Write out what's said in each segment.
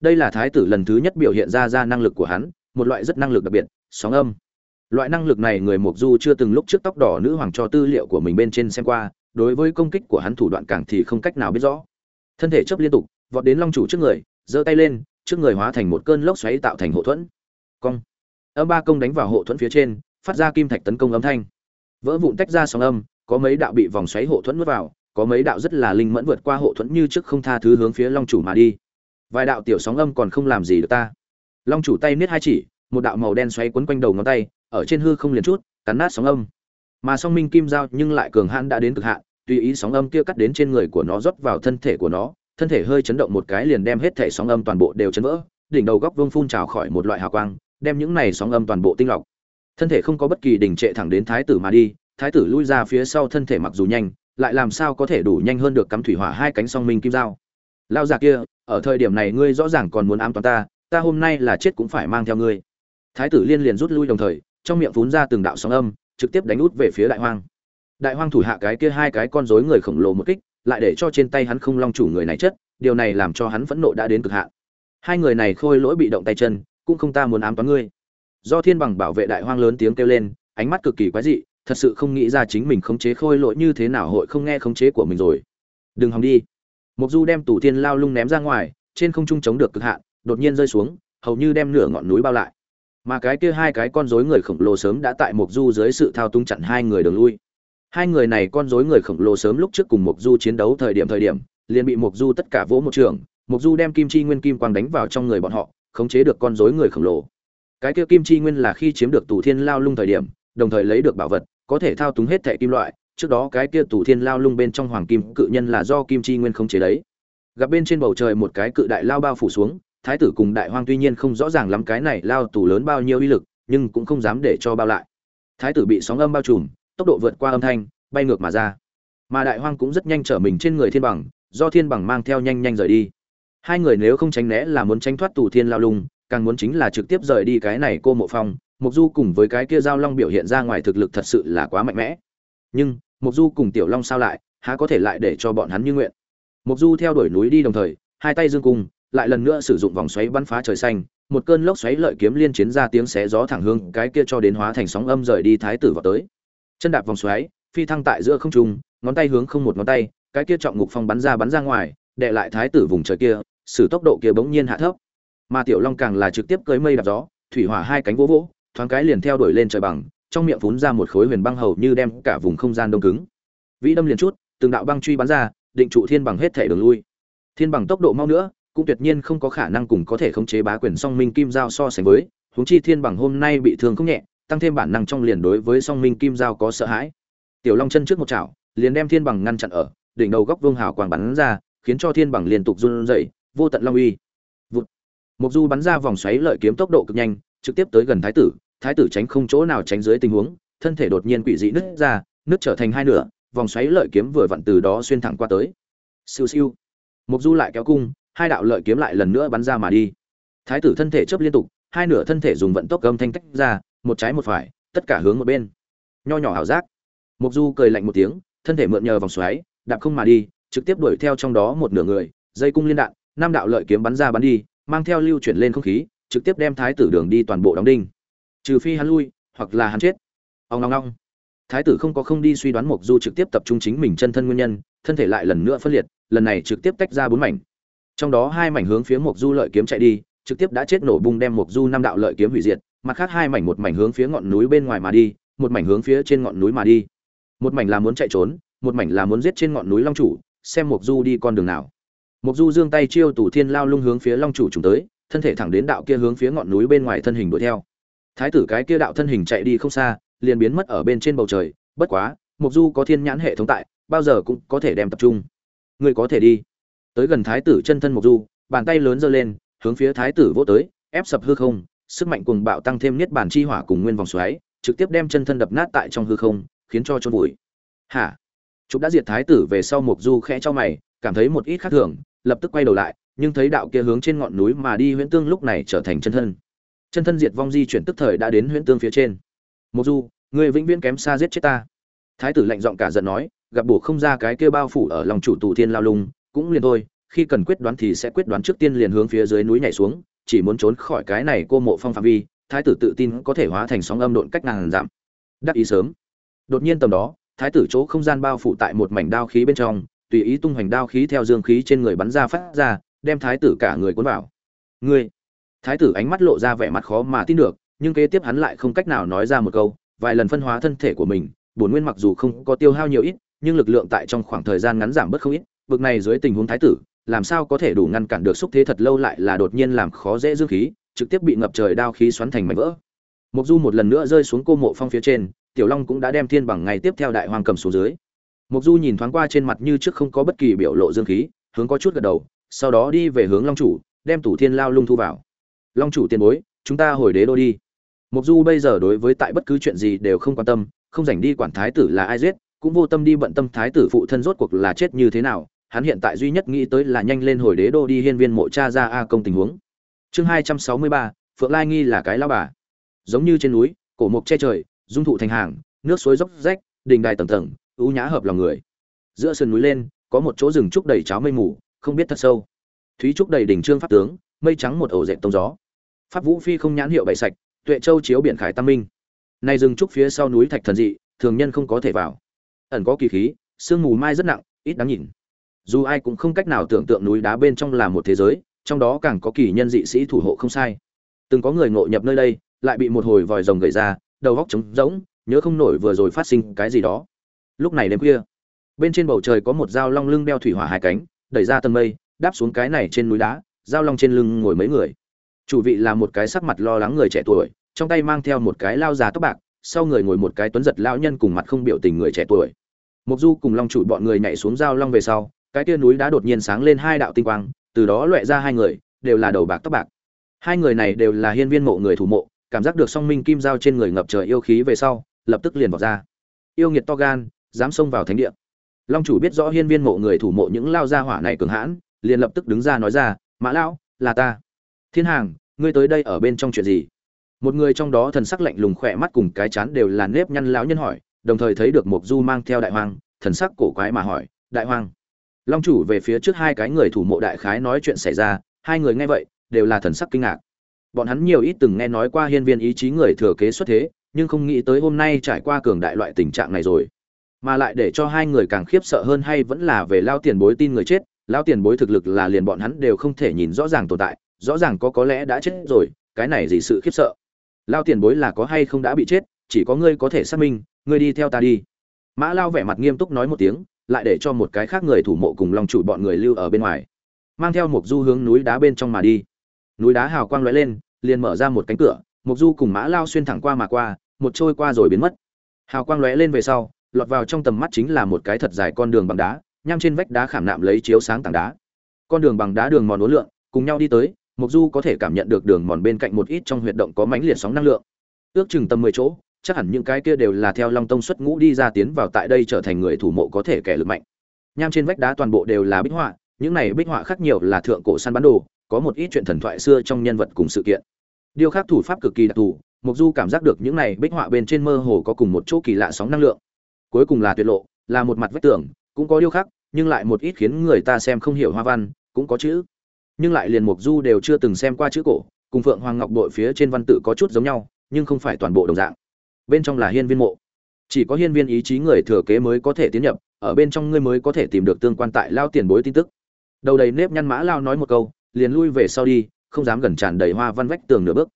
đây là thái tử lần thứ nhất biểu hiện ra ra năng lực của hắn, một loại rất năng lực đặc biệt, sóng âm. Loại năng lực này người mộc du chưa từng lúc trước tóc đỏ nữ hoàng cho tư liệu của mình bên trên xem qua, đối với công kích của hắn thủ đoạn càng thì không cách nào biết rõ. Thân thể chấp liên tục, vọt đến long chủ trước người, giơ tay lên, trước người hóa thành một cơn lốc xoáy tạo thành hộ thuẫn. Cong. Âm ba công đánh vào hộ thuẫn phía trên, phát ra kim thạch tấn công âm thanh. Vỡ vụn tách ra sóng âm, có mấy đạo bị vòng xoáy hộ thuẫn nuốt vào, có mấy đạo rất là linh mẫn vượt qua hộ thuẫn như trước không tha thứ hướng phía long chủ mà đi vài đạo tiểu sóng âm còn không làm gì được ta. Long chủ tay niết hai chỉ, một đạo màu đen xoáy quấn quanh đầu ngón tay, ở trên hư không liền chút, cắn nát sóng âm. Mà song minh kim giao nhưng lại cường hãn đã đến cực hạn, tùy ý sóng âm kia cắt đến trên người của nó rót vào thân thể của nó, thân thể hơi chấn động một cái liền đem hết thể sóng âm toàn bộ đều chấn vỡ, đỉnh đầu góc vương phun trào khỏi một loại hào quang, đem những này sóng âm toàn bộ tinh lọc. Thân thể không có bất kỳ đình trệ thẳng đến thái tử mà đi, thái tử lui ra phía sau thân thể mặc dù nhanh, lại làm sao có thể đủ nhanh hơn được cắm thủy hỏa hai cánh song minh kim dao lao già kia ở thời điểm này ngươi rõ ràng còn muốn ám toán ta ta hôm nay là chết cũng phải mang theo ngươi. Thái tử liên liền rút lui đồng thời trong miệng phún ra từng đạo sóng âm trực tiếp đánh út về phía đại hoang. Đại hoang thủ hạ cái kia hai cái con rối người khổng lồ một kích lại để cho trên tay hắn không long chủ người này chết, điều này làm cho hắn phẫn nộ đã đến cực hạn. Hai người này khôi lỗi bị động tay chân cũng không ta muốn ám toán ngươi. Do thiên bằng bảo vệ đại hoang lớn tiếng kêu lên ánh mắt cực kỳ quái dị thật sự không nghĩ ra chính mình khống chế khôi lỗi như thế nào hội không nghe khống chế của mình rồi. Đừng hòng đi. Mộc du đem tủ thiên lao lung ném ra ngoài, trên không trung chống được cực hạn, đột nhiên rơi xuống, hầu như đem nửa ngọn núi bao lại. Mà cái kia hai cái con rối người khổng lồ sớm đã tại Mộc du dưới sự thao túng chặn hai người đường lui. Hai người này con rối người khổng lồ sớm lúc trước cùng Mộc du chiến đấu thời điểm thời điểm, liền bị Mộc du tất cả vỗ một trường, Mộc du đem kim chi nguyên kim quang đánh vào trong người bọn họ, khống chế được con rối người khổng lồ. Cái kia kim chi nguyên là khi chiếm được tù thiên lao lung thời điểm, đồng thời lấy được bảo vật, có thể thao túng hết thảy kim loại trước đó cái kia tù thiên lao lung bên trong hoàng kim cự nhân là do kim chi nguyên không chế đấy. Gặp bên trên bầu trời một cái cự đại lao bao phủ xuống, thái tử cùng đại hoang tuy nhiên không rõ ràng lắm cái này lao tù lớn bao nhiêu uy lực, nhưng cũng không dám để cho bao lại. Thái tử bị sóng âm bao trùm, tốc độ vượt qua âm thanh, bay ngược mà ra. Mà đại hoang cũng rất nhanh trở mình trên người thiên bằng, do thiên bằng mang theo nhanh nhanh rời đi. Hai người nếu không tránh né là muốn tránh thoát tù thiên lao lung, càng muốn chính là trực tiếp rời đi cái này cô mộ phong, mục du cùng với cái kia giao long biểu hiện ra ngoài thực lực thật sự là quá mạnh mẽ. Nhưng mục du cùng tiểu long sao lại, há có thể lại để cho bọn hắn như nguyện? Mục du theo đuổi núi đi đồng thời, hai tay dương cung, lại lần nữa sử dụng vòng xoáy bắn phá trời xanh, một cơn lốc xoáy lợi kiếm liên chiến ra tiếng xé gió thẳng hướng cái kia cho đến hóa thành sóng âm rời đi thái tử vào tới. Chân đạp vòng xoáy, phi thăng tại giữa không trung, ngón tay hướng không một ngón tay, cái kia trọng ngục phong bắn ra bắn ra ngoài đệ lại thái tử vùng trời kia, sử tốc độ kia bỗng nhiên hạ thấp. Mà tiểu long càng là trực tiếp cưới mây đạp gió, thủy hỏa hai cánh vỗ vỗ, thoáng cái liền theo đuổi lên trời bằng trong miệng phún ra một khối huyền băng hầu như đem cả vùng không gian đông cứng. Vĩ đâm liền chút từng đạo băng truy bắn ra định trụ thiên bằng hết thể đường lui. Thiên bằng tốc độ mau nữa cũng tuyệt nhiên không có khả năng cùng có thể khống chế bá quyền song minh kim giao so sánh với huống chi thiên bằng hôm nay bị thương không nhẹ tăng thêm bản năng trong liền đối với song minh kim giao có sợ hãi. Tiểu long chân trước một chảo liền đem thiên bằng ngăn chặn ở đỉnh đầu góc vương hào quang bắn ra khiến cho thiên bằng liên tục run rẩy vô tận long uy. Vụt. Mộc Du bắn ra vòng xoáy lợi kiếm tốc độ cực nhanh, trực tiếp tới gần thái tử, thái tử tránh không chỗ nào tránh dưới tình huống, thân thể đột nhiên quỷ dị nứt ra, nứt trở thành hai nửa, vòng xoáy lợi kiếm vừa vặn từ đó xuyên thẳng qua tới. Siêu siêu. Mục Du lại kéo cung, hai đạo lợi kiếm lại lần nữa bắn ra mà đi. Thái tử thân thể chớp liên tục, hai nửa thân thể dùng vận tốc âm thanh tách ra, một trái một phải, tất cả hướng một bên. Nho nhỏ hảo giác. Mục Du cười lạnh một tiếng, thân thể mượn nhờ vòng xoáy, đạp không mà đi, trực tiếp đuổi theo trong đó một nửa người, dây cung liên đạn, năm đạo lợi kiếm bắn ra bắn đi, mang theo lưu chuyển lên không khí, trực tiếp đem thái tử đường đi toàn bộ đóng đinh. Trừ phi hắn lui, hoặc là hắn chết. Ông long long, Thái tử không có không đi suy đoán Mộc Du trực tiếp tập trung chính mình chân thân nguyên nhân, thân thể lại lần nữa phân liệt, lần này trực tiếp tách ra bốn mảnh. Trong đó hai mảnh hướng phía Mộc Du lợi kiếm chạy đi, trực tiếp đã chết nổ bung đem Mộc Du năm đạo lợi kiếm hủy diệt, mặt khác hai mảnh một mảnh hướng phía ngọn núi bên ngoài mà đi, một mảnh hướng phía trên ngọn núi mà đi. Một mảnh là muốn chạy trốn, một mảnh là muốn giết trên ngọn núi Long chủ, xem Mộc Du đi con đường nào. Mộc Du giương tay chiêu tủ thiên lao lung hướng phía Long chủ trùng tới, thân thể thẳng đến đạo kia hướng phía ngọn núi bên ngoài thân hình đuổi theo. Thái tử cái kia đạo thân hình chạy đi không xa, liền biến mất ở bên trên bầu trời, bất quá, Mộc Du có thiên nhãn hệ thống tại, bao giờ cũng có thể đem tập trung. Người có thể đi. Tới gần thái tử chân thân Mộc Du, bàn tay lớn giơ lên, hướng phía thái tử vỗ tới, ép sập hư không, sức mạnh cuồng bạo tăng thêm niết bàn chi hỏa cùng nguyên vòng xoáy, trực tiếp đem chân thân đập nát tại trong hư không, khiến cho chôn vùi. Hả? Chúng đã diệt thái tử về sau Mộc Du khẽ cho mày, cảm thấy một ít khác thường, lập tức quay đầu lại nhưng thấy đạo kia hướng trên ngọn núi mà đi huyễn tương lúc này trở thành chân thân chân thân diệt vong di chuyển tức thời đã đến huyễn tương phía trên. Mục du người vĩnh viễn kém xa giết chết ta. Thái tử lạnh giọng cả giận nói, gặp bổ không ra cái kia bao phủ ở lòng chủ tù thiên lao lung, cũng liền thôi, khi cần quyết đoán thì sẽ quyết đoán trước tiên liền hướng phía dưới núi nhảy xuống, chỉ muốn trốn khỏi cái này cô mộ phong phạm vi, thái tử tự tin có thể hóa thành sóng âm độn cách ngàn giảm đắc ý sớm. Đột nhiên tầm đó, thái tử chỗ không gian bao phủ tại một mảnh đao khí bên trong, tùy ý tung hoành đao khí theo dương khí trên người bắn ra phát ra, đem thái tử cả người cuốn vào. Ngươi thái tử ánh mắt lộ ra vẻ mặt khó mà tin được, nhưng kế tiếp hắn lại không cách nào nói ra một câu, vài lần phân hóa thân thể của mình, bổn nguyên mặc dù không có tiêu hao nhiều ít, nhưng lực lượng tại trong khoảng thời gian ngắn giảm bớt không ít vực này dưới tình huống thái tử, làm sao có thể đủ ngăn cản được xúc thế thật lâu lại là đột nhiên làm khó dễ dương khí, trực tiếp bị ngập trời đao khí xoắn thành mảnh vỡ. Mục du một lần nữa rơi xuống cô mộ phong phía trên, tiểu long cũng đã đem thiên bằng ngày tiếp theo đại hoàng cầm xuống dưới. Mục du nhìn thoáng qua trên mặt như trước không có bất kỳ biểu lộ dương khí, hướng có chút gật đầu, sau đó đi về hướng long chủ, đem tủ thiên lao lung thu vào long chủ tiền bối, chúng ta hồi đế đô đi. Mục du bây giờ đối với tại bất cứ chuyện gì đều không quan tâm, không dành đi quản thái tử là ai giết, cũng vô tâm đi bận tâm thái tử phụ thân rốt cuộc là chết như thế nào. Hắn hiện tại duy nhất nghĩ tới là nhanh lên hồi đế đô đi hiên viên mộ cha ra a công tình huống. Chương hai trăm sáu mươi ba, phượng lai nghi là cái lao bà. Giống như trên núi, cổ mục che trời, dung thụ thành hàng, nước suối dốc rách, đình đài tầng tầng, ưu nhã hợp lòng người. Giữa sườn núi lên, có một chỗ rừng trúc đầy cháo mây mù, không biết thật sâu. Thúy trúc đầy đỉnh trương pháp tướng, mây trắng một ổ dệt tông gió pháp vũ phi không nhãn hiệu bày sạch, tuệ châu chiếu biển khải tam minh. Nay rừng trúc phía sau núi thạch thần dị, thường nhân không có thể vào. Ẩn có kỳ khí, sương mù mai rất nặng, ít đáng nhìn. Dù ai cũng không cách nào tưởng tượng núi đá bên trong là một thế giới, trong đó càng có kỳ nhân dị sĩ thủ hộ không sai. Từng có người ngộ nhập nơi đây, lại bị một hồi vòi rồng gậy ra, đầu góc trống rỗng, nhớ không nổi vừa rồi phát sinh cái gì đó. Lúc này đêm khuya, bên trên bầu trời có một dao long lưng đeo thủy hỏa hai cánh, đẩy ra tầng mây, đáp xuống cái này trên núi đá, dao long trên lưng ngồi mấy người chủ vị là một cái sắc mặt lo lắng người trẻ tuổi, trong tay mang theo một cái lao già tóc bạc, sau người ngồi một cái tuấn giật lão nhân cùng mặt không biểu tình người trẻ tuổi. Mục du cùng long chủ bọn người nhảy xuống giao long về sau, cái tia núi đã đột nhiên sáng lên hai đạo tinh quang, từ đó loẹ ra hai người, đều là đầu bạc tóc bạc. Hai người này đều là hiên viên mộ người thủ mộ, cảm giác được song minh kim giao trên người ngập trời yêu khí về sau, lập tức liền vào ra. Yêu nghiệt to gan, dám xông vào thánh địa. Long chủ biết rõ hiên viên mộ người thủ mộ những lao gia hỏa này cường hãn, liền lập tức đứng ra nói ra, mã lão, là ta. Thiên hàng ngươi tới đây ở bên trong chuyện gì? Một người trong đó thần sắc lạnh lùng khỏe mắt cùng cái chán đều là nếp nhăn lão nhân hỏi, đồng thời thấy được mục du mang theo đại hoàng, thần sắc cổ quái mà hỏi, đại hoàng. Long chủ về phía trước hai cái người thủ mộ đại khái nói chuyện xảy ra, hai người nghe vậy, đều là thần sắc kinh ngạc. Bọn hắn nhiều ít từng nghe nói qua hiên viên ý chí người thừa kế xuất thế, nhưng không nghĩ tới hôm nay trải qua cường đại loại tình trạng này rồi. Mà lại để cho hai người càng khiếp sợ hơn hay vẫn là về lao tiền bối tin người chết, lao tiền bối thực lực là liền bọn hắn đều không thể nhìn rõ ràng tồn tại rõ ràng có có lẽ đã chết rồi, cái này gì sự khiếp sợ. Lao tiền bối là có hay không đã bị chết, chỉ có ngươi có thể xác minh, ngươi đi theo ta đi. Mã lao vẻ mặt nghiêm túc nói một tiếng, lại để cho một cái khác người thủ mộ cùng long chủ bọn người lưu ở bên ngoài. Mang theo một du hướng núi đá bên trong mà đi. Núi đá hào quang lóe lên, liền mở ra một cánh cửa mục du cùng mã lao xuyên thẳng qua mà qua, một trôi qua rồi biến mất. Hào quang lóe lên về sau, lọt vào trong tầm mắt chính là một cái thật dài con đường bằng đá, nham trên vách đá khảm nạm lấy chiếu sáng tảng đá. Con đường bằng đá đường mòn uốn lượn, cùng nhau đi tới mục du có thể cảm nhận được đường mòn bên cạnh một ít trong huyệt động có mánh liệt sóng năng lượng. Ước chừng tầm mười chỗ, chắc hẳn những cái kia đều là theo long tông xuất ngũ đi ra tiến vào tại đây trở thành người thủ mộ có thể kẻ lực mạnh. Nham trên vách đá toàn bộ đều là bích họa, những này bích họa khác nhiều là thượng cổ săn bắn đồ, có một ít chuyện thần thoại xưa trong nhân vật cùng sự kiện. Điều khác thủ pháp cực kỳ đặc thù mục du cảm giác được những này bích họa bên trên mơ hồ có cùng một chỗ kỳ lạ sóng năng lượng. Cuối cùng là tuyệt lộ, là một mặt vách tường, cũng có điêu khắc nhưng lại một ít khiến người ta xem không hiểu hoa văn, cũng có chữ nhưng lại liền mục du đều chưa từng xem qua chữ cổ, cùng phượng hoàng ngọc đội phía trên văn tự có chút giống nhau, nhưng không phải toàn bộ đồng dạng. Bên trong là hiên viên mộ. Chỉ có hiên viên ý chí người thừa kế mới có thể tiến nhập, ở bên trong ngươi mới có thể tìm được tương quan tại lao tiền bối tin tức. Đầu đầy nếp nhăn mã lao nói một câu, liền lui về sau đi, không dám gần tràn đầy hoa văn vách tường nửa bước.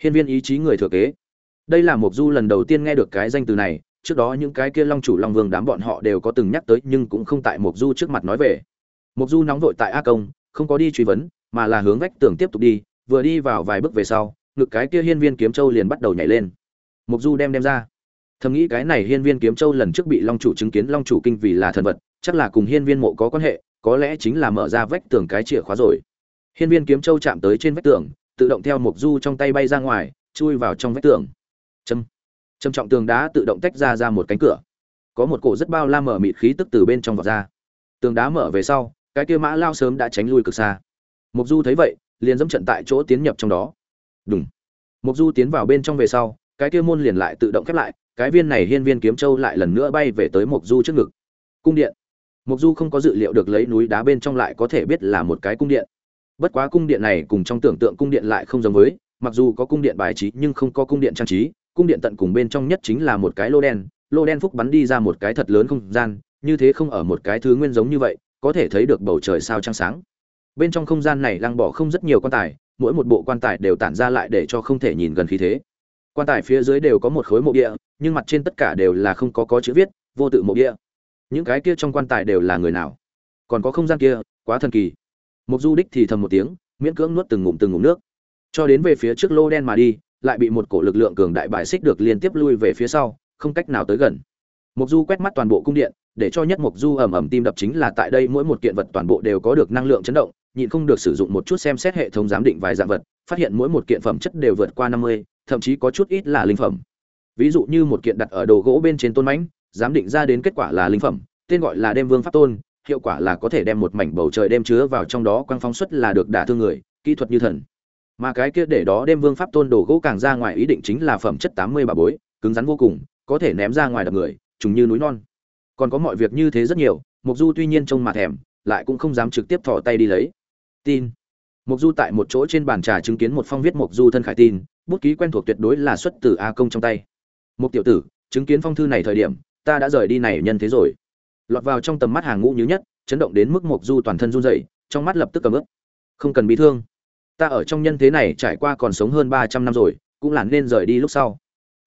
Hiên viên ý chí người thừa kế. Đây là mục du lần đầu tiên nghe được cái danh từ này, trước đó những cái kia long chủ long vương đám bọn họ đều có từng nhắc tới, nhưng cũng không tại mục du trước mặt nói về. Mục du nóng vội tại a công không có đi truy vấn, mà là hướng vách tường tiếp tục đi, vừa đi vào vài bước về sau, ngực cái kia hiên viên kiếm châu liền bắt đầu nhảy lên. Mục du đem đem ra. Thầm nghĩ cái này hiên viên kiếm châu lần trước bị long chủ chứng kiến long chủ kinh vì là thần vật, chắc là cùng hiên viên mộ có quan hệ, có lẽ chính là mở ra vách tường cái chìa khóa rồi. Hiên viên kiếm châu chạm tới trên vách tường, tự động theo mục du trong tay bay ra ngoài, chui vào trong vách tường. Châm. Châm trọng tường đá tự động tách ra ra một cánh cửa. Có một cổ rất bao la mở mịt khí tức từ bên trong vọt ra. Tường đá mở về sau cái kia mã lao sớm đã tránh lui cực xa. Mục du thấy vậy, liền dẫm trận tại chỗ tiến nhập trong đó. Đúng mục du tiến vào bên trong về sau, cái kia môn liền lại tự động khép lại, cái viên này hiên viên kiếm châu lại lần nữa bay về tới mục du trước ngực. Cung điện. Mục du không có dự liệu được lấy núi đá bên trong lại có thể biết là một cái cung điện. Bất quá cung điện này cùng trong tưởng tượng cung điện lại không giống với, mặc dù có cung điện bài trí nhưng không có cung điện trang trí, cung điện tận cùng bên trong nhất chính là một cái lô đen lô đen phúc bắn đi ra một cái thật lớn không gian, như thế không ở một cái thứ nguyên giống như vậy có thể thấy được bầu trời sao trăng sáng. Bên trong không gian này lăng bỏ không rất nhiều quan tài, mỗi một bộ quan tài đều tản ra lại để cho không thể nhìn gần khí thế. Quan tài phía dưới đều có một khối mộ địa, nhưng mặt trên tất cả đều là không có có chữ viết, vô tự mộ địa. Những cái kia trong quan tài đều là người nào? Còn có không gian kia, quá thần kỳ. Mục du đích thì thầm một tiếng, miễn cưỡng nuốt từng ngụm từng ngụm nước. Cho đến về phía trước lô đen mà đi, lại bị một cổ lực lượng cường đại bài xích được liên tiếp lui về phía sau, không cách nào tới gần. Mục du quét mắt toàn bộ cung điện để cho nhất mục du ầm ầm tim đập chính là tại đây mỗi một kiện vật toàn bộ đều có được năng lượng chấn động, nhịn không được sử dụng một chút xem xét hệ thống giám định vài dạng vật, phát hiện mỗi một kiện phẩm chất đều vượt qua năm mươi, thậm chí có chút ít là linh phẩm. Ví dụ như một kiện đặt ở đồ gỗ bên trên tôn mãnh, giám định ra đến kết quả là linh phẩm, tên gọi là đêm vương pháp tôn, hiệu quả là có thể đem một mảnh bầu trời đem chứa vào trong đó quang phóng xuất là được đả thương người, kỹ thuật như thần. Mà cái kia để đó đêm vương pháp tôn đồ gỗ càng ra ngoài ý định chính là phẩm chất tám mươi bà bối, cứng rắn vô cùng, có thể ném ra ngoài đập người, trùng như núi non còn có mọi việc như thế rất nhiều, mục du tuy nhiên trông mà thèm, lại cũng không dám trực tiếp thò tay đi lấy. Tin. Mục du tại một chỗ trên bàn trà chứng kiến một phong viết mục du thân khải tin, bút ký quen thuộc tuyệt đối là xuất từ a công trong tay. Một tiểu tử, chứng kiến phong thư này thời điểm, ta đã rời đi này nhân thế rồi. Lọt vào trong tầm mắt hàng ngũ nhứ nhất, chấn động đến mức mục du toàn thân run rẩy, trong mắt lập tức cầm ướp không cần bị thương. Ta ở trong nhân thế này trải qua còn sống hơn ba trăm năm rồi, cũng là nên rời đi lúc sau.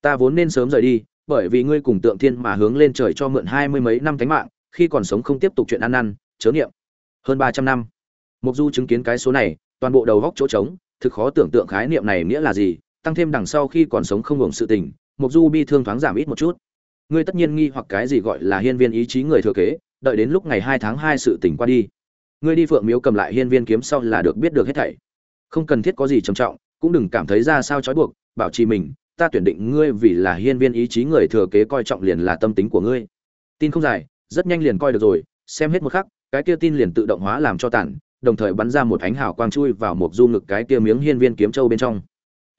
Ta vốn nên sớm rời đi bởi vì ngươi cùng tượng thiên mà hướng lên trời cho mượn hai mươi mấy năm thánh mạng, khi còn sống không tiếp tục chuyện ăn năn, chớ niệm. Hơn ba trăm năm. Mục du chứng kiến cái số này, toàn bộ đầu góc chỗ trống, thực khó tưởng tượng khái niệm này nghĩa là gì, tăng thêm đằng sau khi còn sống không hưởng sự tình, mục du bi thương thoáng giảm ít một chút. Ngươi tất nhiên nghi hoặc cái gì gọi là hiên viên ý chí người thừa kế, đợi đến lúc ngày hai tháng hai sự tình qua đi. Ngươi đi phượng miếu cầm lại hiên viên kiếm sau là được biết được hết thảy. Không cần thiết có gì trầm trọng, cũng đừng cảm thấy ra sao trói buộc, bảo trì mình ta tuyển định ngươi vì là hiên viên ý chí người thừa kế coi trọng liền là tâm tính của ngươi. Tin không dài, rất nhanh liền coi được rồi, xem hết một khắc, cái kia tin liền tự động hóa làm cho tản, đồng thời bắn ra một ánh hào quang chui vào một du ngực cái kia miếng hiên viên kiếm châu bên trong.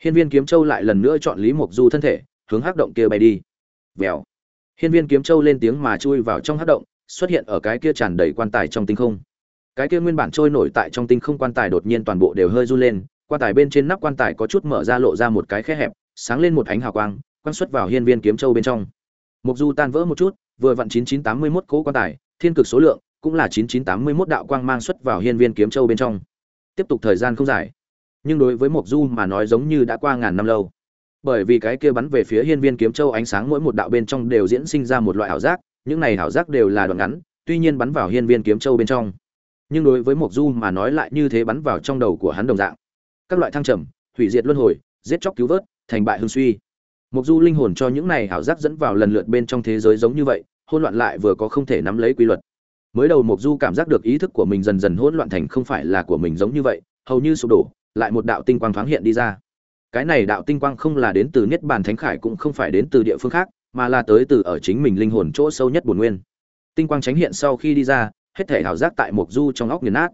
Hiên viên kiếm châu lại lần nữa chọn lý một du thân thể, hướng hắc động kia bay đi. Vèo. Hiên viên kiếm châu lên tiếng mà chui vào trong hắc động, xuất hiện ở cái kia tràn đầy quan tài trong tinh không. Cái kia nguyên bản trôi nổi tại trong tinh không quan tài đột nhiên toàn bộ đều hơi run lên, quan tài bên trên nắp quan tài có chút mở ra lộ ra một cái khe hẹp sáng lên một ánh hào quang quang xuất vào hiên viên kiếm châu bên trong. Mục du tan vỡ một chút, vừa vặn 9981 cố quan tài, thiên cực số lượng cũng là 9981 đạo quang mang xuất vào hiên viên kiếm châu bên trong. Tiếp tục thời gian không dài. Nhưng đối với mục du mà nói giống như đã qua ngàn năm lâu. Bởi vì cái kia bắn về phía hiên viên kiếm châu ánh sáng mỗi một đạo bên trong đều diễn sinh ra một loại ảo giác, những này ảo giác đều là đoạn ngắn, tuy nhiên bắn vào hiên viên kiếm châu bên trong. Nhưng đối với mộc du mà nói lại như thế bắn vào trong đầu của hắn đồng dạng. Các loại thăng trầm, hủy diệt luân hồi, giết chóc cứu vớt thành bại hưng suy. Mộc du linh hồn cho những này ảo giác dẫn vào lần lượt bên trong thế giới giống như vậy, hỗn loạn lại vừa có không thể nắm lấy quy luật. Mới đầu mộc du cảm giác được ý thức của mình dần dần hỗn loạn thành không phải là của mình giống như vậy, hầu như sụp đổ, lại một đạo tinh quang thoáng hiện đi ra. Cái này đạo tinh quang không là đến từ niết bàn thánh khải cũng không phải đến từ địa phương khác, mà là tới từ ở chính mình linh hồn chỗ sâu nhất bổn nguyên. Tinh quang tránh hiện sau khi đi ra, hết thể hảo giác tại mộc du trong óc nghiền nát.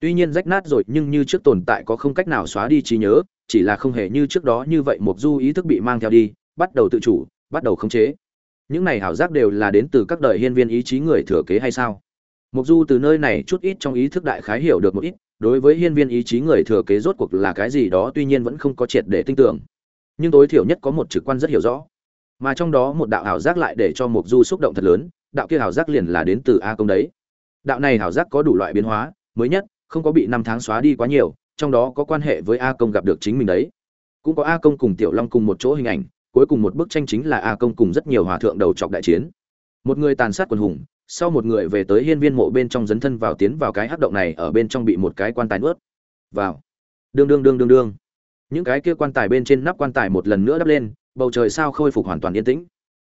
Tuy nhiên rách nát rồi, nhưng như trước tồn tại có không cách nào xóa đi trí nhớ chỉ là không hề như trước đó như vậy một du ý thức bị mang theo đi, bắt đầu tự chủ, bắt đầu khống chế. Những này hảo giác đều là đến từ các đời hiên viên ý chí người thừa kế hay sao? Mục du từ nơi này chút ít trong ý thức đại khái hiểu được một ít, đối với hiên viên ý chí người thừa kế rốt cuộc là cái gì đó tuy nhiên vẫn không có triệt để tin tưởng. Nhưng tối thiểu nhất có một trực quan rất hiểu rõ. Mà trong đó một đạo ảo giác lại để cho mục du xúc động thật lớn, đạo kia ảo giác liền là đến từ a công đấy. Đạo này ảo giác có đủ loại biến hóa, mới nhất, không có bị năm tháng xóa đi quá nhiều trong đó có quan hệ với a công gặp được chính mình đấy. Cũng có a công cùng tiểu long cùng một chỗ hình ảnh, cuối cùng một bức tranh chính là a công cùng rất nhiều hòa thượng đầu chọc đại chiến. Một người tàn sát quần hùng, sau một người về tới hiên viên mộ bên trong dấn thân vào tiến vào cái hắc động này ở bên trong bị một cái quan tài nuốt. Vào. Đương đương đương đương đương. Những cái kia quan tài bên trên nắp quan tài một lần nữa đắp lên, bầu trời sao khôi phục hoàn toàn yên tĩnh.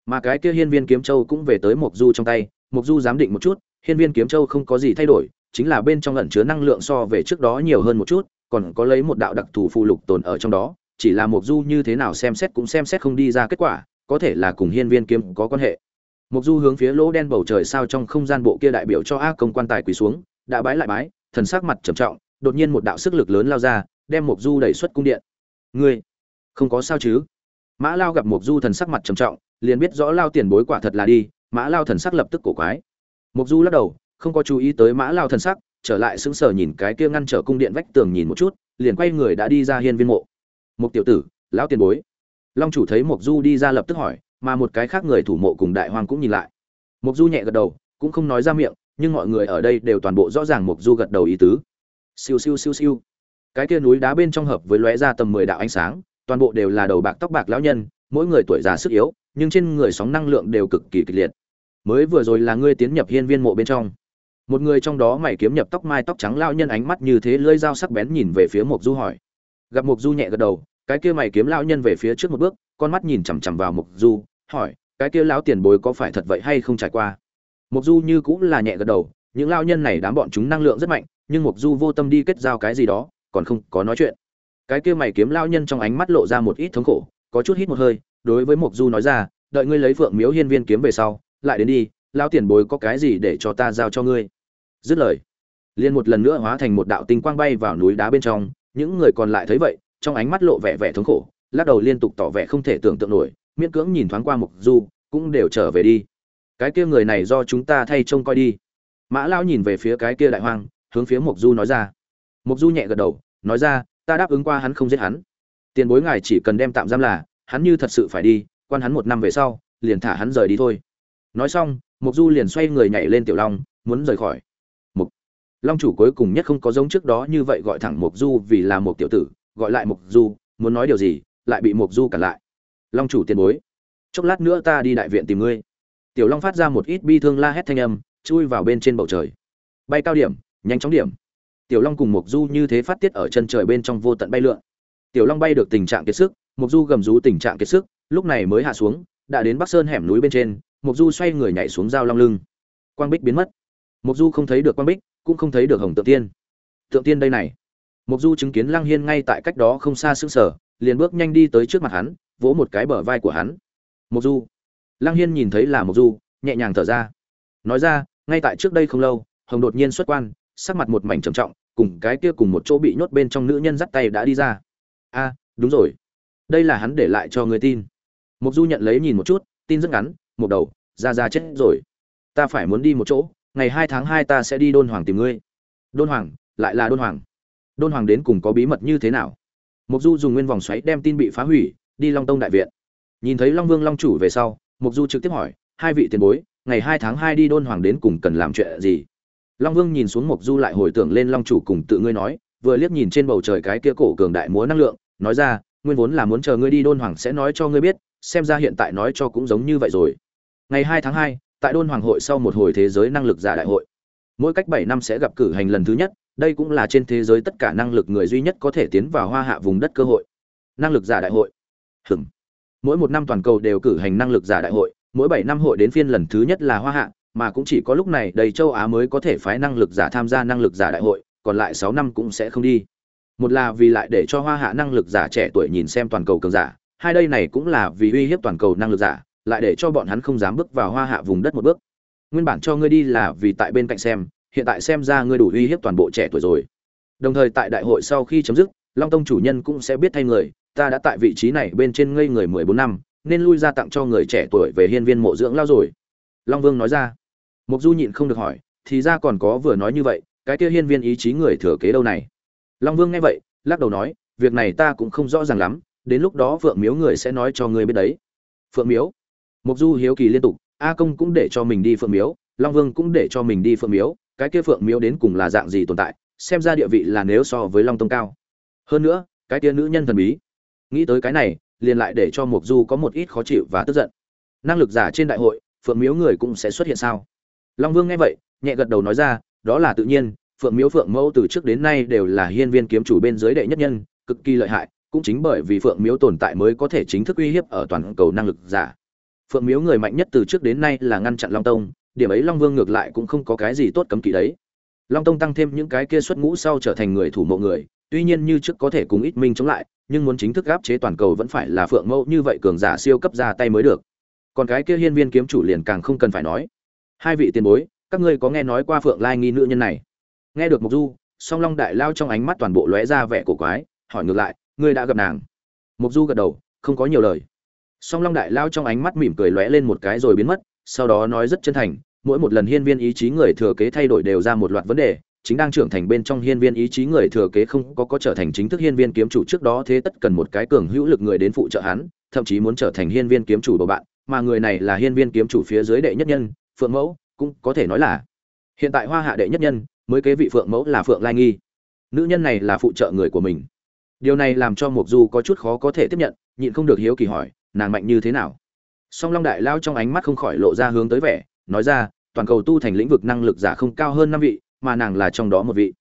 Mà cái kia hiên viên kiếm châu cũng về tới mộc du trong tay, mộc du giám định một chút, hiên viên kiếm châu không có gì thay đổi chính là bên trong ẩn chứa năng lượng so về trước đó nhiều hơn một chút, còn có lấy một đạo đặc thù phụ lục tồn ở trong đó, chỉ là mộc du như thế nào xem xét cũng xem xét không đi ra kết quả, có thể là cùng hiên viên kiếm có quan hệ. Mộc du hướng phía lỗ đen bầu trời sao trong không gian bộ kia đại biểu cho ác công quan tài quỳ xuống, đã bái lại bái, thần sắc mặt trầm trọng, đột nhiên một đạo sức lực lớn lao ra, đem mộc du đẩy xuất cung điện. Ngươi, không có sao chứ? Mã lao gặp mộc du thần sắc mặt trầm trọng, liền biết rõ lao tiền bối quả thật là đi, mã lao thần sắc lập tức cổ quái. Mộc du lắc đầu không có chú ý tới mã lao thần sắc, trở lại sững sờ nhìn cái kia ngăn trở cung điện vách tường nhìn một chút, liền quay người đã đi ra hiên viên mộ. Một tiểu tử, lão tiền bối. Long chủ thấy mộc du đi ra lập tức hỏi, mà một cái khác người thủ mộ cùng đại hoàng cũng nhìn lại. Mộc du nhẹ gật đầu, cũng không nói ra miệng, nhưng mọi người ở đây đều toàn bộ rõ ràng mộc du gật đầu ý tứ. Siêu siêu siêu siêu. Cái kia núi đá bên trong hợp với lóe ra tầm mười đạo ánh sáng, toàn bộ đều là đầu bạc tóc bạc lão nhân, mỗi người tuổi già sức yếu, nhưng trên người sóng năng lượng đều cực kỳ kịch liệt. Mới vừa rồi là ngươi tiến nhập hiên viên mộ bên trong một người trong đó mày kiếm nhập tóc mai tóc trắng lao nhân ánh mắt như thế lưỡi dao sắc bén nhìn về phía mục du hỏi. Gặp mục du nhẹ gật đầu, cái kia mày kiếm lao nhân về phía trước một bước, con mắt nhìn chằm chằm vào mục du, hỏi, cái kia lão tiền bối có phải thật vậy hay không trải qua? Mục du như cũng là nhẹ gật đầu, những lao nhân này đám bọn chúng năng lượng rất mạnh, nhưng mục du vô tâm đi kết giao cái gì đó, còn không có nói chuyện. Cái kia mày kiếm lao nhân trong ánh mắt lộ ra một ít thống khổ, có chút hít một hơi, đối với mục du nói ra, đợi ngươi lấy phượng miếu hiên viên kiếm về sau, lại đến đi lao tiền bối có cái gì để cho ta giao cho ngươi? Dứt lời, liền một lần nữa hóa thành một đạo tinh quang bay vào núi đá bên trong, những người còn lại thấy vậy, trong ánh mắt lộ vẻ vẻ thống khổ, lắc đầu liên tục tỏ vẻ không thể tưởng tượng nổi, miễn cưỡng nhìn thoáng qua mục du, cũng đều trở về đi. Cái kia người này do chúng ta thay trông coi đi. Mã lao nhìn về phía cái kia đại hoang, hướng phía mục du nói ra. Mục du nhẹ gật đầu, nói ra, ta đáp ứng qua hắn không giết hắn. Tiền bối ngài chỉ cần đem tạm giam là, hắn như thật sự phải đi, quan hắn một năm về sau, liền thả hắn rời đi thôi. Nói xong, mục du liền xoay người nhảy lên tiểu long, muốn rời khỏi long chủ cuối cùng nhất không có giống trước đó như vậy gọi thẳng mục du vì là một tiểu tử, gọi lại mục du, muốn nói điều gì, lại bị mục du cản lại. Long chủ tiền bối, chốc lát nữa ta đi đại viện tìm ngươi. Tiểu long phát ra một ít bi thương la hét thanh âm, chui vào bên trên bầu trời. Bay cao điểm, nhanh chóng điểm. Tiểu long cùng mục du như thế phát tiết ở chân trời bên trong vô tận bay lượn. Tiểu long bay được tình trạng kiệt sức mục du gầm rú tình trạng kiệt sức, lúc này mới hạ xuống, đã đến bắc sơn hẻm núi bên trên mục du xoay người nhảy xuống dao long lưng. Quang bích biến mất. Mục du không thấy được quang bích cũng không thấy được hồng tượng tiên. Tượng tiên đây này. Mục du chứng kiến lăng hiên ngay tại cách đó không xa xương sở liền bước nhanh đi tới trước mặt hắn, vỗ một cái bờ vai của hắn. Mục du. Lăng hiên nhìn thấy là mục du, nhẹ nhàng thở ra. Nói ra, ngay tại trước đây không lâu, hồng đột nhiên xuất quan, sắc mặt một mảnh trầm trọng, cùng cái kia cùng một chỗ bị nhốt bên trong nữ nhân dắt tay đã đi ra. A, đúng rồi. Đây là hắn để lại cho người tin. Mục du nhận lấy nhìn một chút, tin rất ngắn một đầu, ra ra chết rồi. Ta phải muốn đi một chỗ ngày hai tháng hai ta sẽ đi đôn hoàng tìm ngươi. Đôn hoàng, lại là đôn hoàng. Đôn hoàng đến cùng có bí mật như thế nào? Mục du dùng nguyên vòng xoáy đem tin bị phá hủy, đi long tông đại viện. Nhìn thấy long vương long chủ về sau, mục du trực tiếp hỏi, hai vị tiền bối, ngày hai tháng hai đi đôn hoàng đến cùng cần làm chuyện gì? Long vương nhìn xuống mục du lại hồi tưởng lên long chủ cùng tự ngươi nói, vừa liếc nhìn trên bầu trời cái kia cổ cường đại múa năng lượng, nói ra, nguyên vốn là muốn chờ ngươi đi đôn hoàng sẽ nói cho ngươi biết, xem ra hiện tại nói cho cũng giống như vậy rồi. Ngày hai tháng hai tại đôn hoàng hội sau một hồi thế giới năng lực giả đại hội. Mỗi cách bảy năm sẽ gặp cử hành lần thứ nhất, đây cũng là trên thế giới tất cả năng lực người duy nhất có thể tiến vào hoa hạ vùng đất cơ hội. Năng lực giả đại hội. Hừng mỗi một năm toàn cầu đều cử hành năng lực giả đại hội, mỗi bảy năm hội đến phiên lần thứ nhất là hoa hạ, mà cũng chỉ có lúc này đầy châu á mới có thể phái năng lực giả tham gia năng lực giả đại hội, còn lại sáu năm cũng sẽ không đi. Một là vì lại để cho hoa hạ năng lực giả trẻ tuổi nhìn xem toàn cầu cường giả, hai đây này cũng là vì uy hiếp toàn cầu năng lực giả lại để cho bọn hắn không dám bước vào hoa hạ vùng đất một bước. Nguyên bản cho ngươi đi là vì tại bên cạnh xem, hiện tại xem ra ngươi đủ uy hiếp toàn bộ trẻ tuổi rồi. Đồng thời tại đại hội sau khi chấm dứt, long tông chủ nhân cũng sẽ biết thay người, ta đã tại vị trí này bên trên ngây người mười bốn năm, nên lui ra tặng cho người trẻ tuổi về hiên viên mộ dưỡng lao rồi. Long vương nói ra. Mục du nhịn không được hỏi, thì ra còn có vừa nói như vậy, cái kia hiên viên ý chí người thừa kế đâu này? Long vương nghe vậy, lắc đầu nói, việc này ta cũng không rõ ràng lắm, đến lúc đó phượng miếu người sẽ nói cho ngươi biết đấy. Phượng miếu? Mục du hiếu kỳ liên tục, a công cũng để cho mình đi phượng miếu, long vương cũng để cho mình đi phượng miếu, cái kia phượng miếu đến cùng là dạng gì tồn tại, xem ra địa vị là nếu so với long tông cao. Hơn nữa, cái kia nữ nhân thần bí, nghĩ tới cái này, liền lại để cho mục du có một ít khó chịu và tức giận. Năng lực giả trên đại hội, phượng miếu người cũng sẽ xuất hiện sao? Long vương nghe vậy, nhẹ gật đầu nói ra, đó là tự nhiên, phượng miếu phượng mẫu từ trước đến nay đều là hiên viên kiếm chủ bên dưới đệ nhất nhân, cực kỳ lợi hại, cũng chính bởi vì phượng miếu tồn tại mới có thể chính thức uy hiếp ở toàn cầu năng lực giả phượng miếu người mạnh nhất từ trước đến nay là ngăn chặn long tông, điểm ấy long vương ngược lại cũng không có cái gì tốt cấm kỵ đấy. Long tông tăng thêm những cái kia xuất ngũ sau trở thành người thủ mộ người, tuy nhiên như trước có thể cùng ít minh chống lại, nhưng muốn chính thức áp chế toàn cầu vẫn phải là phượng mẫu như vậy cường giả siêu cấp ra tay mới được. Còn cái kia hiên viên kiếm chủ liền càng không cần phải nói. Hai vị tiền bối, các ngươi có nghe nói qua phượng lai nghi nữ nhân này? Nghe được mục du, song long đại lao trong ánh mắt toàn bộ lóe ra vẻ cổ quái, hỏi ngược lại, ngươi đã gặp nàng? Mục du gật đầu, không có nhiều lời song long đại lao trong ánh mắt mỉm cười lóe lên một cái rồi biến mất, sau đó nói rất chân thành, mỗi một lần hiên viên ý chí người thừa kế thay đổi đều ra một loạt vấn đề, chính đang trưởng thành bên trong hiên viên ý chí người thừa kế không có có trở thành chính thức hiên viên kiếm chủ trước đó thế tất cần một cái cường hữu lực người đến phụ trợ hắn, thậm chí muốn trở thành hiên viên kiếm chủ của bạn, mà người này là hiên viên kiếm chủ phía dưới đệ nhất nhân, phượng mẫu, cũng có thể nói là hiện tại hoa hạ đệ nhất nhân, mới kế vị phượng mẫu là phượng lai nghi. Nữ nhân này là phụ trợ người của mình. Điều này làm cho mục du có chút khó có thể tiếp nhận, nhịn không được hiếu kỳ hỏi nàng mạnh như thế nào? Song long đại lao trong ánh mắt không khỏi lộ ra hướng tới vẻ, nói ra, toàn cầu tu thành lĩnh vực năng lực giả không cao hơn năm vị, mà nàng là trong đó một vị.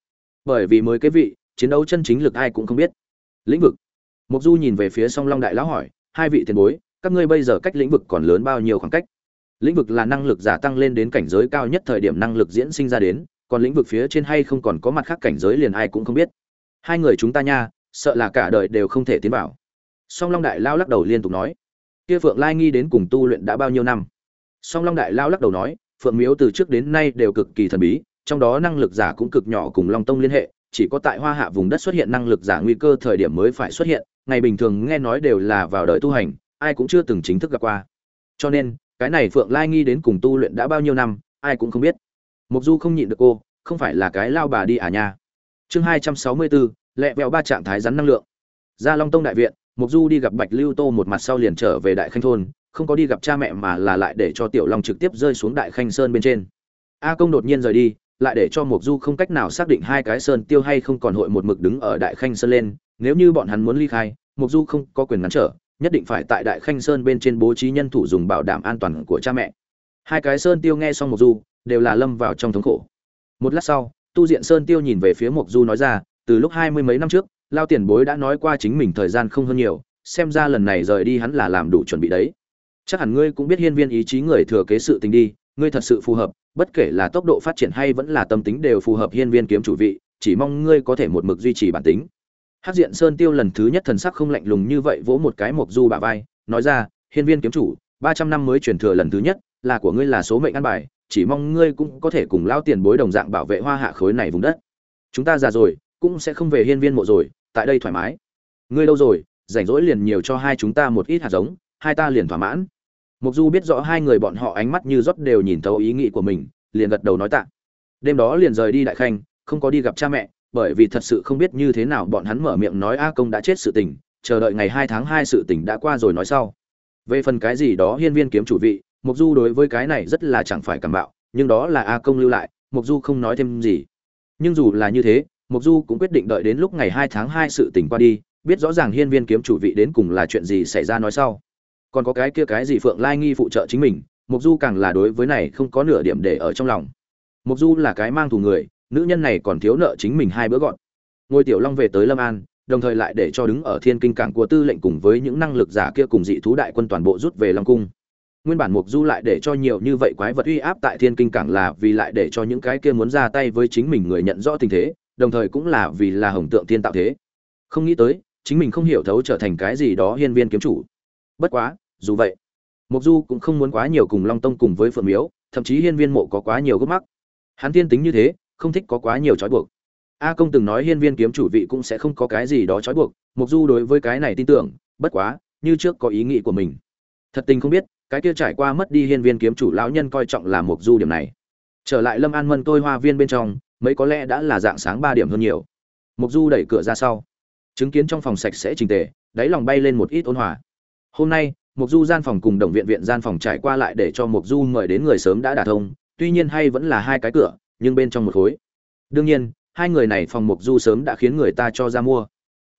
Bởi vì mới cái vị, chiến đấu chân chính lực ai cũng không biết. Lĩnh vực. Mục du nhìn về phía song long đại lão hỏi, hai vị tiền bối, các ngươi bây giờ cách lĩnh vực còn lớn bao nhiêu khoảng cách? Lĩnh vực là năng lực giả tăng lên đến cảnh giới cao nhất thời điểm năng lực diễn sinh ra đến, còn lĩnh vực phía trên hay không còn có mặt khác cảnh giới liền ai cũng không biết. Hai người chúng ta nha, sợ là cả đời đều không thể tiến vào song long đại lao lắc đầu liên tục nói, kia phượng lai nghi đến cùng tu luyện đã bao nhiêu năm? Song long đại lao lắc đầu nói, phượng miếu từ trước đến nay đều cực kỳ thần bí, trong đó năng lực giả cũng cực nhỏ cùng long tông liên hệ, chỉ có tại hoa hạ vùng đất xuất hiện năng lực giả nguy cơ thời điểm mới phải xuất hiện, ngày bình thường nghe nói đều là vào đời tu hành, ai cũng chưa từng chính thức gặp qua. Cho nên, cái này phượng lai nghi đến cùng tu luyện đã bao nhiêu năm, ai cũng không biết. Mục du không nhịn được cô, không phải là cái lao bà đi à nha. Chương hai trăm sáu mươi bốn, lẹ vẹo ba trạng thái rắn năng lượng. Ra long tông đại viện mục du đi gặp bạch lưu tô một mặt sau liền trở về đại khanh thôn, không có đi gặp cha mẹ mà là lại để cho tiểu long trực tiếp rơi xuống đại khanh sơn bên trên. A công đột nhiên rời đi, lại để cho mục du không cách nào xác định hai cái sơn tiêu hay không còn hội một mực đứng ở đại khanh sơn lên. Nếu như bọn hắn muốn ly khai mục du không có quyền ngăn trở, nhất định phải tại đại khanh sơn bên trên bố trí nhân thủ dùng bảo đảm an toàn của cha mẹ. Hai cái sơn tiêu nghe xong mục du, đều là lâm vào trong thống khổ. Một lát sau, tu diện sơn tiêu nhìn về phía mục du nói ra, từ lúc hai mươi mấy năm trước lao tiền bối đã nói qua chính mình thời gian không hơn nhiều, xem ra lần này rời đi hắn là làm đủ chuẩn bị đấy. Chắc hẳn ngươi cũng biết hiên viên ý chí người thừa kế sự tình đi, ngươi thật sự phù hợp, bất kể là tốc độ phát triển hay vẫn là tâm tính đều phù hợp hiên viên kiếm chủ vị, chỉ mong ngươi có thể một mực duy trì bản tính. Hát diện sơn tiêu lần thứ nhất thần sắc không lạnh lùng như vậy vỗ một cái mộc du bả vai, nói ra, hiên viên kiếm chủ, ba trăm năm mới truyền thừa lần thứ nhất, là của ngươi là số mệnh ăn bài, chỉ mong ngươi cũng có thể cùng lao tiền bối đồng dạng bảo vệ hoa hạ khối này vùng đất. Chúng ta già rồi, cũng sẽ không về hiên viên mộ rồi tại đây thoải mái. Ngươi đâu rồi, rảnh rỗi liền nhiều cho hai chúng ta một ít hạt giống, hai ta liền thỏa mãn. Mục du biết rõ hai người bọn họ ánh mắt như rót đều nhìn thấu ý nghĩ của mình, liền gật đầu nói tạ. Đêm đó liền rời đi đại khanh, không có đi gặp cha mẹ, bởi vì thật sự không biết như thế nào bọn hắn mở miệng nói a công đã chết sự tình, chờ đợi ngày hai tháng hai sự tình đã qua rồi nói sau. Về phần cái gì đó hiên viên kiếm chủ vị mục du đối với cái này rất là chẳng phải cảm bạo, nhưng đó là a công lưu lại mục du không nói thêm gì. Nhưng dù là như thế Mộc du cũng quyết định đợi đến lúc ngày hai tháng hai sự tình qua đi, biết rõ ràng hiên viên kiếm chủ vị đến cùng là chuyện gì xảy ra nói sau. Còn có cái kia cái gì phượng lai nghi phụ trợ chính mình, Mộc du càng là đối với này không có nửa điểm để ở trong lòng. Mộc du là cái mang thù người, nữ nhân này còn thiếu nợ chính mình hai bữa gọn. Ngôi tiểu long về tới lâm an, đồng thời lại để cho đứng ở thiên kinh cảng của tư lệnh cùng với những năng lực giả kia cùng dị thú đại quân toàn bộ rút về long cung. Nguyên bản Mộc du lại để cho nhiều như vậy quái vật uy áp tại thiên kinh cảng là vì lại để cho những cái kia muốn ra tay với chính mình người nhận rõ tình thế đồng thời cũng là vì là hồng tượng thiên tạo thế. Không nghĩ tới, chính mình không hiểu thấu trở thành cái gì đó hiên viên kiếm chủ. Bất quá, dù vậy mục du cũng không muốn quá nhiều cùng long tông cùng với phượng miếu, thậm chí hiên viên mộ có quá nhiều gốc mắc. Hắn thiên tính như thế, không thích có quá nhiều trói buộc. A công từng nói hiên viên kiếm chủ vị cũng sẽ không có cái gì đó trói buộc mục du đối với cái này tin tưởng, bất quá, như trước có ý nghĩ của mình. Thật tình không biết, cái kia trải qua mất đi hiên viên kiếm chủ lão nhân coi trọng là mục du điểm này. Trở lại lâm an mân tôi hoa viên bên trong mấy có lẽ đã là dạng sáng ba điểm hơn nhiều. Mục du đẩy cửa ra sau. Chứng kiến trong phòng sạch sẽ trình tề, đáy lòng bay lên một ít ôn hòa. Hôm nay mục du gian phòng cùng đồng viện viện gian phòng trải qua lại để cho mục du mời đến người sớm đã đả thông, tuy nhiên hay vẫn là hai cái cửa, nhưng bên trong một khối. Đương nhiên, hai người này phòng mục du sớm đã khiến người ta cho ra mua.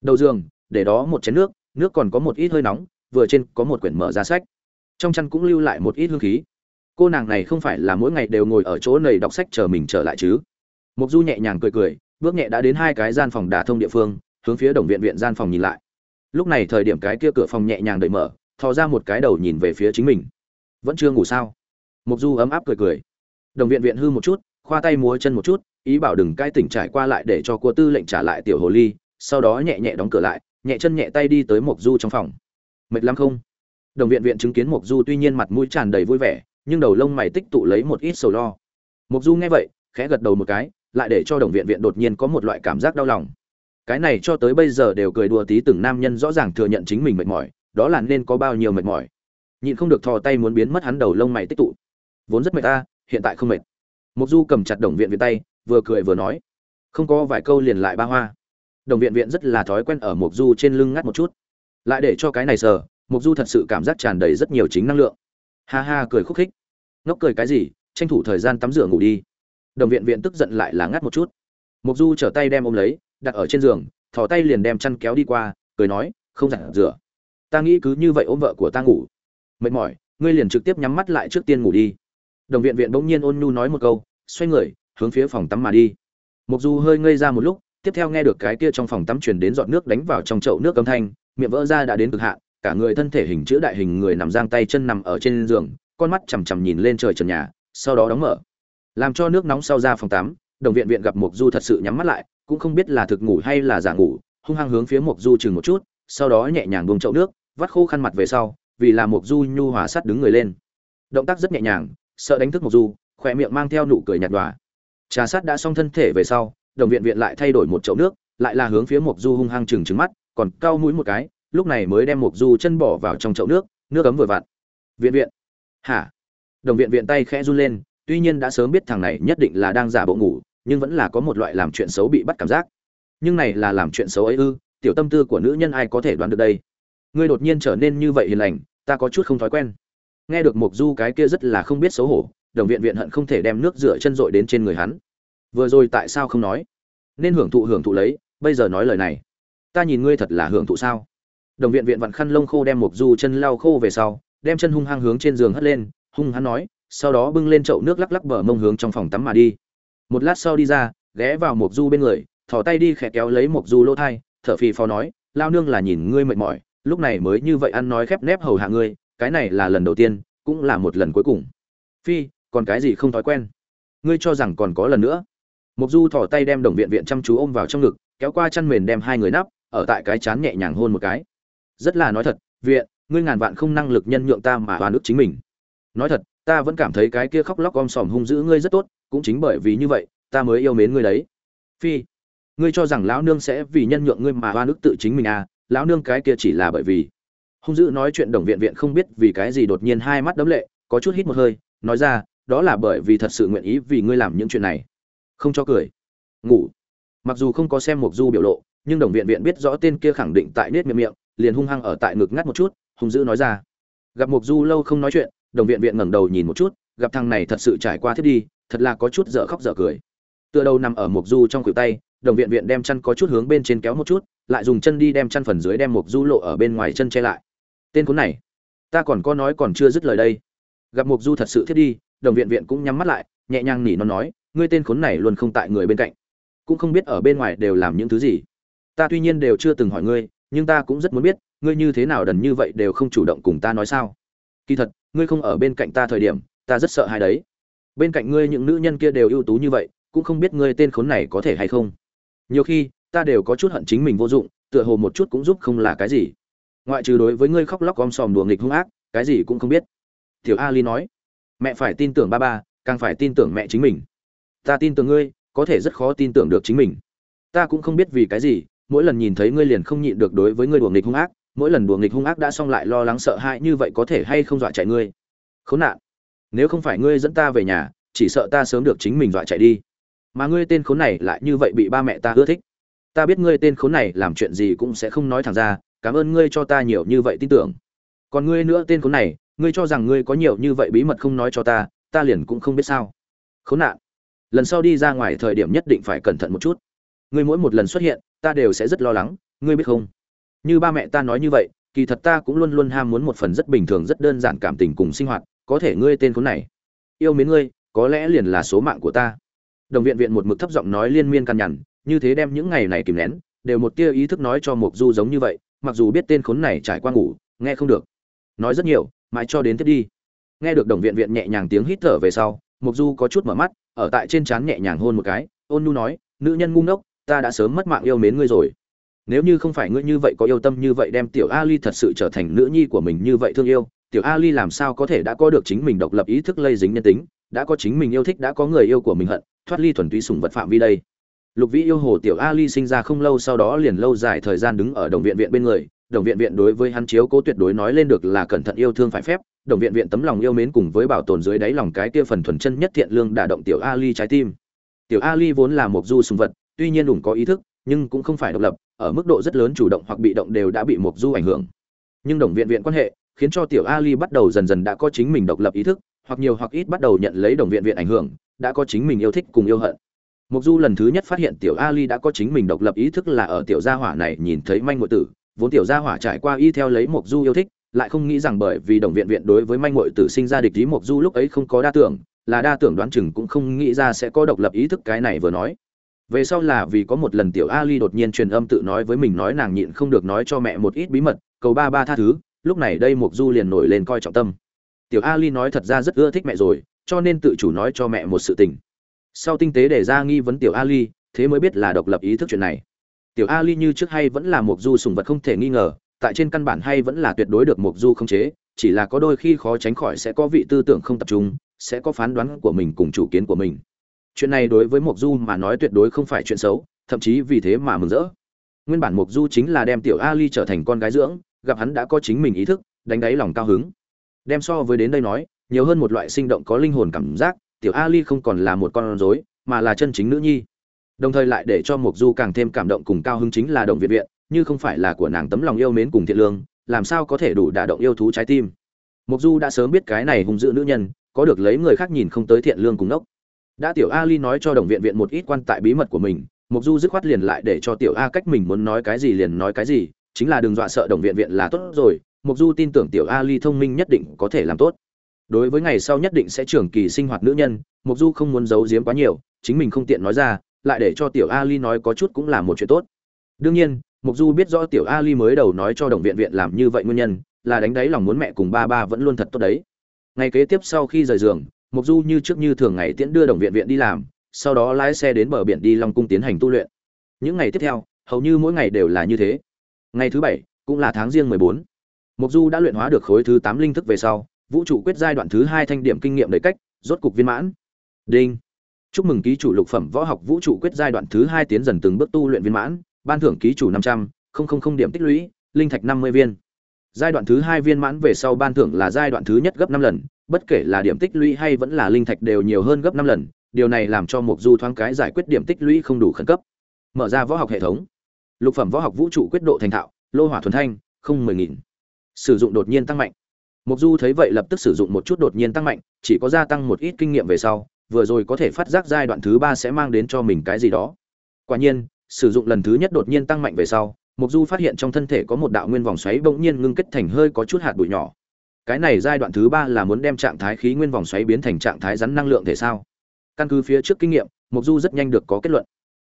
Đầu giường, để đó một chén nước nước còn có một ít hơi nóng, vừa trên có một quyển mở ra sách. Trong chăn cũng lưu lại một ít hương khí. Cô nàng này không phải là mỗi ngày đều ngồi ở chỗ này đọc sách chờ mình trở lại chứ mục du nhẹ nhàng cười cười, bước nhẹ đã đến hai cái gian phòng đả thông địa phương, hướng phía đồng viện viện gian phòng nhìn lại. Lúc này thời điểm cái kia cửa phòng nhẹ nhàng đẩy mở, thò ra một cái đầu nhìn về phía chính mình. Vẫn chưa ngủ sao? Mục du ấm áp cười cười. Đồng viện viện hư một chút, khoa tay múa chân một chút, ý bảo đừng cai tỉnh trải qua lại để cho cô tư lệnh trả lại tiểu hồ ly, sau đó nhẹ nhẹ đóng cửa lại, nhẹ chân nhẹ tay đi tới mục du trong phòng. Mệt lắm không? Đồng viện viện chứng kiến mục du tuy nhiên mặt mũi tràn đầy vui vẻ, nhưng đầu lông mày tích tụ lấy một ít sầu lo. Mục du nghe vậy, khẽ gật đầu một cái lại để cho đồng viện viện đột nhiên có một loại cảm giác đau lòng. Cái này cho tới bây giờ đều cười đùa tí từng nam nhân rõ ràng thừa nhận chính mình mệt mỏi, đó là nên có bao nhiêu mệt mỏi. Nhịn không được thò tay muốn biến mất hắn đầu lông mày tích tụ. Vốn rất mệt ta, hiện tại không mệt. Mục du cầm chặt đồng viện viện tay, vừa cười vừa nói, không có vài câu liền lại ba hoa. Đồng viện viện rất là thói quen ở mục du trên lưng ngắt một chút. Lại để cho cái này sờ, mục du thật sự cảm giác tràn đầy rất nhiều chính năng lượng. Ha ha cười khúc khích. Ngốc cười cái gì, tranh thủ thời gian tắm rửa ngủ đi đồng viện viện tức giận lại là ngắt một chút. Mục du trở tay đem ôm lấy, đặt ở trên giường, thò tay liền đem chăn kéo đi qua, cười nói, không giặt rửa. Ta nghĩ cứ như vậy ôm vợ của ta ngủ. Mệt mỏi, ngươi liền trực tiếp nhắm mắt lại trước tiên ngủ đi. Đồng viện viện bỗng nhiên ôn nhu nói một câu, xoay người, hướng phía phòng tắm mà đi. Mục du hơi ngây ra một lúc, tiếp theo nghe được cái kia trong phòng tắm truyền đến giọt nước đánh vào trong chậu nước âm thanh, miệng vỡ ra đã đến cực hạn, cả người thân thể hình chữ đại hình người nằm giang tay chân nằm ở trên giường, con mắt chằm chằm nhìn lên trời trần nhà, sau đó đóng mở làm cho nước nóng sau ra phòng tắm, đồng viện viện gặp mục du thật sự nhắm mắt lại, cũng không biết là thực ngủ hay là giả ngủ, hung hăng hướng phía mục du chừng một chút, sau đó nhẹ nhàng buông chậu nước, vắt khô khăn mặt về sau, vì là mục du nhu hòa sắt đứng người lên. Động tác rất nhẹ nhàng, sợ đánh thức mục du khỏe miệng mang theo nụ cười nhạt nhòa. Trà sát đã xong thân thể về sau, đồng viện viện lại thay đổi một chậu nước, lại là hướng phía mục du hung hăng chừng trừng mắt, còn cau mũi một cái, lúc này mới đem mục du chân bỏ vào trong chậu nước nước ấm vừa vặn. Viện viện. Hả? Đồng viện viện tay khẽ run lên tuy nhiên đã sớm biết thằng này nhất định là đang giả bộ ngủ, nhưng vẫn là có một loại làm chuyện xấu bị bắt cảm giác. Nhưng này là làm chuyện xấu ấy ư, tiểu tâm tư của nữ nhân ai có thể đoán được đây? Ngươi đột nhiên trở nên như vậy hiền lành, ta có chút không thói quen. Nghe được mục du cái kia rất là không biết xấu hổ, đồng viện viện hận không thể đem nước rửa chân dội đến trên người hắn. Vừa rồi tại sao không nói? Nên hưởng thụ hưởng thụ lấy, bây giờ nói lời này. Ta nhìn ngươi thật là hưởng thụ sao? Đồng viện viện vặn khăn lông khô đem mục du chân lau khô về sau, đem chân hung hăng hướng trên giường hất lên, hung hắn nói sau đó bưng lên chậu nước lắc lắc bờ mông hướng trong phòng tắm mà đi. Một lát sau đi ra, ghé vào mộc du bên người, thò tay đi khẽ kéo lấy mộc du lỗ thai, thở phì phò nói, lao nương là nhìn ngươi mệt mỏi, lúc này mới như vậy ăn nói khép nép hầu hạ ngươi, cái này là lần đầu tiên, cũng là một lần cuối cùng. Phi, còn cái gì không thói quen? Ngươi cho rằng còn có lần nữa. Mộc du thò tay đem đồng viện viện chăm chú ôm vào trong ngực, kéo qua chăn mền đem hai người nắp, ở tại cái chán nhẹ nhàng hôn một cái. Rất là nói thật, viện, ngươi ngàn vạn không năng lực nhân nhượng ta mà oan ức chính mình. Nói thật ta vẫn cảm thấy cái kia khóc lóc om sòm hung dữ ngươi rất tốt, cũng chính bởi vì như vậy, ta mới yêu mến ngươi đấy. Phi, ngươi cho rằng lão nương sẽ vì nhân nhượng ngươi mà oan ức tự chính mình à? Lão nương cái kia chỉ là bởi vì. Hung dữ nói chuyện đồng viện viện không biết vì cái gì đột nhiên hai mắt đấm lệ, có chút hít một hơi, nói ra, đó là bởi vì thật sự nguyện ý vì ngươi làm những chuyện này. Không cho cười. Ngủ. Mặc dù không có xem mục du biểu lộ, nhưng đồng viện viện biết rõ tên kia khẳng định tại nết miệng miệng, liền hung hăng ở tại ngực ngắt một chút, hung dữ nói ra. Gặp mục du lâu không nói chuyện đồng viện viện ngẩng đầu nhìn một chút, gặp thằng này thật sự trải qua thiết đi, thật là có chút dở khóc dở cười. Tựa đầu nằm ở mộc du trong khuỷu tay, đồng viện viện đem chăn có chút hướng bên trên kéo một chút, lại dùng chân đi đem chăn phần dưới đem mộc du lộ ở bên ngoài chân che lại. Tên cuốn này, ta còn có nói còn chưa dứt lời đây. Gặp mộc du thật sự thiết đi, đồng viện viện cũng nhắm mắt lại, nhẹ nhàng nỉ nó nói, ngươi tên khốn này luôn không tại người bên cạnh, cũng không biết ở bên ngoài đều làm những thứ gì. Ta tuy nhiên đều chưa từng hỏi ngươi, nhưng ta cũng rất muốn biết, ngươi như thế nào đần như vậy đều không chủ động cùng ta nói sao? Kỳ thật, ngươi không ở bên cạnh ta thời điểm, ta rất sợ hai đấy. Bên cạnh ngươi những nữ nhân kia đều ưu tú như vậy, cũng không biết ngươi tên khốn này có thể hay không. Nhiều khi, ta đều có chút hận chính mình vô dụng, tựa hồ một chút cũng giúp không là cái gì. Ngoại trừ đối với ngươi khóc lóc om sòm đùa nghịch hung ác, cái gì cũng không biết. Tiểu ali nói, mẹ phải tin tưởng ba ba, càng phải tin tưởng mẹ chính mình. Ta tin tưởng ngươi, có thể rất khó tin tưởng được chính mình. Ta cũng không biết vì cái gì, mỗi lần nhìn thấy ngươi liền không nhịn được đối với ngươi đùa nghịch hung ác mỗi lần đùa nghịch hung ác đã xong lại lo lắng sợ hãi, như vậy có thể hay không dọa chạy ngươi? Khốn nạn. Nếu không phải ngươi dẫn ta về nhà, chỉ sợ ta sớm được chính mình dọa chạy đi. Mà ngươi tên khốn này lại như vậy bị ba mẹ ta ưa thích. Ta biết ngươi tên khốn này làm chuyện gì cũng sẽ không nói thẳng ra, cảm ơn ngươi cho ta nhiều như vậy tin tưởng. Còn ngươi nữa tên khốn này, ngươi cho rằng ngươi có nhiều như vậy bí mật không nói cho ta ta liền cũng không biết sao. Khốn nạn. Lần sau đi ra ngoài thời điểm nhất định phải cẩn thận một chút. Ngươi mỗi một lần xuất hiện, ta đều sẽ rất lo lắng, ngươi biết không? Như ba mẹ ta nói như vậy, kỳ thật ta cũng luôn luôn ham muốn một phần rất bình thường, rất đơn giản cảm tình cùng sinh hoạt, có thể ngươi tên khốn này. Yêu mến ngươi, có lẽ liền là số mạng của ta. Đồng viện viện một mực thấp giọng nói liên miên căn nhằn, như thế đem những ngày này kìm nén, đều một tia ý thức nói cho mục du giống như vậy, mặc dù biết tên khốn này trải qua ngủ, nghe không được. Nói rất nhiều, mãi cho đến tiếp đi. Nghe được đồng viện viện nhẹ nhàng tiếng hít thở về sau mục du có chút mở mắt, ở tại trên trán nhẹ nhàng hôn một cái, ôn nu nói, nữ nhân ngu ngốc, ta đã sớm mất mạng yêu mến ngươi rồi nếu như không phải ngươi như vậy có yêu tâm như vậy đem tiểu ali thật sự trở thành nữ nhi của mình như vậy thương yêu, tiểu ali làm sao có thể đã có được chính mình độc lập ý thức lây dính nhân tính, đã có chính mình yêu thích, đã có người yêu của mình hận, thoát ly thuần túy sùng vật phạm vi đây. Lục vĩ yêu hồ tiểu ali sinh ra không lâu sau đó liền lâu dài thời gian đứng ở đồng viện viện bên người, đồng viện viện đối với hắn chiếu cố tuyệt đối nói lên được là cẩn thận yêu thương phải phép, đồng viện viện tấm lòng yêu mến cùng với bảo tồn dưới đáy lòng cái kia phần thuần chân nhất thiện lương đả động tiểu ali trái tim. Tiểu ali vốn là một du sùng vật, tuy nhiên đủng có ý thức nhưng cũng không phải độc lập ở mức độ rất lớn chủ động hoặc bị động đều đã bị mục du ảnh hưởng nhưng đồng viện viện quan hệ khiến cho tiểu ali bắt đầu dần dần đã có chính mình độc lập ý thức hoặc nhiều hoặc ít bắt đầu nhận lấy đồng viện viện ảnh hưởng đã có chính mình yêu thích cùng yêu hận Mộc Du lần thứ nhất phát hiện tiểu Ali đã có chính mình độc lập ý thức là ở tiểu gia hỏa này nhìn thấy manh Ngụy tử, vốn tiểu gia hỏa trải qua y theo lấy Mộc Du yêu thích, lại không nghĩ rằng bởi vì đồng viện viện đối với manh Ngụy tử sinh ra địch ý Mộc Du lúc ấy không có đa tưởng, là đa tưởng đoán chừng cũng không nghĩ ra sẽ có độc lập ý thức cái này vừa nói. Về sau là vì có một lần tiểu Ali đột nhiên truyền âm tự nói với mình nói nàng nhịn không được nói cho mẹ một ít bí mật, cầu ba ba tha thứ, lúc này đây Mộc Du liền nổi lên coi trọng tâm. Tiểu Ali nói thật ra rất ưa thích mẹ rồi, cho nên tự chủ nói cho mẹ một sự tình. Sau tinh tế để ra nghi vấn tiểu Ali, thế mới biết là độc lập ý thức chuyện này. Tiểu Ali như trước hay vẫn là Mộc Du sùng vật không thể nghi ngờ, tại trên căn bản hay vẫn là tuyệt đối được Mộc Du khống chế, chỉ là có đôi khi khó tránh khỏi sẽ có vị tư tưởng không tập trung, sẽ có phán đoán của mình cùng chủ kiến của mình. Chuyện này đối với Mộc Du mà nói tuyệt đối không phải chuyện xấu, thậm chí vì thế mà mừng rỡ. Nguyên bản Mộc Du chính là đem tiểu Ali trở thành con gái dưỡng, gặp hắn đã có chính mình ý thức, đánh đáy lòng cao hứng. Đem so với đến đây nói, nhiều hơn một loại sinh động có linh hồn cảm giác, tiểu Ali không còn là một con rối, mà là chân chính nữ nhi. Đồng thời lại để cho Mộc Du càng thêm cảm động cùng cao hứng chính là Đồng viện Viện, như không phải là của nàng tấm lòng yêu mến cùng thiện lương, làm sao có thể đủ đả động yêu thú trái tim. Mộc Du đã sớm biết cái này hung dữ nữ nhân, có được lấy người khác nhìn không tới thiện lương cùng nốc. Đã tiểu Ali nói cho Đồng Viện Viện một ít quan tại bí mật của mình, Mộc Du dứt khoát liền lại để cho tiểu A cách mình muốn nói cái gì liền nói cái gì, chính là đừng dọa sợ Đồng Viện Viện là tốt rồi, Mộc Du tin tưởng tiểu Ali thông minh nhất định có thể làm tốt. Đối với ngày sau nhất định sẽ trưởng kỳ sinh hoạt nữ nhân mục du không muốn giấu giếm quá nhiều chính mình không tiện nói ra lại để cho tiểu ali nói có chút cũng là một chuyện tốt. Đương nhiên mục du biết rõ tiểu ali mới đầu nói cho đồng viện viện làm như vậy nguyên nhân là đánh đáy lòng muốn mẹ cùng ba ba vẫn luôn thật tốt đấy. Ngày kế tiếp sau khi rời giường mục du như trước như thường ngày tiễn đưa đồng viện viện đi làm, sau đó lái xe đến bờ biển đi long cung tiến hành tu luyện. Những ngày tiếp theo, hầu như mỗi ngày đều là như thế. Ngày thứ bảy, cũng là tháng riêng mười bốn. Mục du đã luyện hóa được khối thứ tám linh thức về sau, vũ trụ quyết giai đoạn thứ hai thanh điểm kinh nghiệm đầy cách, rốt cục viên mãn. Đinh. Chúc mừng ký chủ lục phẩm võ học vũ trụ quyết giai đoạn thứ hai tiến dần từng bước tu luyện viên mãn, ban thưởng ký chủ năm trăm linh điểm tích lũy, linh thạch năm mươi viên. Giai đoạn thứ hai viên mãn về sau ban thưởng là giai đoạn thứ nhất gấp năm lần bất kể là điểm tích lũy hay vẫn là linh thạch đều nhiều hơn gấp năm lần điều này làm cho Mộc du thoáng cái giải quyết điểm tích lũy không đủ khẩn cấp mở ra võ học hệ thống lục phẩm võ học vũ trụ quyết độ thành thạo lô hỏa thuần thanh không mười nghìn sử dụng đột nhiên tăng mạnh Mộc Du thấy vậy lập tức sử dụng một chút đột nhiên tăng mạnh, chỉ có gia tăng một ít kinh nghiệm về sau, vừa rồi có thể phát giác giai đoạn thứ ba sẽ mang đến cho mình cái gì đó. Quả nhiên, sử dụng lần thứ nhất đột nhiên tăng mạnh về sau, Mộc Du phát hiện trong thân thể có một đạo nguyên vòng xoáy bỗng nhiên ngưng kết thành hơi có chút hạt bụi nhỏ. Cái này giai đoạn thứ ba là muốn đem trạng thái khí nguyên vòng xoáy biến thành trạng thái rắn năng lượng thể sao? Căn cứ phía trước kinh nghiệm, mục Du rất nhanh được có kết luận.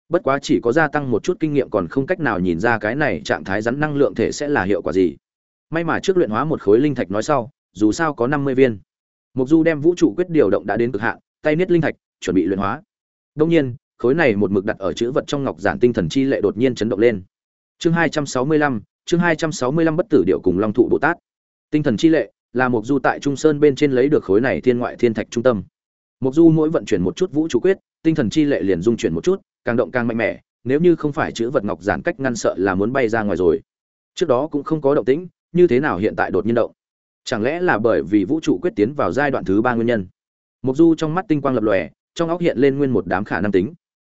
Bất quá chỉ có gia tăng một chút kinh nghiệm còn không cách nào nhìn ra cái này trạng thái rắn năng lượng thể sẽ là hiệu quả gì. May mà trước luyện hóa một khối linh thạch nói sau dù sao có năm mươi viên. Mục du đem vũ trụ quyết điều động đã đến cực hạn tay niết linh thạch chuẩn bị luyện hóa. Đông nhiên khối này một mực đặt ở chữ vật trong ngọc giản tinh thần chi lệ đột nhiên chấn động lên. Chương hai trăm sáu mươi lăm chương hai trăm sáu mươi lăm bất tử điệu cùng long thụ bồ tát. Tinh thần chi lệ là mục du tại trung sơn bên trên lấy được khối này thiên ngoại thiên thạch trung tâm. Mục du mỗi vận chuyển một chút vũ trụ quyết, tinh thần chi lệ liền dung chuyển một chút, càng động càng mạnh mẽ, nếu như không phải chữ vật ngọc giản cách ngăn sợ là muốn bay ra ngoài rồi. Trước đó cũng không có động tĩnh, như thế nào hiện tại đột nhiên động? Chẳng lẽ là bởi vì vũ trụ quyết tiến vào giai đoạn thứ ba nguyên nhân? Mục du trong mắt tinh quang lập lòe, trong óc hiện lên nguyên một đám khả năng tính.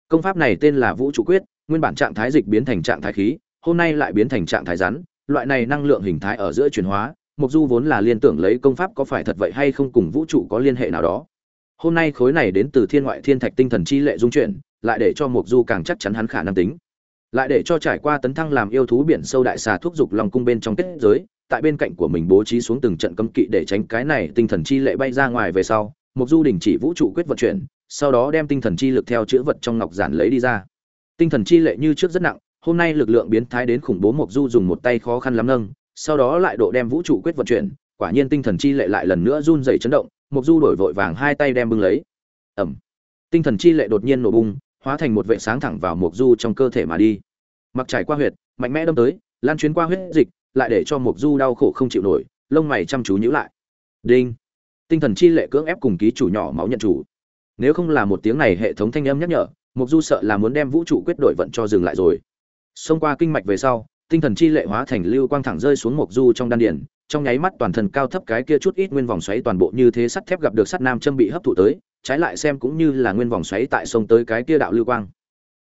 Công pháp này tên là vũ trụ quyết, nguyên bản trạng thái dịch biến thành trạng thái khí, hôm nay lại biến thành trạng thái rắn, loại này năng lượng hình thái ở giữa chuyển hóa mục du vốn là liên tưởng lấy công pháp có phải thật vậy hay không cùng vũ trụ có liên hệ nào đó. Hôm nay khối này đến từ thiên ngoại thiên thạch tinh thần chi lệ dung chuyển, lại để cho mục du càng chắc chắn hắn khả năng tính. Lại để cho trải qua tấn thăng làm yêu thú biển sâu đại xà thúc dục lòng cung bên trong kết giới, tại bên cạnh của mình bố trí xuống từng trận cấm kỵ để tránh cái này tinh thần chi lệ bay ra ngoài về sau mục du đình chỉ vũ trụ quyết vận chuyển, sau đó đem tinh thần chi lực theo chữ vật trong ngọc giản lấy đi ra. Tinh thần chi lệ như trước rất nặng, hôm nay lực lượng biến thái đến khủng bố mục du dùng một tay khó khăn lắm nâng sau đó lại độ đem vũ trụ quyết vận chuyển, quả nhiên tinh thần chi lệ lại lần nữa run dày chấn động mục du đổi vội vàng hai tay đem bưng lấy. Ẩm tinh thần chi lệ đột nhiên nổ bung, hóa thành một vệ sáng thẳng vào mục du trong cơ thể mà đi. Mặc trải qua huyệt, mạnh mẽ đâm tới, lan chuyến qua huyết dịch, lại để cho mục du đau khổ không chịu nổi, lông mày chăm chú nhíu lại. Đinh. Tinh thần chi lệ cưỡng ép cùng ký chủ nhỏ máu nhận chủ. Nếu không là một tiếng này hệ thống thanh âm nhắc nhở mục du sợ là muốn đem vũ trụ quyết đổi vận cho dừng lại rồi. Xông qua kinh mạch về sau tinh thần chi lệ hóa thành lưu quang thẳng rơi xuống mộc du trong đan điền, trong nháy mắt toàn thân cao thấp cái kia chút ít nguyên vòng xoáy toàn bộ như thế sắt thép gặp được sắt nam châm bị hấp thụ tới, trái lại xem cũng như là nguyên vòng xoáy tại sông tới cái kia đạo lưu quang.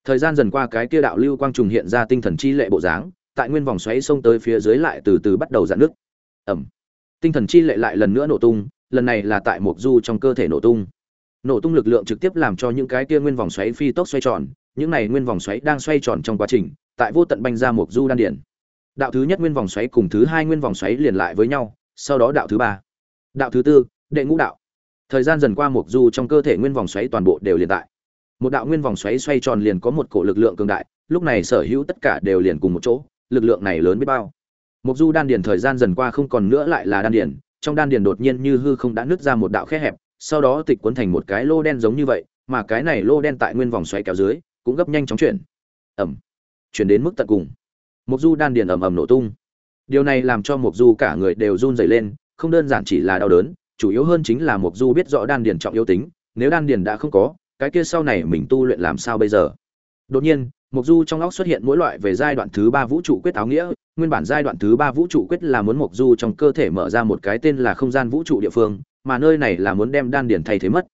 Thời gian dần qua cái kia đạo lưu quang trùng hiện ra tinh thần chi lệ bộ dáng, tại nguyên vòng xoáy sông tới phía dưới lại từ từ bắt đầu giãn nước ẩm tinh thần chi lệ lại lần nữa nổ tung, lần này là tại mộc du trong cơ thể nổ tung. Nổ tung lực lượng trực tiếp làm cho những cái kia nguyên vòng xoáy phi tốc xoay tròn, những này nguyên vòng xoáy đang xoay tròn trong quá trình tại vô tận banh ra một du đan điển. Đạo thứ nhất nguyên vòng xoáy cùng thứ hai nguyên vòng xoáy liền lại với nhau, sau đó đạo thứ ba, đạo thứ tư, đệ ngũ đạo. Thời gian dần qua một du trong cơ thể nguyên vòng xoáy toàn bộ đều liền tại. Một đạo nguyên vòng xoáy xoay tròn liền có một cổ lực lượng cường đại, lúc này sở hữu tất cả đều liền cùng một chỗ, lực lượng này lớn biết bao. Một du đan điền thời gian dần qua không còn nữa lại là đan điền trong đan điền đột nhiên như hư không đã nứt ra một đạo khe hẹp, sau đó tịch cuốn thành một cái lô đen giống như vậy, mà cái này lô đen tại nguyên vòng xoáy kéo dưới, cũng gấp nhanh chóng chuyển. Ẩm chuyển đến mức tận cùng. Mộc du đan điền ầm ầm nổ tung. Điều này làm cho mộc du cả người đều run rẩy lên, không đơn giản chỉ là đau đớn, chủ yếu hơn chính là mộc du biết rõ đan điền trọng yếu tính, nếu đan điền đã không có, cái kia sau này mình tu luyện làm sao bây giờ? Đột nhiên, mộc du trong óc xuất hiện mỗi loại về giai đoạn thứ ba vũ trụ quyết áo nghĩa, nguyên bản giai đoạn thứ ba vũ trụ quyết là muốn mộc du trong cơ thể mở ra một cái tên là không gian vũ trụ địa phương, mà nơi này là muốn đem đan điền thay thế mất.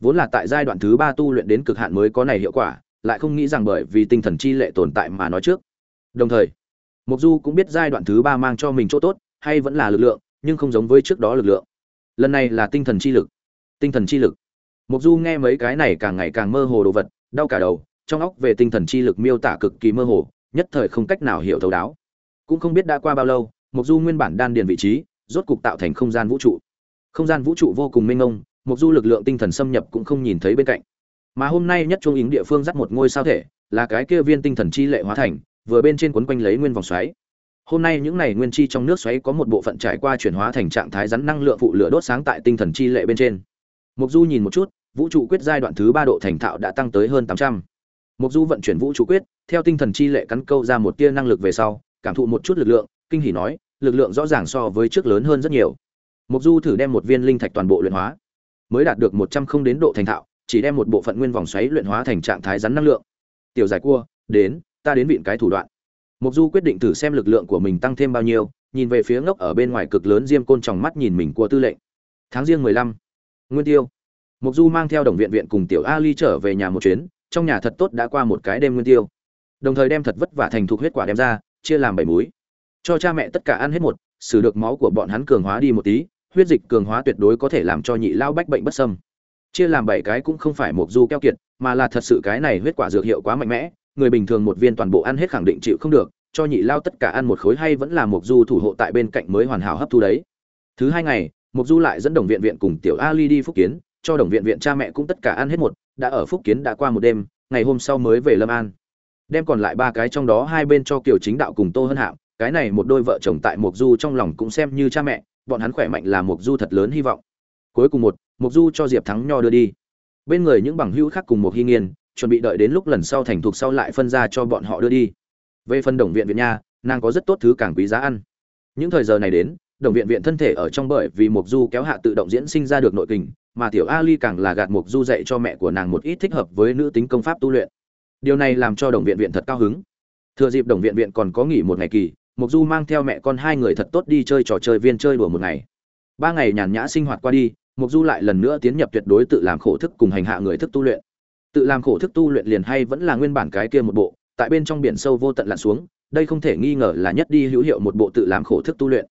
Vốn là tại giai đoạn thứ ba tu luyện đến cực hạn mới có này hiệu quả lại không nghĩ rằng bởi vì tinh thần chi lệ tồn tại mà nói trước. Đồng thời, mộc du cũng biết giai đoạn thứ ba mang cho mình chỗ tốt, hay vẫn là lực lượng, nhưng không giống với trước đó lực lượng. Lần này là tinh thần chi lực. Tinh thần chi lực. Mộc du nghe mấy cái này càng ngày càng mơ hồ đồ vật, đau cả đầu, trong óc về tinh thần chi lực miêu tả cực kỳ mơ hồ, nhất thời không cách nào hiểu thấu đáo. Cũng không biết đã qua bao lâu, mộc du nguyên bản đan điền vị trí, rốt cục tạo thành không gian vũ trụ. Không gian vũ trụ vô cùng mênh mông, mộc du lực lượng tinh thần xâm nhập cũng không nhìn thấy bên cạnh mà hôm nay nhất trung ứng địa phương dắt một ngôi sao thể, là cái kia viên tinh thần chi lệ hóa thành, vừa bên trên quấn quanh lấy nguyên vòng xoáy. Hôm nay những này nguyên chi trong nước xoáy có một bộ phận trải qua chuyển hóa thành trạng thái rắn năng lượng phụ lửa đốt sáng tại tinh thần chi lệ bên trên. Mục du nhìn một chút, vũ trụ quyết giai đoạn thứ ba độ thành thạo đã tăng tới hơn tám trăm. Mục du vận chuyển vũ trụ quyết, theo tinh thần chi lệ cắn câu ra một tia năng lực về sau, cảm thụ một chút lực lượng, kinh hỉ nói, lực lượng rõ ràng so với trước lớn hơn rất nhiều. Mục du thử đem một viên linh thạch toàn bộ luyện hóa, mới đạt được một trăm không đến độ thành thạo chỉ đem một bộ phận nguyên vòng xoáy luyện hóa thành trạng thái rắn năng lượng. Tiểu giải cua, đến, ta đến viện cái thủ đoạn. Mộc du quyết định thử xem lực lượng của mình tăng thêm bao nhiêu, nhìn về phía ngốc ở bên ngoài cực lớn diêm côn tròng mắt nhìn mình của tư lệnh. Tháng riêng mười lăm, nguyên tiêu. Mộc du mang theo đồng viện viện cùng tiểu ali trở về nhà một chuyến, trong nhà thật tốt đã qua một cái đêm nguyên tiêu. Đồng thời đem thật vất vả thành thục huyết quả đem ra, chia làm bảy múi. Cho cha mẹ tất cả ăn hết một, xử được máu của bọn hắn cường hóa đi một tí, huyết dịch cường hóa tuyệt đối có thể làm cho nhị lao bách bệnh bất sâm chia làm bảy cái cũng không phải một du keo kiệt, mà là thật sự cái này huyết quả dược hiệu quá mạnh mẽ, người bình thường một viên toàn bộ ăn hết khẳng định chịu không được, cho nhị lao tất cả ăn một khối hay vẫn là một du thủ hộ tại bên cạnh mới hoàn hảo hấp thu đấy. Thứ hai ngày, một du lại dẫn đồng viện viện cùng tiểu ali đi phúc kiến, cho đồng viện viện cha mẹ cũng tất cả ăn hết một, đã ở phúc kiến đã qua một đêm, ngày hôm sau mới về lâm an. Đem còn lại ba cái trong đó hai bên cho kiều chính đạo cùng tô hân hạng cái này một đôi vợ chồng tại một du trong lòng cũng xem như cha mẹ, bọn hắn khỏe mạnh là một du thật lớn hy vọng cuối cùng một, mộc du cho diệp thắng nho đưa đi. Bên người những bằng hữu khác cùng một hy nghiên, chuẩn bị đợi đến lúc lần sau thành thục sau lại phân ra cho bọn họ đưa đi. Về phần đồng viện viện nha, nàng có rất tốt thứ càng quý giá ăn. Những thời giờ này đến, đồng viện viện thân thể ở trong bởi vì mộc du kéo hạ tự động diễn sinh ra được nội kình, mà tiểu ali càng là gạt mộc du dạy cho mẹ của nàng một ít thích hợp với nữ tính công pháp tu luyện. Điều này làm cho đồng viện viện thật cao hứng. Thừa dịp đồng viện viện còn có nghỉ một ngày kỳ, mộc du mang theo mẹ con hai người thật tốt đi chơi trò chơi viên chơi đùa một ngày. Ba ngày nhàn nhã sinh hoạt qua đi mộc du lại lần nữa tiến nhập tuyệt đối tự làm khổ thức cùng hành hạ người thức tu luyện. Tự làm khổ thức tu luyện liền hay vẫn là nguyên bản cái kia một bộ, tại bên trong biển sâu vô tận lặn xuống, đây không thể nghi ngờ là nhất đi hữu hiệu một bộ tự làm khổ thức tu luyện.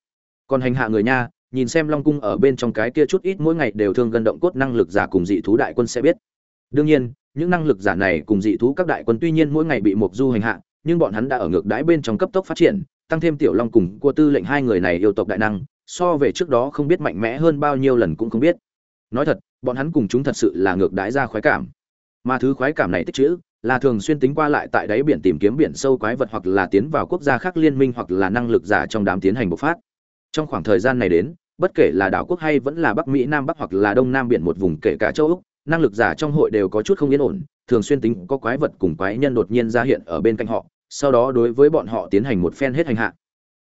Còn hành hạ người nha, nhìn xem long cung ở bên trong cái kia chút ít mỗi ngày đều thương gần động cốt năng lực giả cùng dị thú đại quân sẽ biết. Đương nhiên, những năng lực giả này cùng dị thú các đại quân tuy nhiên mỗi ngày bị mộc du hành hạ, nhưng bọn hắn đã ở ngược đãi bên trong cấp tốc phát triển, tăng thêm tiểu long cùng cua tư lệnh hai người này yêu tộc đại năng so về trước đó không biết mạnh mẽ hơn bao nhiêu lần cũng không biết. Nói thật, bọn hắn cùng chúng thật sự là ngược đái ra khoái cảm. Mà thứ khoái cảm này tích chữ, là thường xuyên tính qua lại tại đáy biển tìm kiếm biển sâu quái vật hoặc là tiến vào quốc gia khác liên minh hoặc là năng lực giả trong đám tiến hành bộc phát. Trong khoảng thời gian này đến, bất kể là đảo quốc hay vẫn là bắc mỹ, nam bắc hoặc là đông nam biển một vùng, kể cả châu úc, năng lực giả trong hội đều có chút không yên ổn, thường xuyên tính có quái vật cùng quái nhân đột nhiên ra hiện ở bên cạnh họ, sau đó đối với bọn họ tiến hành một phen hết hành hạ.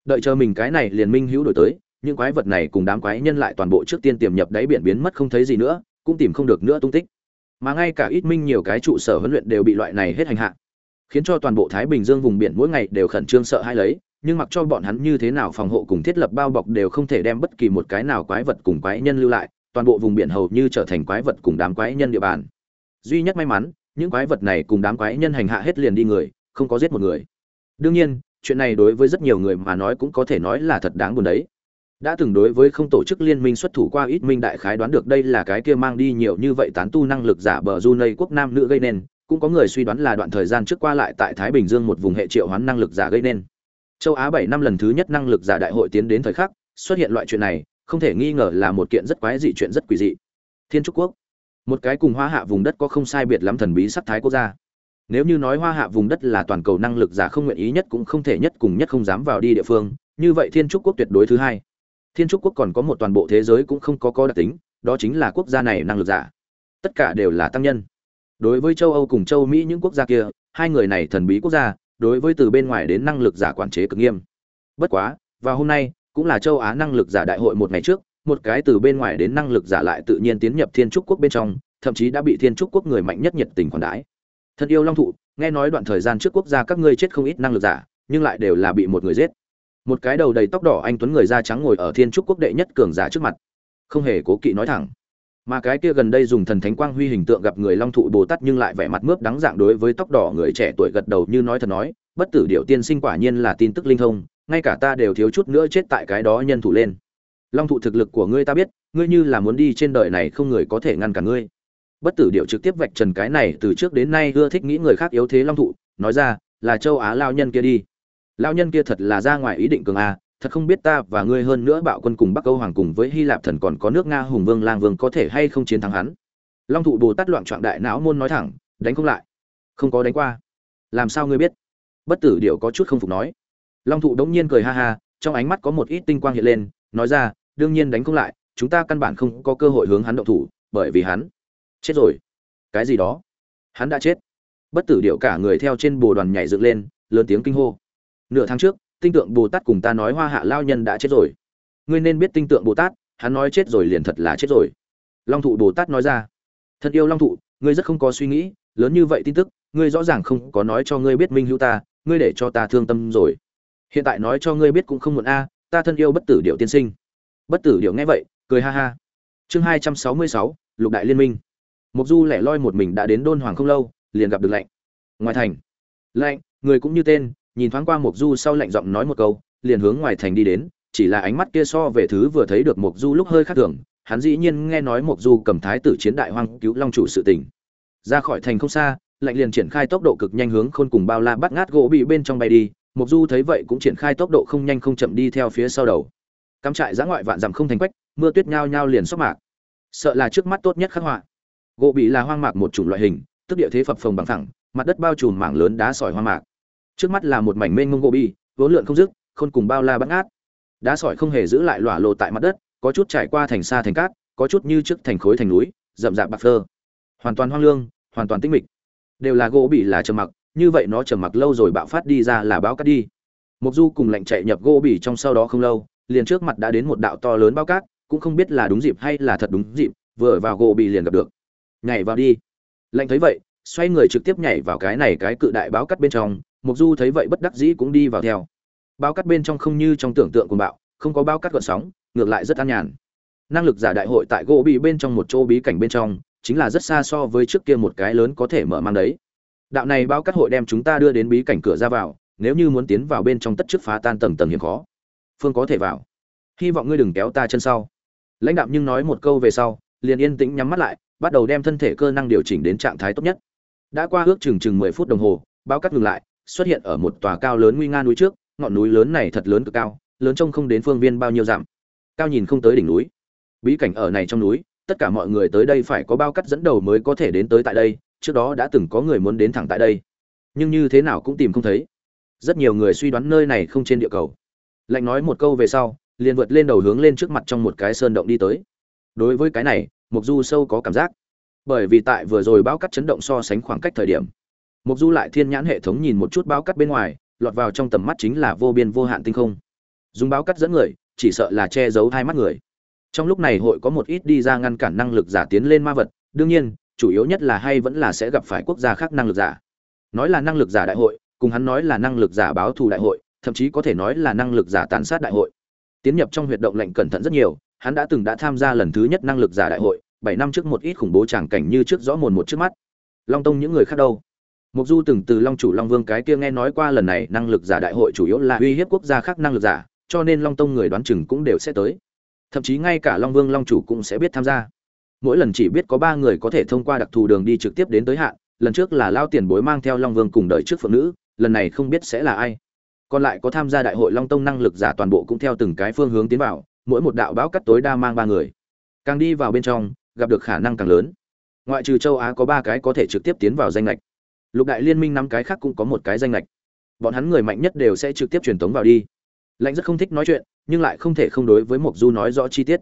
Đợi chờ mình cái này liền minh hữu đổi tới những quái vật này cùng đám quái nhân lại toàn bộ trước tiên tiềm nhập đáy biển biến mất không thấy gì nữa, cũng tìm không được nữa tung tích. Mà ngay cả ít minh nhiều cái trụ sở huấn luyện đều bị loại này hết hành hạ, khiến cho toàn bộ thái bình dương vùng biển mỗi ngày đều khẩn trương sợ hãi lấy, nhưng mặc cho bọn hắn như thế nào phòng hộ cùng thiết lập bao bọc đều không thể đem bất kỳ một cái nào quái vật cùng quái nhân lưu lại, toàn bộ vùng biển hầu như trở thành quái vật cùng đám quái nhân địa bàn. Duy nhất may mắn, những quái vật này cùng đám quái nhân hành hạ hết liền đi người, không có giết một người. Đương nhiên, chuyện này đối với rất nhiều người mà nói cũng có thể nói là thật đáng buồn đấy đã từng đối với không tổ chức liên minh xuất thủ qua ít minh đại khái đoán được đây là cái kia mang đi nhiều như vậy tán tu năng lực giả bờ du nây quốc nam nữ gây nên, cũng có người suy đoán là đoạn thời gian trước qua lại tại thái bình dương một vùng hệ triệu hoán năng lực giả gây nên. Châu á bảy năm lần thứ nhất năng lực giả đại hội tiến đến thời khắc, xuất hiện loại chuyện này, không thể nghi ngờ là một kiện rất quái dị chuyện rất quỷ dị. Thiên trúc quốc. Một cái cùng hoa hạ vùng đất có không sai biệt lắm thần bí sắc thái quốc gia. Nếu như nói hoa hạ vùng đất là toàn cầu năng lực giả không nguyện ý nhất cũng không thể nhất cùng nhất không dám vào đi địa phương, như vậy thiên trúc quốc tuyệt đối thứ hai thiên trúc quốc còn có một toàn bộ thế giới cũng không có có đặc tính, đó chính là quốc gia này năng lực giả. Tất cả đều là tăng nhân. Đối với châu âu cùng châu mỹ những quốc gia kia, hai người này thần bí quốc gia, đối với từ bên ngoài đến năng lực giả quản chế cực nghiêm. Bất quá và hôm nay, cũng là châu á năng lực giả đại hội một ngày trước, một cái từ bên ngoài đến năng lực giả lại tự nhiên tiến nhập thiên trúc quốc bên trong, thậm chí đã bị thiên trúc quốc người mạnh nhất nhiệt tình quản đái. thân yêu long thụ, nghe nói đoạn thời gian trước quốc gia các ngươi chết không ít năng lực giả, nhưng lại đều là bị một người giết một cái đầu đầy tóc đỏ anh tuấn người da trắng ngồi ở thiên trúc quốc đệ nhất cường giả trước mặt. Không hề cố kỵ nói thẳng. Mà cái kia gần đây dùng thần thánh quang huy hình tượng gặp người long thụ bồ tát nhưng lại vẻ mặt mướp đắng dạng đối với tóc đỏ người trẻ tuổi gật đầu như nói thật nói, bất tử điệu tiên sinh quả nhiên là tin tức linh thông, ngay cả ta đều thiếu chút nữa chết tại cái đó nhân thủ lên. Long thụ thực lực của ngươi ta biết, ngươi như là muốn đi trên đời này không người có thể ngăn cả ngươi. Bất tử điệu trực tiếp vạch trần cái này, từ trước đến nay ưa thích nghĩ người khác yếu thế long thụ, nói ra, là châu á lao nhân kia đi lao nhân kia thật là ra ngoài ý định cường a, thật không biết ta và ngươi hơn nữa bạo quân cùng bắc âu hoàng cùng với hy lạp thần còn có nước nga, hùng vương, lang vương có thể hay không chiến thắng hắn? Long thụ bồ tát loạn trọng đại não môn nói thẳng, đánh không lại. Không có đánh qua. Làm sao ngươi biết? Bất tử điệu có chút không phục nói. Long thụ đống nhiên cười ha ha, trong ánh mắt có một ít tinh quang hiện lên, nói ra, đương nhiên đánh không lại, chúng ta căn bản không có cơ hội hướng hắn động thủ, bởi vì hắn chết rồi. Cái gì đó? Hắn đã chết. Bất tử điệu cả người theo trên bồ đoàn nhảy dựng lên, lớn tiếng kinh hô nửa tháng trước, tinh tượng bồ tát cùng ta nói hoa hạ lao nhân đã chết rồi. Ngươi nên biết tinh tượng bồ tát, hắn nói chết rồi liền thật là chết rồi. Long thụ bồ tát nói ra. Thật yêu long thụ, ngươi rất không có suy nghĩ, lớn như vậy tin tức, ngươi rõ ràng không có nói cho ngươi biết minh hữu ta, ngươi để cho ta thương tâm rồi. Hiện tại nói cho ngươi biết cũng không muộn a, ta thân yêu bất tử điệu tiên sinh. Bất tử điệu nghe vậy, cười ha ha. Chương hai trăm sáu mươi sáu, lục đại liên minh. Mục du lẻ loi một mình đã đến đôn hoàng không lâu, liền gặp được lạnh ngoài thành. Lạnh người cũng như tên nhìn thoáng qua Mộc du sau lạnh giọng nói một câu, liền hướng ngoài thành đi đến, chỉ là ánh mắt kia so về thứ vừa thấy được Mộc du lúc hơi khác thường, hắn dĩ nhiên nghe nói Mộc du cầm thái tử chiến đại hoang cứu long chủ sự tình. Ra khỏi thành không xa, lạnh liền triển khai tốc độ cực nhanh hướng khôn cùng bao la bắt ngát gỗ bị bên trong bay đi, Mộc du thấy vậy cũng triển khai tốc độ không nhanh không chậm đi theo phía sau đầu. Cắm trại giã ngoại vạn dặm không thành quách, mưa tuyết nhao nhao liền sốc mạc. Sợ là trước mắt tốt nhất khắc họa. Gỗ bị là hoang mạc một chủng loại hình, tức địa thế phập phồng bằng thẳng mặt đất bao trùm mảng lớn đá sỏi hoang mạc trước mắt là một mảnh mênh mông gỗ vốn lượn không dứt, khôn cùng bao la bắt ngát. Đá sỏi không hề giữ lại lỏa lộ tại mặt đất, có chút trải qua thành xa thành cát, có chút như trước thành khối thành núi, rậm rạp bạc phơ. Hoàn toàn hoang lương, hoàn toàn tĩnh mịch. Đều là gỗ bị là trầm mặc, như vậy nó trầm mặc lâu rồi bạo phát đi ra là báo cát đi. Mục du cùng lạnh chạy nhập gỗ bị trong sau đó không lâu, liền trước mặt đã đến một đạo to lớn báo cát, cũng không biết là đúng dịp hay là thật đúng dịp, vừa vào gỗ bị liền gặp được. Nhảy vào đi. Lạnh thấy vậy, xoay người trực tiếp nhảy vào cái này cái cự đại báo cát bên trong mục du thấy vậy bất đắc dĩ cũng đi vào theo. Bao cát bên trong không như trong tưởng tượng của bạo, không có bao cát gợn sóng, ngược lại rất an nhàn. Năng lực giả đại hội tại gỗ bị bên trong một chỗ bí cảnh bên trong, chính là rất xa so với trước kia một cái lớn có thể mở mang đấy. Đạo này bao cát hội đem chúng ta đưa đến bí cảnh cửa ra vào, nếu như muốn tiến vào bên trong tất trước phá tan tầng tầng hiểm khó, phương có thể vào. Hy vọng ngươi đừng kéo ta chân sau. Lãnh đạo nhưng nói một câu về sau, liền yên tĩnh nhắm mắt lại, bắt đầu đem thân thể cơ năng điều chỉnh đến trạng thái tốt nhất. Đã qua ước chừng chừng mười phút đồng hồ, bao cát ngừng lại xuất hiện ở một tòa cao lớn nguy nga núi trước, ngọn núi lớn này thật lớn cực cao, lớn trông không đến phương viên bao nhiêu dặm. Cao nhìn không tới đỉnh núi. Bí cảnh ở này trong núi, tất cả mọi người tới đây phải có bao cắt dẫn đầu mới có thể đến tới tại đây, trước đó đã từng có người muốn đến thẳng tại đây. Nhưng như thế nào cũng tìm không thấy. Rất nhiều người suy đoán nơi này không trên địa cầu. Lạnh nói một câu về sau, liền vượt lên đầu hướng lên trước mặt trong một cái sơn động đi tới. Đối với cái này mục du sâu có cảm giác. Bởi vì tại vừa rồi bao cắt chấn động so sánh khoảng cách thời điểm mục du lại thiên nhãn hệ thống nhìn một chút báo cắt bên ngoài, lọt vào trong tầm mắt chính là vô biên vô hạn tinh không. Dùng báo cắt dẫn người, chỉ sợ là che giấu hai mắt người. Trong lúc này hội có một ít đi ra ngăn cản năng lực giả tiến lên ma vật, đương nhiên, chủ yếu nhất là hay vẫn là sẽ gặp phải quốc gia khác năng lực giả. Nói là năng lực giả đại hội, cùng hắn nói là năng lực giả báo thù đại hội, thậm chí có thể nói là năng lực giả tàn sát đại hội. Tiến nhập trong huyệt động lệnh cẩn thận rất nhiều, hắn đã từng đã tham gia lần thứ nhất năng lực giả đại hội, bảy năm trước một ít khủng bố tràng cảnh như trước rõ mồn một trước mắt. Long tông những người khác đâu? Mục du từng từ long chủ long vương cái kia nghe nói qua lần này năng lực giả đại hội chủ yếu là uy hiếp quốc gia khác năng lực giả, cho nên long tông người đoán chừng cũng đều sẽ tới. Thậm chí ngay cả long vương long chủ cũng sẽ biết tham gia. Mỗi lần chỉ biết có ba người có thể thông qua đặc thù đường đi trực tiếp đến tới hạn, lần trước là lao tiền bối mang theo long vương cùng đợi trước phụ nữ, lần này không biết sẽ là ai. Còn lại có tham gia đại hội long tông năng lực giả toàn bộ cũng theo từng cái phương hướng tiến vào, mỗi một đạo báo cắt tối đa mang ba người. Càng đi vào bên trong, gặp được khả năng càng lớn. Ngoại trừ châu á có ba cái có thể trực tiếp tiến vào danh lệch lục đại liên minh năm cái khác cũng có một cái danh lệch. Bọn hắn người mạnh nhất đều sẽ trực tiếp truyền tống vào đi. Lãnh rất không thích nói chuyện, nhưng lại không thể không đối với mộc du nói rõ chi tiết.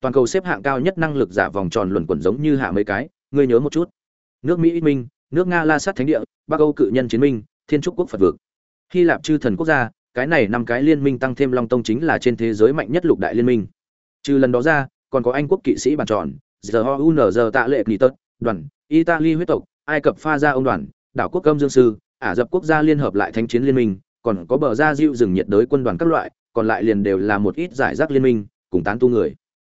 Toàn cầu xếp hạng cao nhất năng lực giả vòng tròn luẩn quẩn giống như hạ mấy cái, ngươi nhớ một chút. Nước mỹ minh, nước nga la sát thánh địa, bắc âu cự nhân chiến minh, thiên trúc quốc phật vực. Hy lạp chư thần quốc gia, cái này năm cái liên minh tăng thêm long tông chính là trên thế giới mạnh nhất lục đại liên minh. Trừ lần đó ra, còn có anh quốc kỵ sĩ bàn tròn giờ ho giờ tạ lệ nghỉ tật, đoàn, italy huyết tộc, ai cập pha gia ông đoàn đảo quốc công dương sư, ả rập quốc gia liên hợp lại thanh chiến liên minh, còn có bờ gia diệu rừng nhiệt đới quân đoàn các loại, còn lại liền đều là một ít giải rác liên minh, cùng tán tu người.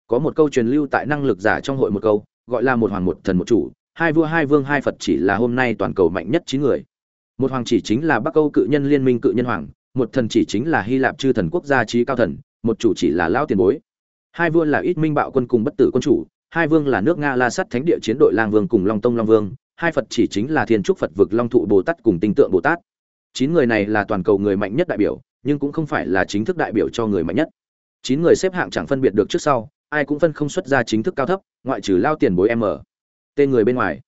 Có một câu truyền lưu tại năng lực giả trong hội một câu, gọi là một hoàng một thần một chủ, hai vua hai vương hai phật chỉ là hôm nay toàn cầu mạnh nhất chín người. Một hoàng chỉ chính là bắc âu cự nhân liên minh cự nhân hoàng, một thần chỉ chính là hy lạp chư thần quốc gia trí cao thần, một chủ chỉ là lao tiền bối. Hai vua là ít minh bạo quân cùng bất tử quân chủ, hai vương là nước nga la sắt thánh địa chiến đội lang vương cùng long tông long vương hai phật chỉ chính là thiên trúc phật vực long thụ bồ tát cùng tinh tượng bồ tát. Chín người này là toàn cầu người mạnh nhất đại biểu, nhưng cũng không phải là chính thức đại biểu cho người mạnh nhất. Chín người xếp hạng chẳng phân biệt được trước sau, ai cũng phân không xuất ra chính thức cao thấp, ngoại trừ lao tiền bối m. Tên người bên ngoài.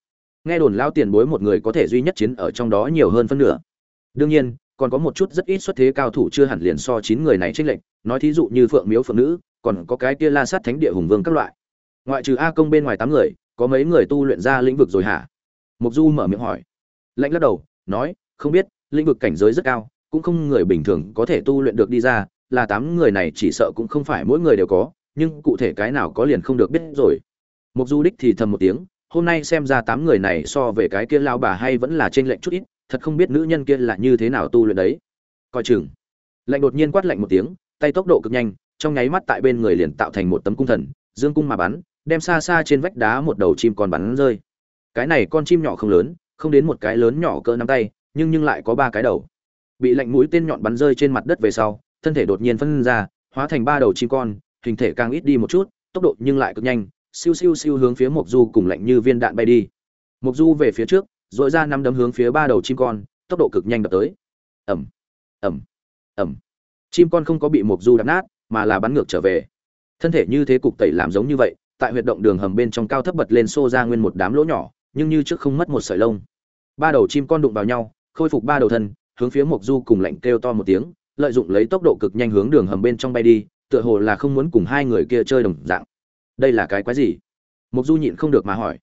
Nghe đồn lao tiền bối một người có thể duy nhất chiến ở trong đó nhiều hơn phân nửa. Đương nhiên, còn có một chút rất ít xuất thế cao thủ chưa hẳn liền so chín người này tranh lệch, nói thí dụ như phượng miếu phượng nữ, còn có cái kia la sát thánh địa hùng vương các loại. Ngoại trừ a công bên ngoài tám người, có mấy người tu luyện ra lĩnh vực rồi hả? Mục du mở miệng hỏi. Lạnh lắc đầu, nói, không biết, lĩnh vực cảnh giới rất cao, cũng không người bình thường có thể tu luyện được đi ra, là tám người này chỉ sợ cũng không phải mỗi người đều có, nhưng cụ thể cái nào có liền không được biết rồi. Mục du đích thì thầm một tiếng, hôm nay xem ra tám người này so về cái kia lao bà hay vẫn là trên lệnh chút ít, thật không biết nữ nhân kia là như thế nào tu luyện đấy. Coi chừng. Lạnh đột nhiên quát lạnh một tiếng, tay tốc độ cực nhanh, trong nháy mắt tại bên người liền tạo thành một tấm cung thần, dương cung mà bắn, đem xa xa trên vách đá một đầu chim còn bắn rơi cái này con chim nhỏ không lớn không đến một cái lớn nhỏ cỡ nắm tay nhưng nhưng lại có ba cái đầu. Bị lạnh mũi tên nhọn bắn rơi trên mặt đất về sau thân thể đột nhiên phân ra hóa thành ba đầu chim con hình thể càng ít đi một chút tốc độ nhưng lại cực nhanh siêu siêu siêu hướng phía mộc du cùng lạnh như viên đạn bay đi. Mộc du về phía trước dội ra năm đấm hướng phía ba đầu chim con tốc độ cực nhanh đập tới. Ầm, ầm, ầm, chim con không có bị mộc du đập nát mà là bắn ngược trở về. Thân thể như thế cục tẩy làm giống như vậy tại huyệt động đường hầm bên trong cao thấp bật lên xô ra nguyên một đám lỗ nhỏ nhưng như trước không mất một sợi lông. Ba đầu chim con đụng vào nhau, khôi phục ba đầu thân, hướng phía mộc du cùng lạnh kêu to một tiếng, lợi dụng lấy tốc độ cực nhanh hướng đường hầm bên trong bay đi, tựa hồ là không muốn cùng hai người kia chơi đồng dạng. Đây là cái quái gì? Mộc du nhịn không được mà hỏi.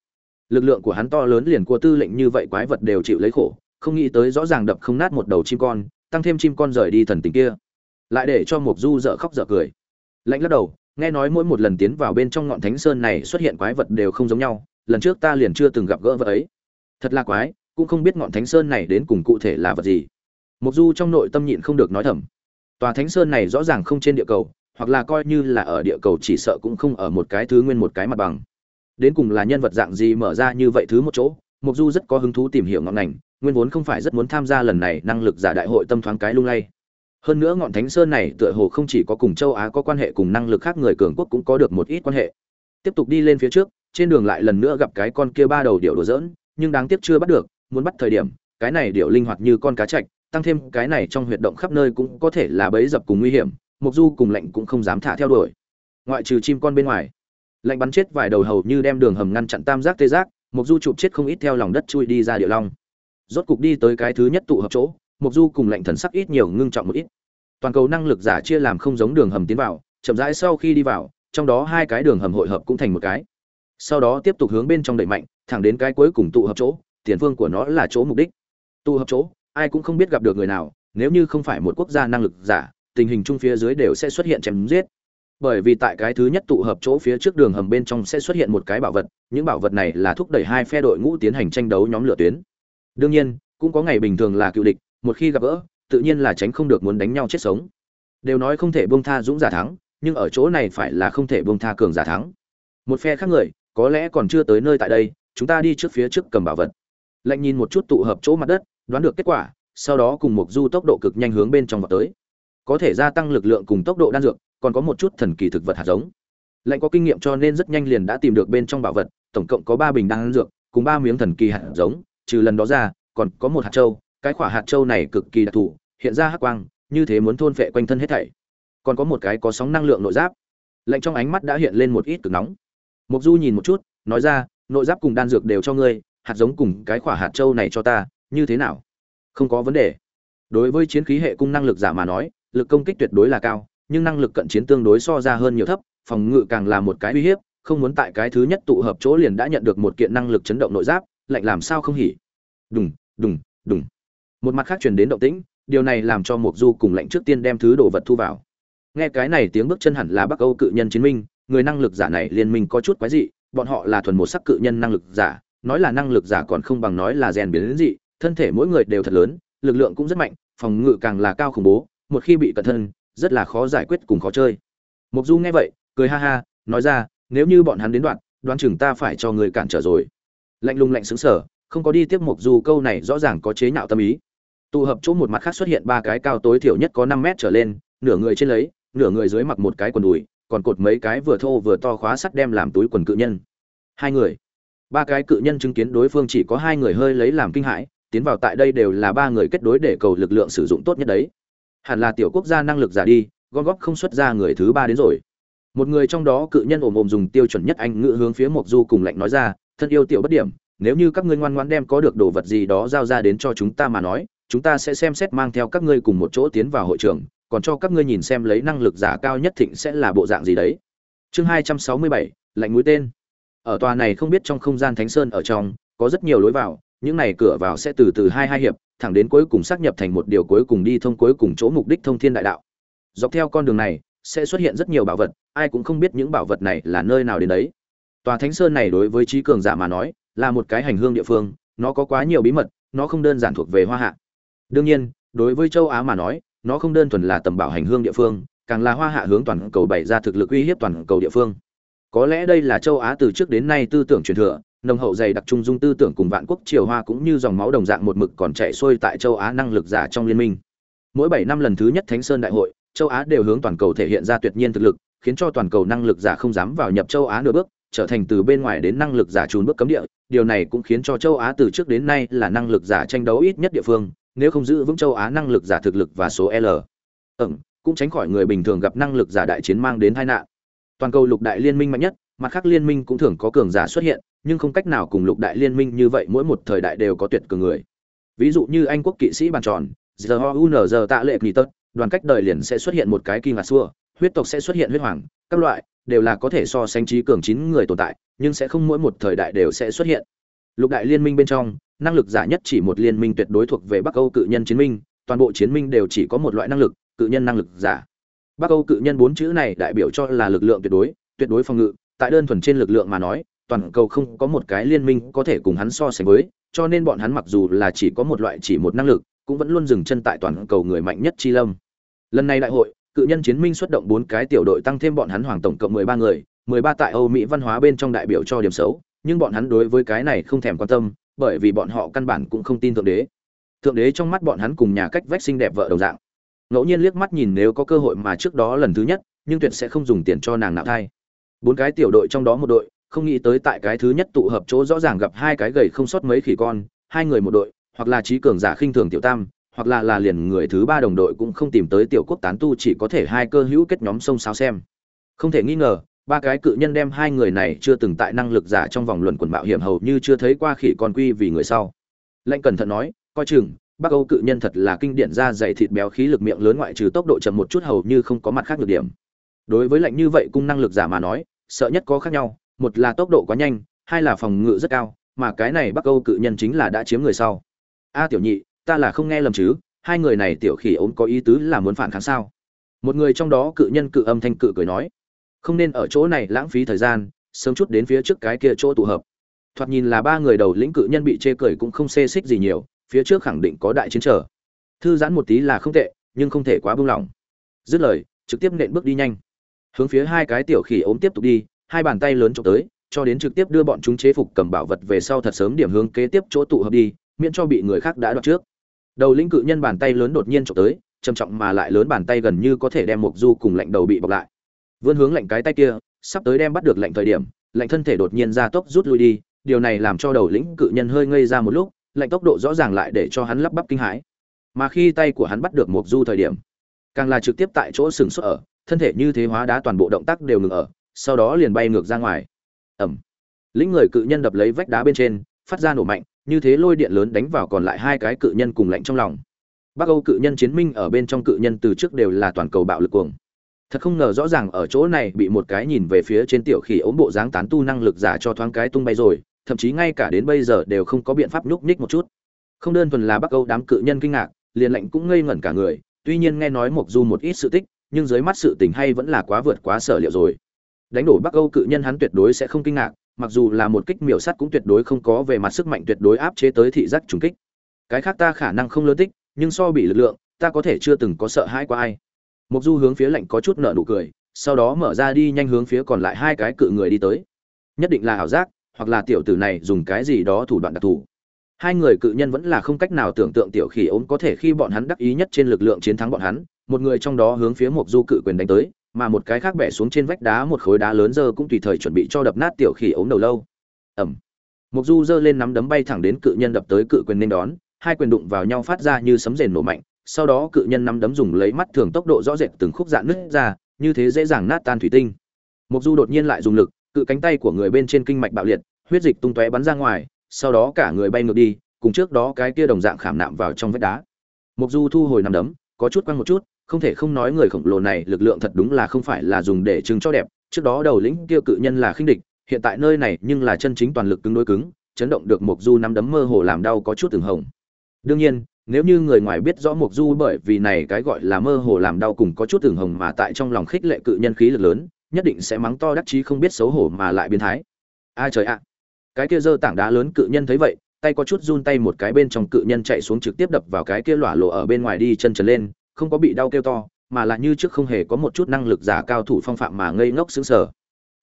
Lực lượng của hắn to lớn liền của tư lệnh như vậy quái vật đều chịu lấy khổ, không nghĩ tới rõ ràng đập không nát một đầu chim con, tăng thêm chim con rời đi thần tình kia. Lại để cho mộc du dở khóc dở cười. Lạnh lắc đầu, nghe nói mỗi một lần tiến vào bên trong ngọn thánh sơn này xuất hiện quái vật đều không giống nhau lần trước ta liền chưa từng gặp gỡ vật ấy. Thật là quái, cũng không biết ngọn thánh sơn này đến cùng cụ thể là vật gì. Mục du trong nội tâm nhịn không được nói thầm. Tòa thánh sơn này rõ ràng không trên địa cầu, hoặc là coi như là ở địa cầu chỉ sợ cũng không ở một cái thứ nguyên một cái mặt bằng. Đến cùng là nhân vật dạng gì mở ra như vậy thứ một chỗ mục du rất có hứng thú tìm hiểu ngọn ngành, nguyên vốn không phải rất muốn tham gia lần này năng lực giả đại hội tâm thoáng cái lung lay. Hơn nữa ngọn thánh sơn này tựa hồ không chỉ có cùng châu á có quan hệ cùng năng lực khác người cường quốc cũng có được một ít quan hệ. Tiếp tục đi lên phía trước trên đường lại lần nữa gặp cái con kia ba đầu điệu đùa giỡn, nhưng đáng tiếc chưa bắt được muốn bắt thời điểm cái này điệu linh hoạt như con cá trạch, tăng thêm cái này trong huyệt động khắp nơi cũng có thể là bẫy dập cùng nguy hiểm mục du cùng lệnh cũng không dám thả theo đuổi. Ngoại trừ chim con bên ngoài lệnh bắn chết vài đầu hầu như đem đường hầm ngăn chặn tam giác tê giác mục du chụp chết không ít theo lòng đất chui đi ra địa long. Rốt cục đi tới cái thứ nhất tụ hợp chỗ mục du cùng lệnh thần sắc ít nhiều ngưng trọng một ít. Toàn cầu năng lực giả chia làm không giống đường hầm tiến vào chậm rãi sau khi đi vào trong đó hai cái đường hầm hội hợp cũng thành một cái sau đó tiếp tục hướng bên trong đẩy mạnh, thẳng đến cái cuối cùng tụ hợp chỗ, tiền phương của nó là chỗ mục đích. Tụ hợp chỗ, ai cũng không biết gặp được người nào, nếu như không phải một quốc gia năng lực giả, tình hình chung phía dưới đều sẽ xuất hiện chém giết. Bởi vì tại cái thứ nhất tụ hợp chỗ phía trước đường hầm bên trong sẽ xuất hiện một cái bảo vật, những bảo vật này là thúc đẩy hai phe đội ngũ tiến hành tranh đấu nhóm lửa tuyến. Đương nhiên, cũng có ngày bình thường là cựu địch, một khi gặp gỡ, tự nhiên là tránh không được muốn đánh nhau chết sống. Đều nói không thể buông tha dũng giả thắng, nhưng ở chỗ này phải là không thể buông tha cường giả thắng. Một phe khác người có lẽ còn chưa tới nơi tại đây, chúng ta đi trước phía trước cầm bảo vật. Lạnh nhìn một chút tụ hợp chỗ mặt đất, đoán được kết quả, sau đó cùng một du tốc độ cực nhanh hướng bên trong vào tới. Có thể gia tăng lực lượng cùng tốc độ đan dược, còn có một chút thần kỳ thực vật hạt giống. Lạnh có kinh nghiệm cho nên rất nhanh liền đã tìm được bên trong bảo vật, tổng cộng có ba bình đan dược, cùng ba miếng thần kỳ hạt giống, trừ lần đó ra, còn có một hạt châu. Cái quả hạt châu này cực kỳ đặc thù, hiện ra hắc quang, như thế muốn thôn phệ quanh thân hết thảy. Còn có một cái có sóng năng lượng nội giáp. Lạnh trong ánh mắt đã hiện lên một ít cực nóng mục du nhìn một chút, nói ra, nội giáp cùng đan dược đều cho ngươi, hạt giống cùng cái quả hạt châu này cho ta, như thế nào? Không có vấn đề. Đối với chiến khí hệ cung năng lực giả mà nói, lực công kích tuyệt đối là cao, nhưng năng lực cận chiến tương đối so ra hơn nhiều thấp, phòng ngự càng là một cái uy hiếp, không muốn tại cái thứ nhất tụ hợp chỗ liền đã nhận được một kiện năng lực chấn động nội giáp, lạnh làm sao không hỉ. Đùng đùng đùng. Một mặt khác truyền đến động tĩnh, điều này làm cho mục du cùng lạnh trước tiên đem thứ đồ vật thu vào. Nghe cái này tiếng bước chân hẳn là bắc âu cự nhân chiến minh người năng lực giả này liên minh có chút quái dị, bọn họ là thuần một sắc cự nhân năng lực giả, nói là năng lực giả còn không bằng nói là rèn biến dị, thân thể mỗi người đều thật lớn, lực lượng cũng rất mạnh, phòng ngự càng là cao khủng bố, một khi bị cẩn thân, rất là khó giải quyết cùng khó chơi. Mục du nghe vậy, cười ha ha, nói ra, nếu như bọn hắn đến đoạn, đoán chừng ta phải cho người cản trở rồi. Lạnh lùng lạnh xứng sở không có đi tiếp mục du câu này rõ ràng có chế nhạo tâm ý. Tụ hợp chỗ một mặt khác xuất hiện ba cái cao tối thiểu nhất có năm mét trở lên, nửa người trên lấy, nửa người dưới mặc một cái quần đùi còn cột mấy cái vừa thô vừa to khóa sắt đem làm túi quần cự nhân. Hai người. Ba cái cự nhân chứng kiến đối phương chỉ có hai người hơi lấy làm kinh hãi, tiến vào tại đây đều là ba người kết đối để cầu lực lượng sử dụng tốt nhất đấy. Hẳn là tiểu quốc gia năng lực giả đi, gom góp không xuất ra người thứ ba đến rồi. Một người trong đó cự nhân ồm ồm dùng tiêu chuẩn nhất anh ngữ hướng phía mộc du cùng lạnh nói ra, thân yêu tiểu bất điểm, nếu như các ngươi ngoan ngoãn đem có được đồ vật gì đó giao ra đến cho chúng ta mà nói, chúng ta sẽ xem xét mang theo các ngươi cùng một chỗ tiến vào hội trường còn cho các ngươi nhìn xem lấy năng lực giả cao nhất thịnh sẽ là bộ dạng gì đấy. Chương hai trăm sáu mươi bảy, lạnh mũi tên. Ở tòa này không biết trong không gian thánh sơn ở trong, có rất nhiều lối vào, những này cửa vào sẽ từ từ hai hai hiệp, thẳng đến cuối cùng xác nhập thành một điều cuối cùng đi thông cuối cùng chỗ mục đích thông thiên đại đạo. Dọc theo con đường này, sẽ xuất hiện rất nhiều bảo vật, ai cũng không biết những bảo vật này là nơi nào đến đấy. Tòa thánh sơn này đối với trí cường giả mà nói, là một cái hành hương địa phương, nó có quá nhiều bí mật, nó không đơn giản thuộc về hoa hạ. Đương nhiên, đối với châu á mà nói nó không đơn thuần là tầm bảo hành hương địa phương, càng là hoa hạ hướng toàn cầu bày ra thực lực uy hiếp toàn cầu địa phương. Có lẽ đây là châu á từ trước đến nay tư tưởng truyền thừa, nồng hậu dày đặc trung dung tư tưởng cùng vạn quốc triều hoa cũng như dòng máu đồng dạng một mực còn chạy xuôi tại châu á năng lực giả trong liên minh. Mỗi bảy năm lần thứ nhất thánh sơn đại hội, châu á đều hướng toàn cầu thể hiện ra tuyệt nhiên thực lực, khiến cho toàn cầu năng lực giả không dám vào nhập châu á nửa bước, trở thành từ bên ngoài đến năng lực giả trùn bước cấm địa. Điều này cũng khiến cho châu á từ trước đến nay là năng lực giả tranh đấu ít nhất địa phương nếu không giữ vững châu á năng lực giả thực lực và số l. Ẩn cũng tránh khỏi người bình thường gặp năng lực giả đại chiến mang đến tai nạn. Toàn cầu lục đại liên minh mạnh nhất, mặt khác liên minh cũng thường có cường giả xuất hiện, nhưng không cách nào cùng lục đại liên minh như vậy mỗi một thời đại đều có tuyệt cường người. Ví dụ như anh quốc kỵ sĩ bàn tròn giờ tạ lệ kỳ tật, đoàn cách đời liền sẽ xuất hiện một cái kim ngạc xua, huyết tộc sẽ xuất hiện huyết hoàng, các loại, đều là có thể so sánh trí cường chín người tồn tại, nhưng sẽ không mỗi một thời đại đều sẽ xuất hiện lục đại liên minh bên trong, năng lực giả nhất chỉ một liên minh tuyệt đối thuộc về bắc âu cự nhân chiến minh, toàn bộ chiến minh đều chỉ có một loại năng lực, cự nhân năng lực giả. Bắc âu cự nhân bốn chữ này đại biểu cho là lực lượng tuyệt đối tuyệt đối phòng ngự. Tại đơn thuần trên lực lượng mà nói, toàn cầu không có một cái liên minh có thể cùng hắn so sánh với, cho nên bọn hắn mặc dù là chỉ có một loại chỉ một năng lực, cũng vẫn luôn dừng chân tại toàn cầu người mạnh nhất chi lâm. Lần này đại hội, cự nhân chiến minh xuất động bốn cái tiểu đội tăng thêm bọn hắn hoàng tổng cộng mười ba người, mười ba tại âu mỹ văn hóa bên trong đại biểu cho điểm xấu nhưng bọn hắn đối với cái này không thèm quan tâm, bởi vì bọn họ căn bản cũng không tin thượng đế. Thượng đế trong mắt bọn hắn cùng nhà cách vách xinh đẹp vợ đồng dạng. Ngẫu nhiên liếc mắt nhìn nếu có cơ hội mà trước đó lần thứ nhất, nhưng tuyệt sẽ không dùng tiền cho nàng nạo thai. Bốn cái tiểu đội trong đó một đội, không nghĩ tới tại cái thứ nhất tụ hợp chỗ rõ ràng gặp hai cái gầy không sót mấy khỉ con, hai người một đội, hoặc là trí cường giả khinh thường tiểu tam, hoặc là là liền người thứ ba đồng đội cũng không tìm tới tiểu quốc tán tu chỉ có thể hai cơ hữu kết nhóm sông sao xem. Không thể nghi ngờ ba cái cự nhân đem hai người này chưa từng tại năng lực giả trong vòng luận quần mạo hiểm hầu như chưa thấy qua khỉ con quy vì người sau. Lệnh cẩn thận nói, coi chừng, bắc âu cự nhân thật là kinh điển da dày thịt béo khí lực miệng lớn ngoại trừ tốc độ chậm một chút hầu như không có mặt khác được điểm. Đối với lệnh như vậy cung năng lực giả mà nói, sợ nhất có khác nhau, một là tốc độ quá nhanh, hai là phòng ngự rất cao, mà cái này bắc âu cự nhân chính là đã chiếm người sau. A tiểu nhị, ta là không nghe lầm chứ, hai người này tiểu khỉ ốm có ý tứ là muốn phản kháng sao? Một người trong đó cự nhân cự âm thanh cự cười nói không nên ở chỗ này lãng phí thời gian, sớm chút đến phía trước cái kia chỗ tụ hợp. Thoạt nhìn là ba người đầu lĩnh cự nhân bị chê cười cũng không xê xích gì nhiều, phía trước khẳng định có đại chiến trở. Thư giãn một tí là không tệ, nhưng không thể quá buông lỏng. Dứt lời, trực tiếp nện bước đi nhanh. Hướng phía hai cái tiểu khỉ ốm tiếp tục đi, hai bàn tay lớn trộm tới, cho đến trực tiếp đưa bọn chúng chế phục cầm bảo vật về sau thật sớm điểm hướng kế tiếp chỗ tụ hợp đi, miễn cho bị người khác đã đoạt trước. Đầu lĩnh cự nhân bàn tay lớn đột nhiên trộm tới, trầm trọng mà lại lớn bàn tay gần như có thể đem mục du cùng lạnh đầu bị bọc lại vươn hướng lạnh cái tay kia, sắp tới đem bắt được lạnh thời điểm, lạnh thân thể đột nhiên ra tốc rút lui đi, điều này làm cho đầu lĩnh cự nhân hơi ngây ra một lúc, lạnh tốc độ rõ ràng lại để cho hắn lắp bắp kinh hãi. Mà khi tay của hắn bắt được mục du thời điểm, càng là trực tiếp tại chỗ sừng sốt ở, thân thể như thế hóa đá toàn bộ động tác đều ngừng ở, sau đó liền bay ngược ra ngoài. Ẩm. Lĩnh người cự nhân đập lấy vách đá bên trên, phát ra nổ mạnh, như thế lôi điện lớn đánh vào còn lại hai cái cự nhân cùng lạnh trong lòng. Bắc âu cự nhân chiến minh ở bên trong cự nhân từ trước đều là toàn cầu bạo lực cuồng thật không ngờ rõ ràng ở chỗ này bị một cái nhìn về phía trên tiểu khỉ ốm bộ dáng tán tu năng lực giả cho thoáng cái tung bay rồi, thậm chí ngay cả đến bây giờ đều không có biện pháp nhúc nhích một chút. Không đơn thuần là bắc âu đám cự nhân kinh ngạc, liền lệnh cũng ngây ngẩn cả người, tuy nhiên nghe nói mộc du một ít sự tích, nhưng dưới mắt sự tình hay vẫn là quá vượt quá sở liệu rồi. Đánh đổ bắc âu cự nhân hắn tuyệt đối sẽ không kinh ngạc, mặc dù là một kích miểu sắt cũng tuyệt đối không có về mặt sức mạnh tuyệt đối áp chế tới thị giác trùng kích. Cái khác ta khả năng không lớn tích, nhưng so bị lực lượng, ta có thể chưa từng có sợ hãi qua ai mục du hướng phía lạnh có chút nợ nụ cười, sau đó mở ra đi nhanh hướng phía còn lại hai cái cự người đi tới. Nhất định là ảo giác, hoặc là tiểu tử này dùng cái gì đó thủ đoạn đặc thù. Hai người cự nhân vẫn là không cách nào tưởng tượng tiểu khỉ ốm có thể khi bọn hắn đắc ý nhất trên lực lượng chiến thắng bọn hắn, một người trong đó hướng phía mục du cự quyền đánh tới, mà một cái khác bẻ xuống trên vách đá một khối đá lớn giờ cũng tùy thời chuẩn bị cho đập nát tiểu khỉ ốm đầu lâu. Ẩm mục du giơ lên nắm đấm bay thẳng đến cự nhân đập tới cự quyền nên đón, hai quyền đụng vào nhau phát ra như sấm rền nổ mạnh sau đó cự nhân nắm đấm dùng lấy mắt thường tốc độ rõ rệt từng khúc dạn nứt ra, như thế dễ dàng nát tan thủy tinh. Mục du đột nhiên lại dùng lực, cự cánh tay của người bên trên kinh mạch bạo liệt, huyết dịch tung tóe bắn ra ngoài, sau đó cả người bay ngược đi, cùng trước đó cái kia đồng dạng khảm nạm vào trong vách đá. Mục du thu hồi nắm đấm, có chút quăng một chút, không thể không nói người khổng lồ này lực lượng thật đúng là không phải là dùng để chứng cho đẹp, trước đó đầu lĩnh kia cự nhân là khinh địch, hiện tại nơi này nhưng là chân chính toàn lực cứng đối cứng, chấn động được mục du nắm đấm mơ hồ làm đau có chút từng hồng. Đương nhiên nếu như người ngoài biết rõ mục du bởi vì này cái gọi là mơ hồ làm đau cùng có chút tưởng hồng mà tại trong lòng khích lệ cự nhân khí lực lớn, nhất định sẽ mắng to đắc chí không biết xấu hổ mà lại biến thái. A trời ạ? Cái kia giơ tảng đá lớn cự nhân thấy vậy, tay có chút run tay một cái bên trong cự nhân chạy xuống trực tiếp đập vào cái kia lỏa lộ ở bên ngoài đi chân trần lên, không có bị đau kêu to, mà là như trước không hề có một chút năng lực giả cao thủ phong phạm mà ngây ngốc sững sở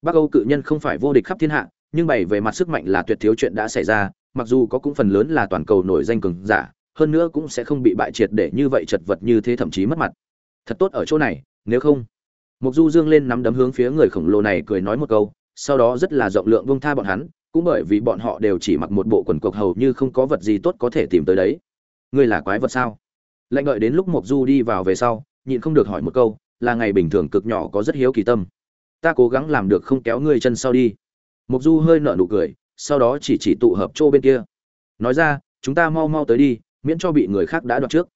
bắc âu cự nhân không phải vô địch khắp thiên hạ, nhưng bày về mặt sức mạnh là tuyệt thiếu chuyện đã xảy ra, mặc dù có cũng phần lớn là toàn cầu nổi danh cường giả hơn nữa cũng sẽ không bị bại triệt để như vậy chật vật như thế thậm chí mất mặt. Thật tốt ở chỗ này, nếu không. Mục du dương lên nắm đấm hướng phía người khổng lồ này cười nói một câu, sau đó rất là rộng lượng bông tha bọn hắn, cũng bởi vì bọn họ đều chỉ mặc một bộ quần cộc hầu như không có vật gì tốt có thể tìm tới đấy. Ngươi là quái vật sao? Lạnh đợi đến lúc mộc du đi vào về sau, nhịn không được hỏi một câu, là ngày bình thường cực nhỏ có rất hiếu kỳ tâm. Ta cố gắng làm được không kéo ngươi chân sau đi. Mộc du hơi nở nụ cười, sau đó chỉ chỉ tụ hợp chỗ bên kia. Nói ra, chúng ta mau mau tới đi miễn cho bị người khác đã đoạt trước.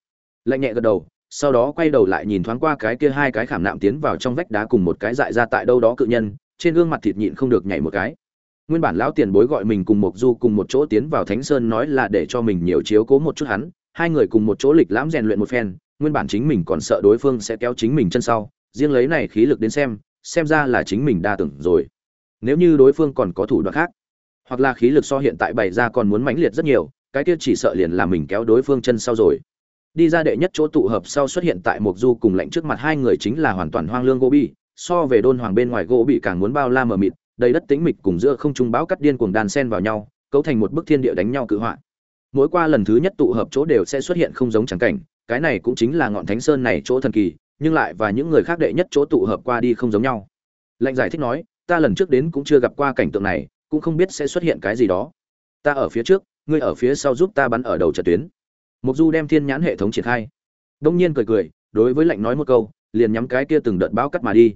Lạnh nhẹ gật đầu, sau đó quay đầu lại nhìn thoáng qua cái kia hai cái khảm nạm tiến vào trong vách đá cùng một cái dại ra tại đâu đó cự nhân, trên gương mặt thịt nhịn không được nhảy một cái. Nguyên bản lão tiền bối gọi mình cùng mộc du cùng một chỗ tiến vào thánh sơn nói là để cho mình nhiều chiếu cố một chút hắn, hai người cùng một chỗ lịch lãm rèn luyện một phen, nguyên bản chính mình còn sợ đối phương sẽ kéo chính mình chân sau, riêng lấy này khí lực đến xem xem ra là chính mình đa tưởng rồi. Nếu như đối phương còn có thủ đoạn khác, hoặc là khí lực so hiện tại bày ra còn muốn mãnh liệt rất nhiều cái kia chỉ sợ liền là mình kéo đối phương chân sau rồi. Đi ra đệ nhất chỗ tụ hợp sau xuất hiện tại mộc du cùng lạnh trước mặt hai người chính là hoàn toàn hoang lương gỗ so về đôn hoàng bên ngoài gỗ bị càng muốn bao la mờ mịt, đầy đất tĩnh mịch cùng giữa không trung bão cắt điên cuồng đàn sen vào nhau, cấu thành một bức thiên địa đánh nhau cự họa. Mỗi qua lần thứ nhất tụ hợp chỗ đều sẽ xuất hiện không giống chẳng cảnh, cái này cũng chính là ngọn thánh sơn này chỗ thần kỳ, nhưng lại và những người khác đệ nhất chỗ tụ hợp qua đi không giống nhau. Lệnh giải thích nói, ta lần trước đến cũng chưa gặp qua cảnh tượng này, cũng không biết sẽ xuất hiện cái gì đó. Ta ở phía trước ngươi ở phía sau giúp ta bắn ở đầu trận tuyến. Mục du đem thiên nhãn hệ thống triển khai. Đông nhiên cười cười, đối với lệnh nói một câu, liền nhắm cái kia từng đợt báo cắt mà đi.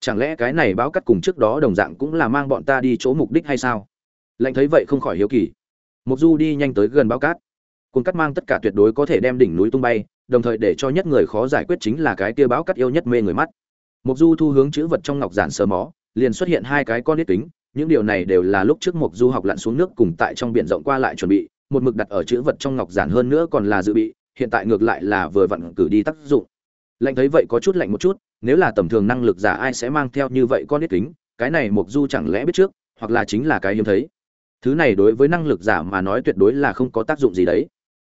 Chẳng lẽ cái này báo cắt cùng trước đó đồng dạng cũng là mang bọn ta đi chỗ mục đích hay sao? Lệnh thấy vậy không khỏi hiếu kỳ. Mục du đi nhanh tới gần báo cát cuốn cắt mang tất cả tuyệt đối có thể đem đỉnh núi tung bay, đồng thời để cho nhất người khó giải quyết chính là cái kia báo cắt yêu nhất mê người mắt. Mục du thu hướng chữ vật trong ngọc giản sờ mó, liền xuất hiện hai cái con nít kính những điều này đều là lúc trước mục du học lặn xuống nước cùng tại trong biển rộng qua lại chuẩn bị, một mực đặt ở chữ vật trong ngọc giản hơn nữa còn là dự bị, hiện tại ngược lại là vừa vặn cử đi tác dụng. Lạnh thấy vậy có chút lạnh một chút, nếu là tầm thường năng lực giả ai sẽ mang theo như vậy con nít kính, cái này mục du chẳng lẽ biết trước, hoặc là chính là cái hiếm thấy. Thứ này đối với năng lực giả mà nói tuyệt đối là không có tác dụng gì đấy.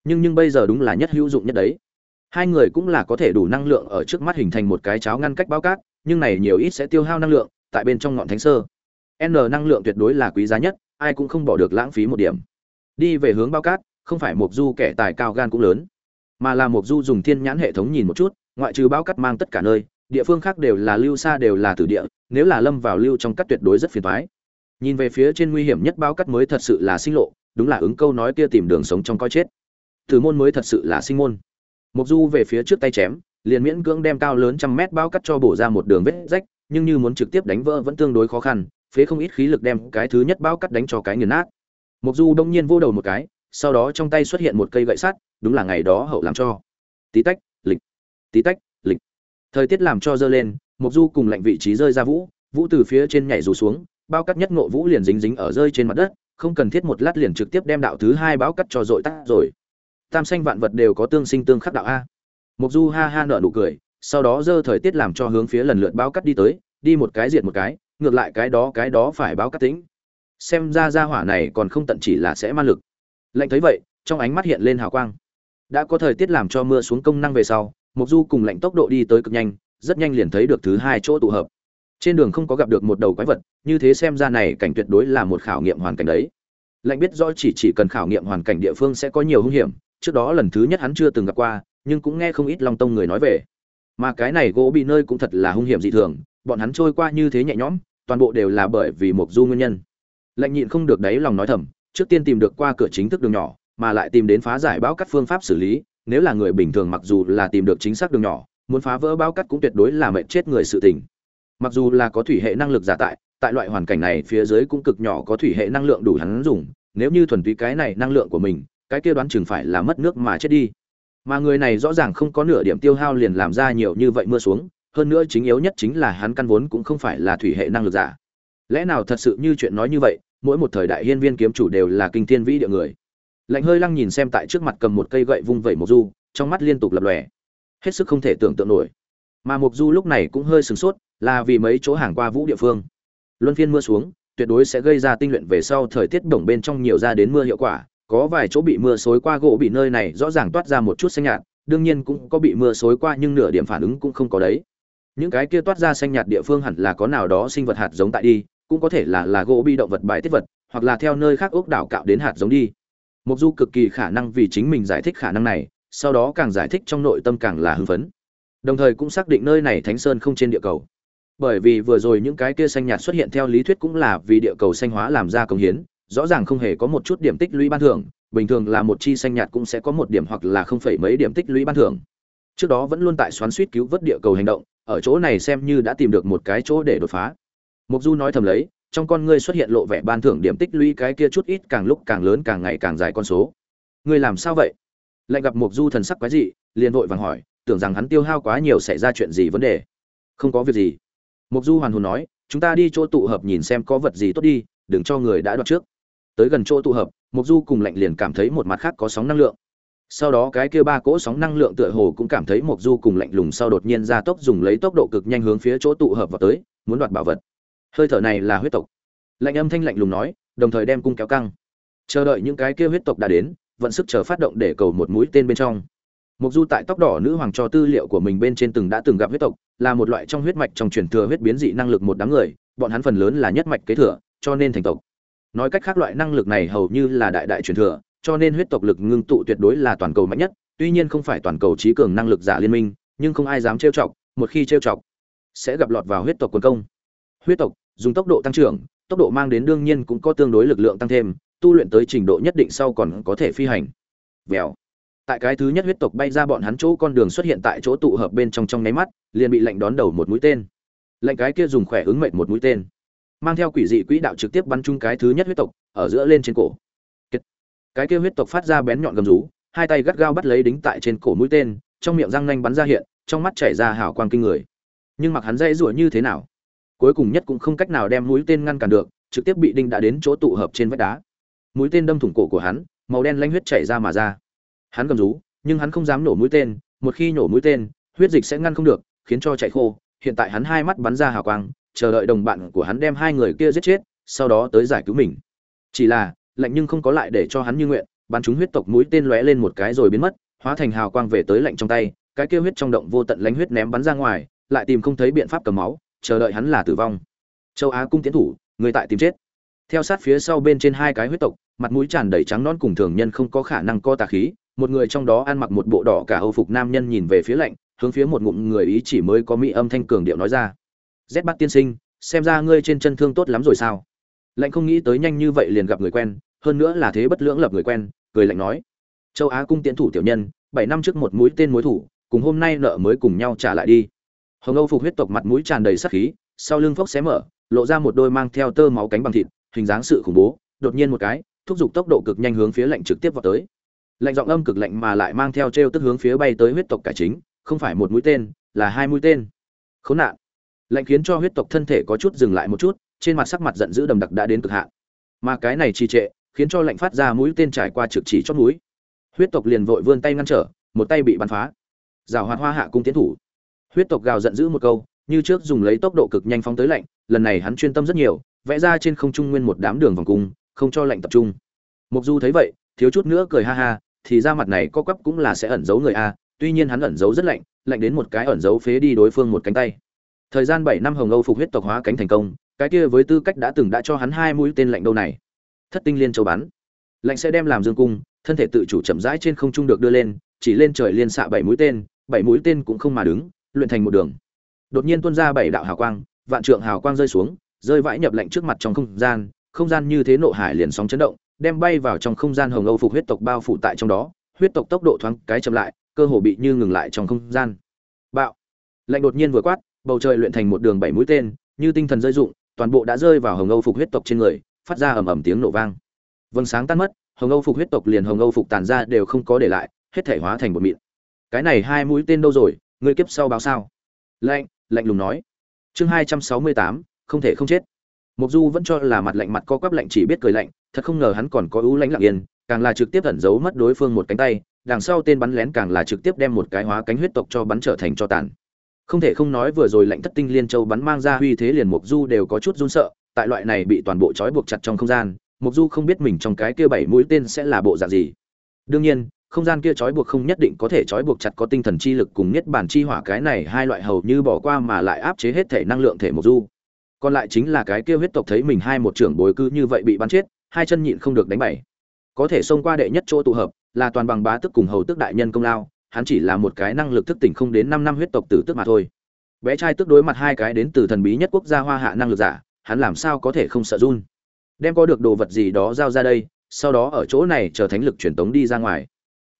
Nhưng nhưng bây giờ đúng là nhất hữu dụng nhất đấy. Hai người cũng là có thể đủ năng lượng ở trước mắt hình thành một cái cháo ngăn cách bao cát, nhưng này nhiều ít sẽ tiêu hao năng lượng tại bên trong ngọn thánh sơ n năng lượng tuyệt đối là quý giá nhất, ai cũng không bỏ được lãng phí một điểm. Đi về hướng bao cát, không phải Mộc du kẻ tài cao gan cũng lớn, mà là Mộc du dùng thiên nhãn hệ thống nhìn một chút, ngoại trừ bao cát mang tất cả nơi, địa phương khác đều là lưu xa đều là tử địa, nếu là lâm vào lưu trong cát tuyệt đối rất phiền toái. Nhìn về phía trên nguy hiểm nhất bao cát mới thật sự là sinh lộ, đúng là ứng câu nói kia tìm đường sống trong coi chết. Tử môn mới thật sự là sinh môn. Mộc du về phía trước tay chém, liền miễn cưỡng đem cao lớn trăm mét bao cắt cho bổ ra một đường vết rách, nhưng như muốn trực tiếp đánh vỡ vẫn tương đối khó khăn phế không ít khí lực đem cái thứ nhất bao cắt đánh cho cái nghiền nát. Mục du đông nhiên vô đầu một cái, sau đó trong tay xuất hiện một cây gậy sắt, đúng là ngày đó hậu làm cho. Tí tách, lịch. Tí tách, lịch. Thời tiết làm cho dơ lên mục du cùng lạnh vị trí rơi ra vũ vũ từ phía trên nhảy rủ xuống, bao cắt nhất ngộ vũ liền dính dính ở rơi trên mặt đất, không cần thiết một lát liền trực tiếp đem đạo thứ hai báo cắt cho dội tắt rồi. Tam xanh vạn vật đều có tương sinh tương khắc đạo a. Mục du ha ha nở nụ cười, sau đó dơ thời tiết làm cho hướng phía lần lượt báo cắt đi tới, đi một cái diệt một cái ngược lại cái đó cái đó phải báo cát tính xem ra ra hỏa này còn không tận chỉ là sẽ ma lực. Lệnh thấy vậy, trong ánh mắt hiện lên hào quang. Đã có thời tiết làm cho mưa xuống công năng về sau mục du cùng lệnh tốc độ đi tới cực nhanh, rất nhanh liền thấy được thứ hai chỗ tụ hợp. Trên đường không có gặp được một đầu quái vật, như thế xem ra này cảnh tuyệt đối là một khảo nghiệm hoàn cảnh đấy. Lệnh biết rõ chỉ chỉ cần khảo nghiệm hoàn cảnh địa phương sẽ có nhiều hung hiểm, trước đó lần thứ nhất hắn chưa từng gặp qua, nhưng cũng nghe không ít long tông người nói về. Mà cái này gỗ bị nơi cũng thật là hung hiểm dị thường bọn hắn trôi qua như thế nhẹ nhõm, toàn bộ đều là bởi vì một du nguyên nhân. Lạnh nhịn không được đấy lòng nói thầm, trước tiên tìm được qua cửa chính thức đường nhỏ, mà lại tìm đến phá giải bão cắt phương pháp xử lý, nếu là người bình thường mặc dù là tìm được chính xác đường nhỏ, muốn phá vỡ bão cắt cũng tuyệt đối là mệnh chết người sự tình. Mặc dù là có thủy hệ năng lực giả tại tại loại hoàn cảnh này phía dưới cũng cực nhỏ có thủy hệ năng lượng đủ hắn dùng, nếu như thuần túy cái này năng lượng của mình, cái kia đoán chừng phải là mất nước mà chết đi. Mà người này rõ ràng không có nửa điểm tiêu hao liền làm ra nhiều như vậy mưa xuống hơn nữa chính yếu nhất chính là hắn căn vốn cũng không phải là thủy hệ năng lực giả. Lẽ nào thật sự như chuyện nói như vậy, mỗi một thời đại hiên viên kiếm chủ đều là kinh thiên vĩ địa người. Lạnh hơi lăng nhìn xem tại trước mặt cầm một cây gậy vung vẩy một du, trong mắt liên tục lập lòe. Hết sức không thể tưởng tượng nổi. Mà mộc du lúc này cũng hơi sửng sốt, là vì mấy chỗ hàng qua vũ địa phương. Luân phiên mưa xuống, tuyệt đối sẽ gây ra tinh luyện về sau thời tiết bổng bên trong nhiều ra đến mưa hiệu quả, có vài chỗ bị mưa xối qua gỗ bị nơi này rõ ràng toát ra một chút xanh nhạt, đương nhiên cũng có bị mưa xối qua nhưng nửa điểm phản ứng cũng không có đấy những cái kia toát ra xanh nhạt địa phương hẳn là có nào đó sinh vật hạt giống tại đi, cũng có thể là là gỗ bi động vật bài tiết vật, hoặc là theo nơi khác ốc đảo cạo đến hạt giống đi. Mục du cực kỳ khả năng vì chính mình giải thích khả năng này, sau đó càng giải thích trong nội tâm càng là hưng phấn. Đồng thời cũng xác định nơi này thánh sơn không trên địa cầu. Bởi vì vừa rồi những cái kia xanh nhạt xuất hiện theo lý thuyết cũng là vì địa cầu xanh hóa làm ra công hiến, rõ ràng không hề có một chút điểm tích lũy ban thưởng, bình thường là một chi xanh nhạt cũng sẽ có một điểm hoặc là không phải mấy điểm tích lũy ban thưởng. Trước đó vẫn luôn tại xoắn suýt cứu vớt địa cầu hành động ở chỗ này xem như đã tìm được một cái chỗ để đột phá. Mục du nói thầm lấy, trong con ngươi xuất hiện lộ vẻ ban thưởng điểm tích lũy cái kia chút ít càng lúc càng lớn càng ngày càng dài con số. Ngươi làm sao vậy? Lại gặp mục du thần sắc quái dị, liền vội vàng hỏi, tưởng rằng hắn tiêu hao quá nhiều xảy ra chuyện gì vấn đề? Không có việc gì. Mục du hoàn hồn nói, chúng ta đi chỗ tụ hợp nhìn xem có vật gì tốt đi, đừng cho người đã đoạt trước. Tới gần chỗ tụ hợp, mục du cùng lạnh liền cảm thấy một mặt khác có sóng năng lượng sau đó cái kia ba cỗ sóng năng lượng tựa hồ cũng cảm thấy mộc du cùng lạnh lùng sau đột nhiên ra tốc dùng lấy tốc độ cực nhanh hướng phía chỗ tụ hợp vào tới, muốn đoạt bảo vật. Hơi thở này là huyết tộc. Lạnh âm thanh lạnh lùng nói, đồng thời đem cung kéo căng. Chờ đợi những cái kia huyết tộc đã đến, vận sức chờ phát động để cầu một mũi tên bên trong. Mộc du tại tóc đỏ nữ hoàng cho tư liệu của mình bên trên từng đã từng gặp huyết tộc, là một loại trong huyết mạch trong truyền thừa huyết biến dị năng lực một đám người, bọn hắn phần lớn là nhất mạch kế thừa, cho nên thành tộc. Nói cách khác loại năng lực này hầu như là đại đại truyền thừa cho nên huyết tộc lực ngưng tụ tuyệt đối là toàn cầu mạnh nhất, tuy nhiên không phải toàn cầu trí cường năng lực giả liên minh, nhưng không ai dám trêu chọc, một khi trêu chọc, sẽ gặp lọt vào huyết tộc quân công. Huyết tộc, dùng tốc độ tăng trưởng, tốc độ mang đến đương nhiên cũng có tương đối lực lượng tăng thêm, tu luyện tới trình độ nhất định sau còn có thể phi hành. Vèo. Tại cái thứ nhất huyết tộc bay ra bọn hắn chỗ con đường xuất hiện tại chỗ tụ hợp bên trong trong nháy mắt, liền bị lệnh đón đầu một mũi tên. Lệnh cái kia dùng khỏe ứng mệnh một mũi tên. Mang theo quỷ dị quỹ đạo trực tiếp bắn chung cái thứ nhất huyết tộc, ở giữa lên trên cổ cái kia huyết tộc phát ra bén nhọn gầm rú, hai tay gắt gao bắt lấy đính tại trên cổ mũi tên, trong miệng răng nanh bắn ra hiện, trong mắt chảy ra hào quang kinh người. Nhưng mặc hắn dãy rủa như thế nào? Cuối cùng nhất cũng không cách nào đem mũi tên ngăn cản được, trực tiếp bị đinh đã đến chỗ tụ hợp trên vách đá. Mũi tên đâm thủng cổ của hắn, màu đen lanh huyết chảy ra mà ra. Hắn gầm rú, nhưng hắn không dám nổ mũi tên, một khi nổ mũi tên, huyết dịch sẽ ngăn không được, khiến cho chạy khô. Hiện tại hắn hai mắt bắn ra hào quang, chờ đợi đồng bạn của hắn đem hai người kia giết chết, sau đó tới giải cứu mình. Chỉ là lạnh nhưng không có lại để cho hắn như nguyện, bắn chúng huyết tộc mũi tên lóe lên một cái rồi biến mất, hóa thành hào quang về tới lạnh trong tay, cái kia huyết trong động vô tận lánh huyết ném bắn ra ngoài, lại tìm không thấy biện pháp cầm máu, chờ đợi hắn là tử vong. Châu á cung tiến thủ, người tại tìm chết. Theo sát phía sau bên trên hai cái huyết tộc, mặt mũi tràn đầy trắng non cùng thường nhân không có khả năng co tà khí, một người trong đó ăn mặc một bộ đỏ cả hầu phục nam nhân nhìn về phía lạnh, hướng phía một ngụm người ý chỉ mới có mỹ âm thanh cường điệu nói ra. Rét bắt tiên sinh, xem ra ngươi trên chân thương tốt lắm rồi sao? Lạnh không nghĩ tới nhanh như vậy liền gặp người quen hơn nữa là thế bất lưỡng lập người quen, cười lạnh nói, châu á cung tiến thủ tiểu nhân, bảy năm trước một mũi tên mối thủ, cùng hôm nay nợ mới cùng nhau trả lại đi. Hồng âu phục huyết tộc mặt mũi tràn đầy sắc khí, sau lưng phốc xé mở, lộ ra một đôi mang theo tơ máu cánh bằng thịt, hình dáng sự khủng bố, đột nhiên một cái, thúc giục tốc độ cực nhanh hướng phía lạnh trực tiếp vào tới. Lạnh giọng âm cực lạnh mà lại mang theo trêu tức hướng phía bay tới huyết tộc cải chính, không phải một mũi tên, là hai mũi tên. Khốn nạn. Lạnh khiến cho huyết tộc thân thể có chút dừng lại một chút, trên mặt sắc mặt giận dữ đầm đặc đã đến cực hạn. Mà cái này trì trệ khiến cho lạnh phát ra mũi tên trải qua trực chỉ chót núi huyết tộc liền vội vươn tay ngăn trở, một tay bị bắn phá. Rào hoạt hoa hạ cung tiến thủ. Huyết tộc gào giận dữ một câu, như trước dùng lấy tốc độ cực nhanh phóng tới lạnh, lần này hắn chuyên tâm rất nhiều, vẽ ra trên không trung nguyên một đám đường vòng cung, không cho lạnh tập trung. Mục du thấy vậy, thiếu chút nữa cười ha ha, thì ra mặt này co quắp cũng là sẽ ẩn giấu người a, tuy nhiên hắn ẩn giấu rất lạnh lạnh đến một cái ẩn giấu phế đi đối phương một cánh tay. Thời gian bảy năm hồng âu phục huyết tộc hóa cánh thành công, cái kia với tư cách đã từng đã cho hắn hai mũi tên lạnh đâu này thất tinh liên châu bắn. Lạnh sẽ đem làm dương cung, thân thể tự chủ chậm rãi trên không trung được đưa lên, chỉ lên trời liên xạ bảy mũi tên, bảy mũi tên cũng không mà đứng, luyện thành một đường. Đột nhiên tuôn ra bảy đạo hào quang, vạn trượng hào quang rơi xuống, rơi vãi nhập lạnh trước mặt trong không gian không gian như thế nộ hải liền sóng chấn động, đem bay vào trong không gian hồng âu phục huyết tộc bao phủ tại trong đó, huyết tộc tốc độ thoáng cái chậm lại, cơ hồ bị như ngừng lại trong không gian. Bạo! Lạnh đột nhiên vừa quát, bầu trời luyện thành một đường bảy mũi tên, như tinh thần rơi dụng toàn bộ đã rơi vào hồng âu phục huyết tộc trên người phát ra ầm ầm tiếng nổ vang. Vầng sáng tan mất, hồng âu phục huyết tộc liền hồng âu phục tàn ra đều không có để lại, hết thể hóa thành một mịn. Cái này hai mũi tên đâu rồi, ngươi kiếp sau báo sao? Lạnh lạnh lùng nói. Chương hai trăm sáu mươi tám, không thể không chết. Mục du vẫn cho là mặt lạnh mặt co quắp lạnh chỉ biết cười lạnh, thật không ngờ hắn còn có ưu lãnh lặng yên, càng là trực tiếp ẩn giấu mất đối phương một cánh tay, đằng sau tên bắn lén càng là trực tiếp đem một cái hóa cánh huyết tộc cho bắn trở thành cho tàn. Không thể không nói vừa rồi lạnh thất tinh liên châu bắn mang ra uy thế liền mục du đều có chút run sợ tại loại này bị toàn bộ trói buộc chặt trong không gian mục du không biết mình trong cái kia bảy mũi tên sẽ là bộ dạng gì. Đương nhiên, không gian kia trói buộc không nhất định có thể trói buộc chặt có tinh thần chi lực cùng nhất bản chi hỏa cái này hai loại hầu như bỏ qua mà lại áp chế hết thể năng lượng thể mục du. Còn lại chính là cái kia huyết tộc thấy mình hai một trưởng bối cư như vậy bị bắn chết, hai chân nhịn không được đánh bảy. Có thể xông qua đệ nhất chỗ tụ hợp, là toàn bằng bá tức cùng hầu tức đại nhân công lao, hắn chỉ là một cái năng lực thức tỉnh không đến năm năm huyết tộc tử tức mà thôi. Bé trai tức đối mặt hai cái đến từ thần bí nhất quốc gia hoa hạ năng lực giả hắn làm sao có thể không sợ run? Đem có được đồ vật gì đó giao ra đây, sau đó ở chỗ này chờ thánh lực truyền tống đi ra ngoài.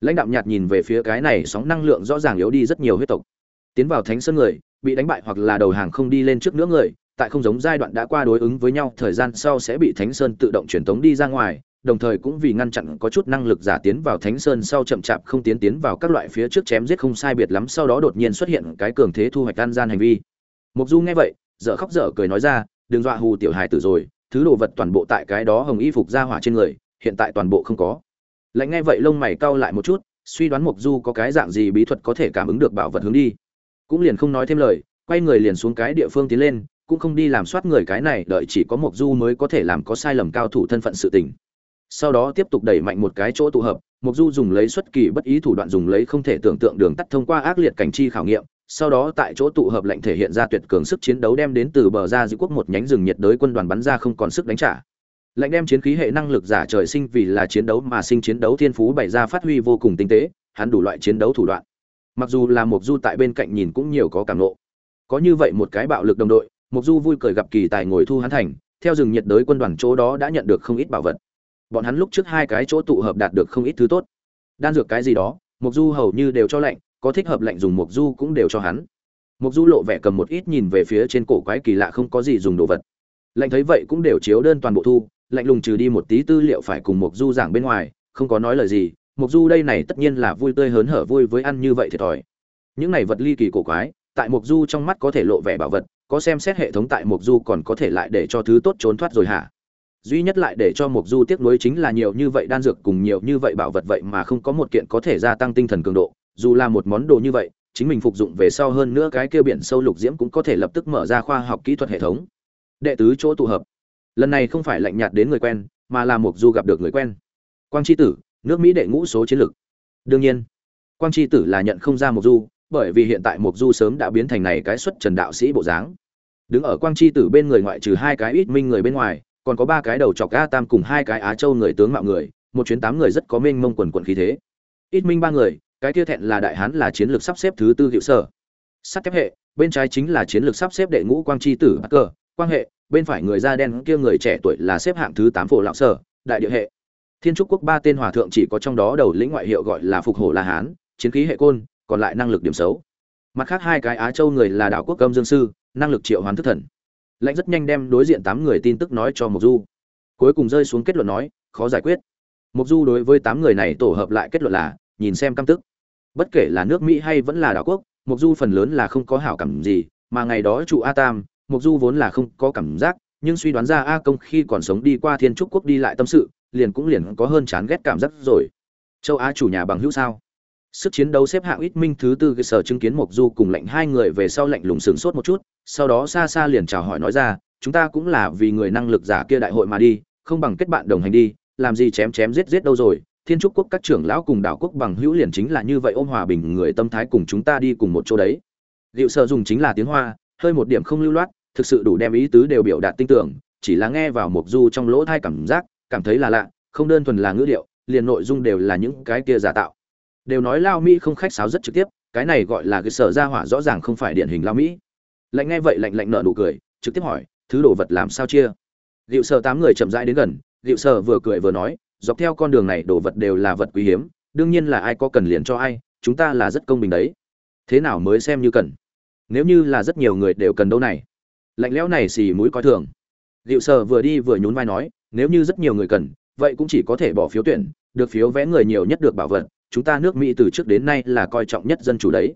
Lãnh đạo nhạt nhìn về phía cái này sóng năng lượng rõ ràng yếu đi rất nhiều huyết tộc. Tiến vào thánh sơn người, bị đánh bại hoặc là đầu hàng không đi lên trước nữa người, tại không giống giai đoạn đã qua đối ứng với nhau, thời gian sau sẽ bị thánh sơn tự động truyền tống đi ra ngoài, đồng thời cũng vì ngăn chặn có chút năng lực giả tiến vào thánh sơn sau chậm chạp không tiến tiến vào các loại phía trước chém giết không sai biệt lắm, sau đó đột nhiên xuất hiện cái cường thế thu hoạch an gian hành vi. Mục du nghe vậy, dở khóc dở cười nói ra đừng dọa hù tiểu hài tử rồi, thứ đồ vật toàn bộ tại cái đó hồng y phục ra hỏa trên người, hiện tại toàn bộ không có. Lạnh nghe vậy lông mày cau lại một chút, suy đoán mục du có cái dạng gì bí thuật có thể cảm ứng được bảo vật hướng đi. Cũng liền không nói thêm lời, quay người liền xuống cái địa phương tiến lên, cũng không đi làm soát người cái này, đợi chỉ có mục du mới có thể làm có sai lầm cao thủ thân phận sự tình. Sau đó tiếp tục đẩy mạnh một cái chỗ tụ hợp mục du dùng lấy xuất kỳ bất ý thủ đoạn dùng lấy không thể tưởng tượng đường tắt thông qua ác liệt cảnh chi khảo nghiệm sau đó tại chỗ tụ hợp lệnh thể hiện ra tuyệt cường sức chiến đấu đem đến từ bờ ra giữ quốc một nhánh rừng nhiệt đới quân đoàn bắn ra không còn sức đánh trả. Lệnh đem chiến khí hệ năng lực giả trời sinh vì là chiến đấu mà sinh chiến đấu thiên phú bày ra phát huy vô cùng tinh tế, hắn đủ loại chiến đấu thủ đoạn. Mặc dù là mục du tại bên cạnh nhìn cũng nhiều có cảm nộ. Có như vậy một cái bạo lực đồng đội mục du vui cười gặp kỳ tài ngồi thu hắn thành, theo rừng nhiệt đới quân đoàn chỗ đó đã nhận được không ít bảo vật. Bọn hắn lúc trước hai cái chỗ tụ hợp đạt được không ít thứ tốt. Đan dược cái gì đó mục du hầu như đều cho lệnh có thích hợp lệnh dùng mục du cũng đều cho hắn. Mục du lộ vẻ cầm một ít nhìn về phía trên cổ quái kỳ lạ không có gì dùng đồ vật. Lệnh thấy vậy cũng đều chiếu đơn toàn bộ thu, lạnh lùng trừ đi một tí tư liệu phải cùng mục du giảng bên ngoài, không có nói lời gì mục du đây này tất nhiên là vui tươi hớn hở vui với ăn như vậy thiệt thòi. Những này vật ly kỳ cổ quái, tại mục du trong mắt có thể lộ vẻ bảo vật, có xem xét hệ thống tại mục du còn có thể lại để cho thứ tốt trốn thoát rồi hả? Duy nhất lại để cho mục du tiếc nuối chính là nhiều như vậy đan dược cùng nhiều như vậy bảo vật vậy mà không có một kiện có thể gia tăng tinh thần cường độ dù là một món đồ như vậy, chính mình phục dụng về sau hơn nữa cái kia biển sâu lục diễm cũng có thể lập tức mở ra khoa học kỹ thuật hệ thống. Đệ tứ chỗ tụ hợp. Lần này không phải lạnh nhạt đến người quen, mà là mục du gặp được người quen. Quang tri tử, nước mỹ đệ ngũ số chiến lược. Đương nhiên, quang chi tử là nhận không ra mục du, bởi vì hiện tại mục du sớm đã biến thành này cái xuất trần đạo sĩ bộ dáng. Đứng ở quang chi tử bên người ngoại trừ hai cái ít minh người bên ngoài, còn có ba cái đầu chọc a tam cùng hai cái á châu người tướng mạo người, một chuyến tám người rất có mênh mông quần quần khí thế. Ít minh ba người cái kia thẹn là đại hán là chiến lược sắp xếp thứ tư hiệu sở. Sắt thép hệ, bên trái chính là chiến lược sắp xếp đệ ngũ quang chi tử bắc cờ quang hệ, bên phải người da đen kia người trẻ tuổi là xếp hạng thứ tám phổ lão sở, đại địa hệ. Thiên trúc quốc ba tên hòa thượng chỉ có trong đó đầu lĩnh ngoại hiệu gọi là phục hổ la hán, chiến khí hệ côn, còn lại năng lực điểm xấu. Mặt khác hai cái á châu người là đảo quốc công dương sư, năng lực triệu hoán thức thần. Lãnh rất nhanh đem đối diện tám người tin tức nói cho mộc du. Cuối cùng rơi xuống kết luận nói, khó giải quyết. Mộc du đối với tám người này tổ hợp lại kết luận là, nhìn xem căm tức bất kể là nước mỹ hay vẫn là đảo quốc mục du phần lớn là không có hảo cảm gì, mà ngày đó trụ a tam mục du vốn là không có cảm giác, nhưng suy đoán ra a công khi còn sống đi qua thiên trúc quốc đi lại tâm sự, liền cũng liền có hơn chán ghét cảm giác rồi. Châu á chủ nhà bằng hữu sao? Sức chiến đấu xếp hạng ít minh thứ tư cơ sở chứng kiến mộc du cùng lệnh hai người về sau lệnh lùng sướng sốt một chút, sau đó xa xa liền chào hỏi nói ra, chúng ta cũng là vì người năng lực giả kia đại hội mà đi, không bằng kết bạn đồng hành đi, làm gì chém chém giết giết đâu rồi thiên trúc quốc các trưởng lão cùng đảo quốc bằng hữu liền chính là như vậy ôm hòa bình người tâm thái cùng chúng ta đi cùng một chỗ đấy. Liệu sợ dùng chính là tiếng hoa, hơi một điểm không lưu loát, thực sự đủ đem ý tứ đều biểu đạt tinh tưởng, chỉ là nghe vào mục du trong lỗ thai cảm giác, cảm thấy là lạ, không đơn thuần là ngữ điệu, liền nội dung đều là những cái kia giả tạo. Đều nói lao mỹ không khách sáo rất trực tiếp, cái này gọi là cái sở ra hỏa rõ ràng không phải điển hình lao mỹ. Lạnh nghe vậy lạnh lạnh nợ nụ cười, trực tiếp hỏi, thứ đồ vật làm sao chia? Liệu sở tám người chậm rãi đến gần liệu sở vừa cười vừa nói dọc theo con đường này đồ vật đều là vật quý hiếm, đương nhiên là ai có cần liền cho ai, chúng ta là rất công bình đấy. Thế nào mới xem như cần? Nếu như là rất nhiều người đều cần đâu này? Lạnh lẽo này xì mũi coi thường. Liệu sở vừa đi vừa nhún vai nói, nếu như rất nhiều người cần, vậy cũng chỉ có thể bỏ phiếu tuyển, được phiếu vẽ người nhiều nhất được bảo vật, chúng ta nước mỹ từ trước đến nay là coi trọng nhất dân chủ đấy.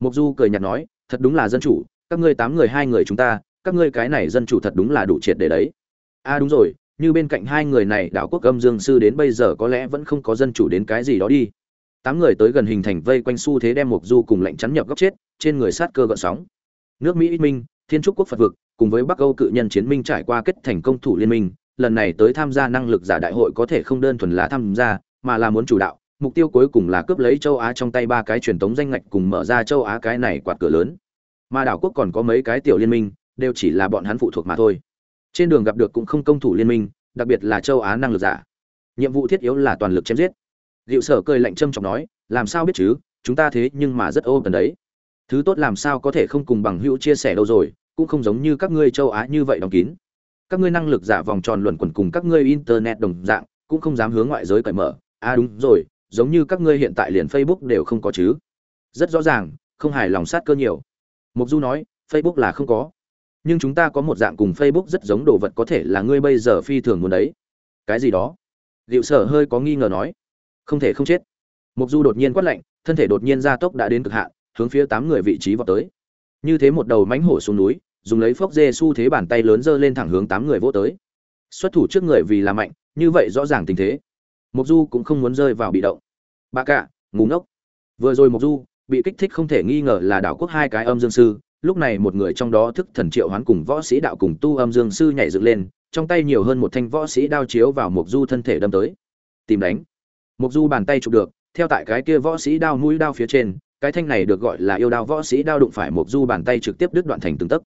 Mục du cười nhạt nói, thật đúng là dân chủ, các ngươi tám người hai người chúng ta, các ngươi cái này dân chủ thật đúng là đủ triệt để đấy. A à đúng rồi như bên cạnh hai người này, đảo quốc âm dương sư đến bây giờ có lẽ vẫn không có dân chủ đến cái gì đó đi. Tám người tới gần hình thành vây quanh xu thế đem mục du cùng lệnh chắn nhập góc chết, trên người sát cơ gợn sóng. Nước mỹ ít minh, thiên trúc quốc phật vực, cùng với bắc âu cự nhân chiến minh trải qua kết thành công thủ liên minh, lần này tới tham gia năng lực giả đại hội có thể không đơn thuần là tham gia, mà là muốn chủ đạo. Mục tiêu cuối cùng là cướp lấy châu á trong tay ba cái truyền thống danh ngạch cùng mở ra châu á cái này quạt cửa lớn. Mà đảo quốc còn có mấy cái tiểu liên minh, đều chỉ là bọn hắn phụ thuộc mà thôi trên đường gặp được cũng không công thủ liên minh, đặc biệt là châu á năng lực giả. Nhiệm vụ thiết yếu là toàn lực chém giết. Liệu sở cười lạnh trâm trọng nói, làm sao biết chứ, chúng ta thế nhưng mà rất ô cần đấy. Thứ tốt làm sao có thể không cùng bằng hữu chia sẻ đâu rồi, cũng không giống như các ngươi châu á như vậy đóng kín. Các ngươi năng lực giả vòng tròn luẩn quẩn cùng các ngươi internet đồng dạng, cũng không dám hướng ngoại giới cởi mở. À đúng rồi, giống như các ngươi hiện tại liền facebook đều không có chứ. Rất rõ ràng, không hài lòng sát cơ nhiều. Mục du nói, facebook là không có nhưng chúng ta có một dạng cùng facebook rất giống đồ vật có thể là ngươi bây giờ phi thường muốn đấy. Cái gì đó? Liệu sở hơi có nghi ngờ nói. Không thể không chết. Mục du đột nhiên quát lạnh, thân thể đột nhiên gia tốc đã đến cực hạn, hướng phía tám người vị trí vào tới. Như thế một đầu mánh hổ xuống núi, dùng lấy phốc dê su thế bàn tay lớn giơ lên thẳng hướng tám người vô tới. Xuất thủ trước người vì là mạnh, như vậy rõ ràng tình thế. Mục du cũng không muốn rơi vào bị động. Bà cả ngủ ngốc. Vừa rồi mục du bị kích thích không thể nghi ngờ là đảo quốc hai cái âm dương sư lúc này một người trong đó thức thần triệu hoán cùng võ sĩ đạo cùng tu âm dương sư nhảy dựng lên, trong tay nhiều hơn một thanh võ sĩ đao chiếu vào mục du thân thể đâm tới. Tìm đánh. Mục du bàn tay chụp được, theo tại cái kia võ sĩ đao mũi đao phía trên, cái thanh này được gọi là yêu đao võ sĩ đao đụng phải mục du bàn tay trực tiếp đứt đoạn thành từng tấc.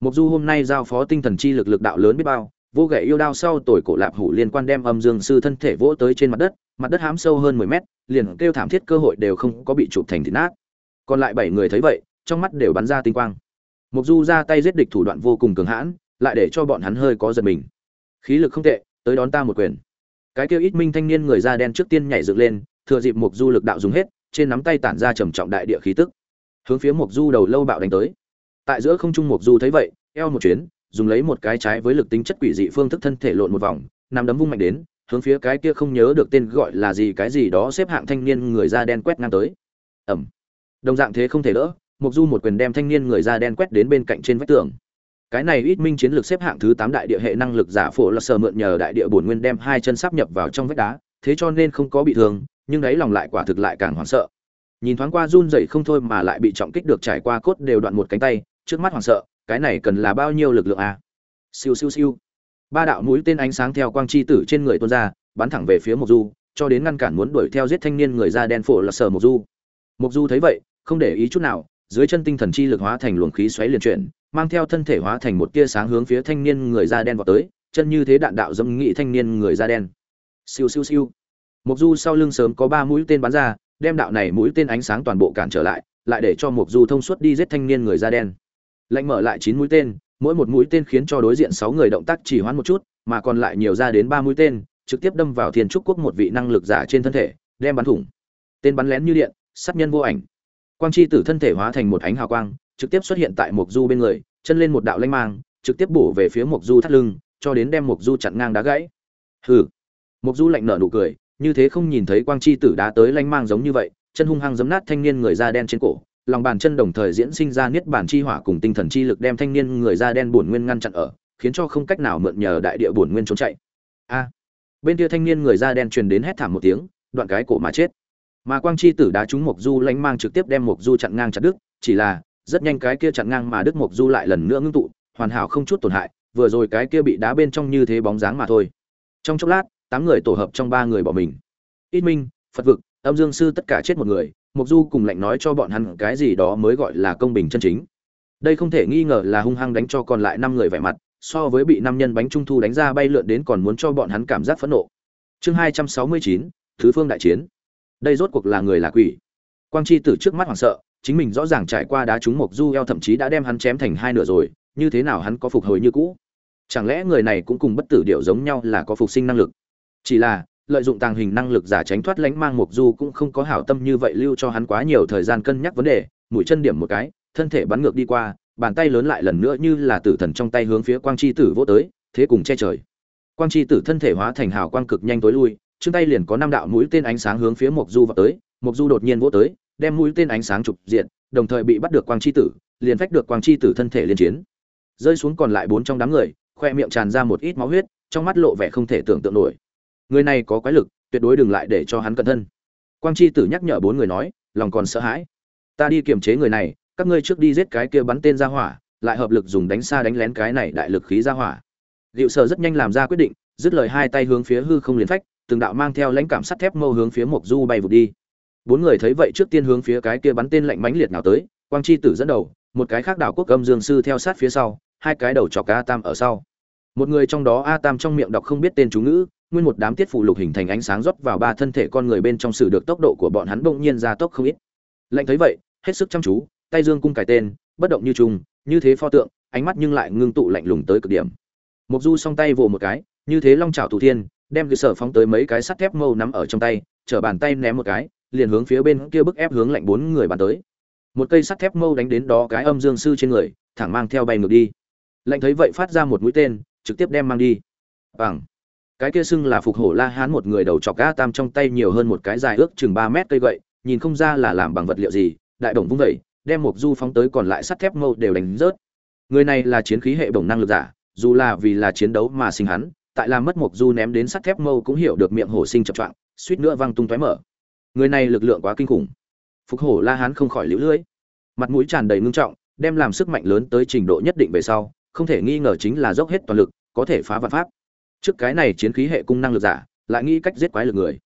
Mục du hôm nay giao phó tinh thần chi lực lực đạo lớn biết bao, vô gậy yêu đao sau tuổi cổ lạp hủ liên quan đem âm dương sư thân thể vỗ tới trên mặt đất mặt đất hám sâu hơn mười mét, liền kêu thảm thiết cơ hội đều không có bị chụp thành thịt nát. Còn lại bảy người thấy vậy trong mắt đều bắn ra tinh quang. Mục du ra tay giết địch thủ đoạn vô cùng cường hãn, lại để cho bọn hắn hơi có giật mình. Khí lực không tệ, tới đón ta một quyền. Cái kêu ít minh thanh niên người da đen trước tiên nhảy dựng lên, thừa dịp mục du lực đạo dùng hết, trên nắm tay tản ra trầm trọng đại địa khí tức. Hướng phía mục du đầu lâu bạo đánh tới. Tại giữa không trung mục du thấy vậy, eo một chuyến, dùng lấy một cái trái với lực tính chất quỷ dị phương thức thân thể lộn một vòng nằm đấm vung mạnh đến, hướng phía cái kia không nhớ được tên gọi là gì cái gì đó xếp hạng thanh niên người da đen quét ngang tới. Ẩm đồng dạng thế không thể đỡ mục du một quyền đem thanh niên người da đen quét đến bên cạnh trên vách tường. Cái này ít minh chiến lược xếp hạng thứ tám đại địa hệ năng lực giả phổ là sở mượn nhờ đại địa bổn nguyên đem hai chân sắp nhập vào trong vách đá, thế cho nên không có bị thương, nhưng đấy lòng lại quả thực lại càng hoảng sợ. Nhìn thoáng qua run rẩy không thôi mà lại bị trọng kích được trải qua cốt đều đoạn một cánh tay, trước mắt hoảng sợ, cái này cần là bao nhiêu lực lượng à? siêu siêu siêu. Ba đạo mũi tên ánh sáng theo quang chi tử trên người tuôn ra, bắn thẳng về phía mộc du, cho đến ngăn cản muốn đuổi theo giết thanh niên người da đen phổ là sở mộc du. Mục du thấy vậy, không để ý chút nào dưới chân tinh thần chi lực hóa thành luồng khí xoáy liền chuyển, mang theo thân thể hóa thành một tia sáng hướng phía thanh niên người da đen vọt tới, chân như thế đạn đạo dẫm nghị thanh niên người da đen. Siêu siêu siêu. Mộc du sau lưng sớm có ba mũi tên bắn ra, đem đạo này mũi tên ánh sáng toàn bộ cản trở lại lại để cho Mộc du thông suốt đi giết thanh niên người da đen. Lạnh mở lại chín mũi tên, mỗi một mũi tên khiến cho đối diện sáu người động tác chỉ hoãn một chút, mà còn lại nhiều ra đến ba mũi tên, trực tiếp đâm vào thiên trúc quốc một vị năng lực giả trên thân thể, đem bắn thủng. Tên bắn lén như điện, sát nhân vô ảnh quang chi tử thân thể hóa thành một ánh hào quang, trực tiếp xuất hiện tại Mộc du bên người, chân lên một đạo lanh mang, trực tiếp bổ về phía Mộc du thắt lưng, cho đến đem Mộc du chặn ngang đá gãy. Hừ. Mộc du lạnh nở nụ cười, như thế không nhìn thấy quang chi tử đá tới lanh mang giống như vậy, chân hung hăng giấm nát thanh niên người da đen trên cổ, lòng bàn chân đồng thời diễn sinh ra niết bàn chi hỏa cùng tinh thần chi lực đem thanh niên người da đen buồn nguyên ngăn chặn ở, khiến cho không cách nào mượn nhờ đại địa buồn nguyên trốn chạy. A. Bên kia thanh niên người da đen truyền đến hét thảm một tiếng, đoạn cái cổ mà chết mà quang chi tử đá trúng mộc du lánh mang trực tiếp đem mộc du chặn ngang chặt đứt, chỉ là, rất nhanh cái kia chặn ngang mà đứt mộc du lại lần nữa ngưng tụ, hoàn hảo không chút tổn hại, vừa rồi cái kia bị đá bên trong như thế bóng dáng mà thôi. Trong chốc lát, tám người tổ hợp trong ba người bỏ mình. Ít minh, phật vực, âm dương sư tất cả chết một người, mộc du cùng lệnh nói cho bọn hắn cái gì đó mới gọi là công bình chân chính. Đây không thể nghi ngờ là hung hăng đánh cho còn lại năm người vẻ mặt, so với bị năm nhân bánh trung thu đánh ra bay lượn đến còn muốn cho bọn hắn cảm giác phẫn nộ. Chương hai trăm sáu mươi chín, thứ phương đại chiến đây rốt cuộc là người là quỷ. Quang chi Tử trước mắt hoảng sợ, chính mình rõ ràng trải qua đá trúng mộc du eo thậm chí đã đem hắn chém thành hai nửa rồi, như thế nào hắn có phục hồi như cũ? Chẳng lẽ người này cũng cùng bất tử điệu giống nhau là có phục sinh năng lực? Chỉ là, lợi dụng tàng hình năng lực giả tránh thoát lánh mang mộc du cũng không có hảo tâm như vậy lưu cho hắn quá nhiều thời gian cân nhắc vấn đề, mũi chân điểm một cái, thân thể bắn ngược đi qua, bàn tay lớn lại lần nữa như là tử thần trong tay hướng phía quang chi tử vỗ tới, thế cùng che trời. Quang chi tử thân thể hóa thành hào quang cực nhanh tối lui trên tay liền có năm đạo mũi tên ánh sáng hướng phía mộc du vọt tới, mộc du đột nhiên vỗ tới, đem mũi tên ánh sáng chụp diện, đồng thời bị bắt được quang chi tử, liền phách được quang chi tử thân thể liên chiến. Rơi xuống còn lại bốn trong đám người, khoe miệng tràn ra một ít máu huyết, trong mắt lộ vẻ không thể tưởng tượng nổi. Người này có quái lực, tuyệt đối đừng lại để cho hắn cẩn thân. Quang chi tử nhắc nhở bốn người nói, lòng còn sợ hãi. Ta đi kiềm chế người này, các ngươi trước đi giết cái kia bắn tên ra hỏa, lại hợp lực dùng đánh xa đánh lén cái này đại lực khí ra hỏa. Liệu sở rất nhanh làm ra quyết định, dứt lời hai tay hướng phía hư không liền phách từng đạo mang theo lãnh cảm sắt thép mâu hướng phía mộc du bay vụt đi. Bốn người thấy vậy trước tiên hướng phía cái kia bắn tên lạnh mãnh liệt nào tới, quang chi tử dẫn đầu, một cái khác đảo quốc âm dương sư theo sát phía sau, hai cái đầu chọc a tam ở sau. Một người trong đó a tam trong miệng đọc không biết tên chú ngữ, nguyên một đám tiết phụ lục hình thành ánh sáng rót vào ba thân thể con người bên trong sử được tốc độ của bọn hắn bỗng nhiên gia tốc không ít. Lạnh thấy vậy, hết sức chăm chú, tay dương cung cài tên, bất động như trùng, như thế pho tượng, ánh mắt nhưng lại ngưng tụ lạnh lùng tới cực điểm. Mộc du song tay vồ một cái, như thế long chảo thủ thiên đem cơ sở phóng tới mấy cái sắt thép mâu nắm ở trong tay, chở bàn tay ném một cái, liền hướng phía bên kia bức ép hướng lạnh bốn người bàn tới. Một cây sắt thép mâu đánh đến đó cái âm dương sư trên người, thẳng mang theo bay ngược đi. Lạnh thấy vậy phát ra một mũi tên, trực tiếp đem mang đi. Bằng. Cái kia xưng là phục hổ la hán một người đầu chọc ga tam trong tay nhiều hơn một cái dài ước chừng ba mét cây gậy, nhìn không ra là làm bằng vật liệu gì, đại đồng vung vẩy đem một du phóng tới còn lại sắt thép mâu đều đánh rớt. Người này là chiến khí hệ bổng năng lực giả, dù là vì là chiến đấu mà sinh hắn tại làm mất một du ném đến sắt thép mâu cũng hiểu được miệng hổ sinh chập choạng, suýt nữa văng tung tóe mở. Người này lực lượng quá kinh khủng. Phục hổ la hán không khỏi liễu lưỡi mặt mũi tràn đầy ngưng trọng, đem làm sức mạnh lớn tới trình độ nhất định về sau, không thể nghi ngờ chính là dốc hết toàn lực, có thể phá vạn pháp. Trước cái này chiến khí hệ cung năng lực giả, lại nghĩ cách giết quái lực người.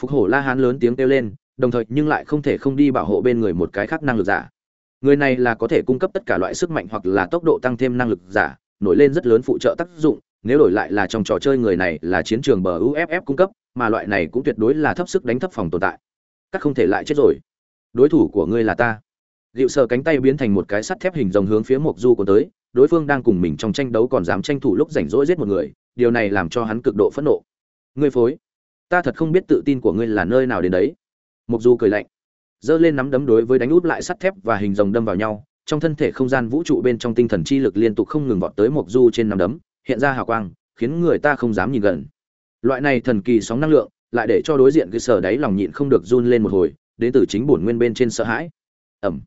Phục hổ la hán lớn tiếng kêu lên, đồng thời nhưng lại không thể không đi bảo hộ bên người một cái khác năng lực giả. Người này là có thể cung cấp tất cả loại sức mạnh hoặc là tốc độ tăng thêm năng lực giả, nổi lên rất lớn phụ trợ tác dụng nếu đổi lại là trong trò chơi người này là chiến trường bờ uff cung cấp mà loại này cũng tuyệt đối là thấp sức đánh thấp phòng tồn tại các không thể lại chết rồi đối thủ của ngươi là ta dịu sờ cánh tay biến thành một cái sắt thép hình rồng hướng phía Mộc Du của tới, đối phương đang cùng mình trong tranh đấu còn dám tranh thủ lúc rảnh rỗi giết một người, điều này làm cho hắn cực độ phẫn nộ. Ngươi phối, ta thật không biết tự tin của ngươi là nơi nào đến đấy. Mộc Du cười lạnh, giơ lên nắm đấm đối với đánh út lại sắt thép và hình rồng đâm vào nhau, trong thân thể không gian vũ trụ bên trong tinh thần chi lực liên tục không ngừng vọt tới Mộc Du trên nắm đấm, hiện ra hào quang, khiến người ta không dám nhìn gần. Loại này thần kỳ sóng năng lượng, lại để cho đối diện cái sở đáy lòng nhịn không được run lên một hồi, đến từ chính bổn nguyên bên trên sợ hãi. Ầm.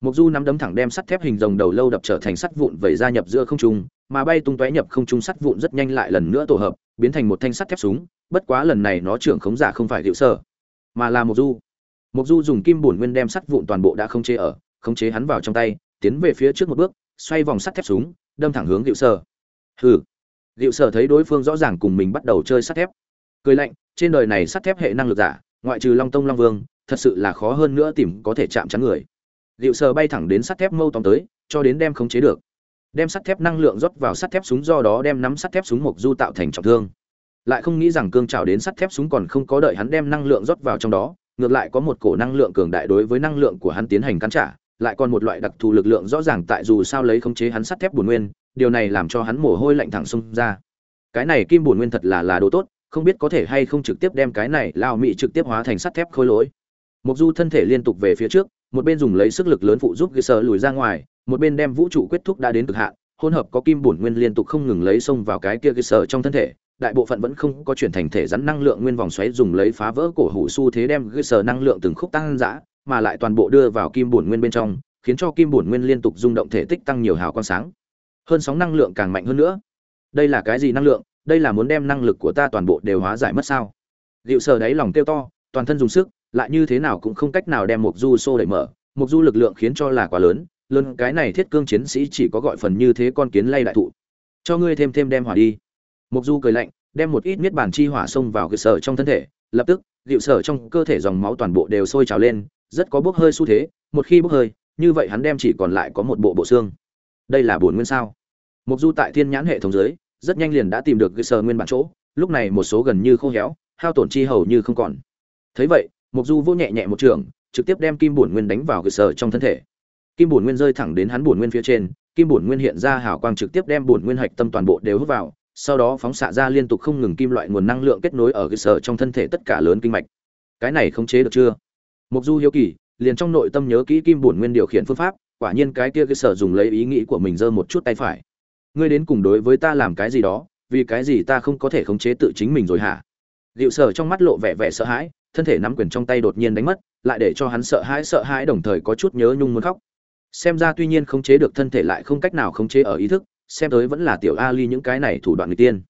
Mộc Du nắm đấm thẳng đem sắt thép hình rồng đầu lâu đập trở thành sắt vụn vẩy ra nhập giữa không trung, mà bay tung tóe nhập không trung sắt vụn rất nhanh lại lần nữa tổ hợp, biến thành một thanh sắt thép súng, bất quá lần này nó trưởng khống giả không phải hiệu Sở, mà là Mộc Du. Mộc Du dùng kim bổn nguyên đem sắt vụn toàn bộ đã không chế ở, khống chế hắn vào trong tay, tiến về phía trước một bước, xoay vòng sắt thép súng, đâm thẳng hướng hiệu Sở. Hừ. Diệu Sở thấy đối phương rõ ràng cùng mình bắt đầu chơi sắt thép, cười lạnh, trên đời này sắt thép hệ năng lực giả, ngoại trừ Long Tông Long Vương, thật sự là khó hơn nữa tìm có thể chạm chắn người. Liệu sở bay thẳng đến sắt thép mâu tóm tới cho đến đem khống chế được. Đem sắt thép năng lượng rót vào sắt thép súng do đó đem nắm sắt thép súng mộc du tạo thành trọng thương. Lại không nghĩ rằng cương trào đến sắt thép súng còn không có đợi hắn đem năng lượng rót vào trong đó ngược lại có một cổ năng lượng cường đại đối với năng lượng của hắn tiến hành cắn trả lại còn một loại đặc thù lực lượng rõ ràng tại dù sao lấy khống chế hắn sắt thép bùn nguyên điều này làm cho hắn mồ hôi lạnh thẳng xung ra. Cái này kim bổn nguyên thật là là đồ tốt, không biết có thể hay không trực tiếp đem cái này lao mị trực tiếp hóa thành sắt thép khối lỗi. Mục du thân thể liên tục về phía trước, một bên dùng lấy sức lực lớn phụ giúp ghi sở lùi ra ngoài, một bên đem vũ trụ quyết thúc đã đến cực hạn, hỗn hợp có kim bổn nguyên liên tục không ngừng lấy xông vào cái kia ghi sở trong thân thể, đại bộ phận vẫn không có chuyển thành thể rắn năng lượng nguyên vòng xoáy dùng lấy phá vỡ cổ hủ su thế đem ghi sở năng lượng từng khúc tăng dã, mà lại toàn bộ đưa vào kim bổn nguyên bên trong, khiến cho kim bổn nguyên liên tục rung động thể tích tăng nhiều hào quang sáng hơn sóng năng lượng càng mạnh hơn nữa đây là cái gì năng lượng đây là muốn đem năng lực của ta toàn bộ đều hóa giải mất sao Diệu Sở đáy lòng tiêu to, toàn thân dùng sức, lại như thế nào cũng không cách nào đem mục Du xô đẩy mở, mục Du lực lượng khiến cho là quá lớn, lớn cái này thiết cương chiến sĩ chỉ có gọi phần như thế con kiến lay đại thụ. Cho ngươi thêm thêm đem hỏa đi. mục Du cười lạnh, đem một ít miết bản chi hỏa xông vào cơ sở trong thân thể, lập tức, Diệu Sở trong cơ thể dòng máu toàn bộ đều sôi trào lên, rất có bốc hơi xu thế, một khi bốc hơi, như vậy hắn đem chỉ còn lại có một bộ bộ xương. Đây là bổn nguyên sao? Mộc Du tại thiên nhãn hệ thống dưới, rất nhanh liền đã tìm được cái sở nguyên bản chỗ, lúc này một số gần như khô héo, hao tổn chi hầu như không còn. Thấy vậy mục du vô nhẹ nhẹ một trường trực tiếp đem kim bổn nguyên đánh vào cơ sở trong thân thể. Kim bổn nguyên rơi thẳng đến hắn bổn nguyên phía trên kim bổn nguyên hiện ra hào quang trực tiếp đem bổn nguyên hạch tâm toàn bộ đều hút vào sau đó phóng xạ ra liên tục không ngừng kim loại nguồn năng lượng kết nối ở cơ sở trong thân thể tất cả lớn kinh mạch. Cái này khống chế được chưa? Mục du hiếu kỳ liền trong nội tâm nhớ kỹ kim bổn nguyên điều khiển phương pháp quả nhiên cái kia cái sở dùng lấy ý nghĩ của mình giơ một chút tay phải ngươi đến cùng đối với ta làm cái gì đó vì cái gì ta không có thể khống chế tự chính mình rồi hả Diệu Sở trong mắt lộ vẻ vẻ sợ hãi, thân thể nắm quyền trong tay đột nhiên đánh mất, lại để cho hắn sợ hãi sợ hãi đồng thời có chút nhớ nhung muốn khóc. Xem ra tuy nhiên khống chế được thân thể lại không cách nào khống chế ở ý thức, xem tới vẫn là tiểu Ali những cái này thủ đoạn người tiên.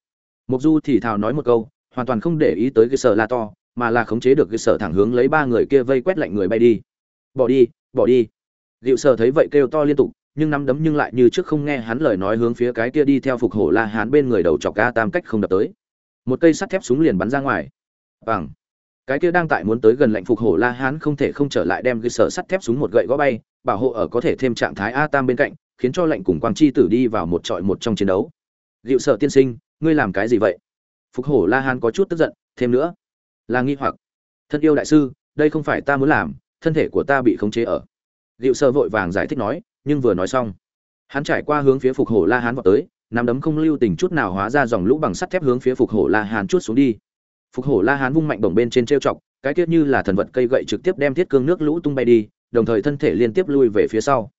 mục Du thì thào nói một câu, hoàn toàn không để ý tới cái sở la to, mà là khống chế được cái sở thẳng hướng lấy ba người kia vây quét lạnh người bay đi. Bỏ đi, bỏ đi. Diệu Sở thấy vậy kêu to liên tục, nhưng nắm đấm nhưng lại như trước không nghe hắn lời nói hướng phía cái kia đi theo phục hổ La Hán bên người đầu chọc ca tam cách không đập tới. Một cây sắt thép súng liền bắn ra ngoài. Bằng. Cái kia đang tại muốn tới gần lạnh phục hổ la hán không thể không trở lại đem cái sở sắt thép súng một gậy gõ bay bảo hộ ở có thể thêm trạng thái a tam bên cạnh khiến cho lệnh cùng quang chi tử đi vào một trọi một trong chiến đấu. Diệu Sở tiên sinh ngươi làm cái gì vậy? Phục hổ la hán có chút tức giận thêm nữa. Là nghi hoặc. Thân yêu đại sư đây không phải ta muốn làm thân thể của ta bị khống chế ở liệu sơ vội vàng giải thích nói, nhưng vừa nói xong, hắn trải qua hướng phía phục hổ la hán vào tới, nắm đấm không lưu tình chút nào hóa ra dòng lũ bằng sắt thép hướng phía phục hổ la hán chút xuống đi. Phục hổ la hán vung mạnh bổng bên trên trêu chọc, cái tiết như là thần vật cây gậy trực tiếp đem thiết cương nước lũ tung bay đi, đồng thời thân thể liên tiếp lui về phía sau.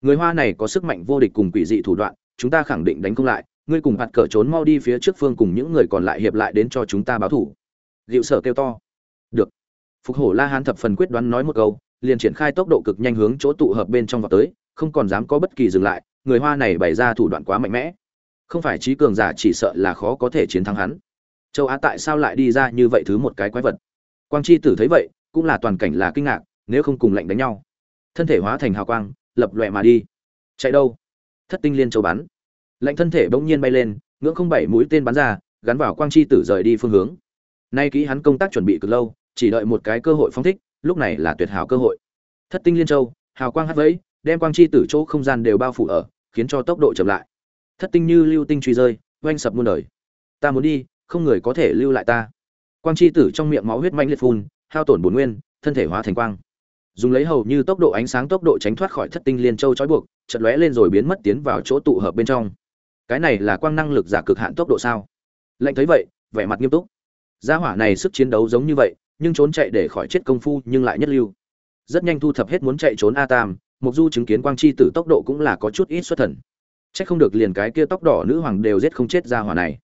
Người hoa này có sức mạnh vô địch cùng quỷ dị thủ đoạn, chúng ta khẳng định đánh không lại, ngươi cùng hạt cờ trốn mau đi phía trước phương cùng những người còn lại hiệp lại đến cho chúng ta báo thủ. Dịu sở kêu to. Được. Phục hổ la hán thập phần quyết đoán nói một câu liền triển khai tốc độ cực nhanh hướng chỗ tụ hợp bên trong vào tới, không còn dám có bất kỳ dừng lại, người hoa này bày ra thủ đoạn quá mạnh mẽ. Không phải trí cường giả chỉ sợ là khó có thể chiến thắng hắn. Châu á tại sao lại đi ra như vậy thứ một cái quái vật? Quang chi tử thấy vậy, cũng là toàn cảnh là kinh ngạc, nếu không cùng lệnh đánh nhau. Thân thể hóa thành hào quang, lập loè mà đi. Chạy đâu? Thất tinh liên châu bắn. Lệnh thân thể bỗng nhiên bay lên, ngưỡng không bảy mũi tên bắn ra, gắn vào quang chi tử rời đi phương hướng. Nay kỹ hắn công tác chuẩn bị cực lâu, chỉ đợi một cái cơ hội phóng thích lúc này là tuyệt hảo cơ hội. Thất tinh liên châu, hào quang hắt vẫy, đem quang chi tử chỗ không gian đều bao phủ ở, khiến cho tốc độ chậm lại. Thất tinh như lưu tinh truy rơi, oanh sập muôn đời. Ta muốn đi, không người có thể lưu lại ta. Quang chi tử trong miệng máu huyết manh liệt phun, hao tổn bổn nguyên, thân thể hóa thành quang. Dùng lấy hầu như tốc độ ánh sáng tốc độ tránh thoát khỏi thất tinh liên châu trói buộc chật lóe lên rồi biến mất tiến vào chỗ tụ hợp bên trong. Cái này là quang năng lực giả cực hạn tốc độ sao? Lệnh thấy vậy, vẻ mặt nghiêm túc. Gia hỏa này sức chiến đấu giống như vậy nhưng trốn chạy để khỏi chết công phu nhưng lại nhất lưu rất nhanh thu thập hết muốn chạy trốn a tam mục du chứng kiến quang chi tử tốc độ cũng là có chút ít xuất thần Chắc không được liền cái kia tóc đỏ nữ hoàng đều giết không chết ra hỏa này.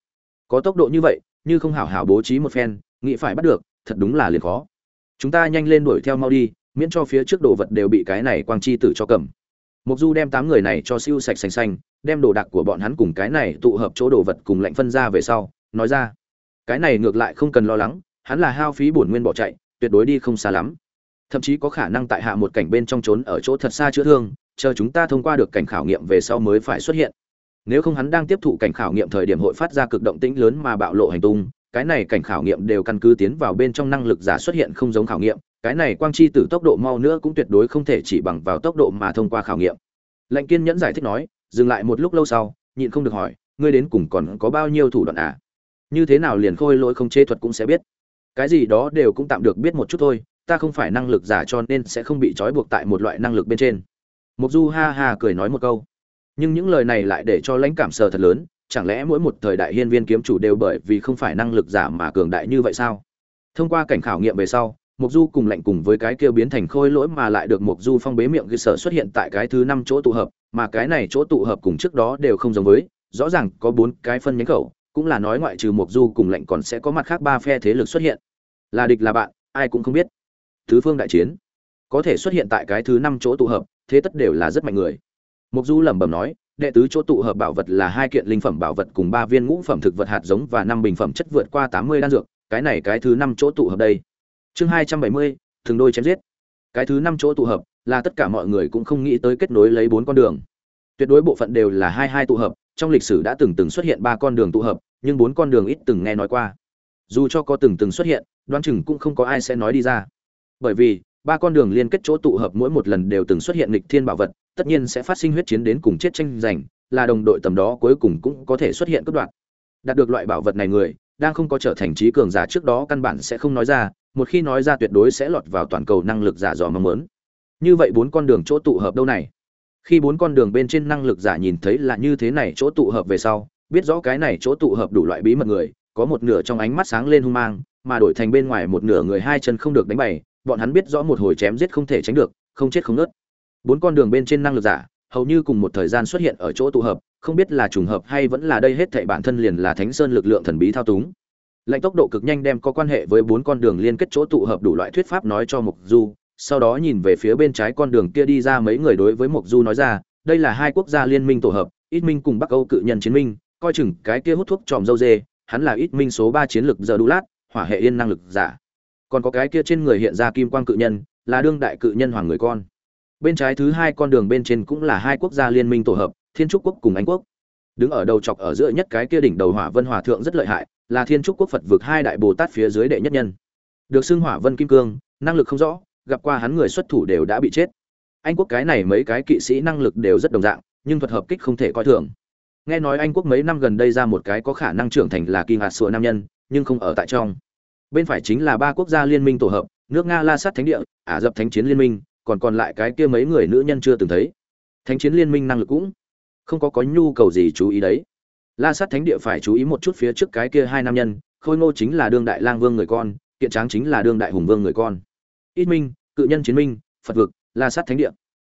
Có tốc độ như vậy, như không hảo hảo bố trí một phen, nghĩ phải bắt được, thật đúng là liền khó. Chúng ta nhanh lên đuổi theo mau đi, miễn cho phía trước đồ vật đều bị cái này quang chi tử cho cầm. Mục Du đem tám người này cho siêu sạch xanh xanh, đem đồ đạc của bọn hắn cùng cái này tụ hợp chỗ đồ vật cùng lệnh phân ra về sau, nói ra. Cái này ngược lại không cần lo lắng, hắn là hao phí bổn nguyên bỏ chạy, tuyệt đối đi không xa lắm. Thậm chí có khả năng tại hạ một cảnh bên trong trốn ở chỗ thật xa chữa thương, chờ chúng ta thông qua được cảnh khảo nghiệm về sau mới phải xuất hiện. Nếu không hắn đang tiếp thụ cảnh khảo nghiệm thời điểm hội phát ra cực động tĩnh lớn mà bạo lộ hành tung cái này cảnh khảo nghiệm đều căn cứ tiến vào bên trong năng lực giả xuất hiện không giống khảo nghiệm cái này quang chi từ tốc độ mau nữa cũng tuyệt đối không thể chỉ bằng vào tốc độ mà thông qua khảo nghiệm. Lệnh kiên nhẫn giải thích nói dừng lại một lúc lâu sau nhịn không được hỏi ngươi đến cùng còn có bao nhiêu thủ đoạn à? Như thế nào liền khôi lỗi không chế thuật cũng sẽ biết cái gì đó đều cũng tạm được biết một chút thôi, ta không phải năng lực giả cho nên sẽ không bị trói buộc tại một loại năng lực bên trên. Mục du ha ha cười nói một câu. Nhưng những lời này lại để cho lãnh cảm sờ thật lớn, chẳng lẽ mỗi một thời đại hiên viên kiếm chủ đều bởi vì không phải năng lực giả mà cường đại như vậy sao? Thông qua cảnh khảo nghiệm về sau, mục du cùng lạnh cùng với cái kia biến thành khôi lỗi mà lại được mục du phong bế miệng ghi sở xuất hiện tại cái thứ năm chỗ tụ hợp, mà cái này chỗ tụ hợp cùng trước đó đều không giống với, rõ ràng có bốn cái phân nhánh khẩu cũng là nói ngoại trừ mục du cùng lệnh còn sẽ có mặt khác ba phe thế lực xuất hiện. Là địch là bạn, ai cũng không biết. Thứ phương đại chiến, có thể xuất hiện tại cái thứ năm chỗ tụ hợp, thế tất đều là rất mạnh người. Mục du lẩm bẩm nói, đệ tứ chỗ tụ hợp bảo vật là hai kiện linh phẩm bảo vật cùng ba viên ngũ phẩm thực vật hạt giống và năm bình phẩm chất vượt qua tám mươi đan dược, cái này cái thứ năm chỗ tụ hợp đây. Chương hai trăm bảy mươi thường đôi chém giết. Cái thứ năm chỗ tụ hợp là tất cả mọi người cũng không nghĩ tới kết nối lấy bốn con đường. Tuyệt đối bộ phận đều là hai hai tụ hợp trong lịch sử đã từng từng xuất hiện ba con đường tụ hợp, nhưng bốn con đường ít từng nghe nói qua. Dù cho có từng từng xuất hiện, đoán chừng cũng không có ai sẽ nói đi ra. Bởi vì, ba con đường liên kết chỗ tụ hợp mỗi một lần đều từng xuất hiện lịch thiên bảo vật, tất nhiên sẽ phát sinh huyết chiến đến cùng chết tranh giành, là đồng đội tầm đó cuối cùng cũng có thể xuất hiện cất đoạn. Đạt được loại bảo vật này người, đang không có trở thành trí cường giả trước đó căn bản sẽ không nói ra, một khi nói ra tuyệt đối sẽ lọt vào toàn cầu năng lực giả dò mong muốn. Như vậy bốn con đường chỗ tụ hợp đâu này? Khi bốn con đường bên trên năng lực giả nhìn thấy là như thế này chỗ tụ hợp về sau, biết rõ cái này chỗ tụ hợp đủ loại bí mật người, có một nửa trong ánh mắt sáng lên hung mang, mà đổi thành bên ngoài một nửa người hai chân không được đánh bày, bọn hắn biết rõ một hồi chém giết không thể tránh được, không chết không nớt bốn con đường bên trên năng lực giả, hầu như cùng một thời gian xuất hiện ở chỗ tụ hợp, không biết là trùng hợp hay vẫn là đây hết thảy bản thân liền là thánh sơn lực lượng thần bí thao túng. Lệnh tốc độ cực nhanh đem có quan hệ với bốn con đường liên kết chỗ tụ hợp đủ loại thuyết pháp nói cho mục du sau đó nhìn về phía bên trái con đường kia đi ra mấy người đối với Mộc du nói ra, đây là hai quốc gia liên minh tổ hợp ít minh cùng bắc âu cự nhân chiến minh, coi chừng cái kia hút thuốc tròm dâu dê, hắn là ít minh số ba chiến lực giờ đu lát, hỏa hệ yên năng lực giả. Còn có cái kia trên người hiện ra kim quang cự nhân, là đương đại cự nhân hoàng người con. Bên trái thứ hai con đường bên trên cũng là hai quốc gia liên minh tổ hợp, thiên trúc quốc cùng anh quốc. Đứng ở đầu chọc ở giữa nhất cái kia đỉnh đầu hỏa vân hòa thượng rất lợi hại, là thiên trúc quốc phật vực hai đại bồ tát phía dưới đệ nhất nhân. Được xưng hỏa vân kim cương, năng lực không rõ gặp qua hắn người xuất thủ đều đã bị chết. Anh quốc cái này mấy cái kỵ sĩ năng lực đều rất đồng dạng, nhưng thuật hợp kích không thể coi thường. Nghe nói anh quốc mấy năm gần đây ra một cái có khả năng trưởng thành là kỳ hạt sùa nam nhân, nhưng không ở tại trong. Bên phải chính là ba quốc gia liên minh tổ hợp, nước nga la sát thánh địa, ả rập thánh chiến liên minh, còn còn lại cái kia mấy người nữ nhân chưa từng thấy. Thánh chiến liên minh năng lực cũng không có có nhu cầu gì chú ý đấy. La sát thánh địa phải chú ý một chút phía trước cái kia hai nam nhân, khôi ngô chính là đương đại lang vương người con, kiện tráng chính là đương đại hùng vương người con. Ít minh cự nhân chiến minh, phật vực, la sát thánh địa.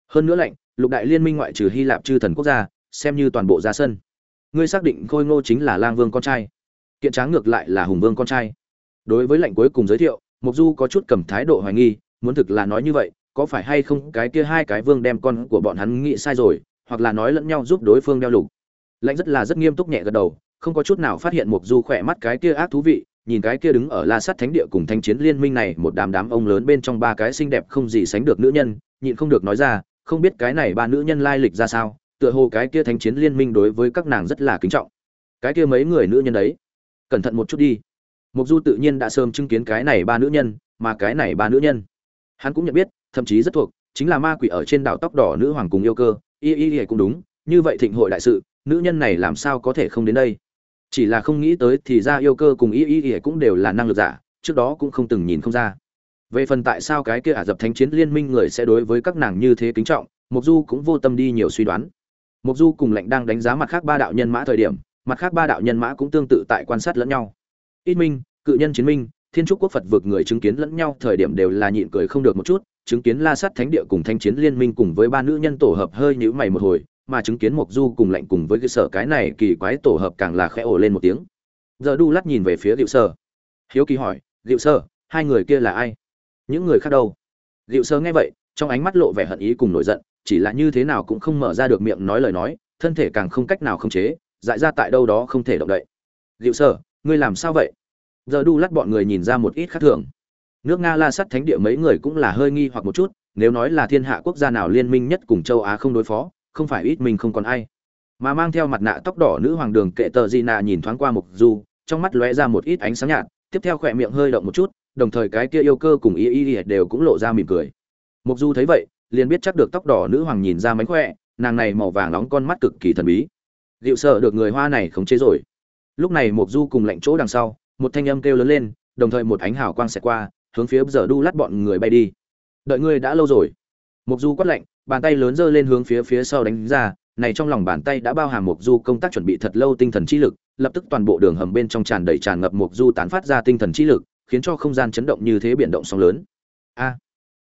Hơn nữa lệnh lục đại liên minh ngoại trừ hy lạp chư thần quốc gia, xem như toàn bộ ra sân. Ngươi xác định khôi ngô chính là lang vương con trai, kiện tráng ngược lại là hùng vương con trai. Đối với lệnh cuối cùng giới thiệu mục du có chút cầm thái độ hoài nghi, muốn thực là nói như vậy, có phải hay không cái kia hai cái vương đem con của bọn hắn nghĩ sai rồi, hoặc là nói lẫn nhau giúp đối phương đeo lục. Lệnh rất là rất nghiêm túc nhẹ gật đầu, không có chút nào phát hiện mục du khỏe mắt cái kia ác thú vị nhìn cái kia đứng ở la sắt thánh địa cùng thanh chiến liên minh này, một đám đám ông lớn bên trong ba cái xinh đẹp không gì sánh được nữ nhân, nhịn không được nói ra, không biết cái này ba nữ nhân lai lịch ra sao, tựa hồ cái kia thanh chiến liên minh đối với các nàng rất là kính trọng. Cái kia mấy người nữ nhân đấy, cẩn thận một chút đi. Mục du tự nhiên đã sớm chứng kiến cái này ba nữ nhân, mà cái này ba nữ nhân, hắn cũng nhận biết, thậm chí rất thuộc, chính là ma quỷ ở trên đảo tóc đỏ nữ hoàng cùng yêu cơ. Y y y cũng đúng, như vậy thịnh hội đại sự, nữ nhân này làm sao có thể không đến đây? Chỉ là không nghĩ tới thì ra yêu cơ cùng y y y cũng đều là năng lực giả, trước đó cũng không từng nhìn không ra. Về phần tại sao cái kia ả dập thánh chiến liên minh người sẽ đối với các nàng như thế kính trọng mục du cũng vô tâm đi nhiều suy đoán. Mục du cùng lệnh đang đánh giá mặt khác ba đạo nhân mã thời điểm, mặt khác ba đạo nhân mã cũng tương tự tại quan sát lẫn nhau. Ít minh, cự nhân chiến minh, thiên trúc quốc phật vực người chứng kiến lẫn nhau thời điểm đều là nhịn cười không được một chút, chứng kiến la sát thánh địa cùng thanh chiến liên minh cùng với ba nữ nhân tổ hợp hơi nhữ mày một hồi mà chứng kiến mộc du cùng lạnh cùng với cái sở cái này kỳ quái tổ hợp càng là khẽ ồ lên một tiếng. Giờ đu lắt nhìn về phía diệu sơ. Hiếu kỳ hỏi, diệu sơ, hai người kia là ai? Những người khác đâu? Diệu sơ nghe vậy, trong ánh mắt lộ vẻ hận ý cùng nổi giận, chỉ là như thế nào cũng không mở ra được miệng nói lời nói, thân thể càng không cách nào không chế, dại ra tại đâu đó không thể động đậy. Diệu sơ, ngươi làm sao vậy? Giờ đu lắt bọn người nhìn ra một ít khác thường. Nước nga la sắt thánh địa mấy người cũng là hơi nghi hoặc một chút, nếu nói là thiên hạ quốc gia nào liên minh nhất cùng châu á không đối phó không phải ít mình không còn ai. Mà mang theo mặt nạ tóc đỏ nữ hoàng đường kệ tờ di nạ nhìn thoáng qua mục du, trong mắt lóe ra một ít ánh sáng nhạt, tiếp theo khỏe miệng hơi động một chút, đồng thời cái kia yêu cơ cùng y y đều cũng lộ ra mỉm cười. Mục du thấy vậy, liền biết chắc được tóc đỏ nữ hoàng nhìn ra mánh khỏe, nàng này màu vàng nóng con mắt cực kỳ thần bí. Liệu sợ được người hoa này khống chế rồi. Lúc này mục du cùng lạnh chỗ đằng sau, một thanh âm kêu lớn lên, đồng thời một ánh hào quang xẹt qua, hướng phía giờ đu lát bọn người bay đi. Đợi ngươi đã lâu rồi mục du quát lạnh, bàn tay lớn giơ lên hướng phía phía sau đánh ra, này trong lòng bàn tay đã bao hàm mục du công tác chuẩn bị thật lâu tinh thần chi lực, lập tức toàn bộ đường hầm bên trong tràn đầy tràn ngập mục du tán phát ra tinh thần chi lực, khiến cho không gian chấn động như thế biển động sóng lớn. A!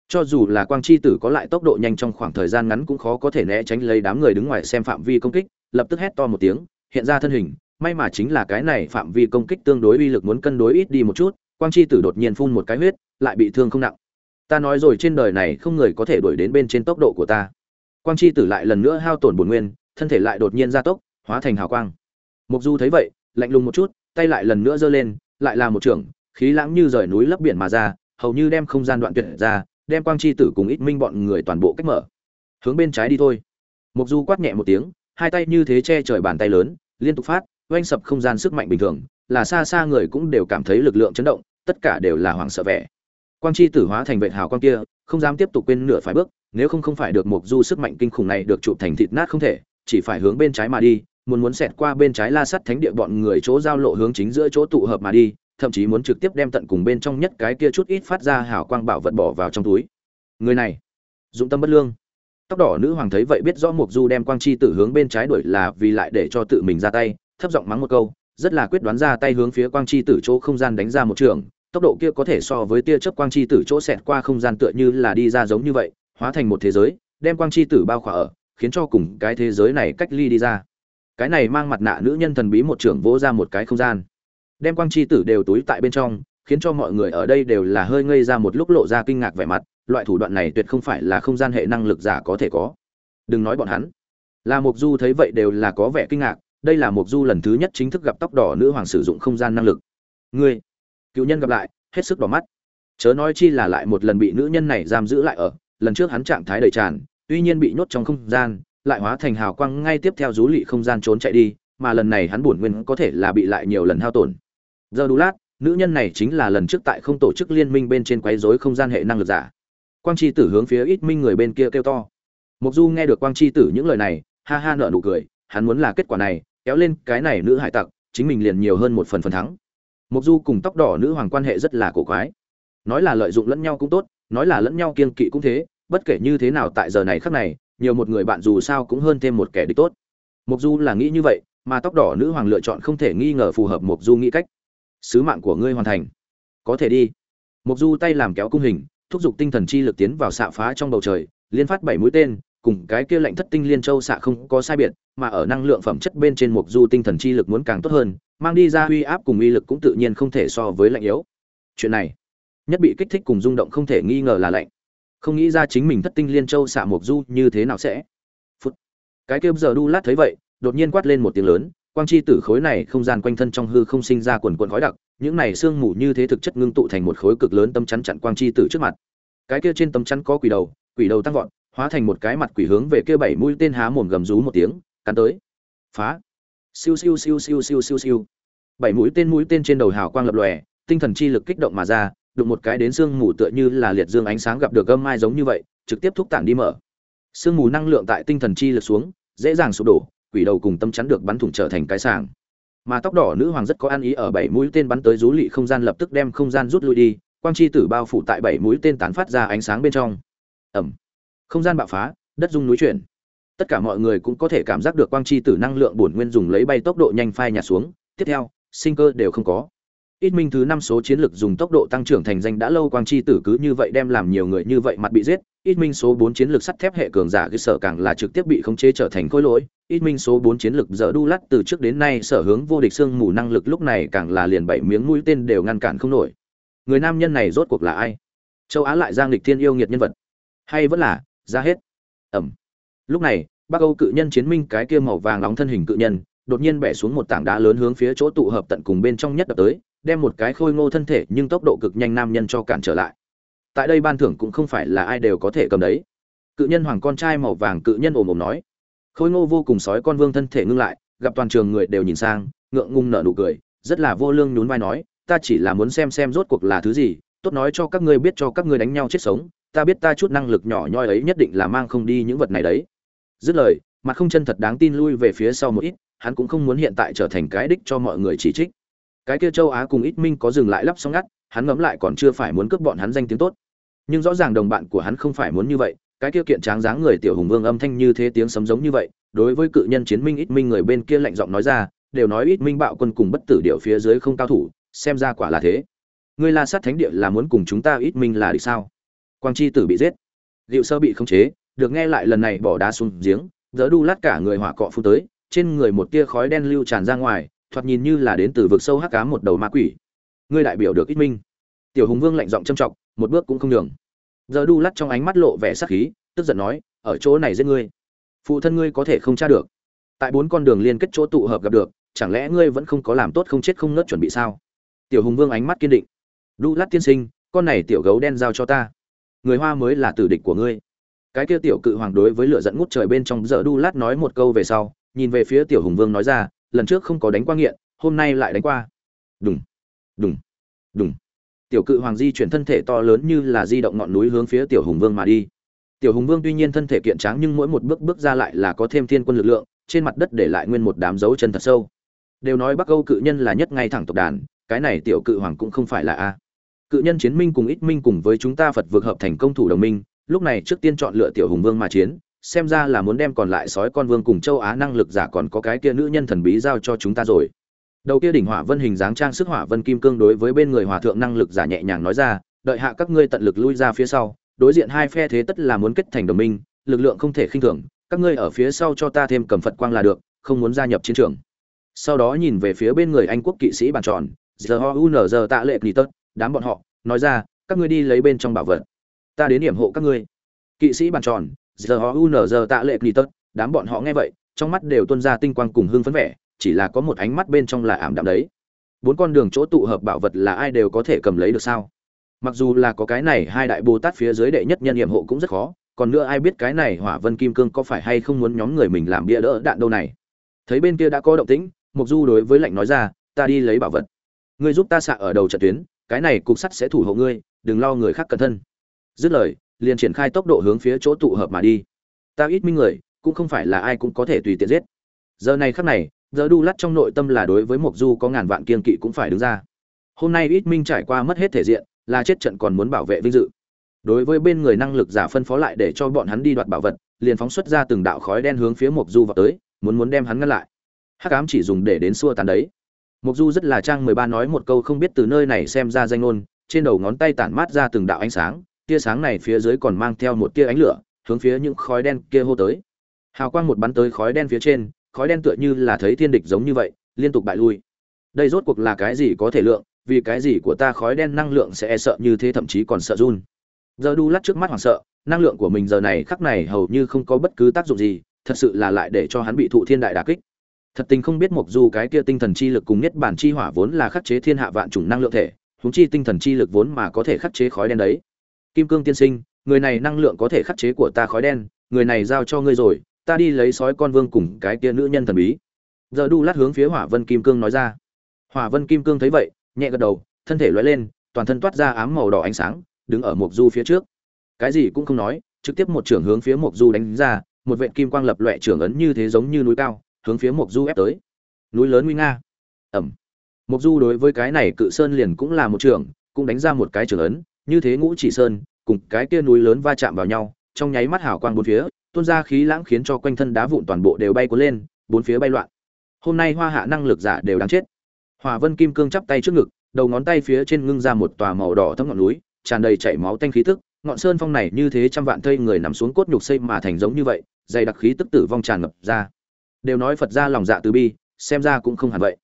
Cho dù là quang chi tử có lại tốc độ nhanh trong khoảng thời gian ngắn cũng khó có thể né tránh lấy đám người đứng ngoài xem phạm vi công kích, lập tức hét to một tiếng, hiện ra thân hình, may mà chính là cái này phạm vi công kích tương đối uy lực muốn cân đối ít đi một chút, quang chi tử đột nhiên phun một cái huyết, lại bị thương không nặng ta nói rồi trên đời này không người có thể đuổi đến bên trên tốc độ của ta. Quang chi tử lại lần nữa hao tổn bổn nguyên, thân thể lại đột nhiên gia tốc, hóa thành hào quang. Mục du thấy vậy, lạnh lùng một chút, tay lại lần nữa giơ lên, lại là một trường khí lãng như rời núi lấp biển mà ra, hầu như đem không gian đoạn tuyệt ra, đem quang chi tử cùng ít minh bọn người toàn bộ cách mở. Hướng bên trái đi thôi. Mục du quát nhẹ một tiếng, hai tay như thế che trời bàn tay lớn, liên tục phát, oanh sập không gian sức mạnh bình thường, là xa xa người cũng đều cảm thấy lực lượng chấn động, tất cả đều là hoảng sợ vẻ quang chi tử hóa thành vệ hào quang kia, không dám tiếp tục quên nửa phải bước, nếu không không phải được mục du sức mạnh kinh khủng này được chụp thành thịt nát không thể, chỉ phải hướng bên trái mà đi, muốn muốn xẹt qua bên trái la sắt thánh địa bọn người chỗ giao lộ hướng chính giữa chỗ tụ hợp mà đi, thậm chí muốn trực tiếp đem tận cùng bên trong nhất cái kia chút ít phát ra hào quang bảo vật bỏ vào trong túi. Người này, dụng tâm bất lương. Tóc đỏ nữ hoàng thấy vậy biết rõ mục du đem quang chi tử hướng bên trái đuổi là vì lại để cho tự mình ra tay, thấp giọng mắng một câu, rất là quyết đoán ra tay hướng phía quang chi tử chỗ không gian đánh ra một trường tốc độ kia có thể so với tia chớp quang chi tử chỗ xẹt qua không gian tựa như là đi ra giống như vậy, hóa thành một thế giới, đem quang chi tử bao khỏa ở, khiến cho cùng cái thế giới này cách ly đi ra. Cái này mang mặt nạ nữ nhân thần bí một trưởng vỗ ra một cái không gian. Đem quang chi tử đều túi tại bên trong, khiến cho mọi người ở đây đều là hơi ngây ra một lúc lộ ra kinh ngạc vẻ mặt, loại thủ đoạn này tuyệt không phải là không gian hệ năng lực giả có thể có. Đừng nói bọn hắn. Là Mộc du thấy vậy đều là có vẻ kinh ngạc, đây là Mộc du lần thứ nhất chính thức gặp tóc đỏ nữ hoàng sử dụng không gian năng lực. Ngươi cựu nhân gặp lại, hết sức đỏ mắt. Chớ nói chi là lại một lần bị nữ nhân này giam giữ lại ở, lần trước hắn trạng thái đầy tràn, tuy nhiên bị nhốt trong không gian, lại hóa thành hào quang ngay tiếp theo rú lị không gian trốn chạy đi, mà lần này hắn bổn nguyên có thể là bị lại nhiều lần hao tổn. Giờ đủ lát, nữ nhân này chính là lần trước tại không tổ chức liên minh bên trên quấy rối không gian hệ năng lực giả. Quang chi tử hướng phía ít minh người bên kia kêu to. Mục du nghe được quang chi tử những lời này, ha ha nở nụ cười, hắn muốn là kết quả này, kéo lên cái này nữ hải tặc, chính mình liền nhiều hơn một phần phần thắng mục du cùng tóc đỏ nữ hoàng quan hệ rất là cổ quái. Nói là lợi dụng lẫn nhau cũng tốt, nói là lẫn nhau kiên kỵ cũng thế, bất kể như thế nào tại giờ này khắc này, nhiều một người bạn dù sao cũng hơn thêm một kẻ địch tốt. Mục du là nghĩ như vậy, mà tóc đỏ nữ hoàng lựa chọn không thể nghi ngờ phù hợp mục du nghĩ cách. Sứ mạng của ngươi hoàn thành. Có thể đi. Mục du tay làm kéo cung hình, thúc giục tinh thần chi lực tiến vào xạ phá trong bầu trời, liên phát bảy mũi tên cùng cái kia lệnh thất tinh liên châu xạ không có sai biệt, mà ở năng lượng phẩm chất bên trên mục du tinh thần chi lực muốn càng tốt hơn, mang đi ra uy áp cùng uy lực cũng tự nhiên không thể so với lạnh yếu. Chuyện này, nhất bị kích thích cùng rung động không thể nghi ngờ là lạnh. Không nghĩ ra chính mình thất tinh liên châu xạ mục du như thế nào sẽ. Phút. Cái kia giờ đu lát thấy vậy, đột nhiên quát lên một tiếng lớn, quang chi tử khối này không gian quanh thân trong hư không sinh ra quần quần khói đặc, những này sương mù như thế thực chất ngưng tụ thành một khối cực lớn tâm chắn chặn quang chi tử trước mặt. Cái kia trên tâm chắn có quỷ đầu quỷ đầu tăng vọt hóa thành một cái mặt quỷ hướng về kia bảy mũi tên há mồm gầm rú một tiếng, cắn tới. Phá. Siêu siêu siêu siêu siêu siêu siêu. Bảy mũi tên mũi tên trên đầu hào quang lập lòe, tinh thần chi lực kích động mà ra, đụng một cái đến sương mù tựa như là liệt dương ánh sáng gặp được gâm mai giống như vậy, trực tiếp thúc tản đi mở. Sương mù năng lượng tại tinh thần chi lực xuống, dễ dàng sụp đổ, quỷ đầu cùng tâm chắn được bắn thủng trở thành cái sàng mà tóc đỏ nữ hoàng rất có ăn ý ở bảy mũi tên bắn tới rú lị không gian lập tức đem không gian rút lui đi, quang chi tử bao phủ tại bảy mũi tên tán phát ra ánh sáng bên trong. Ẩm không gian bạo phá, đất dung núi chuyển. Tất cả mọi người cũng có thể cảm giác được quang chi tử năng lượng bổn nguyên dùng lấy bay tốc độ nhanh phai nhạt xuống, tiếp theo, sinh cơ đều không có. Ít minh thứ năm số chiến lược dùng tốc độ tăng trưởng thành danh đã lâu quang chi tử cứ như vậy đem làm nhiều người như vậy mặt bị giết, ít minh số bốn chiến lược sắt thép hệ cường giả cơ sở càng là trực tiếp bị khống chế trở thành khối lỗi. Ít minh số bốn chiến lược dở đu lắt từ trước đến nay sở hướng vô địch xương mù năng lực lúc này càng là liền bảy miếng mũi tên đều ngăn cản không nổi. Người nam nhân này rốt cuộc là ai? Châu á lại giang lịch thiên yêu nghiệt nhân vật. Hay vẫn là ra hết. Ẩm. Lúc này, bắc âu cự nhân chiến minh cái kia màu vàng nóng thân hình cự nhân, đột nhiên bẻ xuống một tảng đá lớn hướng phía chỗ tụ hợp tận cùng bên trong nhất đập tới, đem một cái khôi ngô thân thể nhưng tốc độ cực nhanh nam nhân cho cản trở lại. Tại đây ban thưởng cũng không phải là ai đều có thể cầm đấy. Cự nhân hoàng con trai màu vàng cự nhân ồm ồm nói. Khôi ngô vô cùng sói con vương thân thể ngưng lại, gặp toàn trường người đều nhìn sang, ngượng ngùng nở nụ cười, rất là vô lương nhún vai nói, ta chỉ là muốn xem xem rốt cuộc là thứ gì, tốt nói cho các ngươi biết cho các ngươi đánh nhau chết sống ta biết ta chút năng lực nhỏ nhoi ấy nhất định là mang không đi những vật này đấy. Dứt lời, mặt không chân thật đáng tin lui về phía sau một ít, hắn cũng không muốn hiện tại trở thành cái đích cho mọi người chỉ trích. Cái kia châu á cùng ít minh có dừng lại lắp xong ngắt, hắn ngẫm lại còn chưa phải muốn cướp bọn hắn danh tiếng tốt. Nhưng rõ ràng đồng bạn của hắn không phải muốn như vậy, cái kia kiện tráng dáng người tiểu hùng vương âm thanh như thế tiếng sấm giống như vậy, đối với cự nhân chiến minh ít minh người bên kia lạnh giọng nói ra, đều nói ít minh bạo quân cùng bất tử điệu phía dưới không cao thủ, xem ra quả là thế. Ngươi la sát thánh địa là muốn cùng chúng ta ít minh là đi sao? Quang chi tử bị giết. Liệu sơ bị khống chế, được nghe lại lần này bỏ đá xuống giếng dỡ đu lát cả người hỏa cọ phun tới, trên người một tia khói đen lưu tràn ra ngoài, thoạt nhìn như là đến từ vực sâu hắc cá một đầu ma quỷ. Ngươi đại biểu được ít minh. Tiểu hùng vương lạnh giọng châm trọng một bước cũng không nhường. Giờ đu lát trong ánh mắt lộ vẻ sắc khí, tức giận nói, ở chỗ này giết ngươi, phụ thân ngươi có thể không tra được. Tại bốn con đường liên kết chỗ tụ hợp gặp được, chẳng lẽ ngươi vẫn không có làm tốt không chết không nớt chuẩn bị sao? Tiểu hùng vương ánh mắt kiên định. Đu lát tiên sinh, con này tiểu gấu đen giao cho ta người hoa mới là tử địch của ngươi. Cái kia tiểu cự hoàng đối với lửa dẫn ngút trời bên trong giờ đu lát nói một câu về sau, nhìn về phía tiểu hùng vương nói ra, lần trước không có đánh qua nghiện, hôm nay lại đánh qua. Đúng đúng đúng tiểu cự hoàng di chuyển thân thể to lớn như là di động ngọn núi hướng phía tiểu hùng vương mà đi. Tiểu hùng vương tuy nhiên thân thể kiện tráng nhưng mỗi một bước bước ra lại là có thêm thiên quân lực lượng, trên mặt đất để lại nguyên một đám dấu chân thật sâu. Đều nói bắc âu cự nhân là nhất ngay thẳng tộc đàn, cái này tiểu cự hoàng cũng không phải là a cự nhân chiến minh cùng ít minh cùng với chúng ta phật vượt hợp thành công thủ đồng minh, lúc này trước tiên chọn lựa tiểu hùng vương mà chiến, xem ra là muốn đem còn lại sói con vương cùng châu á năng lực giả còn có cái kia nữ nhân thần bí giao cho chúng ta rồi. Đầu kia đỉnh hỏa vân hình dáng trang sức hỏa vân kim cương đối với bên người hòa thượng năng lực giả nhẹ nhàng nói ra, đợi hạ các ngươi tận lực lui ra phía sau, đối diện hai phe thế tất là muốn kết thành đồng minh, lực lượng không thể khinh thường, các ngươi ở phía sau cho ta thêm cầm phật quang là được, không muốn gia nhập chiến trường. Sau đó nhìn về phía bên người anh quốc kỵ sĩ bàn tròn giờ ho u n giờ tạ lệ nỉ tớt đám bọn họ, nói ra, các ngươi đi lấy bên trong bảo vật. Ta đến điểm hộ các ngươi. Kỵ sĩ bàn tròn giờ họ u nờ giờ tạ lệ kỳ tất. đám bọn họ nghe vậy, trong mắt đều tuôn ra tinh quang cùng hương phấn vẻ, chỉ là có một ánh mắt bên trong là ảm đạm đấy. Bốn con đường chỗ tụ hợp bảo vật là ai đều có thể cầm lấy được sao? Mặc dù là có cái này hai đại bồ tát phía dưới đệ nhất nhân nhiệm hộ cũng rất khó, còn nữa ai biết cái này hỏa vân kim cương có phải hay không muốn nhóm người mình làm bia đỡ đạn đâu này? Thấy bên kia đã có động tĩnh, mục du đối với lệnh nói ra, ta đi lấy bảo vật. Ngươi giúp ta xạ ở đầu trận tuyến cái này cục sắt sẽ thủ hộ ngươi, đừng lo người khác cẩn thân. Dứt lời, liền triển khai tốc độ hướng phía chỗ tụ hợp mà đi. Ta ít minh người, cũng không phải là ai cũng có thể tùy tiện giết. Giờ này khắc này, giờ đu lắt trong nội tâm là đối với mộc du có ngàn vạn kiên kỵ cũng phải đứng ra. Hôm nay ít minh trải qua mất hết thể diện, là chết trận còn muốn bảo vệ vinh dự. Đối với bên người năng lực giả phân phó lại để cho bọn hắn đi đoạt bảo vật, liền phóng xuất ra từng đạo khói đen hướng phía mộc du vào tới, muốn muốn đem hắn ngăn lại. Hắc ám chỉ dùng để đến xua tàn đấy mộc du rất là trang mười ba nói một câu không biết từ nơi này xem ra danh ngôn, trên đầu ngón tay tản mát ra từng đạo ánh sáng, tia sáng này phía dưới còn mang theo một tia ánh lửa, hướng phía những khói đen kia hô tới. Hào quang một bắn tới khói đen phía trên, khói đen tựa như là thấy thiên địch giống như vậy, liên tục bại lui. Đây rốt cuộc là cái gì có thể lượng, vì cái gì của ta khói đen năng lượng sẽ e sợ như thế thậm chí còn sợ run. Giờ đu lắc trước mắt hoảng sợ, năng lượng của mình giờ này khắc này hầu như không có bất cứ tác dụng gì, thật sự là lại để cho hắn bị thụ thiên đại đà kích thật tình không biết mộc du cái kia tinh thần chi lực cùng nhất bản chi hỏa vốn là khắc chế thiên hạ vạn chủng năng lượng thể, huống chi tinh thần chi lực vốn mà có thể khắc chế khói đen đấy. Kim cương tiên sinh, người này năng lượng có thể khắc chế của ta khói đen, người này giao cho ngươi rồi, ta đi lấy sói con vương cùng cái kia nữ nhân thần bí. Giờ đu lát hướng phía hỏa vân kim cương nói ra. Hỏa vân kim cương thấy vậy, nhẹ gật đầu, thân thể lóe lên, toàn thân toát ra ám màu đỏ ánh sáng, đứng ở mộc du phía trước. Cái gì cũng không nói, trực tiếp một trưởng hướng phía mộc du đánh ra, một vệt kim quang lập loè trưởng ấn như thế giống như núi cao hướng phía mộc du ép tới. Núi lớn nguy nga. Ẩm. Mộc du đối với cái này cự sơn liền cũng là một trưởng, cũng đánh ra một cái trưởng lớn như thế ngũ chỉ sơn, cùng cái kia núi lớn va chạm vào nhau, trong nháy mắt hào quang bốn phía, tuôn ra khí lãng khiến cho quanh thân đá vụn toàn bộ đều bay cuốn lên, bốn phía bay loạn. Hôm nay hoa hạ năng lực giả đều đáng chết. Hòa vân kim cương chắp tay trước ngực, đầu ngón tay phía trên ngưng ra một tòa màu đỏ thấm ngọn núi, tràn đầy chảy máu tanh khí tức. Ngọn sơn phong này như thế trăm vạn thây người nằm xuống cốt nhục xây mà thành giống như vậy, dày đặc khí tức tử vong tràn ngập ra đều nói phật ra lòng dạ từ bi, xem ra cũng không hẳn vậy.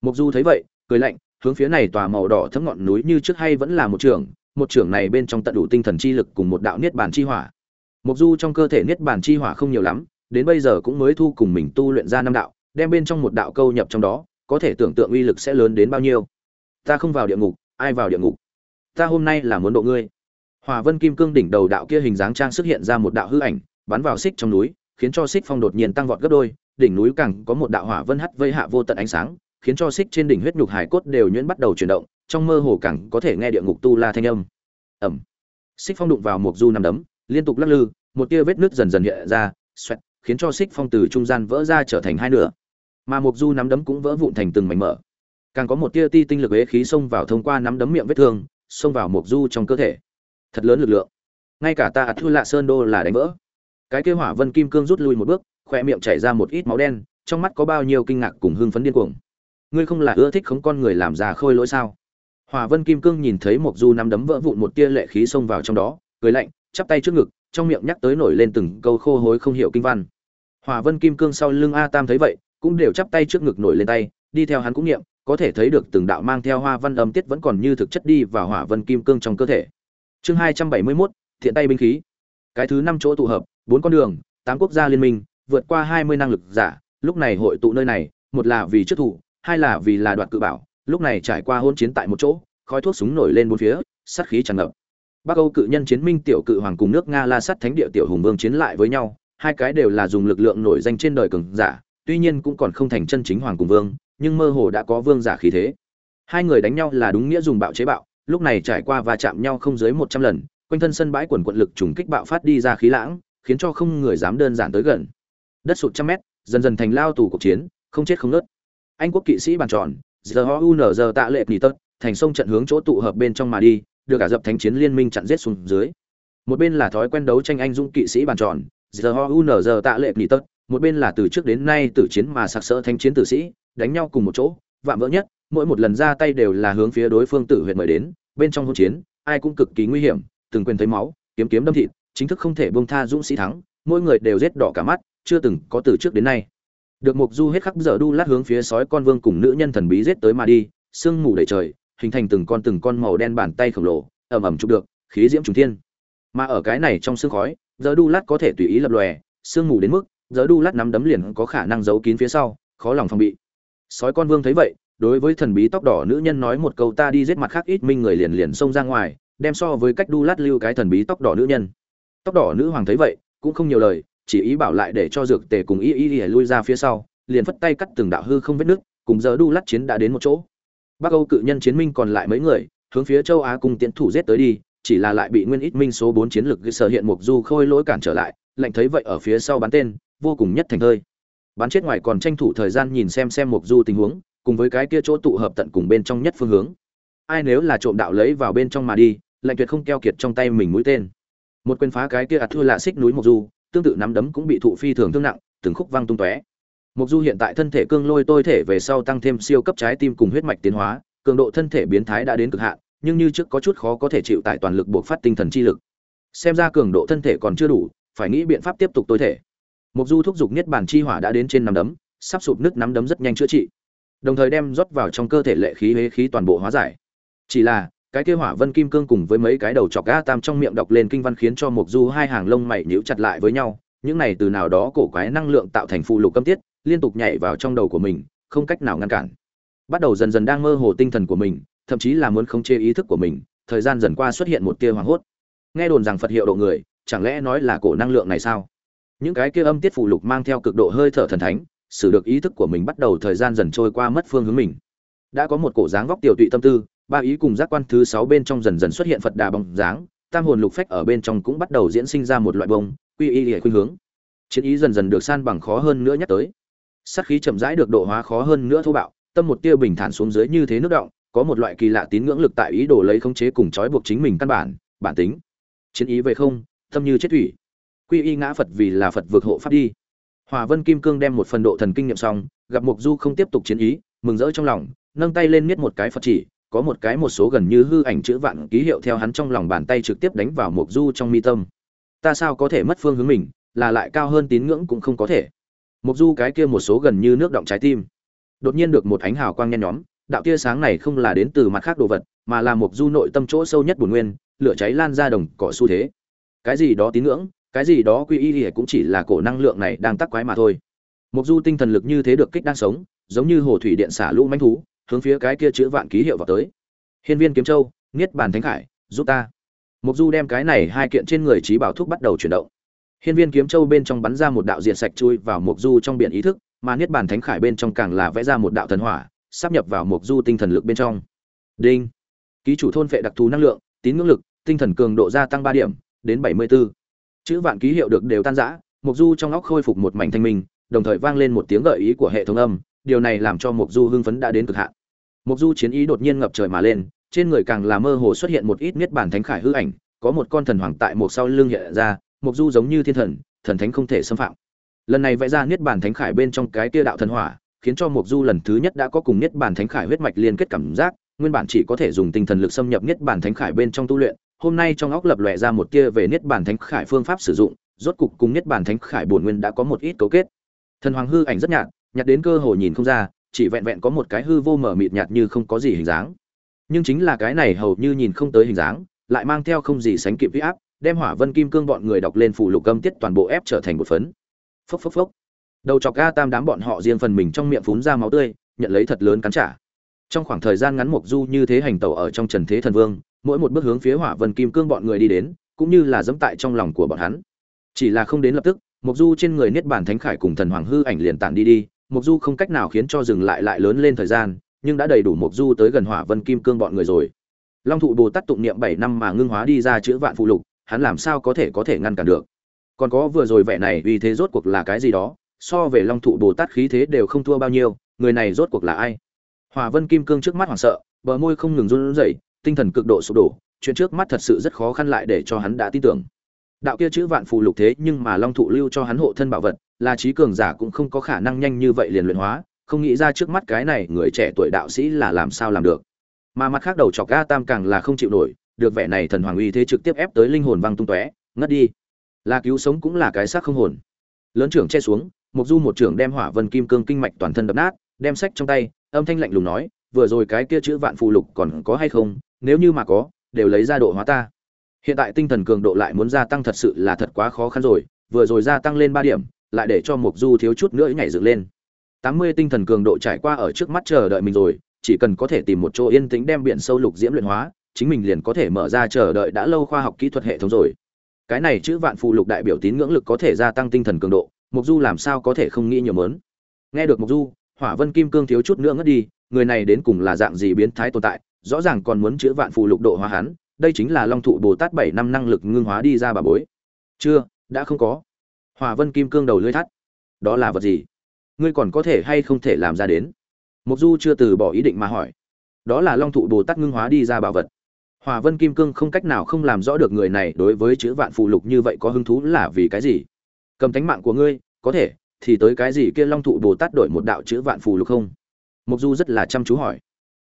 Mục du thấy vậy, cười lạnh, hướng phía này tòa màu đỏ thấm ngọn núi như trước hay vẫn là một trường một trường này bên trong tận đủ tinh thần chi lực cùng một đạo niết bàn chi hỏa. Mục du trong cơ thể niết bàn chi hỏa không nhiều lắm, đến bây giờ cũng mới thu cùng mình tu luyện ra năm đạo, đem bên trong một đạo câu nhập trong đó, có thể tưởng tượng uy lực sẽ lớn đến bao nhiêu. Ta không vào địa ngục, ai vào địa ngục? Ta hôm nay là muốn độ ngươi. Hòa vân kim cương đỉnh đầu đạo kia hình dáng trang xuất hiện ra một đạo hư ảnh, bắn vào xích trong núi, khiến cho xích phong đột nhiên tăng vọt gấp đôi đỉnh núi càng có một đạo hỏa vân hắt vây hạ vô tận ánh sáng, khiến cho xích trên đỉnh huyết nhục hải cốt đều nhuyễn bắt đầu chuyển động, trong mơ hồ càng có thể nghe địa ngục tu la thanh âm. Ẩm. Xích phong đụng vào một du nằm đấm, liên tục lắc lư, một tia vết nước dần dần hiện ra, xoẹt, khiến cho xích phong từ trung gian vỡ ra trở thành hai nửa. Mà một du nắm đấm cũng vỡ vụn thành từng mảnh mở. Càng có một tia ti tinh lực ế khí xông vào thông qua nắm đấm miệng vết thương, xông vào một du trong cơ thể. Thật lớn lực lượng. Ngay cả ta thua lạ sơn đô là đánh vỡ. Cái kia hỏa vân kim cương rút lui một bước khoe miệng chảy ra một ít máu đen trong mắt có bao nhiêu kinh ngạc cùng hưng phấn điên cuồng. Ngươi không là ưa thích không con người làm già khôi lỗi sao? Hòa vân kim cương nhìn thấy mộc du nắm đấm vỡ vụn một tia lệ khí xông vào trong đó cười lạnh chắp tay trước ngực trong miệng nhắc tới nổi lên từng câu khô hối không hiểu kinh văn. Hòa vân kim cương sau lưng a tam thấy vậy cũng đều chắp tay trước ngực nổi lên tay đi theo hắn cũng niệm có thể thấy được từng đạo mang theo hoa văn âm tiết vẫn còn như thực chất đi vào hỏa vân kim cương trong cơ thể. Chương hai trăm bảy mươi 271, thiện tay binh khí. Cái thứ năm chỗ tụ hợp bốn con đường tám quốc gia liên minh vượt qua hai mươi năng lực giả, lúc này hội tụ nơi này, một là vì trước thủ, hai là vì là đoạt cự bảo, lúc này trải qua hôn chiến tại một chỗ, khói thuốc súng nổi lên bốn phía, sát khí tràn ngập. Bắc âu cự nhân chiến minh tiểu cự hoàng cùng nước nga la sắt thánh địa tiểu hùng vương chiến lại với nhau, hai cái đều là dùng lực lượng nổi danh trên đời cường giả, tuy nhiên cũng còn không thành chân chính hoàng cùng vương, nhưng mơ hồ đã có vương giả khí thế. Hai người đánh nhau là đúng nghĩa dùng bạo chế bạo, lúc này trải qua va chạm nhau không dưới một trăm lần, quanh thân sân bãi quần quật lực trùng kích bạo phát đi ra khí lãng, khiến cho không người dám đơn giản tới gần đất sụt trăm mét, dần dần thành lao tù cuộc chiến, không chết không nớt anh quốc kỵ sĩ bàn tròn, giờ ho un giờ tạ lệ nỉ tật, thành sông trận hướng chỗ tụ hợp bên trong mà đi, được cả dập thánh chiến liên minh chặn giết xuống dưới. Một bên là thói quen đấu tranh anh dũng kỵ sĩ bàn tròn, giờ ho un giờ tạ lệ nỉ tật, một bên là từ trước đến nay tử chiến mà sặc sỡ thánh chiến tử sĩ, đánh nhau cùng một chỗ, vạm vỡ nhất, mỗi một lần ra tay đều là hướng phía đối phương tử huyệt mời đến, bên trong hỗn chiến, ai cũng cực kỳ nguy hiểm, từng quên thấy máu, kiếm kiếm đâm thịt, chính thức không thể buông tha dũng sĩ thắng, mỗi người đều giết đỏ cả mắt chưa từng có từ trước đến nay. Được mục du hết khắc giờ đu lát hướng phía sói con vương cùng nữ nhân thần bí giết tới mà đi, sương mù đầy trời, hình thành từng con từng con màu đen bàn tay khổng lồ ẩm ẩm chụp được, khí diễm trùng thiên. Mà ở cái này trong sương khói, giờ đu lát có thể tùy ý lập lòe, sương mù đến mức, giờ đu lát nắm đấm liền có khả năng giấu kín phía sau, khó lòng phòng bị. Sói con vương thấy vậy, đối với thần bí tóc đỏ nữ nhân nói một câu ta đi giết mặt khác ít minh người liền liền xông ra ngoài, đem so với cách đu lát lưu cái thần bí tóc đỏ nữ nhân. Tóc đỏ nữ hoàng thấy vậy, cũng không nhiều lời chỉ ý bảo lại để cho dược tề cùng y y y lui ra phía sau, liền phất tay cắt từng đạo hư không vết nước, cùng giờ đu lát chiến đã đến một chỗ. Bắc âu cự nhân chiến minh còn lại mấy người, hướng phía châu á cùng tiến thủ giết tới đi, chỉ là lại bị nguyên ít minh số bốn chiến lược sở hiện mục du khôi lỗi cản trở lại lệnh thấy vậy ở phía sau bắn tên, vô cùng nhất thành hơi. Bắn chết ngoài còn tranh thủ thời gian nhìn xem xem mục du tình huống, cùng với cái kia chỗ tụ hợp tận cùng bên trong nhất phương hướng. Ai nếu là trộm đạo lấy vào bên trong mà đi lệnh tuyệt không keo kiệt trong tay mình mũi tên. Một quyền phá cái kia ạt thua lạ xích núi mục du tương tự nắm đấm cũng bị thụ phi thường thương nặng, từng khúc văng tung tóe. Mộc du hiện tại thân thể cương lôi tôi thể về sau tăng thêm siêu cấp trái tim cùng huyết mạch tiến hóa, cường độ thân thể biến thái đã đến cực hạn, nhưng như trước có chút khó có thể chịu tại toàn lực buộc phát tinh thần chi lực. Xem ra cường độ thân thể còn chưa đủ, phải nghĩ biện pháp tiếp tục tối thể. Mộc du thúc giục niết bàn chi hỏa đã đến trên nắm đấm, sắp sụp nứt nắm đấm rất nhanh chữa trị, đồng thời đem rót vào trong cơ thể lệ khí hế khí toàn bộ hóa giải. Chỉ là cái kia hỏa vân kim cương cùng với mấy cái đầu chọc ga tam trong miệng đọc lên kinh văn khiến cho mục du hai hàng lông mày nhíu chặt lại với nhau, những này từ nào đó cổ quái năng lượng tạo thành phụ lục cấm tiết, liên tục nhảy vào trong đầu của mình, không cách nào ngăn cản. Bắt đầu dần dần đang mơ hồ tinh thần của mình, thậm chí là muốn khống chế ý thức của mình, thời gian dần qua xuất hiện một tia hoảng hốt. Nghe đồn rằng phật hiệu độ người, chẳng lẽ nói là cổ năng lượng này sao? Những cái kia âm tiết phụ lục mang theo cực độ hơi thở thần thánh xử được ý thức của mình bắt đầu thời gian dần trôi qua mất phương hướng mình. Đã có một cổ dáng vóc tiểu tụy tâm tư ba ý cùng giác quan thứ sáu bên trong dần dần xuất hiện phật đà bóng dáng, tam hồn lục phách ở bên trong cũng bắt đầu diễn sinh ra một loại bông, quy y hệ khuynh hướng. Chiến ý dần dần được san bằng khó hơn nữa nhắc tới. Sát khí chậm rãi được độ hóa khó hơn nữa thô bạo, tâm một tia bình thản xuống dưới như thế nước động, có một loại kỳ lạ tín ngưỡng lực tại ý đồ lấy khống chế cùng trói buộc chính mình căn bản bản tính. Chiến ý về không, tâm như chết thủy. Quy y ngã phật vì là phật vượt hộ pháp đi. Hòa vân kim cương đem một phần độ thần kinh nghiệm xong, gặp mục du không tiếp tục chiến ý, mừng rỡ trong lòng, nâng tay lên miết một cái phật chỉ có một cái một số gần như hư ảnh chữ vạn ký hiệu theo hắn trong lòng bàn tay trực tiếp đánh vào mục du trong mi tâm. Ta sao có thể mất phương hướng mình, là lại cao hơn tín ngưỡng cũng không có thể. Mục du cái kia một số gần như nước động trái tim. Đột nhiên được một ánh hào quang nhen nhóm, đạo tia sáng này không là đến từ mặt khác đồ vật, mà là mục du nội tâm chỗ sâu nhất bổn nguyên, lửa cháy lan ra đồng cỏ xu thế. Cái gì đó tín ngưỡng, cái gì đó quy y thì cũng chỉ là cổ năng lượng này đang tắc quái mà thôi. Mục du tinh thần lực như thế được kích đang sống, giống như hồ thủy điện xả lũ manh thú hướng phía cái kia chữ vạn ký hiệu vào tới. Hiên viên kiếm châu, niết bàn thánh khải, giúp ta. Mục du đem cái này hai kiện trên người trí bảo thuốc bắt đầu chuyển động. Hiên viên kiếm châu bên trong bắn ra một đạo diện sạch chui vào mục du trong biển ý thức, mà niết bàn thánh khải bên trong càng là vẽ ra một đạo thần hỏa sắp nhập vào mục du tinh thần lực bên trong. Đinh. Ký chủ thôn phệ đặc thù năng lượng, tín ngưỡng lực, tinh thần cường độ gia tăng ba điểm, đến bảy mươi 74. chữ vạn ký hiệu được đều tan rã mục du trong óc khôi phục một mảnh thanh minh, đồng thời vang lên một tiếng gợi ý của hệ thống âm, điều này làm cho mục du hưng phấn đã đến cực hạn. Mộc du chiến ý đột nhiên ngập trời mà lên, trên người càng là mơ hồ xuất hiện một ít niết bản thánh khải hư ảnh, có một con thần hoàng tại một sau lưng hiện ra, Mộc du giống như thiên thần thần thánh không thể xâm phạm. Lần này vẽ ra niết bàn thánh khải bên trong cái kia đạo thần hỏa, khiến cho Mộc du lần thứ nhất đã có cùng niết bàn thánh khải huyết mạch liên kết cảm giác, nguyên bản chỉ có thể dùng tinh thần lực xâm nhập niết bàn thánh khải bên trong tu luyện, hôm nay trong óc lập lòe ra một kia về niết bàn thánh khải phương pháp sử dụng, rốt cục cùng niết bàn thánh khải bổn nguyên đã có một ít cấu kết. Thần hoàng hư ảnh rất nhạt nhạt đến cơ hồ nhìn không ra chỉ vẹn vẹn có một cái hư vô mở mịt nhạt như không có gì hình dáng. Nhưng chính là cái này hầu như nhìn không tới hình dáng, lại mang theo không gì sánh kịp huy áp, đem hỏa vân kim cương bọn người đọc lên phụ lục âm tiết toàn bộ ép trở thành một phấn. Phốc phốc phốc. Đầu chọc ga tam đám bọn họ riêng phần mình trong miệng phún ra máu tươi, nhận lấy thật lớn cắn trả. Trong khoảng thời gian ngắn mục du như thế hành tẩu ở trong trần thế thần vương, mỗi một bước hướng phía hỏa vân kim cương bọn người đi đến, cũng như là dẫm tại trong lòng của bọn hắn. Chỉ là không đến lập tức mục du trên người niết bàn thánh khải cùng thần hoàng hư ảnh liền tản đi đi mục du không cách nào khiến cho dừng lại lại lớn lên thời gian, nhưng đã đầy đủ mục du tới gần hỏa vân kim cương bọn người rồi. Long thụ bồ tát tụng niệm bảy năm mà ngưng hóa đi ra chữa vạn phụ lục, hắn làm sao có thể có thể ngăn cản được? Còn có vừa rồi vẻ này, vì thế rốt cuộc là cái gì đó? So về long thụ bồ tát khí thế đều không thua bao nhiêu, người này rốt cuộc là ai? Hỏa vân kim cương trước mắt hoảng sợ, bờ môi không ngừng run rẩy, tinh thần cực độ sụp đổ, chuyện trước mắt thật sự rất khó khăn lại để cho hắn đã tin tưởng. Đạo kia chữ vạn phù lục thế nhưng mà long thụ lưu cho hắn hộ thân bảo vật là trí cường giả cũng không có khả năng nhanh như vậy liền luyện hóa, không nghĩ ra trước mắt cái này người trẻ tuổi đạo sĩ là làm sao làm được. Mà mặt khác đầu chọc ga tam càng là không chịu nổi, được vẻ này thần hoàng uy thế trực tiếp ép tới linh hồn văng tung tóe, ngất đi. Là cứu sống cũng là cái xác không hồn. Lớn trưởng che xuống mục du một trưởng đem hỏa vân kim cương kinh mạch toàn thân đập nát, đem sách trong tay, âm thanh lạnh lùng nói, vừa rồi cái kia chữ vạn phù lục còn có hay không? Nếu như mà có, đều lấy ra độ hóa ta. Hiện tại tinh thần cường độ lại muốn gia tăng thật sự là thật quá khó khăn rồi, vừa rồi gia tăng lên ba điểm lại để cho mục du thiếu chút nữa nhảy dựng lên. Tám mươi tinh thần cường độ trải qua ở trước mắt chờ đợi mình rồi, chỉ cần có thể tìm một chỗ yên tĩnh đem biển sâu lục diễm luyện hóa, chính mình liền có thể mở ra chờ đợi đã lâu khoa học kỹ thuật hệ thống rồi. Cái này chữ vạn phù lục đại biểu tín ngưỡng lực có thể gia tăng tinh thần cường độ mục du làm sao có thể không nghĩ nhiều mớn? Nghe được mục du, hỏa vân kim cương thiếu chút nữa ngất đi, người này đến cùng là dạng gì biến thái tồn tại, rõ ràng còn muốn chữ vạn phù lục độ hóa hắn, đây chính là long thụ bồ tát bảy năm năng lực ngưng hóa đi ra bà bối. Chưa, đã không có hòa vân kim cương đầu lưỡi thắt. Đó là vật gì? Ngươi còn có thể hay không thể làm ra đến? Mục du chưa từ bỏ ý định mà hỏi. Đó là long thụ bồ tát ngưng hóa đi ra bảo vật. Hòa vân kim cương không cách nào không làm rõ được người này đối với chữ vạn phụ lục như vậy có hứng thú là vì cái gì? Cầm tánh mạng của ngươi, có thể, thì tới cái gì kia long thụ bồ tát đổi một đạo chữ vạn phù lục không? Mục du rất là chăm chú hỏi.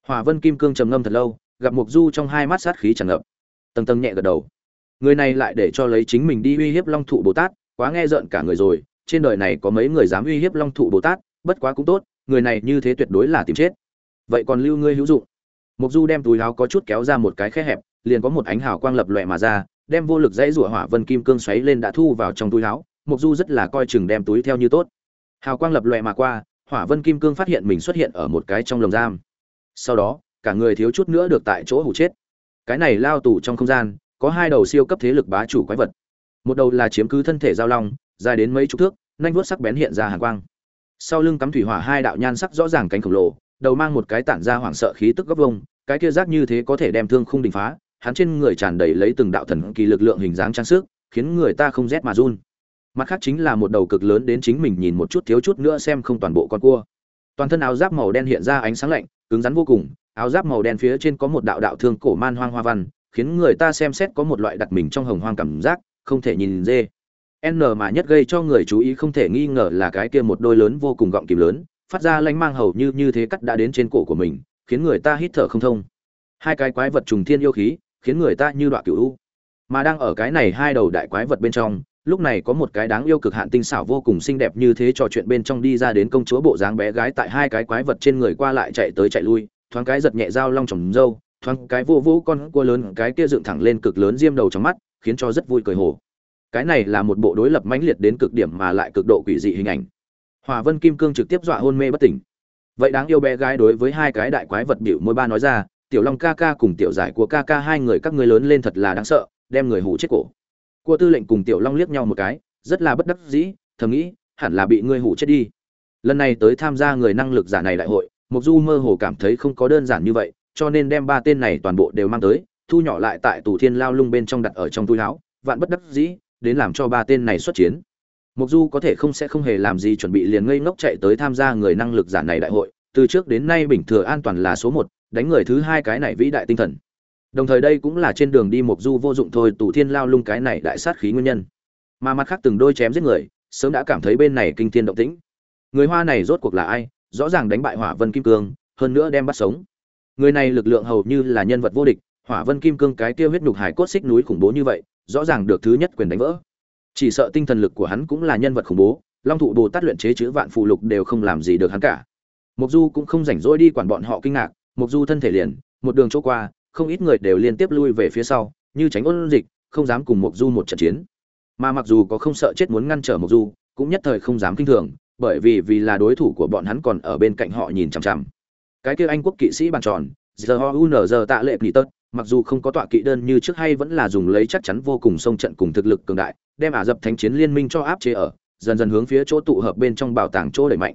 Hòa vân kim cương trầm ngâm thật lâu, gặp mục du trong hai mắt sát khí tràn ngập. Tầng tầng nhẹ gật đầu. Người này lại để cho lấy chính mình đi uy hiếp long thụ bồ tát quá nghe rợn cả người rồi, trên đời này có mấy người dám uy hiếp long thụ bồ tát, bất quá cũng tốt, người này như thế tuyệt đối là tìm chết. Vậy còn lưu ngươi hữu dụng. Mục du đem túi áo có chút kéo ra một cái khe hẹp, liền có một ánh hào quang lập lòe mà ra, đem vô lực dãy rủa hỏa vân kim cương xoáy lên đã thu vào trong túi áo mục du rất là coi chừng đem túi theo như tốt. Hào quang lập lòe mà qua, hỏa vân kim cương phát hiện mình xuất hiện ở một cái trong lồng giam. Sau đó, cả người thiếu chút nữa được tại chỗ hủ chết. Cái này lao tù trong không gian, có hai đầu siêu cấp thế lực bá chủ quái vật một đầu là chiếm cứ thân thể giao long, dài đến mấy chục thước, nanh vuốt sắc bén hiện ra hàn quang. Sau lưng cắm thủy hỏa hai đạo nhan sắc rõ ràng cánh khổng lồ, đầu mang một cái tản ra hoảng sợ khí tức gấp vông cái kia rác như thế có thể đem thương không đình phá, hắn trên người tràn đầy lấy từng đạo thần kỳ lực lượng hình dáng trang sức, khiến người ta không rét mà run. Mặt khác chính là một đầu cực lớn đến chính mình nhìn một chút thiếu chút nữa xem không toàn bộ con cua. Toàn thân áo giáp màu đen hiện ra ánh sáng lạnh, cứng rắn vô cùng, áo giáp màu đen phía trên có một đạo đạo thương cổ man hoang hoa văn, khiến người ta xem xét có một loại đặt mình trong hồng hoang cảm giác không thể nhìn dê. N mà nhất gây cho người chú ý không thể nghi ngờ là cái kia một đôi lớn vô cùng gọng kìm lớn, phát ra lanh mang hầu như như thế cắt đã đến trên cổ của mình, khiến người ta hít thở không thông. Hai cái quái vật trùng thiên yêu khí, khiến người ta như đoạn cửu u. Mà đang ở cái này hai đầu đại quái vật bên trong, lúc này có một cái đáng yêu cực hạn tinh xảo vô cùng xinh đẹp như thế trò chuyện bên trong đi ra đến công chúa bộ dáng bé gái tại hai cái quái vật trên người qua lại chạy tới chạy lui, thoáng cái giật nhẹ dao long trồng dâu thoáng cái vô vũ con cua lớn, cái kia dựng thẳng lên cực lớn diêm đầu trong mắt khiến cho rất vui cười hồ. Cái này là một bộ đối lập mãnh liệt đến cực điểm mà lại cực độ quỷ dị hình ảnh. Hòa vân kim cương trực tiếp dọa hôn mê bất tỉnh. Vậy đáng yêu bé gái đối với hai cái đại quái vật biểu môi ba nói ra, tiểu long ca ca cùng tiểu giải của ca ca hai người các ngươi lớn lên thật là đáng sợ, đem người hù chết cổ. Cua tư lệnh cùng tiểu long liếc nhau một cái, rất là bất đắc dĩ, thầm nghĩ, hẳn là bị ngươi hù chết đi. Lần này tới tham gia người năng lực giả này đại hội mục du mơ hồ cảm thấy không có đơn giản như vậy, cho nên đem ba tên này toàn bộ đều mang tới thu nhỏ lại tại tù thiên lao lung bên trong đặt ở trong túi áo, vạn bất đắc dĩ, đến làm cho ba tên này xuất chiến. Mục du có thể không sẽ không hề làm gì chuẩn bị liền ngây ngốc chạy tới tham gia người năng lực giả này đại hội, từ trước đến nay bình thừa an toàn là số một, đánh người thứ hai cái này vĩ đại tinh thần. Đồng thời đây cũng là trên đường đi mục du vô dụng thôi, tù thiên lao lung cái này đại sát khí nguyên nhân. Mà mặt khác từng đôi chém giết người, sớm đã cảm thấy bên này kinh thiên động tĩnh. Người hoa này rốt cuộc là ai? Rõ ràng đánh bại hỏa vân kim cương, hơn nữa đem bắt sống. Người này lực lượng hầu như là nhân vật vô địch hỏa vân kim cương cái kia huyết nhục hải cốt xích núi khủng bố như vậy, rõ ràng được thứ nhất quyền đánh vỡ. Chỉ sợ tinh thần lực của hắn cũng là nhân vật khủng bố, long thụ bồ tát luyện chế chữ vạn phụ lục đều không làm gì được hắn cả. Mục du cũng không rảnh rỗi đi quản bọn họ kinh ngạc mục du thân thể liền, một đường chỗ qua, không ít người đều liên tiếp lui về phía sau, như tránh ôn dịch, không dám cùng mục du một trận chiến. Mà mặc dù có không sợ chết muốn ngăn trở mục du, cũng nhất thời không dám kinh thường, bởi vì vì là đối thủ của bọn hắn còn ở bên cạnh họ nhìn chằm chằm. Cái kia anh quốc kỵ sĩ bàn tròn giờ ho u n giờ tạ lệ nị tớt mặc dù không có tọa kỵ đơn như trước hay vẫn là dùng lấy chắc chắn vô cùng sông trận cùng thực lực cường đại, đem ả dập thánh chiến liên minh cho áp chế ở, dần dần hướng phía chỗ tụ hợp bên trong bảo tàng chỗ đẩy mạnh.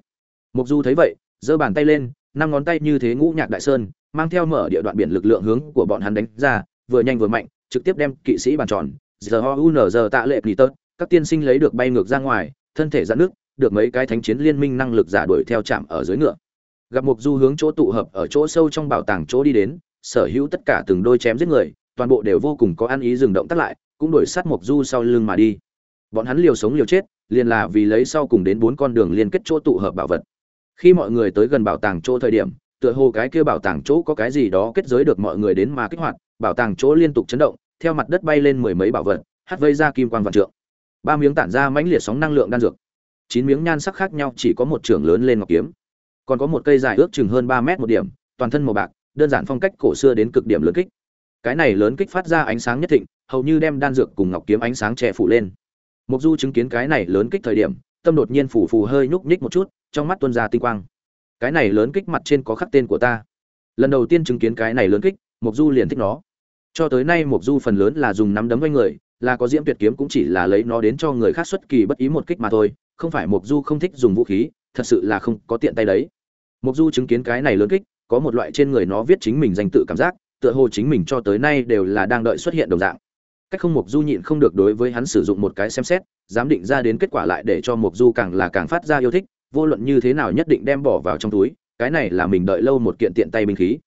Mục du thấy vậy, giơ bàn tay lên, năm ngón tay như thế ngũ nhạc đại sơn, mang theo mở địa đoạn biển lực lượng hướng của bọn hắn đánh ra, vừa nhanh vừa mạnh, trực tiếp đem kỵ sĩ bàn tròn giờ ho u nở giờ tạ lệ nị tớt, các tiên sinh lấy được bay ngược ra ngoài, thân thể giãn nước, được mấy cái thánh chiến liên minh năng lực giả đuổi theo chạm ở dưới ngựa. Gặp mục du hướng chỗ tụ hợp ở chỗ sâu trong bảo tàng chỗ đi đến sở hữu tất cả từng đôi chém giết người, toàn bộ đều vô cùng có ăn ý dừng động tác lại, cũng đuổi sát mộc du sau lưng mà đi. Bọn hắn liều sống liều chết, liền là vì lấy sau cùng đến bốn con đường liên kết chỗ tụ hợp bảo vật. Khi mọi người tới gần bảo tàng chỗ thời điểm, tựa hồ cái kia bảo tàng chỗ có cái gì đó kết giới được mọi người đến mà kích hoạt, bảo tàng chỗ liên tục chấn động, theo mặt đất bay lên mười mấy bảo vật hất vây ra kim quang vạn trượng. Ba miếng tản ra mãnh liệt sóng năng lượng đan dược. Chín miếng nhan sắc khác nhau, chỉ có một trưởng lớn lên ngọc kiếm. Còn có một cây dài ước chừng hơn ba mét một điểm, toàn thân màu bạc đơn giản phong cách cổ xưa đến cực điểm lớn kích. Cái này lớn kích phát ra ánh sáng nhất thịnh, hầu như đem đan dược cùng ngọc kiếm ánh sáng che phủ lên. Mục du chứng kiến cái này lớn kích thời điểm, tâm đột nhiên phủ phù hơi nhúc nhích một chút, trong mắt tuôn ra tinh quang. Cái này lớn kích mặt trên có khắc tên của ta. Lần đầu tiên chứng kiến cái này lớn kích mục du liền thích nó. Cho tới nay mục du phần lớn là dùng nắm đấm với người, là có diễm tuyệt kiếm cũng chỉ là lấy nó đến cho người khác xuất kỳ bất ý một kích mà thôi, không phải mục du không thích dùng vũ khí, thật sự là không có tiện tay đấy. Mục du chứng kiến cái này lớn kích có một loại trên người nó viết chính mình danh tự cảm giác, tựa hồ chính mình cho tới nay đều là đang đợi xuất hiện đồng dạng. Cách không mục du nhịn không được đối với hắn sử dụng một cái xem xét dám định ra đến kết quả lại để cho mục du càng là càng phát ra yêu thích, vô luận như thế nào nhất định đem bỏ vào trong túi, cái này là mình đợi lâu một kiện tiện tay binh khí.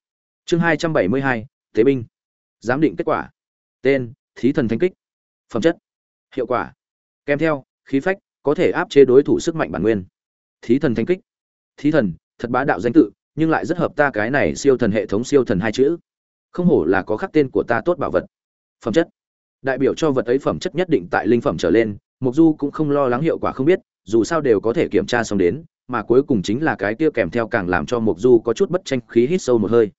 Chương hai trăm bảy mươi hai, thế binh. Giám định kết quả. Tên, thí thần thanh kích. Phẩm chất, hiệu quả. Kèm theo, khí phách, có thể áp chế đối thủ sức mạnh bản nguyên. Thí thần thanh kích. Thí thần, thật bá đạo danh tự nhưng lại rất hợp ta cái này siêu thần hệ thống siêu thần hai chữ. Không hổ là có khắc tên của ta tốt bảo vật. Phẩm chất. Đại biểu cho vật ấy phẩm chất nhất định tại linh phẩm trở lên mục du cũng không lo lắng hiệu quả không biết, dù sao đều có thể kiểm tra xong đến, mà cuối cùng chính là cái kia kèm theo càng làm cho mục du có chút bất tranh khí hít sâu một hơi.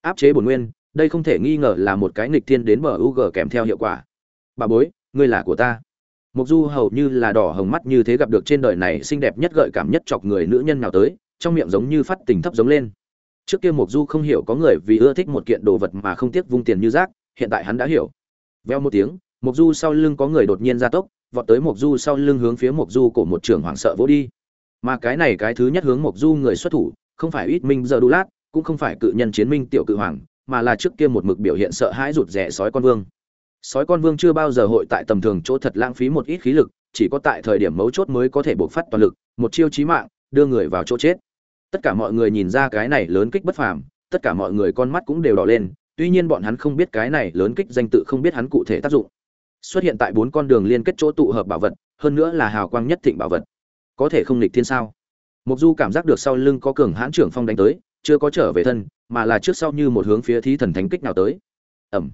Áp chế bổn nguyên, đây không thể nghi ngờ là một cái nghịch thiên đến bờ u g kèm theo hiệu quả. Bà bối, ngươi là của ta. Mục du hầu như là đỏ hồng mắt như thế gặp được trên đời này xinh đẹp nhất gợi cảm nhất chọc người nữ nhân nào tới trong miệng giống như phát tình thấp giống lên. Trước kia mục du không hiểu có người vì ưa thích một kiện đồ vật mà không tiếc vung tiền như rác, hiện tại hắn đã hiểu. Veo một tiếng mục du sau lưng có người đột nhiên ra tốc, vọt tới mục du sau lưng hướng phía mục du của một trưởng hoảng sợ vỗ đi. Mà cái này cái thứ nhất hướng mục du người xuất thủ, không phải ít minh giờ đu lát, cũng không phải cự nhân chiến minh tiểu cự hoàng, mà là trước kia một mực biểu hiện sợ hãi rụt rè sói con vương. Sói con vương chưa bao giờ hội tại tầm thường chỗ thật lãng phí một ít khí lực, chỉ có tại thời điểm mấu chốt mới có thể buộc phát toàn lực, một chiêu chí mạng, đưa người vào chỗ chết tất cả mọi người nhìn ra cái này lớn kích bất phàm, tất cả mọi người con mắt cũng đều đỏ lên, tuy nhiên bọn hắn không biết cái này lớn kích danh tự không biết hắn cụ thể tác dụng. Xuất hiện tại bốn con đường liên kết chỗ tụ hợp bảo vật, hơn nữa là hào quang nhất thịnh bảo vật. Có thể không nghịch thiên sao? Mục du cảm giác được sau lưng có cường hãn trưởng phong đánh tới, chưa có trở về thân, mà là trước sau như một hướng phía thí thần thánh kích nào tới. Ẩm.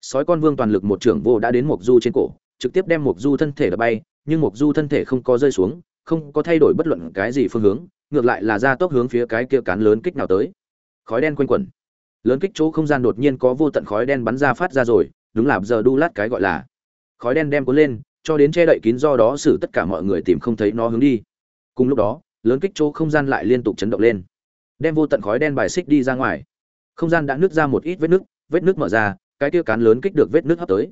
Sói con vương toàn lực một trưởng vô đã đến mục du trên cổ, trực tiếp đem mục du thân thể đập bay, nhưng mục du thân thể không có rơi xuống, không có thay đổi bất luận cái gì phương hướng ngược lại là ra tốc hướng phía cái kia cán lớn kích nào tới. Khói đen quanh quẩn. Lớn kích chỗ không gian đột nhiên có vô tận khói đen bắn ra phát ra rồi, đúng là giờ đu lát cái gọi là. Khói đen đem cuốn lên, cho đến che đậy kín do đó xử tất cả mọi người tìm không thấy nó hướng đi. Cùng lúc đó, lớn kích chỗ không gian lại liên tục chấn động lên. Đem vô tận khói đen bài xích đi ra ngoài. Không gian đã nứt ra một ít vết nứt vết nứt mở ra, cái kia cán lớn kích được vết nứt hấp tới.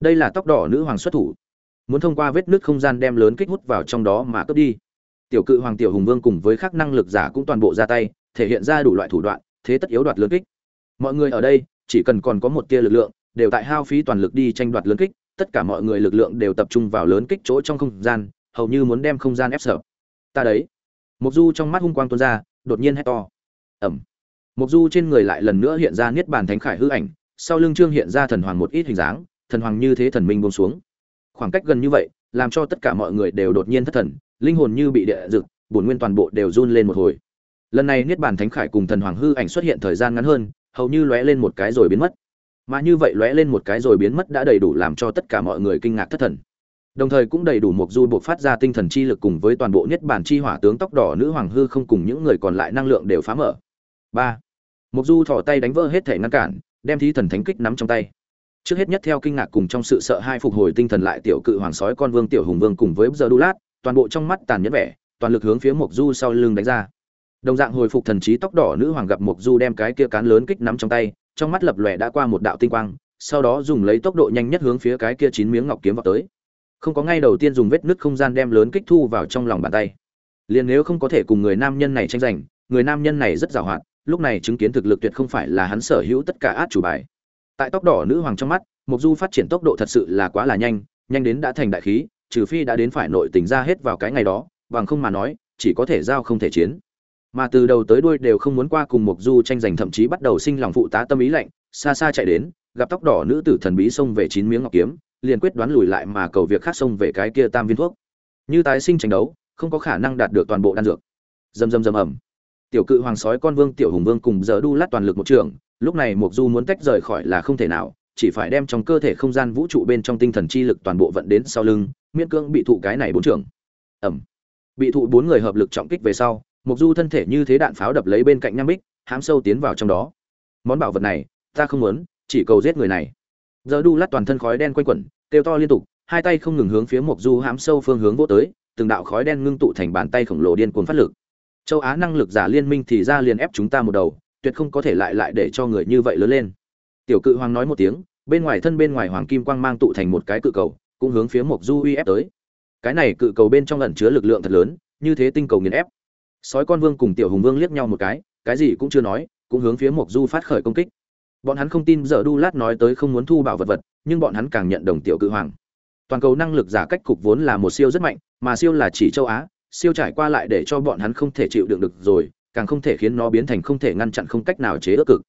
Đây là tóc đỏ nữ hoàng xuất thủ. Muốn thông qua vết nứt không gian đem lớn kích hút vào trong đó mà cướp đi tiểu cự hoàng tiểu hùng vương cùng với các năng lực giả cũng toàn bộ ra tay, thể hiện ra đủ loại thủ đoạn, thế tất yếu đoạt lớn kích. Mọi người ở đây, chỉ cần còn có một tia lực lượng, đều tại hao phí toàn lực đi tranh đoạt lớn kích, tất cả mọi người lực lượng đều tập trung vào lớn kích chỗ trong không gian, hầu như muốn đem không gian ép sợ. Ta đấy. Mục du trong mắt hung quang tuôn ra, đột nhiên hét to. Ẩm. Mục du trên người lại lần nữa hiện ra niết bàn thánh khải hư ảnh, sau lưng trương hiện ra thần hoàng một ít hình dáng, thần hoàng như thế thần minh buông xuống. Khoảng cách gần như vậy, làm cho tất cả mọi người đều đột nhiên thất thần linh hồn như bị địa rực, bổn nguyên toàn bộ đều run lên một hồi. Lần này niết bàn thánh khải cùng thần hoàng hư ảnh xuất hiện thời gian ngắn hơn hầu như lóe lên một cái rồi biến mất. Mà như vậy lóe lên một cái rồi biến mất đã đầy đủ làm cho tất cả mọi người kinh ngạc thất thần. Đồng thời cũng đầy đủ mục du buộc phát ra tinh thần chi lực cùng với toàn bộ niết bàn chi hỏa tướng tóc đỏ nữ hoàng hư không cùng những người còn lại năng lượng đều phá mở. Ba. Mục du thỏ tay đánh vỡ hết thể ngăn cản đem thí thần thánh kích nắm trong tay. Trước hết nhất theo kinh ngạc cùng trong sự sợ hai phục hồi tinh thần lại tiểu cự hoàng sói con vương tiểu hùng vương cùng với giờ đu lát toàn bộ trong mắt tàn nhẫn vẻ, toàn lực hướng phía Mộc du sau lưng đánh ra. Đồng dạng hồi phục thần trí tóc đỏ nữ hoàng gặp Mộc du đem cái kia cán lớn kích nắm trong tay, trong mắt lập lòe đã qua một đạo tinh quang, sau đó dùng lấy tốc độ nhanh nhất hướng phía cái kia chín miếng ngọc kiếm vào tới. Không có ngay đầu tiên dùng vết nứt không gian đem lớn kích thu vào trong lòng bàn tay. Liền nếu không có thể cùng người nam nhân này tranh giành, người nam nhân này rất giàu hoạt lúc này chứng kiến thực lực tuyệt không phải là hắn sở hữu tất cả át chủ bài. Tại tóc đỏ nữ hoàng trong mắt mục du phát triển tốc độ thật sự là quá là nhanh nhanh đến đã thành đại khí trừ phi đã đến phải nội tình ra hết vào cái ngày đó, bằng không mà nói, chỉ có thể giao không thể chiến. Mà từ đầu tới đuôi đều không muốn qua cùng mục du tranh giành thậm chí bắt đầu sinh lòng phụ tá tâm ý lạnh, xa xa chạy đến, gặp tóc đỏ nữ tử thần bí xông về chín miếng ngọc kiếm, liền quyết đoán lùi lại mà cầu việc khác xông về cái kia tam viên thuốc. Như tái sinh tranh đấu, không có khả năng đạt được toàn bộ đan dược. Dầm dầm dầm ẩm tiểu cự hoàng sói con vương tiểu hùng vương cùng giờ đu lát toàn lực một trường, lúc này mục du muốn tách rời khỏi là không thể nào, chỉ phải đem trong cơ thể không gian vũ trụ bên trong tinh thần chi lực toàn bộ vận đến sau lưng miễn cưỡng bị thụ cái này bốn trưởng. ẩm. Bị thụ bốn người hợp lực trọng kích về sau mục du thân thể như thế đạn pháo đập lấy bên cạnh nham bích hám sâu tiến vào trong đó. Món bảo vật này, ta không muốn, chỉ cầu giết người này. Giờ đu lát toàn thân khói đen quanh quẩn, kêu to liên tục, hai tay không ngừng hướng phía mục du hám sâu phương hướng vô tới, từng đạo khói đen ngưng tụ thành bàn tay khổng lồ điên cuồng phát lực. Châu á năng lực giả liên minh thì ra liền ép chúng ta một đầu, tuyệt không có thể lại lại để cho người như vậy lớn lên. Tiểu cự hoàng nói một tiếng, bên ngoài thân bên ngoài hoàng kim quang mang tụ thành một cái cự cầu cũng hướng phía mộc du uy ép tới. Cái này cự cầu bên trong ẩn chứa lực lượng thật lớn, như thế tinh cầu nghiền ép. Sói con vương cùng tiểu hùng vương liếc nhau một cái cái gì cũng chưa nói, cũng hướng phía mộc du phát khởi công kích. Bọn hắn không tin giờ đu lát nói tới không muốn thu bảo vật vật, nhưng bọn hắn càng nhận đồng tiểu cự hoàng. Toàn cầu năng lực giả cách cục vốn là một siêu rất mạnh, mà siêu là chỉ châu á, siêu trải qua lại để cho bọn hắn không thể chịu đựng được rồi, càng không thể khiến nó biến thành không thể ngăn chặn không cách nào chế ước cực.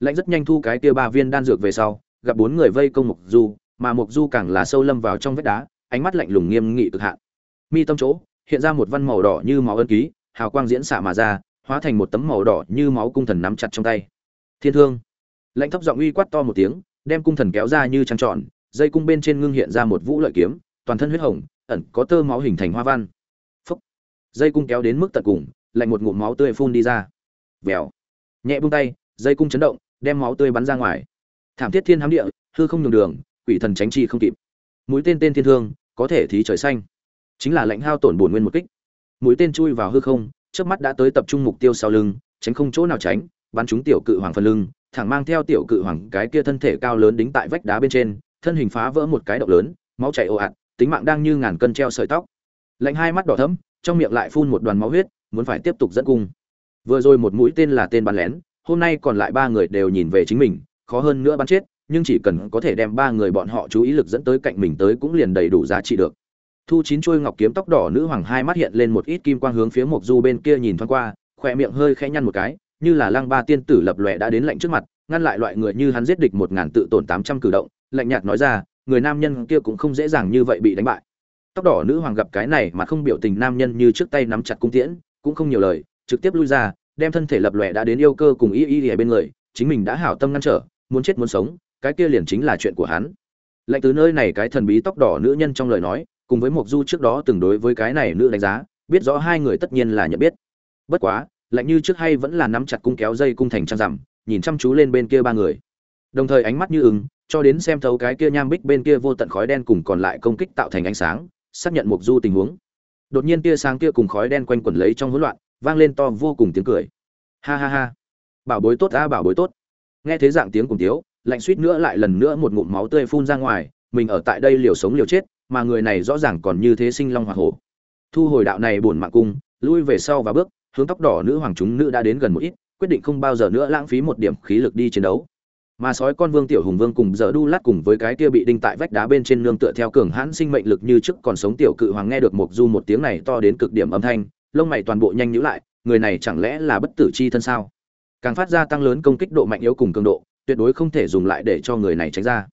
Lãnh rất nhanh thu cái kia ba viên đan dược về sau, gặp bốn người vây công mục du mà mục du càng là sâu lâm vào trong vách đá, ánh mắt lạnh lùng nghiêm nghị cực hạn. Mi tâm chỗ, hiện ra một văn màu đỏ như máu ân ký, hào quang diễn xạ mà ra, hóa thành một tấm màu đỏ như máu cung thần nắm chặt trong tay. Thiên thương. Lạnh thấp giọng uy quát to một tiếng, đem cung thần kéo ra như trăng tròn, dây cung bên trên ngưng hiện ra một vũ lợi kiếm, toàn thân huyết hồng, ẩn có tơ máu hình thành hoa văn. Phúc. Dây cung kéo đến mức tận cùng, lạnh một ngụm máu tươi phun đi ra. Vèo. Nhẹ buông tay, dây cung chấn động, đem máu tươi bắn ra ngoài. Thảm thiết thiên hám địa, hư không nhường đường quỷ thần tránh chi không kịp. Mũi tên tên thiên thương, có thể thí trời xanh. Chính là lãnh hao tổn bổn nguyên một kích. Mũi tên chui vào hư không trước mắt đã tới tập trung mục tiêu sau lưng, tránh không chỗ nào tránh, bắn trúng tiểu cự hoàng phần lưng, thẳng mang theo tiểu cự hoàng cái kia thân thể cao lớn đính tại vách đá bên trên, thân hình phá vỡ một cái động lớn, máu chảy ồ ạt, tính mạng đang như ngàn cân treo sợi tóc. Lạnh hai mắt đỏ thẫm, trong miệng lại phun một đoàn máu huyết, muốn phải tiếp tục dẫn cung. Vừa rồi một mũi tên là tên bắn lén, hôm nay còn lại ba người đều nhìn về chính mình, khó hơn nữa bắn chết nhưng chỉ cần có thể đem ba người bọn họ chú ý lực dẫn tới cạnh mình tới cũng liền đầy đủ giá trị được. Thu chín chuôi ngọc kiếm tóc đỏ nữ hoàng hai mắt hiện lên một ít kim quang hướng phía mộc du bên kia nhìn thoáng qua, khỏe miệng hơi khẽ nhăn một cái, như là lăng ba tiên tử lập lòe đã đến lạnh trước mặt, ngăn lại loại người như hắn giết địch một ngàn tự tổn tám trăm cử động, lạnh nhạt nói ra, người nam nhân kia cũng không dễ dàng như vậy bị đánh bại. Tóc đỏ nữ hoàng gặp cái này mà không biểu tình nam nhân như trước tay nắm chặt cung tiễn, cũng không nhiều lời, trực tiếp lui ra, đem thân thể lập lòe đã đến yêu cơ cùng y y ở bên người, chính mình đã hảo tâm ngăn trở, muốn chết muốn sống cái kia liền chính là chuyện của hắn. Lệnh từ nơi này cái thần bí tóc đỏ nữ nhân trong lời nói, cùng với mộc du trước đó từng đối với cái này nữ đánh giá, biết rõ hai người tất nhiên là nhận biết. Bất quá, lạnh như trước hay vẫn là nắm chặt cung kéo dây cung thành trang rằm, nhìn chăm chú lên bên kia ba người. Đồng thời ánh mắt như ứng cho đến xem thấu cái kia nham bích bên kia vô tận khói đen cùng còn lại công kích tạo thành ánh sáng, xác nhận mục du tình huống. Đột nhiên tia sáng kia cùng khói đen quanh quẩn lấy trong hỗn loạn, vang lên to vô cùng tiếng cười. Ha ha ha. Bảo bối tốt a bảo bối tốt. Nghe thế dạng tiếng cùng tiếu lạnh suýt nữa lại lần nữa một ngụm máu tươi phun ra ngoài, mình ở tại đây liều sống liều chết, mà người này rõ ràng còn như thế sinh long hoa hổ. Thu hồi đạo này buồn mạng cung, lui về sau và bước, hướng tóc đỏ nữ hoàng chúng nữ đã đến gần một ít, quyết định không bao giờ nữa lãng phí một điểm khí lực đi chiến đấu. Mà sói con vương tiểu hùng vương cùng giờ đu lát cùng với cái kia bị đinh tại vách đá bên trên nương tựa theo cường hãn sinh mệnh lực như trước còn sống tiểu cự hoàng nghe được một du một tiếng này to đến cực điểm âm thanh, lông mày toàn bộ nhanh nhíu lại, người này chẳng lẽ là bất tử chi thân sao? Càng phát ra tăng lớn công kích độ mạnh yếu cùng cường độ tuyệt đối không thể dùng lại để cho người này tránh ra.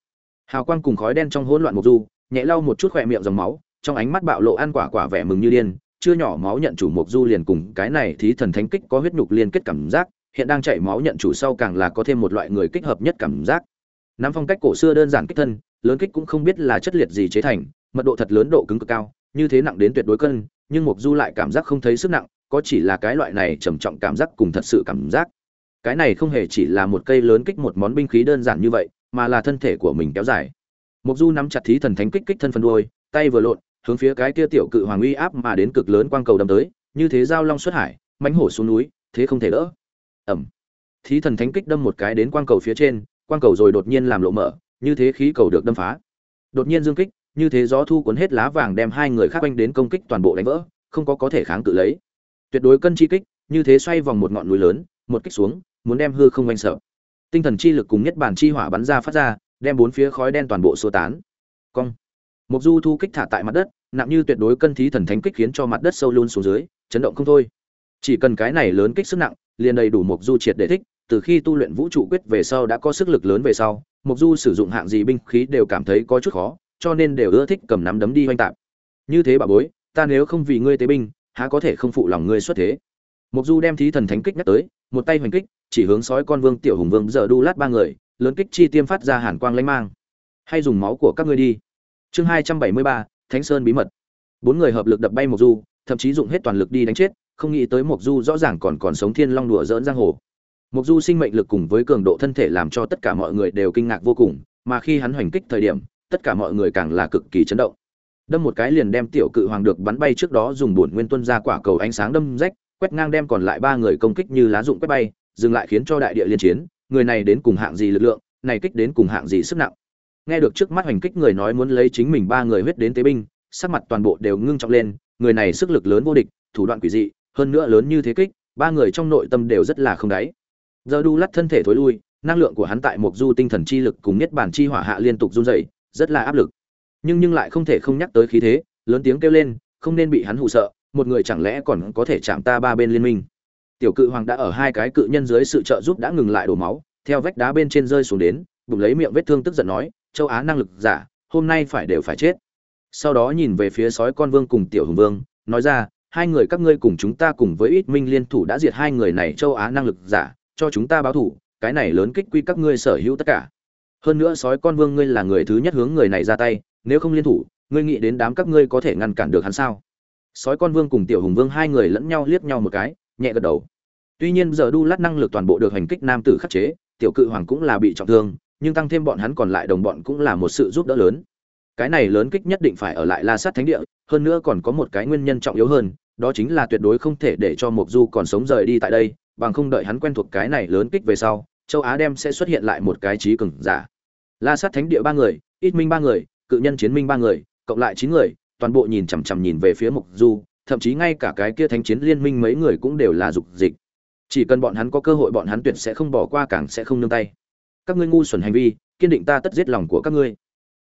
Hào quang cùng khói đen trong hỗn loạn mục du, nhẹ lau một chút khỏe miệng dòng máu, trong ánh mắt bạo lộ ăn quả quả vẻ mừng như điên, chưa nhỏ máu nhận chủ mộc du liền cùng cái này thí thần thánh kích có huyết nhục liên kết cảm giác, hiện đang chảy máu nhận chủ sau càng là có thêm một loại người kích hợp nhất cảm giác. Nắm phong cách cổ xưa đơn giản kích thân, lớn kích cũng không biết là chất liệt gì chế thành, mật độ thật lớn độ cứng cực cao, như thế nặng đến tuyệt đối cân, nhưng mộc du lại cảm giác không thấy sức nặng, có chỉ là cái loại này trầm trọng cảm giác cùng thật sự cảm giác cái này không hề chỉ là một cây lớn kích một món binh khí đơn giản như vậy, mà là thân thể của mình kéo dài. Mộc du nắm chặt thí thần thánh kích kích thân phân đuôi, tay vừa lộn, hướng phía cái kia tiểu cự hoàng uy áp mà đến cực lớn quang cầu đâm tới, như thế giao long xuất hải, mãnh hổ xuống núi, thế không thể đỡ. Ẩm. Thí thần thánh kích đâm một cái đến quang cầu phía trên, quang cầu rồi đột nhiên làm lộ mở, như thế khí cầu được đâm phá. Đột nhiên dương kích, như thế gió thu cuốn hết lá vàng đem hai người khác quanh đến công kích toàn bộ đánh vỡ, không có có thể kháng cự lấy. Tuyệt đối cân chi kích, như thế xoay vòng một ngọn núi lớn một kích xuống, muốn đem hư không oanh sợ. Tinh thần chi lực cùng nhất bản chi hỏa bắn ra phát ra, đem bốn phía khói đen toàn bộ xô tán. Cong. Mộc du thu kích thả tại mặt đất, nặng như tuyệt đối cân thí thần thánh kích khiến cho mặt đất sâu luôn xuống dưới, chấn động không thôi. Chỉ cần cái này lớn kích sức nặng, liền đầy đủ Mộc du triệt để thích, từ khi tu luyện vũ trụ quyết về sau đã có sức lực lớn về sau, Mộc du sử dụng hạng gì binh khí đều cảm thấy có chút khó, cho nên đều ưa thích cầm nắm đấm đi hoành tạp như thế bà bối, ta nếu không vì ngươi tế binh, há có thể không phụ lòng ngươi xuất thế? Mộc du đem thí thần thánh kích nhắc tới một tay hoành kích, chỉ hướng sói con vương tiểu hùng vương giờ đu lát ba người, lớn kích chi tiêm phát ra hàn quang lãnh mang. Hay dùng máu của các ngươi đi. Chương hai trăm bảy mươi ba, thánh sơn bí mật. Bốn người hợp lực đập bay mộc du, thậm chí dùng hết toàn lực đi đánh chết, không nghĩ tới mộc du rõ ràng còn còn sống thiên long đùa dỡn giang hồ. Mộc du sinh mệnh lực cùng với cường độ thân thể làm cho tất cả mọi người đều kinh ngạc vô cùng, mà khi hắn hoành kích thời điểm, tất cả mọi người càng là cực kỳ chấn động. Đâm một cái liền đem tiểu cự hoàng được bắn bay trước đó dùng bổn nguyên tuân ra quả cầu ánh sáng đâm rách quét ngang đem còn lại ba người công kích như lá dụng quét bay, dừng lại khiến cho đại địa liên chiến, người này đến cùng hạng gì lực lượng, này kích đến cùng hạng gì sức nặng. Nghe được trước mắt hoành kích người nói muốn lấy chính mình ba người huyết đến tế binh, sắc mặt toàn bộ đều ngưng trọng lên, người này sức lực lớn vô địch, thủ đoạn quỷ dị, hơn nữa lớn như thế kích, ba người trong nội tâm đều rất là không đáy. Giờ đu lắt thân thể thối lui, năng lượng của hắn tại một du tinh thần chi lực cùng nhất bản chi hỏa hạ liên tục run rẩy, rất là áp lực. Nhưng nhưng lại không thể không nhắc tới khí thế, lớn tiếng kêu lên, không nên bị hắn hụ sợ một người chẳng lẽ còn có thể chạm ta ba bên liên minh? Tiểu cự hoàng đã ở hai cái cự nhân dưới sự trợ giúp đã ngừng lại đổ máu, theo vách đá bên trên rơi xuống đến, bụng lấy miệng vết thương tức giận nói, châu á năng lực giả, hôm nay phải đều phải chết. Sau đó nhìn về phía sói con vương cùng tiểu hùng vương, nói ra, hai người các ngươi cùng chúng ta cùng với ít minh liên thủ đã diệt hai người này, châu á năng lực giả, cho chúng ta báo thủ, cái này lớn kích quy các ngươi sở hữu tất cả. Hơn nữa sói con vương ngươi là người thứ nhất hướng người này ra tay, nếu không liên thủ, ngươi nghĩ đến đám các ngươi có thể ngăn cản được hắn sao? Sói con vương cùng tiểu hùng vương hai người lẫn nhau liếc nhau một cái, nhẹ gật đầu. Tuy nhiên giờ đu lát năng lực toàn bộ được hành kích nam tử khắc chế, tiểu cự hoàng cũng là bị trọng thương, nhưng tăng thêm bọn hắn còn lại đồng bọn cũng là một sự giúp đỡ lớn. Cái này lớn kích nhất định phải ở lại la sát thánh địa, hơn nữa còn có một cái nguyên nhân trọng yếu hơn, đó chính là tuyệt đối không thể để cho mộc du còn sống rời đi tại đây, bằng không đợi hắn quen thuộc cái này lớn kích về sau, châu á đem sẽ xuất hiện lại một cái trí cường giả. La sát thánh địa ba người, ít minh ba người, cự nhân chiến minh ba người, cộng lại chín người toàn bộ nhìn chằm chằm nhìn về phía mục du, thậm chí ngay cả cái kia thánh chiến liên minh mấy người cũng đều là dục dịch. Chỉ cần bọn hắn có cơ hội bọn hắn tuyệt sẽ không bỏ qua càng sẽ không nương tay. Các ngươi ngu xuẩn hành vi, kiên định ta tất giết lòng của các ngươi.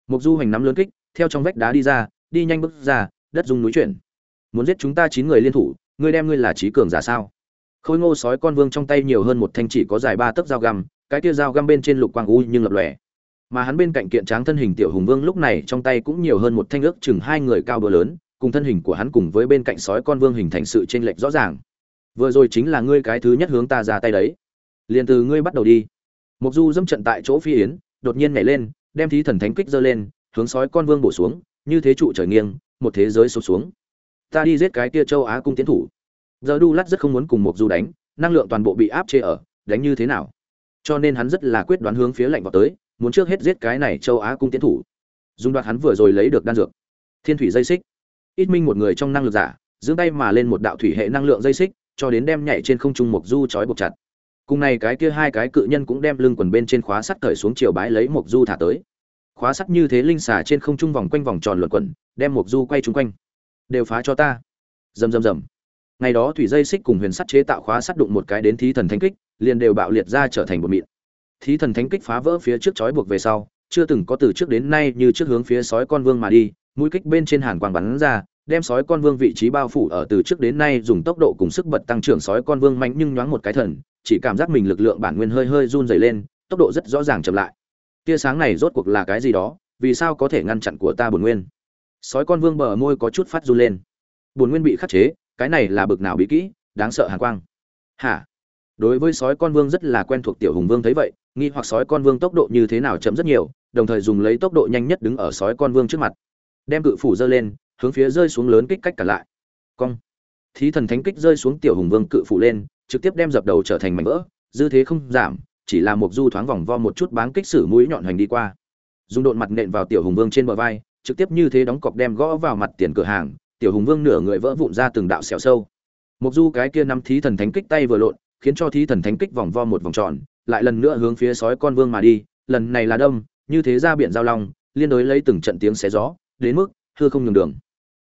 Mục du hành nắm lớn kích, theo trong vách đá đi ra, đi nhanh bước ra, đất dung núi chuyển. Muốn giết chúng ta chín người liên thủ, ngươi đem ngươi là trí cường giả sao? Khôi ngô sói con vương trong tay nhiều hơn một thanh chỉ có dài ba tấc dao găm, cái kia dao găm bên trên lục quang u nhưng lập lòe mà hắn bên cạnh kiện tráng thân hình tiểu hùng vương lúc này trong tay cũng nhiều hơn một thanh ước chừng hai người cao bờ lớn, cùng thân hình của hắn cùng với bên cạnh sói con vương hình thành sự chênh lệch rõ ràng. Vừa rồi chính là ngươi cái thứ nhất hướng ta ra tay đấy. Liền từ ngươi bắt đầu đi. Mục du dâm trận tại chỗ phi yến, đột nhiên nhảy lên, đem thí thần thánh kích giơ lên, hướng sói con vương bổ xuống, như thế trụ trời nghiêng, một thế giới sụp xuống. Ta đi giết cái kia châu á cung tiến thủ. Giờ đu lát rất không muốn cùng mục du đánh, năng lượng toàn bộ bị áp chế ở, đánh như thế nào? Cho nên hắn rất là quyết đoán hướng phía lạnh vào tới muốn trước hết giết cái này châu á cung tiến thủ. Dùng đoạt hắn vừa rồi lấy được đan dược. Thiên thủy dây xích. Ít minh một người trong năng lực giả, giương tay mà lên một đạo thủy hệ năng lượng dây xích, cho đến đem nhảy trên không trung mộc du trói buộc chặt. Cùng này cái kia hai cái cự nhân cũng đem lưng quần bên trên khóa sắt cởi xuống chiều bái lấy mộc du thả tới. Khóa sắt như thế linh xà trên không trung vòng quanh vòng tròn luẩn quẩn, đem mộc du quay chung quanh. Đều phá cho ta. Rầm rầm rầm. Ngày đó thủy dây xích cùng huyền sắt chế tạo khóa sắt đụng một cái đến thí thần thánh kích, liền đều bạo liệt ra trở thành một mịn thí thần thánh kích phá vỡ phía trước chói buộc về sau, chưa từng có từ trước đến nay như trước hướng phía sói con vương mà đi, mũi kích bên trên hàn quang bắn ra, đem sói con vương vị trí bao phủ ở từ trước đến nay dùng tốc độ cùng sức bật tăng trưởng sói con vương mạnh nhưng nhoáng một cái thần, chỉ cảm giác mình lực lượng bản nguyên hơi hơi run dày lên, tốc độ rất rõ ràng chậm lại. Tia sáng này rốt cuộc là cái gì đó, vì sao có thể ngăn chặn của ta bổn nguyên? Sói con vương bờ môi có chút phát run lên. Bổn nguyên bị khắc chế, cái này là bực nào bí kỹ, đáng sợ hàn quang. Hả? Đối với sói con vương rất là quen thuộc tiểu hùng vương thấy vậy, nghi hoặc sói con vương tốc độ như thế nào chậm rất nhiều, đồng thời dùng lấy tốc độ nhanh nhất đứng ở sói con vương trước mặt. Đem cự phủ giơ lên, hướng phía rơi xuống lớn kích cách cả lại. Cong. Thí thần thánh kích rơi xuống tiểu hùng vương cự phủ lên, trực tiếp đem dập đầu trở thành mảnh vỡ, dư thế không giảm, chỉ là một du thoáng vòng vo một chút báng kích sử mũi nhọn hoành đi qua. Dùng độn mặt nện vào tiểu hùng vương trên bờ vai, trực tiếp như thế đóng cọc đem gõ vào mặt tiền cửa hàng, tiểu hùng vương nửa người vỡ vụn ra từng đạo xẻo sâu. Mục du cái kia năm thí thần thánh kích tay vừa lộn khiến cho thí thần thánh kích vòng vo một vòng tròn, lại lần nữa hướng phía sói con vương mà đi, lần này là đông như thế ra biển giao long, liên đối lấy từng trận tiếng xé gió, đến mức hư không nhường đường.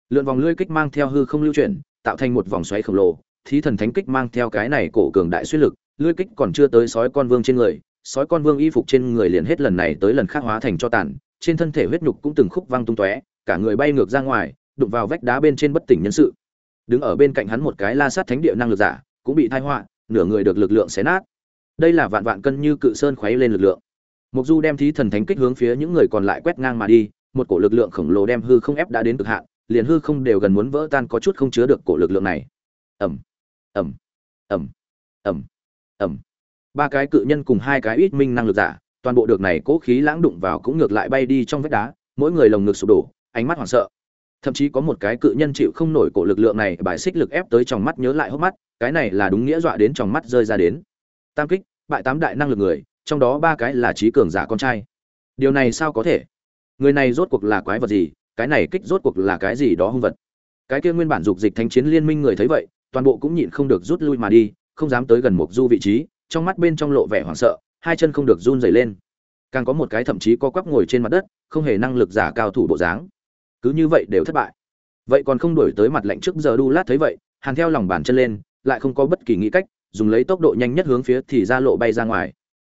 Lượn vòng lưỡi kích mang theo hư không lưu chuyển, tạo thành một vòng xoáy khổng lồ, thí thần thánh kích mang theo cái này cổ cường đại suy lực lưỡi kích còn chưa tới sói con vương trên người, sói con vương y phục trên người liền hết lần này tới lần khác hóa thành cho tàn, trên thân thể huyết nhục cũng từng khúc văng tung tóe, cả người bay ngược ra ngoài, đụng vào vách đá bên trên bất tỉnh nhân sự. Đứng ở bên cạnh hắn một cái la sát thánh địa năng lực giả, cũng bị tai họa nửa người được lực lượng xé nát. Đây là vạn vạn cân như cự sơn khuấy lên lực lượng. Mục du đem thí thần thánh kích hướng phía những người còn lại quét ngang mà đi một cổ lực lượng khổng lồ đem hư không ép đã đến cực hạn liền hư không đều gần muốn vỡ tan có chút không chứa được cổ lực lượng này. Ầm, ầm, ầm, ầm, ầm. ba cái cự nhân cùng hai cái ít minh năng lực giả toàn bộ được này cố khí lãng đụng vào cũng ngược lại bay đi trong vách đá mỗi người lồng ngực sụp đổ ánh mắt hoảng sợ. Thậm chí có một cái cự nhân chịu không nổi cổ lực lượng này bài xích lực ép tới trong mắt nhớ lại hốc mắt cái này là đúng nghĩa dọa đến trong mắt rơi ra đến. Tam kích, bại tám đại năng lực người, trong đó ba cái là trí cường giả con trai. Điều này sao có thể? Người này rốt cuộc là quái vật gì? Cái này kích rốt cuộc là cái gì đó hung vật? Cái kia nguyên bản dục dịch thánh chiến liên minh người thấy vậy, toàn bộ cũng nhịn không được rút lui mà đi, không dám tới gần mục du vị trí, trong mắt bên trong lộ vẻ hoảng sợ, hai chân không được run rẩy lên. Càng có một cái thậm chí co quắp ngồi trên mặt đất, không hề năng lực giả cao thủ bộ dáng. Cứ như vậy đều thất bại. Vậy còn không đổi tới mặt lạnh trước giờ đu lát thấy vậy, hàn theo lòng bàn chân lên lại không có bất kỳ nghĩ cách, dùng lấy tốc độ nhanh nhất hướng phía thì ra lộ bay ra ngoài.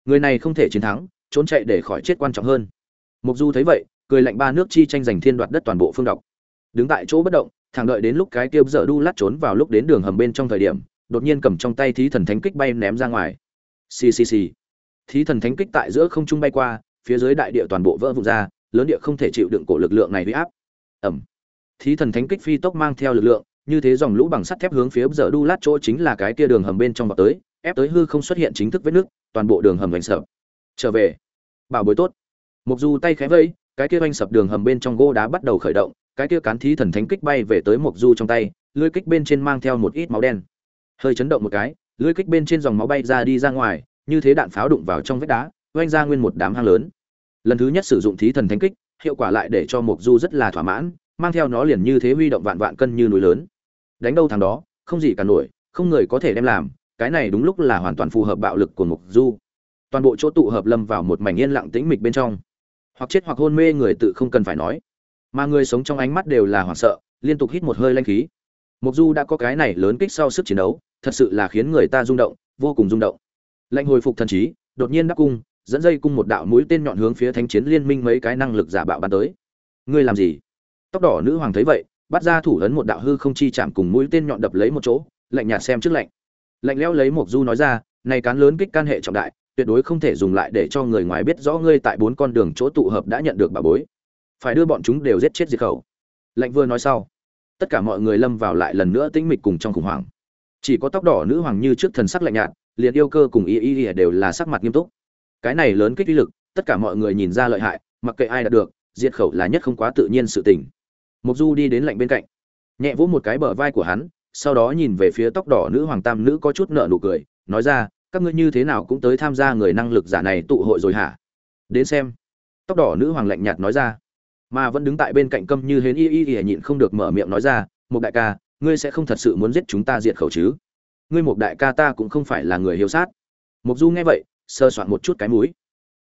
Người này không thể chiến thắng, trốn chạy để khỏi chết quan trọng hơn. Mục du thấy vậy, cười lạnh ba nước chi tranh giành thiên đoạt đất toàn bộ phương độc đứng tại chỗ bất động, thẳng đợi đến lúc cái tiêu dở đu lát trốn vào lúc đến đường hầm bên trong thời điểm, đột nhiên cầm trong tay thí thần thánh kích bay ném ra ngoài. Xì xì xì. Thí thần thánh kích tại giữa không trung bay qua, phía dưới đại địa toàn bộ vỡ vụn ra, lớn địa không thể chịu đựng cổ lực lượng này huy áp. Ẩm. Thí thần thánh kích phi tốc mang theo lực lượng như thế dòng lũ bằng sắt thép hướng phía giờ đu lát chỗ chính là cái kia đường hầm bên trong vào tới, ép tới hư không xuất hiện chính thức vết nước toàn bộ đường hầm vành sập. Trở về. Bảo bối tốt. Mục du tay khẽ vẫy, cái kia vành sập đường hầm bên trong gỗ đá bắt đầu khởi động, cái kia cán thí thần thánh kích bay về tới mục du trong tay lưỡi kích bên trên mang theo một ít máu đen. Hơi chấn động một cái lưỡi kích bên trên dòng máu bay ra đi ra ngoài, như thế đạn pháo đụng vào trong vách đá vang ra nguyên một đám hang lớn. Lần thứ nhất sử dụng thí thần thánh kích, hiệu quả lại để cho mục du rất là thỏa mãn, mang theo nó liền như thế huy động vạn vạn cân như núi lớn đánh đâu thằng đó, không gì cả nổi, không người có thể đem làm, cái này đúng lúc là hoàn toàn phù hợp bạo lực của mục du. Toàn bộ chỗ tụ hợp lâm vào một mảnh yên lặng tĩnh mịch bên trong. Hoặc chết hoặc hôn mê người tự không cần phải nói. Mà người sống trong ánh mắt đều là hoảng sợ, liên tục hít một hơi lanh khí. Mục du đã có cái này lớn kích sau sức chiến đấu, thật sự là khiến người ta rung động, vô cùng rung động. Lệnh hồi phục thần trí, đột nhiên đắc cung, dẫn dây cung một đạo mũi tên nhọn hướng phía thánh chiến liên minh mấy cái năng lực giả bạo bắn tới. Ngươi làm gì? Tóc đỏ nữ hoàng thấy vậy bắt ra thủ ấn một đạo hư không chi chạm cùng mũi tên nhọn đập lấy một chỗ, lạnh nhạt xem trước lạnh. Lạnh lẽo lấy một du nói ra, này cán lớn kích can hệ trọng đại, tuyệt đối không thể dùng lại để cho người ngoài biết rõ ngươi tại bốn con đường chỗ tụ hợp đã nhận được bà bối. Phải đưa bọn chúng đều giết chết diệt khẩu. Lạnh vừa nói sau, tất cả mọi người lâm vào lại lần nữa tĩnh mịch cùng trong khủng hoảng. Chỉ có tóc đỏ nữ hoàng như trước thần sắc lạnh nhạt, liền yêu cơ cùng y y đều là sắc mặt nghiêm túc. Cái này lớn kích uy lực, tất cả mọi người nhìn ra lợi hại, mặc kệ ai đạt được, diệt khẩu là nhất không quá tự nhiên sự tình mục du đi đến lạnh bên cạnh, nhẹ vỗ một cái bờ vai của hắn, sau đó nhìn về phía tóc đỏ nữ hoàng tam nữ có chút nợ nụ cười, nói ra, các ngươi như thế nào cũng tới tham gia người năng lực giả này tụ hội rồi hả? Đến xem. Tóc đỏ nữ hoàng lạnh nhạt nói ra, mà vẫn đứng tại bên cạnh câm như hến y y y nhịn không được mở miệng nói ra một đại ca, ngươi sẽ không thật sự muốn giết chúng ta diệt khẩu chứ? Ngươi một đại ca ta cũng không phải là người hiếu sát. Mục du nghe vậy sơ soạn một chút cái mũi.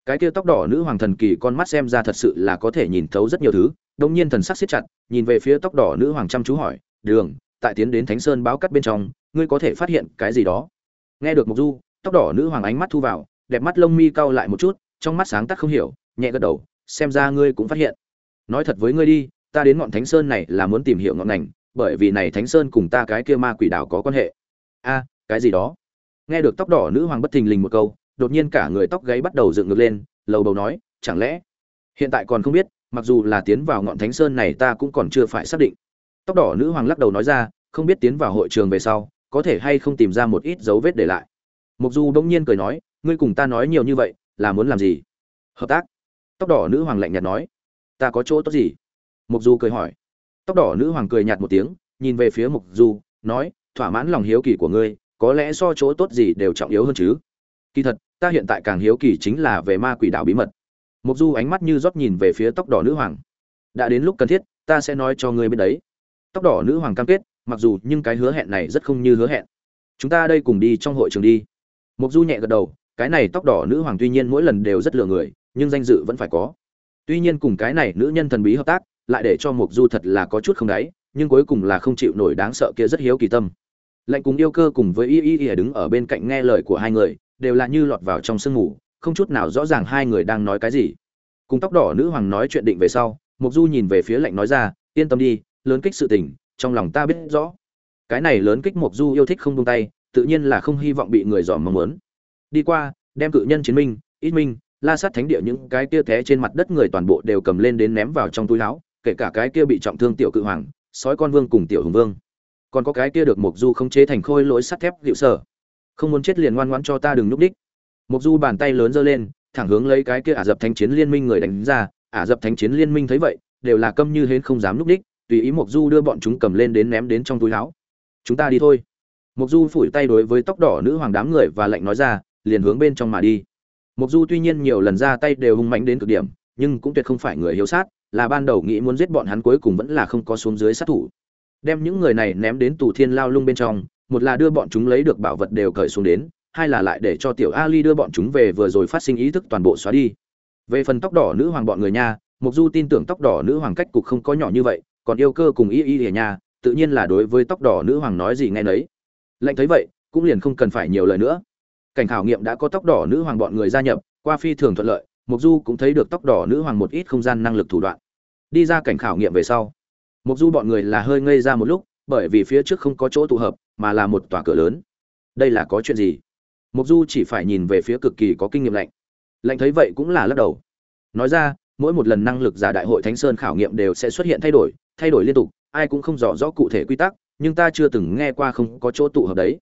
Cái kia tóc đỏ nữ hoàng thần kỳ con mắt xem ra thật sự là có thể nhìn thấu rất nhiều thứ đông nhiên thần sắc siết chặt, nhìn về phía tóc đỏ nữ hoàng chăm chú hỏi, đường, tại tiến đến thánh sơn báo cắt bên trong, ngươi có thể phát hiện cái gì đó? Nghe được mục du, tóc đỏ nữ hoàng ánh mắt thu vào, đẹp mắt lông mi cau lại một chút, trong mắt sáng tắt không hiểu, nhẹ gật đầu, xem ra ngươi cũng phát hiện. Nói thật với ngươi đi, ta đến ngọn thánh sơn này là muốn tìm hiểu ngọn ngành, bởi vì này thánh sơn cùng ta cái kia ma quỷ đảo có quan hệ. A, cái gì đó? Nghe được tóc đỏ nữ hoàng bất thình lình một câu, đột nhiên cả người tóc gáy bắt đầu dựng ngược lên, lầu bầu nói, chẳng lẽ hiện tại còn không biết mặc dù là tiến vào ngọn thánh sơn này ta cũng còn chưa phải xác định. Tóc đỏ nữ hoàng lắc đầu nói ra, không biết tiến vào hội trường về sau, có thể hay không tìm ra một ít dấu vết để lại. Mục du bỗng nhiên cười nói, ngươi cùng ta nói nhiều như vậy, là muốn làm gì? Hợp tác. Tóc đỏ nữ hoàng lạnh nhạt nói, ta có chỗ tốt gì? Mục du cười hỏi. Tóc đỏ nữ hoàng cười nhạt một tiếng, nhìn về phía mục du, nói, thỏa mãn lòng hiếu kỳ của ngươi, có lẽ so chỗ tốt gì đều trọng yếu hơn chứ? Kỳ thật, ta hiện tại càng hiếu kỳ chính là về ma quỷ đảo bí mật mục du ánh mắt như rót nhìn về phía tóc đỏ nữ hoàng. Đã đến lúc cần thiết, ta sẽ nói cho ngươi biết đấy. Tóc đỏ nữ hoàng cam kết, mặc dù nhưng cái hứa hẹn này rất không như hứa hẹn. Chúng ta đây cùng đi trong hội trường đi. Mục du nhẹ gật đầu, cái này tóc đỏ nữ hoàng tuy nhiên mỗi lần đều rất lừa người, nhưng danh dự vẫn phải có. Tuy nhiên cùng cái này nữ nhân thần bí hợp tác, lại để cho mục du thật là có chút không đáy, nhưng cuối cùng là không chịu nổi đáng sợ kia rất hiếu kỳ tâm. Lệnh cùng yêu cơ cùng với y y y đứng ở bên cạnh nghe lời của hai người, đều là như lọt vào trong sương ngủ không chút nào rõ ràng hai người đang nói cái gì. Cùng tóc đỏ nữ hoàng nói chuyện định về sau, mục du nhìn về phía lệnh nói ra, yên tâm đi, lớn kích sự tình, trong lòng ta biết rõ. Cái này lớn kích mục du yêu thích không buông tay, tự nhiên là không hy vọng bị người dòm mong muốn. Đi qua, đem cự nhân chiến minh, ít minh, la sát thánh địa những cái kia té trên mặt đất người toàn bộ đều cầm lên đến ném vào trong túi áo, kể cả cái kia bị trọng thương tiểu cự hoàng, sói con vương cùng tiểu hùng vương. Còn có cái kia được mục du không chế thành khôi lỗi sắt thép dịu sở. Không muốn chết liền ngoan ngoãn cho ta đừng núp đích Mộc du bàn tay lớn giơ lên, thẳng hướng lấy cái kia ả dập thánh chiến liên minh người đánh ra. Ả dập thánh chiến liên minh thấy vậy, đều là câm như hến không dám lúc đích, tùy ý Mộc du đưa bọn chúng cầm lên đến ném đến trong túi áo. Chúng ta đi thôi. Mộc du phủi tay đối với tóc đỏ nữ hoàng đám người và lệnh nói ra, liền hướng bên trong mà đi. Mộc du tuy nhiên nhiều lần ra tay đều hung mạnh đến cực điểm, nhưng cũng tuyệt không phải người hiếu sát, là ban đầu nghĩ muốn giết bọn hắn cuối cùng vẫn là không có xuống dưới sát thủ. Đem những người này ném đến tù thiên lao lung bên trong, một là đưa bọn chúng lấy được bảo vật đều cởi xuống đến hai là lại để cho tiểu ali đưa bọn chúng về vừa rồi phát sinh ý thức toàn bộ xóa đi. Về phần tóc đỏ nữ hoàng bọn người nha, mục du tin tưởng tóc đỏ nữ hoàng cách cục không có nhỏ như vậy, còn yêu cơ cùng y y ở nha, tự nhiên là đối với tóc đỏ nữ hoàng nói gì nghe nấy. Lệnh thấy vậy, cũng liền không cần phải nhiều lời nữa. Cảnh khảo nghiệm đã có tóc đỏ nữ hoàng bọn người gia nhập, qua phi thường thuận lợi, mục du cũng thấy được tóc đỏ nữ hoàng một ít không gian năng lực thủ đoạn. Đi ra cảnh khảo nghiệm về sau, mục du bọn người là hơi ngây ra một lúc, bởi vì phía trước không có chỗ tụ hợp, mà là một tòa cửa lớn. Đây là có chuyện gì? Mục du chỉ phải nhìn về phía cực kỳ có kinh nghiệm lạnh. Lạnh thấy vậy cũng là lắc đầu. Nói ra, mỗi một lần năng lực giả đại hội thánh sơn khảo nghiệm đều sẽ xuất hiện thay đổi thay đổi liên tục, ai cũng không rõ rõ cụ thể quy tắc, nhưng ta chưa từng nghe qua không có chỗ tụ hợp đấy.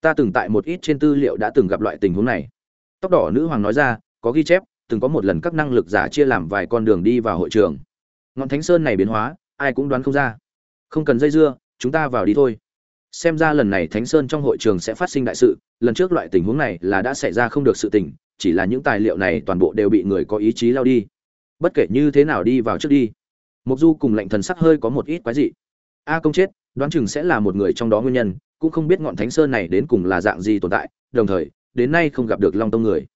Ta từng tại một ít trên tư liệu đã từng gặp loại tình huống này. Tóc đỏ nữ hoàng nói ra, có ghi chép, từng có một lần các năng lực giả chia làm vài con đường đi vào hội trường. Ngọn thánh sơn này biến hóa, ai cũng đoán không ra. Không cần dây dưa, chúng ta vào đi thôi xem ra lần này thánh sơn trong hội trường sẽ phát sinh đại sự, lần trước loại tình huống này là đã xảy ra không được sự tình, chỉ là những tài liệu này toàn bộ đều bị người có ý chí lao đi. Bất kể như thế nào đi vào trước đi. Mục du cùng lệnh thần sắc hơi có một ít quái dị. A công chết, đoán chừng sẽ là một người trong đó nguyên nhân, cũng không biết ngọn thánh sơn này đến cùng là dạng gì tồn tại, đồng thời, đến nay không gặp được long tông người.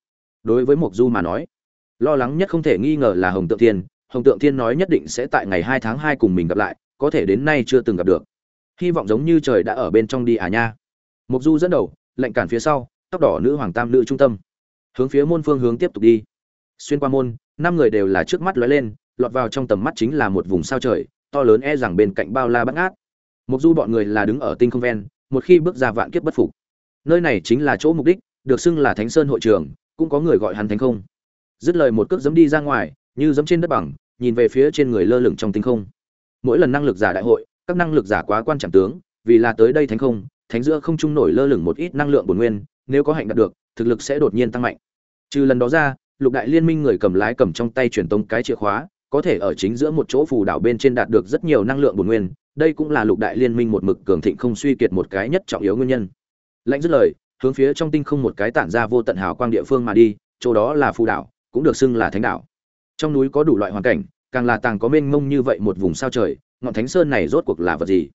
Đối với mục du mà nói, lo lắng nhất không thể nghi ngờ là hồng tượng thiên. Hồng tượng thiên nói nhất định sẽ tại ngày hai tháng hai cùng mình gặp lại, có thể đến nay chưa từng gặp được hy vọng giống như trời đã ở bên trong đi à nha. Mục du dẫn đầu lệnh cản phía sau, tóc đỏ nữ hoàng tam nữ trung tâm. Hướng phía môn phương hướng tiếp tục đi. Xuyên qua môn, năm người đều là trước mắt lóe lên, lọt vào trong tầm mắt chính là một vùng sao trời, to lớn e rằng bên cạnh bao la bắt ngát. Mục du bọn người là đứng ở tinh không ven, một khi bước ra vạn kiếp bất phục. Nơi này chính là chỗ mục đích, được xưng là thánh sơn hội trường, cũng có người gọi hắn thánh không. Dứt lời một cước giẫm đi ra ngoài, như giẫm trên đất bằng, nhìn về phía trên người lơ lửng trong tinh không. Mỗi lần năng lực giả đại hội các năng lực giả quá quan trọng tướng, vì là tới đây thánh không, thánh giữa không trung nổi lơ lửng một ít năng lượng bổn nguyên, nếu có hạnh đạt được, thực lực sẽ đột nhiên tăng mạnh. Trừ lần đó ra, lục đại liên minh người cầm lái cầm trong tay truyền tống cái chìa khóa, có thể ở chính giữa một chỗ phù đảo bên trên đạt được rất nhiều năng lượng bổn nguyên, đây cũng là lục đại liên minh một mực cường thịnh không suy kiệt một cái nhất trọng yếu nguyên nhân. Lãnh dứt lời, hướng phía trong tinh không một cái tản ra vô tận hào quang địa phương mà đi, chỗ đó là phù đảo, cũng được xưng là thánh đảo. Trong núi có đủ loại hoàn cảnh, càng là tàng có mênh mông như vậy một vùng sao trời ngọn thánh sơn này rốt cuộc là vật gì?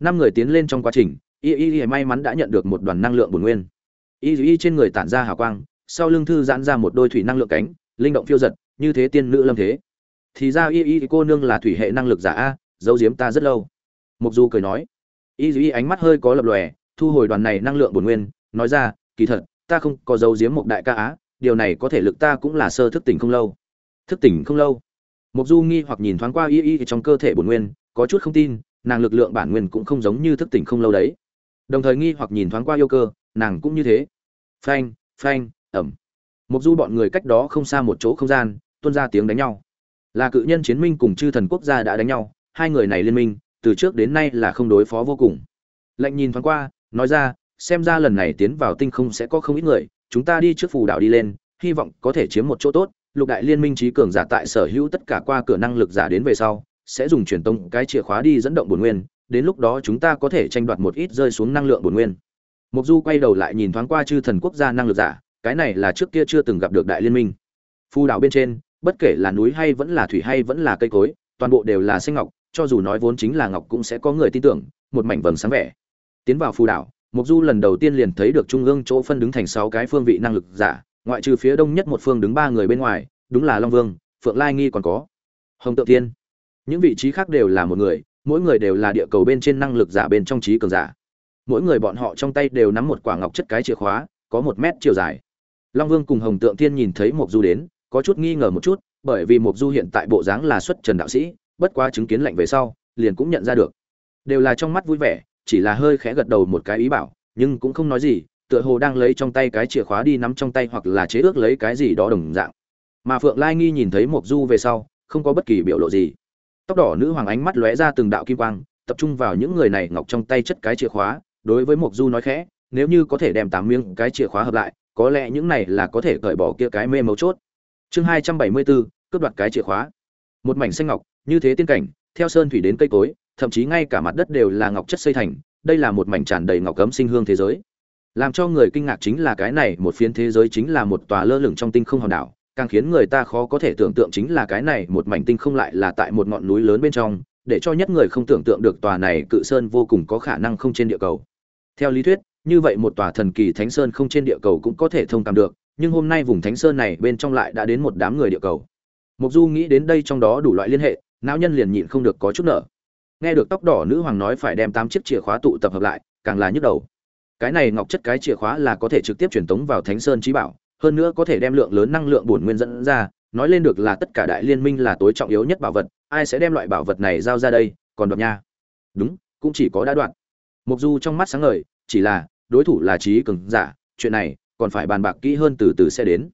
Năm người tiến lên trong quá trình, y y y may mắn đã nhận được một đoàn năng lượng bổn nguyên. Y y trên người tản ra hào quang, sau lưng thư giãn ra một đôi thủy năng lượng cánh, linh động phiêu giật, như thế tiên nữ lâm thế. Thì ra y y cô nương là thủy hệ năng lực giả a, giấu giếm ta rất lâu. Mục du cười nói. Y y ánh mắt hơi có lập lòe, thu hồi đoàn này năng lượng bổn nguyên, nói ra, kỳ thật, ta không có giấu giếm một đại ca á, điều này có thể lực ta cũng là sơ thức tỉnh không lâu. Thức tỉnh không lâu? Mục du nghi hoặc nhìn thoáng qua y y trong cơ thể bổn nguyên có chút không tin, nàng lực lượng bản nguyên cũng không giống như thức tỉnh không lâu đấy. Đồng thời nghi hoặc nhìn thoáng qua yêu cơ, nàng cũng như thế. Phanh phanh, ẩm. Mục du bọn người cách đó không xa một chỗ không gian, tuôn ra tiếng đánh nhau. Là cự nhân chiến minh cùng chư thần quốc gia đã đánh nhau, hai người này liên minh, từ trước đến nay là không đối phó vô cùng. Lệnh nhìn thoáng qua, nói ra, xem ra lần này tiến vào tinh không sẽ có không ít người, chúng ta đi trước phù đảo đi lên, hy vọng có thể chiếm một chỗ tốt. Lục đại liên minh trí cường giả tại sở hữu tất cả qua cửa năng lực giả đến về sau sẽ dùng truyền tông cái chìa khóa đi dẫn động bổn nguyên, đến lúc đó chúng ta có thể tranh đoạt một ít rơi xuống năng lượng bổn nguyên. Mục du quay đầu lại nhìn thoáng qua chư thần quốc gia năng lực giả, cái này là trước kia chưa từng gặp được đại liên minh. Phu đảo bên trên, bất kể là núi hay vẫn là thủy hay vẫn là cây cối, toàn bộ đều là xanh ngọc, cho dù nói vốn chính là ngọc cũng sẽ có người tin tưởng, một mảnh vầng sáng vẻ. Tiến vào phù đảo mục du lần đầu tiên liền thấy được trung ương chỗ phân đứng thành sáu cái phương vị năng lực giả, ngoại trừ phía đông nhất một phương đứng ba người bên ngoài, đúng là long vương, phượng lai nghi còn có. Hồng tự tiên những vị trí khác đều là một người, mỗi người đều là địa cầu bên trên năng lực giả bên trong trí cường giả. Mỗi người bọn họ trong tay đều nắm một quả ngọc chất cái chìa khóa, có một mét chiều dài. Long vương cùng hồng tượng thiên nhìn thấy mộc du đến, có chút nghi ngờ một chút, bởi vì mộc du hiện tại bộ dáng là xuất trần đạo sĩ, bất quá chứng kiến lệnh về sau, liền cũng nhận ra được. Đều là trong mắt vui vẻ, chỉ là hơi khẽ gật đầu một cái ý bảo, nhưng cũng không nói gì, tựa hồ đang lấy trong tay cái chìa khóa đi nắm trong tay hoặc là chế ước lấy cái gì đó đồng dạng. Mà phượng lai nghi nhìn thấy mộc du về sau, không có bất kỳ biểu lộ gì tóc đỏ nữ hoàng ánh mắt lóe ra từng đạo kim quang, tập trung vào những người này ngọc trong tay chất cái chìa khóa, đối với mộc du nói khẽ, nếu như có thể đem tám miếng cái chìa khóa hợp lại, có lẽ những này là có thể cởi bỏ kia cái mê mấu chốt. Chương hai trăm bảy mươi bốn, cướp đoạt cái chìa khóa. Một mảnh xanh ngọc, như thế tiên cảnh, theo sơn thủy đến cây cối, thậm chí ngay cả mặt đất đều là ngọc chất xây thành, đây là một mảnh tràn đầy ngọc cấm sinh hương thế giới. Làm cho người kinh ngạc chính là cái này, một phiến thế giới chính là một tòa lơ lửng trong tinh không hòn đảo càng khiến người ta khó có thể tưởng tượng chính là cái này một mảnh tinh không lại là tại một ngọn núi lớn bên trong, để cho nhất người không tưởng tượng được tòa này cự sơn vô cùng có khả năng không trên địa cầu. Theo lý thuyết, như vậy một tòa thần kỳ thánh sơn không trên địa cầu cũng có thể thông cảm được, nhưng hôm nay vùng thánh sơn này bên trong lại đã đến một đám người địa cầu. Mục du nghĩ đến đây trong đó đủ loại liên hệ, não nhân liền nhịn không được có chút nợ nghe được tóc đỏ nữ hoàng nói phải đem tám chiếc chìa khóa tụ tập hợp lại, càng là nhức đầu. Cái này ngọc chất cái chìa khóa là có thể trực tiếp truyền tống vào thánh sơn trí bảo hơn nữa có thể đem lượng lớn năng lượng bổn nguyên dẫn ra, nói lên được là tất cả đại liên minh là tối trọng yếu nhất bảo vật, ai sẽ đem loại bảo vật này giao ra đây, còn đoạt nha. Đúng, cũng chỉ có đã đoạn mục du trong mắt sáng ngời, chỉ là, đối thủ là trí cường giả, chuyện này, còn phải bàn bạc kỹ hơn từ từ sẽ đến.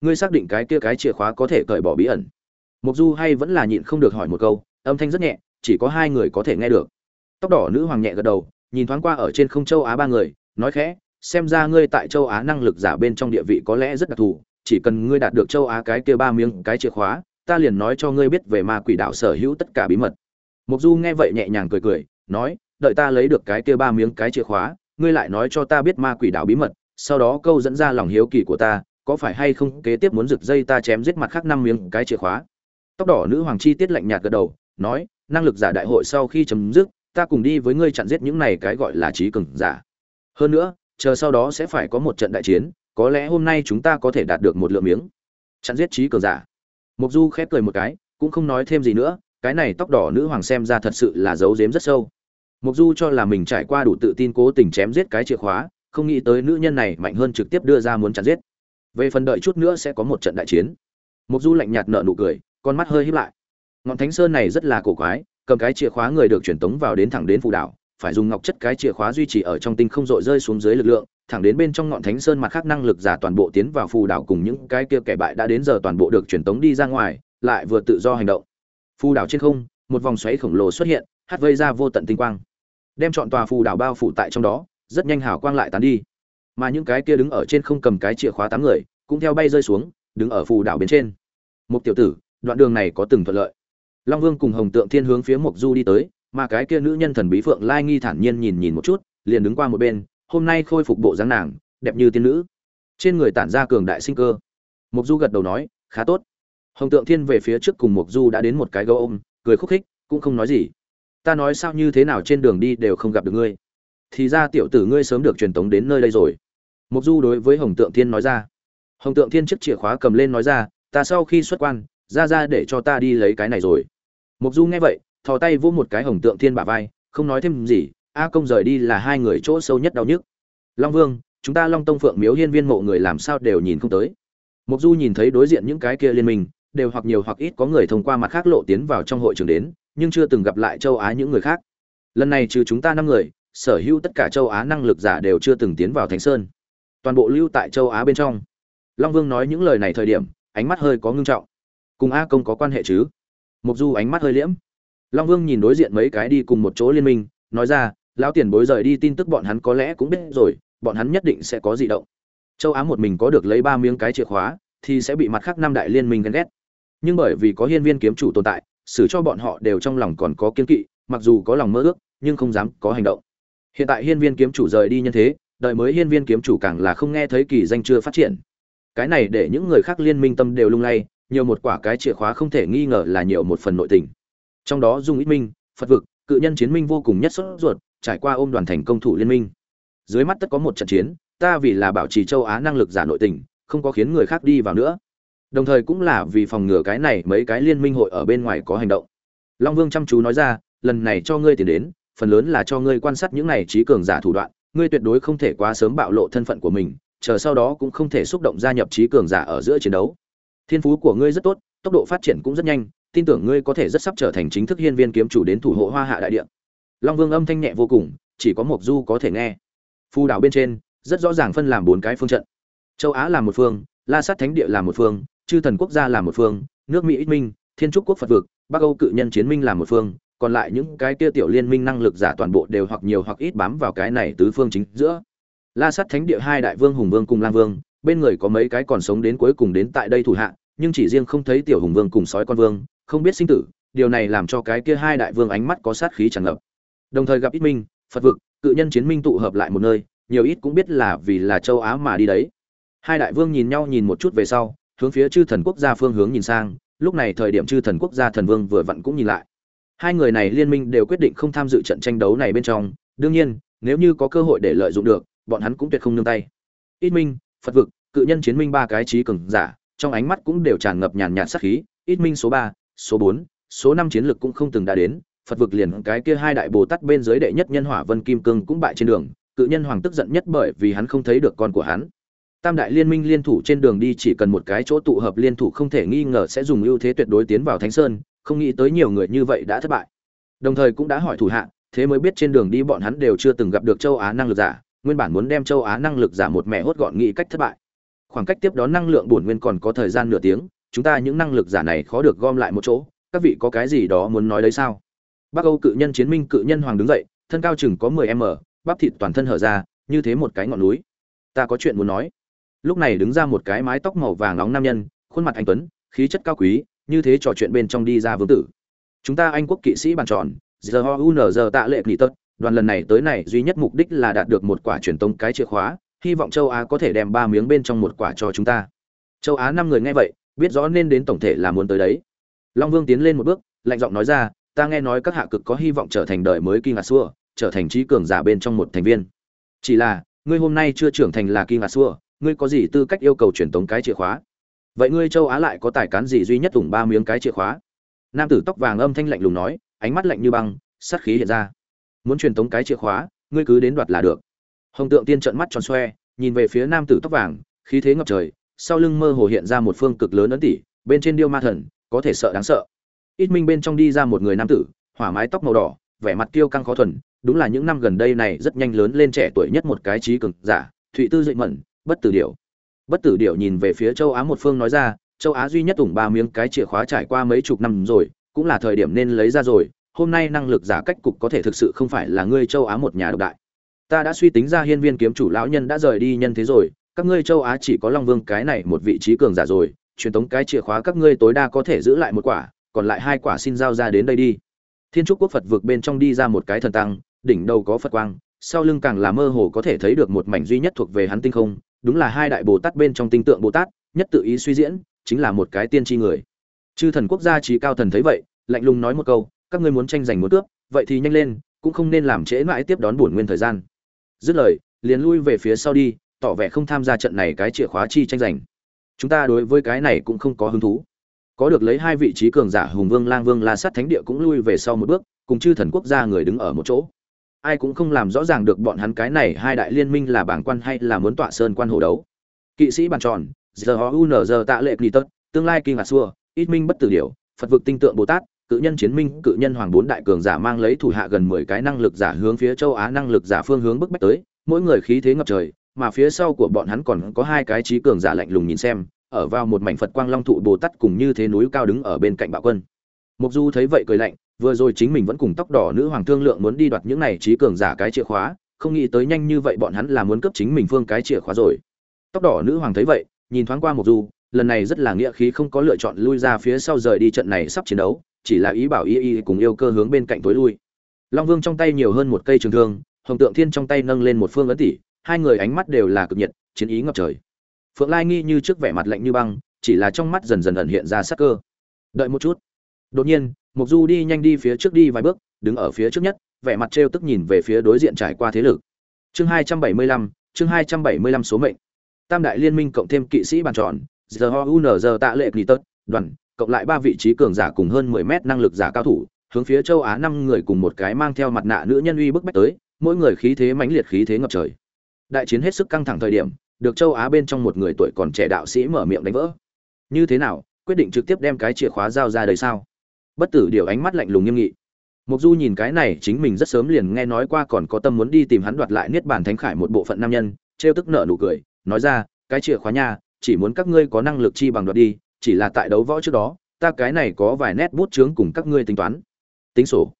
Ngươi xác định cái kia cái chìa khóa có thể cởi bỏ bí ẩn. Mục du hay vẫn là nhịn không được hỏi một câu, âm thanh rất nhẹ, chỉ có hai người có thể nghe được. Tóc đỏ nữ hoàng nhẹ gật đầu, nhìn thoáng qua ở trên không châu á ba người, nói khẽ xem ra ngươi tại châu á năng lực giả bên trong địa vị có lẽ rất đặc thù, chỉ cần ngươi đạt được châu á cái kia ba miếng cái chìa khóa, ta liền nói cho ngươi biết về ma quỷ đạo sở hữu tất cả bí mật. Mục du nghe vậy nhẹ nhàng cười cười, nói, đợi ta lấy được cái kia ba miếng cái chìa khóa, ngươi lại nói cho ta biết ma quỷ đạo bí mật, sau đó câu dẫn ra lòng hiếu kỳ của ta, có phải hay không kế tiếp muốn giật dây ta chém giết mặt khác năm miếng cái chìa khóa? Tóc đỏ nữ hoàng chi tiết lạnh nhạt gật đầu, nói, năng lực giả đại hội sau khi chấm dứt, ta cùng đi với ngươi chặn giết những này cái gọi là trí cường giả. Hơn nữa chờ sau đó sẽ phải có một trận đại chiến, có lẽ hôm nay chúng ta có thể đạt được một lượng miếng. Chặn giết trí cường giả. Mục du khép cười một cái, cũng không nói thêm gì nữa, cái này tóc đỏ nữ hoàng xem ra thật sự là giấu giếm rất sâu. Mục du cho là mình trải qua đủ tự tin cố tình chém giết cái chìa khóa, không nghĩ tới nữ nhân này mạnh hơn trực tiếp đưa ra muốn chặn giết. Về phần đợi chút nữa sẽ có một trận đại chiến. Mục du lạnh nhạt nở nụ cười, con mắt hơi híp lại. Ngọn thánh sơn này rất là cổ quái, cầm cái chìa khóa người được truyền tống vào đến thẳng đến phù đảo phải dùng ngọc chất cái chìa khóa duy trì ở trong tinh không dội rơi xuống dưới lực lượng, thẳng đến bên trong ngọn thánh sơn mặt khác năng lực giả toàn bộ tiến vào phù đảo cùng những cái kia kẻ bại đã đến giờ toàn bộ được truyền tống đi ra ngoài, lại vừa tự do hành động. Phù đảo trên không, một vòng xoáy khổng lồ xuất hiện, hát vây ra vô tận tinh quang. Đem chọn tòa phù đảo bao phủ tại trong đó, rất nhanh hào quang lại tán đi. Mà những cái kia đứng ở trên không cầm cái chìa khóa tám người, cũng theo bay rơi xuống, đứng ở phù đảo bên trên. Một tiểu tử, đoạn đường này có từng thuận lợi. Long vương cùng hồng tượng thiên hướng phía mộc du đi tới mà cái kia nữ nhân thần bí phượng lai nghi thản nhiên nhìn nhìn một chút, liền đứng qua một bên, hôm nay khôi phục bộ dáng nàng, đẹp như tiên nữ. Trên người tản ra cường đại sinh cơ. Mục du gật đầu nói, khá tốt. Hồng tượng thiên về phía trước cùng mục du đã đến một cái gấu ôm, cười khúc khích, cũng không nói gì. Ta nói sao như thế nào trên đường đi đều không gặp được ngươi. Thì ra tiểu tử ngươi sớm được truyền tống đến nơi đây rồi. Mục du đối với hồng tượng thiên nói ra. Hồng tượng thiên chiếc chìa khóa cầm lên nói ra, ta sau khi xuất quan, ra ra để cho ta đi lấy cái này rồi. Mục du nghe vậy thò tay vỗ một cái hồng tượng thiên bả vai, không nói thêm gì, a công rời đi là hai người chỗ sâu nhất đau nhức. Long vương, chúng ta long tông phượng miếu hiên viên mộ người làm sao đều nhìn không tới. Mục du nhìn thấy đối diện những cái kia liên minh, đều hoặc nhiều hoặc ít có người thông qua mặt khác lộ tiến vào trong hội trường đến, nhưng chưa từng gặp lại châu á những người khác. Lần này trừ chúng ta năm người, sở hữu tất cả châu á năng lực giả đều chưa từng tiến vào thánh sơn. Toàn bộ lưu tại châu á bên trong. Long vương nói những lời này thời điểm, ánh mắt hơi có ngưng trọng. Cùng a công có quan hệ chứ? Mục du ánh mắt hơi liễm long vương nhìn đối diện mấy cái đi cùng một chỗ liên minh, nói ra, lão tiền bối rời đi tin tức bọn hắn có lẽ cũng biết rồi, bọn hắn nhất định sẽ có dị động. Châu á một mình có được lấy ba miếng cái chìa khóa, thì sẽ bị mặt khác năm đại liên minh ghen ghét. Nhưng bởi vì có hiên viên kiếm chủ tồn tại, xử cho bọn họ đều trong lòng còn có kiên kỵ, mặc dù có lòng mơ ước, nhưng không dám có hành động. Hiện tại hiên viên kiếm chủ rời đi nhân thế, đợi mới hiên viên kiếm chủ càng là không nghe thấy kỳ danh chưa phát triển. Cái này để những người khác liên minh tâm đều lung lay, nhiều một quả cái chìa khóa không thể nghi ngờ là nhiều một phần nội tình trong đó dung ít minh, phật vực, cự nhân chiến minh vô cùng nhất sốt ruột, trải qua ôm đoàn thành công thủ liên minh. Dưới mắt tất có một trận chiến, ta vì là bảo trì châu á năng lực giả nội tình, không có khiến người khác đi vào nữa. Đồng thời cũng là vì phòng ngừa cái này mấy cái liên minh hội ở bên ngoài có hành động. Long vương chăm chú nói ra, lần này cho ngươi tiền đến, phần lớn là cho ngươi quan sát những này trí cường giả thủ đoạn, ngươi tuyệt đối không thể quá sớm bạo lộ thân phận của mình, chờ sau đó cũng không thể xúc động gia nhập trí cường giả ở giữa chiến đấu. Thiên phú của ngươi rất tốt, tốc độ phát triển cũng rất nhanh tin tưởng ngươi có thể rất sắp trở thành chính thức hiên viên kiếm chủ đến thủ hộ hoa hạ đại địa. Long vương âm thanh nhẹ vô cùng, chỉ có một du có thể nghe. Phù đảo bên trên, rất rõ ràng phân làm bốn cái phương trận. Châu á là một phương, la sát thánh địa là một phương, chư thần quốc gia là một phương, nước mỹ ít minh, thiên trúc quốc phật vực, bắc âu cự nhân chiến minh là một phương, còn lại những cái kia tiểu liên minh năng lực giả toàn bộ đều hoặc nhiều hoặc ít bám vào cái này tứ phương chính giữa. La sát thánh địa hai đại vương hùng vương cùng lang vương, bên người có mấy cái còn sống đến cuối cùng đến tại đây thủ hạ, nhưng chỉ riêng không thấy tiểu hùng vương cùng sói con vương không biết sinh tử, điều này làm cho cái kia hai đại vương ánh mắt có sát khí tràn ngập. Đồng thời gặp ít minh, phật vực, cự nhân chiến minh tụ hợp lại một nơi, nhiều ít cũng biết là vì là châu á mà đi đấy. Hai đại vương nhìn nhau nhìn một chút về sau, hướng phía chư thần quốc gia phương hướng nhìn sang, lúc này thời điểm chư thần quốc gia thần vương vừa vặn cũng nhìn lại. Hai người này liên minh đều quyết định không tham dự trận tranh đấu này bên trong, đương nhiên, nếu như có cơ hội để lợi dụng được, bọn hắn cũng tuyệt không nương tay. Ít minh, phật vực, cự nhân chiến minh ba cái trí cường giả, trong ánh mắt cũng đều tràn ngập nhàn nhạt sát khí, ít minh số ba số bốn, số năm chiến lực cũng không từng đã đến, phật vực liền cái kia hai đại bồ tát bên dưới đệ nhất nhân hỏa vân kim cương cũng bại trên đường, cự nhân hoàng tức giận nhất bởi vì hắn không thấy được con của hắn. Tam đại liên minh liên thủ trên đường đi chỉ cần một cái chỗ tụ hợp liên thủ không thể nghi ngờ sẽ dùng ưu thế tuyệt đối tiến vào thánh sơn, không nghĩ tới nhiều người như vậy đã thất bại. Đồng thời cũng đã hỏi thủ hạ, thế mới biết trên đường đi bọn hắn đều chưa từng gặp được châu á năng lực giả, nguyên bản muốn đem châu á năng lực giả một mẹ hốt gọn nghĩ cách thất bại. Khoảng cách tiếp đón năng lượng bổn nguyên còn có thời gian nửa tiếng chúng ta những năng lực giả này khó được gom lại một chỗ, các vị có cái gì đó muốn nói đấy sao? Bắc âu cự nhân, chiến minh cự nhân hoàng đứng dậy, thân cao chừng có mười m bắp thịt toàn thân hở ra, như thế một cái ngọn núi. Ta có chuyện muốn nói. Lúc này đứng ra một cái mái tóc màu vàng nóng nam nhân, khuôn mặt anh tuấn, khí chất cao quý, như thế trò chuyện bên trong đi ra vương tử. Chúng ta anh quốc kỵ sĩ bàn tròn giờ ho un giờ tạ lệ nghỉ tật đoàn lần này tới này duy nhất mục đích là đạt được một quả truyền tống cái chìa khóa, hy vọng châu á có thể đem ba miếng bên trong một quả cho chúng ta. Châu á năm người nghe vậy biết rõ nên đến tổng thể là muốn tới đấy. Long vương tiến lên một bước, lạnh giọng nói ra, ta nghe nói các hạ cực có hy vọng trở thành đời mới kinh ngạc xua, trở thành trí cường giả bên trong một thành viên. Chỉ là, ngươi hôm nay chưa trưởng thành là kinh ngạc xua, ngươi có gì tư cách yêu cầu truyền tống cái chìa khóa? Vậy ngươi châu á lại có tài cán gì duy nhất ủng ba miếng cái chìa khóa? Nam tử tóc vàng âm thanh lạnh lùng nói, ánh mắt lạnh như băng, sát khí hiện ra. Muốn truyền tống cái chìa khóa, ngươi cứ đến đoạt là được. Hồng tượng tiên trợn mắt tròn xoe, nhìn về phía nam tử tóc vàng, khí thế ngập trời sau lưng mơ hồ hiện ra một phương cực lớn ấn tỷ bên trên điêu ma thần, có thể sợ đáng sợ. Ít minh bên trong đi ra một người nam tử, hỏa mái tóc màu đỏ, vẻ mặt tiêu căng khó thuần, đúng là những năm gần đây này rất nhanh lớn lên trẻ tuổi nhất một cái trí cực giả, thụy tư dậy mẩn bất tử điểu. Bất tử điểu nhìn về phía châu á một phương nói ra, châu á duy nhất ủng ba miếng cái chìa khóa trải qua mấy chục năm rồi, cũng là thời điểm nên lấy ra rồi, hôm nay năng lực giả cách cục có thể thực sự không phải là ngươi châu á một nhà độc đại. Ta đã suy tính ra hiên viên kiếm chủ lão nhân đã rời đi nhân thế rồi các ngươi châu á chỉ có long vương cái này một vị trí cường giả rồi, truyền tống cái chìa khóa các ngươi tối đa có thể giữ lại một quả, còn lại hai quả xin giao ra đến đây đi. Thiên trúc quốc phật vực bên trong đi ra một cái thần tăng, đỉnh đầu có phật quang, sau lưng càng là mơ hồ có thể thấy được một mảnh duy nhất thuộc về hắn tinh không, đúng là hai đại bồ tát bên trong tinh tượng bồ tát, nhất tự ý suy diễn, chính là một cái tiên tri người. Chư thần quốc gia trí cao thần thấy vậy, lạnh lùng nói một câu, các ngươi muốn tranh giành muốn cướp, vậy thì nhanh lên, cũng không nên làm trễ mãi tiếp đón buồn nguyên thời gian. Dứt lời, liền lui về phía sau đi tỏ vẻ không tham gia trận này cái chìa khóa chi tranh giành. Chúng ta đối với cái này cũng không có hứng thú. Có được lấy hai vị trí cường giả hùng vương, lang vương, la sát thánh địa cũng lui về sau một bước, cùng chư thần quốc gia người đứng ở một chỗ. Ai cũng không làm rõ ràng được bọn hắn cái này hai đại liên minh là bảng quan hay là muốn tọa sơn quan hồ đấu. Kỵ sĩ bàn tròn giờ họ u n giờ tạ lệ kỳ tất tương lai kinh ngạc xua, ít minh bất tử điều phật vực tinh tượng bồ tát, cự nhân chiến minh, cự nhân hoàng bốn đại cường giả mang lấy thủ hạ gần mười cái năng lực giả hướng phía châu á, năng lực giả phương hướng bức bách tới, mỗi người khí thế ngập trời mà phía sau của bọn hắn còn có hai cái trí cường giả lạnh lùng nhìn xem, ở vào một mảnh phật quang long thụ bồ tát cùng như thế núi cao đứng ở bên cạnh bạo quân. Mục du thấy vậy cười lạnh, vừa rồi chính mình vẫn cùng tóc đỏ nữ hoàng thương lượng muốn đi đoạt những này trí cường giả cái chìa khóa, không nghĩ tới nhanh như vậy bọn hắn là muốn cướp chính mình phương cái chìa khóa rồi. Tóc đỏ nữ hoàng thấy vậy, nhìn thoáng qua mục du, lần này rất là nghĩa khí không có lựa chọn lui ra phía sau rời đi trận này sắp chiến đấu, chỉ là ý bảo y y cùng yêu cơ hướng bên cạnh tối lui. Long vương trong tay nhiều hơn một cây trường thương, hồng tượng thiên trong tay nâng lên một phương ấn tỷ hai người ánh mắt đều là cực nhiệt, chiến ý ngập trời. Phượng lai nghi như trước vẻ mặt lạnh như băng, chỉ là trong mắt dần dần ẩn hiện ra sắc cơ. Đợi một chút. Đột nhiên, mục du đi nhanh đi phía trước đi vài bước, đứng ở phía trước nhất, vẻ mặt trêu tức nhìn về phía đối diện trải qua thế lực. Chương hai trăm bảy mươi lăm, chương hai trăm bảy mươi lăm số mệnh. Tam đại liên minh cộng thêm kỵ sĩ bàn tròn, giờ ho un giờ tạ lệ nghỉ tớt, đoàn, cộng lại ba vị trí cường giả cùng hơn mười mét năng lực giả cao thủ, hướng phía châu á năm người cùng một cái mang theo mặt nạ nữ nhân uy bức bách tới, mỗi người khí thế mãnh liệt, khí thế ngập trời đại chiến hết sức căng thẳng thời điểm, được châu á bên trong một người tuổi còn trẻ đạo sĩ mở miệng đánh vỡ. Như thế nào, quyết định trực tiếp đem cái chìa khóa giao ra đời sao? Bất tử điều ánh mắt lạnh lùng nghiêm nghị. Mục du nhìn cái này, chính mình rất sớm liền nghe nói qua còn có tâm muốn đi tìm hắn đoạt lại niết bàn thánh khải một bộ phận nam nhân, trêu tức nợ nụ cười, nói ra, cái chìa khóa nha, chỉ muốn các ngươi có năng lực chi bằng đoạt đi, chỉ là tại đấu võ trước đó, ta cái này có vài nét bút chướng cùng các ngươi tính toán. Tính sổ.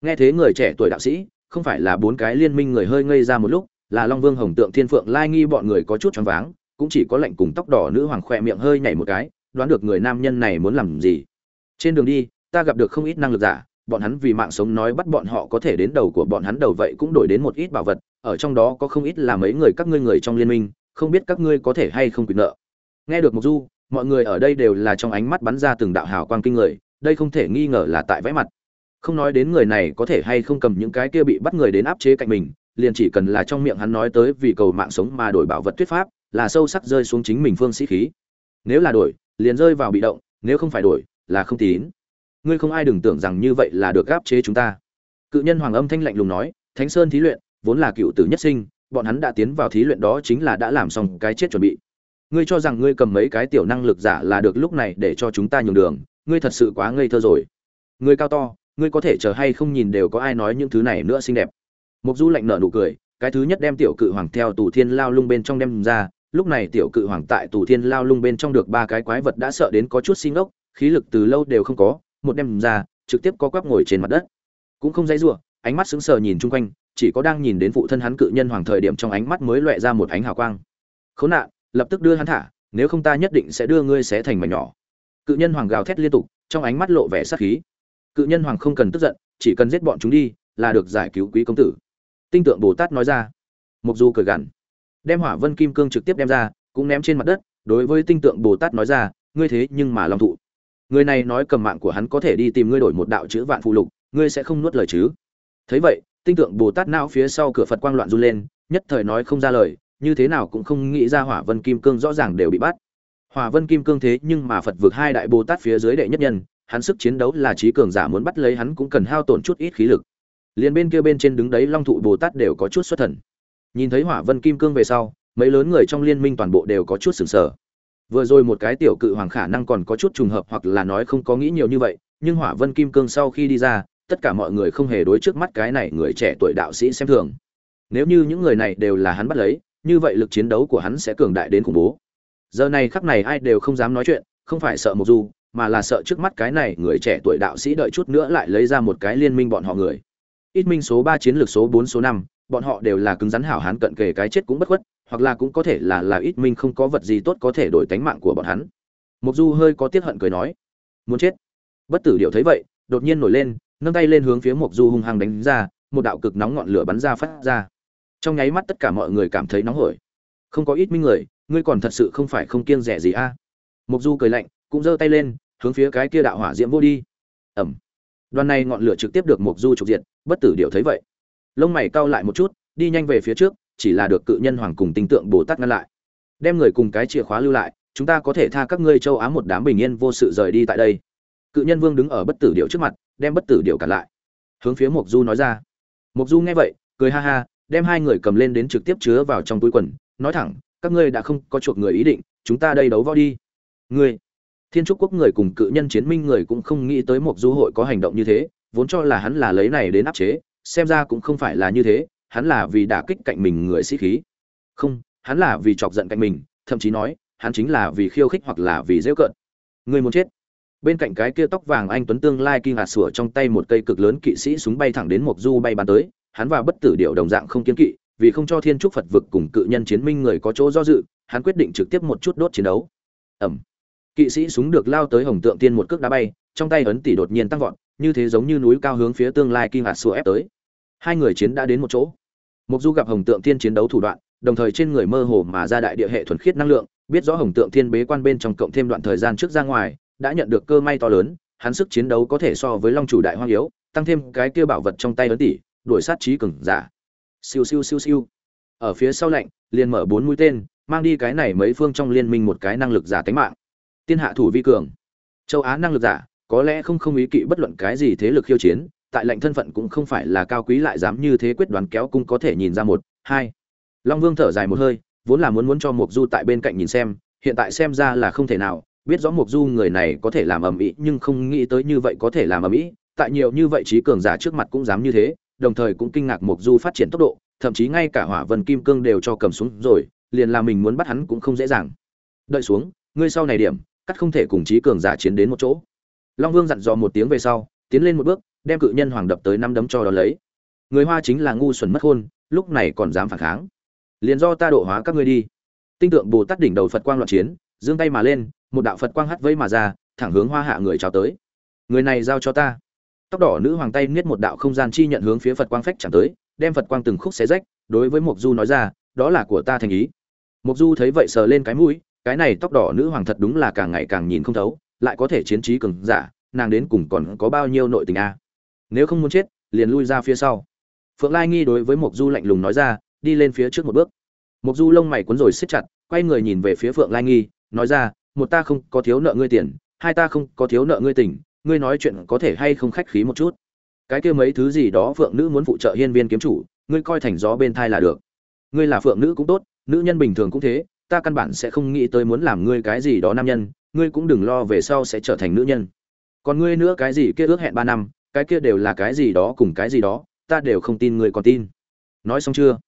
Nghe thế người trẻ tuổi đạo sĩ, không phải là bốn cái liên minh người hơi ngây ra một lúc là long vương hồng tượng thiên phượng lai nghi bọn người có chút choáng váng, cũng chỉ có lệnh cùng tóc đỏ nữ hoàng khoe miệng hơi nhảy một cái, đoán được người nam nhân này muốn làm gì. Trên đường đi, ta gặp được không ít năng lực giả, bọn hắn vì mạng sống nói bắt bọn họ có thể đến đầu của bọn hắn đầu vậy cũng đổi đến một ít bảo vật, ở trong đó có không ít là mấy người các ngươi người trong liên minh, không biết các ngươi có thể hay không quyền nợ. Nghe được mục du, mọi người ở đây đều là trong ánh mắt bắn ra từng đạo hào quang kinh người, đây không thể nghi ngờ là tại vẽ mặt. Không nói đến người này có thể hay không cầm những cái kia bị bắt người đến áp chế cạnh mình liền chỉ cần là trong miệng hắn nói tới vì cầu mạng sống mà đổi bảo vật thuyết pháp, là sâu sắc rơi xuống chính mình phương sĩ khí. Nếu là đổi, liền rơi vào bị động, nếu không phải đổi, là không tín. Ngươi không ai đừng tưởng rằng như vậy là được áp chế chúng ta. Cự nhân hoàng âm thanh lạnh lùng nói, thánh sơn thí luyện, vốn là cựu tử nhất sinh, bọn hắn đã tiến vào thí luyện đó chính là đã làm xong cái chết chuẩn bị. Ngươi cho rằng ngươi cầm mấy cái tiểu năng lực giả là được lúc này để cho chúng ta nhường đường, ngươi thật sự quá ngây thơ rồi. Ngươi cao to, ngươi có thể chờ hay không nhìn đều có ai nói những thứ này nữa xinh đẹp mục du lạnh nở nụ cười, cái thứ nhất đem tiểu cự hoàng theo tù thiên lao lung bên trong đem ra, lúc này tiểu cự hoàng tại tù thiên lao lung bên trong được ba cái quái vật đã sợ đến có chút xin ốc khí lực từ lâu đều không có, một đem ra, trực tiếp có quắp ngồi trên mặt đất. Cũng không dãy rủa, ánh mắt sững sờ nhìn chung quanh, chỉ có đang nhìn đến phụ thân hắn cự nhân hoàng thời điểm trong ánh mắt mới loẹ ra một ánh hào quang. Khốn nạn, lập tức đưa hắn thả, nếu không ta nhất định sẽ đưa ngươi xé thành mảnh nhỏ. Cự nhân hoàng gào thét liên tục, trong ánh mắt lộ vẻ sát khí. Cự nhân hoàng không cần tức giận, chỉ cần giết bọn chúng đi, là được giải cứu quý công tử tinh tượng bồ tát nói ra. Mục du cười gằn. Đem hỏa vân kim cương trực tiếp đem ra, cũng ném trên mặt đất, đối với tinh tượng bồ tát nói ra, ngươi thế nhưng mà long thụ. Người này nói cầm mạng của hắn có thể đi tìm ngươi đổi một đạo chữ vạn phụ lục, ngươi sẽ không nuốt lời chứ? Thấy vậy, tinh tượng bồ tát não phía sau cửa phật quang loạn run lên, nhất thời nói không ra lời, như thế nào cũng không nghĩ ra hỏa vân kim cương rõ ràng đều bị bắt. Hỏa vân kim cương thế nhưng mà phật vượt hai đại bồ tát phía dưới đệ nhất nhân, hắn sức chiến đấu là trí cường giả muốn bắt lấy hắn cũng cần hao tổn chút ít khí lực liền bên kia bên trên đứng đấy long thụ bồ tát đều có chút xuất thần. Nhìn thấy hỏa vân kim cương về sau, mấy lớn người trong liên minh toàn bộ đều có chút sừng sờ. Vừa rồi một cái tiểu cự hoàng khả năng còn có chút trùng hợp hoặc là nói không có nghĩ nhiều như vậy, nhưng hỏa vân kim cương sau khi đi ra, tất cả mọi người không hề đối trước mắt cái này người trẻ tuổi đạo sĩ xem thường. Nếu như những người này đều là hắn bắt lấy, như vậy lực chiến đấu của hắn sẽ cường đại đến khủng bố. Giờ này khắc này ai đều không dám nói chuyện, không phải sợ một du mà là sợ trước mắt cái này người trẻ tuổi đạo sĩ đợi chút nữa lại lấy ra một cái liên minh bọn họ người ít minh số ba, chiến lược số bốn, số năm, bọn họ đều là cứng rắn hảo hán cận kề cái chết cũng bất khuất, hoặc là cũng có thể là là ít minh không có vật gì tốt có thể đổi tánh mạng của bọn hắn. Mục du hơi có tiếc hận cười nói, muốn chết? Bất tử điệu thấy vậy, đột nhiên nổi lên, nâng tay lên hướng phía mục du hung hăng đánh ra, một đạo cực nóng ngọn lửa bắn ra phát ra. Trong nháy mắt tất cả mọi người cảm thấy nóng hổi. Không có ít minh người, ngươi còn thật sự không phải không kiêng rẻ gì a? À? mục du cười lạnh, cũng giơ tay lên, hướng phía cái kia đạo hỏa diễm vô đi. Ẩm đoàn này ngọn lửa trực tiếp được mục du trục diệt, bất tử điệu thấy vậy. Lông mày cau lại một chút, đi nhanh về phía trước, chỉ là được cự nhân hoàng cùng tinh tượng bồ tát ngăn lại. Đem người cùng cái chìa khóa lưu lại, chúng ta có thể tha các ngươi châu á một đám bình yên vô sự rời đi tại đây. Cự nhân vương đứng ở bất tử điệu trước mặt, đem bất tử điệu cản lại. Hướng phía mục du nói ra. Mục du nghe vậy, cười ha ha, đem hai người cầm lên đến trực tiếp chứa vào trong túi quần, nói thẳng, các ngươi đã không có chuộc người ý định, chúng ta đây đấu võ đi. Ngươi thiên trúc quốc người cùng cự nhân chiến minh người cũng không nghĩ tới một du hội có hành động như thế, vốn cho là hắn là lấy này đến áp chế, xem ra cũng không phải là như thế, hắn là vì đả kích cạnh mình người sĩ khí. Không, hắn là vì chọc giận cạnh mình, thậm chí nói, hắn chính là vì khiêu khích hoặc là vì dễ cợt. Người muốn chết. Bên cạnh cái kia tóc vàng anh tuấn tương lai kinh hạt sủa trong tay một cây cực lớn kỵ sĩ súng bay thẳng đến một du bay bắn tới, hắn và bất tử điệu đồng dạng không kiên kỵ, vì không cho thiên trúc phật vực cùng cự nhân chiến minh người có chỗ do dự, hắn quyết định trực tiếp một chút đốt chiến đấu. Ẩm kỵ sĩ súng được lao tới hồng tượng tiên một cước đá bay, trong tay ấn tỷ đột nhiên tăng vọt, như thế giống như núi cao hướng phía tương lai kinh hạt sùa ép tới. Hai người chiến đã đến một chỗ. Mục du gặp hồng tượng tiên chiến đấu thủ đoạn, đồng thời trên người mơ hồ mà ra đại địa hệ thuần khiết năng lượng, biết rõ hồng tượng thiên bế quan bên trong cộng thêm đoạn thời gian trước ra ngoài, đã nhận được cơ may to lớn, hắn sức chiến đấu có thể so với long chủ đại hoang yếu, tăng thêm cái kia bảo vật trong tay ấn tỷ, đuổi sát trí cường giả. Siêu siêu siêu siêu. Ở phía sau lạnh, liền mở bốn mũi tên, mang đi cái này mấy phương trong liên minh một cái năng lực giả tính mạng tiên hạ thủ vi cường. Châu á năng lực giả, có lẽ không không ý kỵ bất luận cái gì thế lực khiêu chiến, tại lệnh thân phận cũng không phải là cao quý lại dám như thế quyết đoán kéo cung có thể nhìn ra một, hai. Long vương thở dài một hơi, vốn là muốn muốn cho mục du tại bên cạnh nhìn xem, hiện tại xem ra là không thể nào, biết rõ mục du người này có thể làm ầm ĩ, nhưng không nghĩ tới như vậy có thể làm ầm ĩ, tại nhiều như vậy trí cường giả trước mặt cũng dám như thế, đồng thời cũng kinh ngạc mục du phát triển tốc độ, thậm chí ngay cả hỏa vân kim cương đều cho cầm xuống rồi, liền là mình muốn bắt hắn cũng không dễ dàng. Đợi xuống, ngươi sau này điểm cắt không thể cùng trí cường giả chiến đến một chỗ. Long vương dặn dò một tiếng về sau, tiến lên một bước, đem cự nhân hoàng đập tới năm đấm cho đó lấy. Người hoa chính là ngu xuẩn mất hôn lúc này còn dám phản kháng. Liền do ta độ hóa các ngươi đi. Tinh tượng bồ tát đỉnh đầu phật quang loạn chiến, giương tay mà lên, một đạo phật quang hắt vây mà ra, thẳng hướng hoa hạ người trào tới. Người này giao cho ta. Tóc đỏ nữ hoàng tay niết một đạo không gian chi nhận hướng phía phật quang phách chẳng tới, đem phật quang từng khúc xé rách, đối với mộc du nói ra, đó là của ta thành ý. Mộc du thấy vậy sờ lên cái mũi cái này tóc đỏ nữ hoàng thật đúng là càng ngày càng nhìn không thấu, lại có thể chiến trí cường giả, nàng đến cùng còn có bao nhiêu nội tình a? Nếu không muốn chết, liền lui ra phía sau. Phượng lai nghi đối với mộc du lạnh lùng nói ra, đi lên phía trước một bước. Mộc du lông mày cuốn rồi siết chặt, quay người nhìn về phía phượng lai nghi, nói ra, một ta không có thiếu nợ ngươi tiền, hai ta không có thiếu nợ ngươi tình, ngươi nói chuyện có thể hay không khách khí một chút? Cái kia mấy thứ gì đó phượng nữ muốn phụ trợ hiên viên kiếm chủ, ngươi coi thành gió bên thai là được. Ngươi là phượng nữ cũng tốt, nữ nhân bình thường cũng thế ta căn bản sẽ không nghĩ tới muốn làm ngươi cái gì đó nam nhân, ngươi cũng đừng lo về sau sẽ trở thành nữ nhân. Còn ngươi nữa cái gì kia ước hẹn ba năm, cái kia đều là cái gì đó cùng cái gì đó, ta đều không tin ngươi còn tin. Nói xong chưa?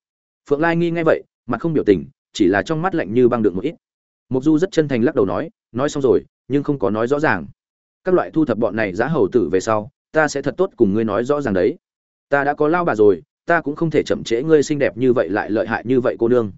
Phượng lai nghi ngay vậy, mặt không biểu tình, chỉ là trong mắt lạnh như băng được một ít. Mục du rất chân thành lắc đầu nói nói xong rồi, nhưng không có nói rõ ràng. Các loại thu thập bọn này giá hầu tử về sau, ta sẽ thật tốt cùng ngươi nói rõ ràng đấy. Ta đã có lao bà rồi, ta cũng không thể chậm trễ ngươi xinh đẹp như vậy lại lợi hại như vậy cô nương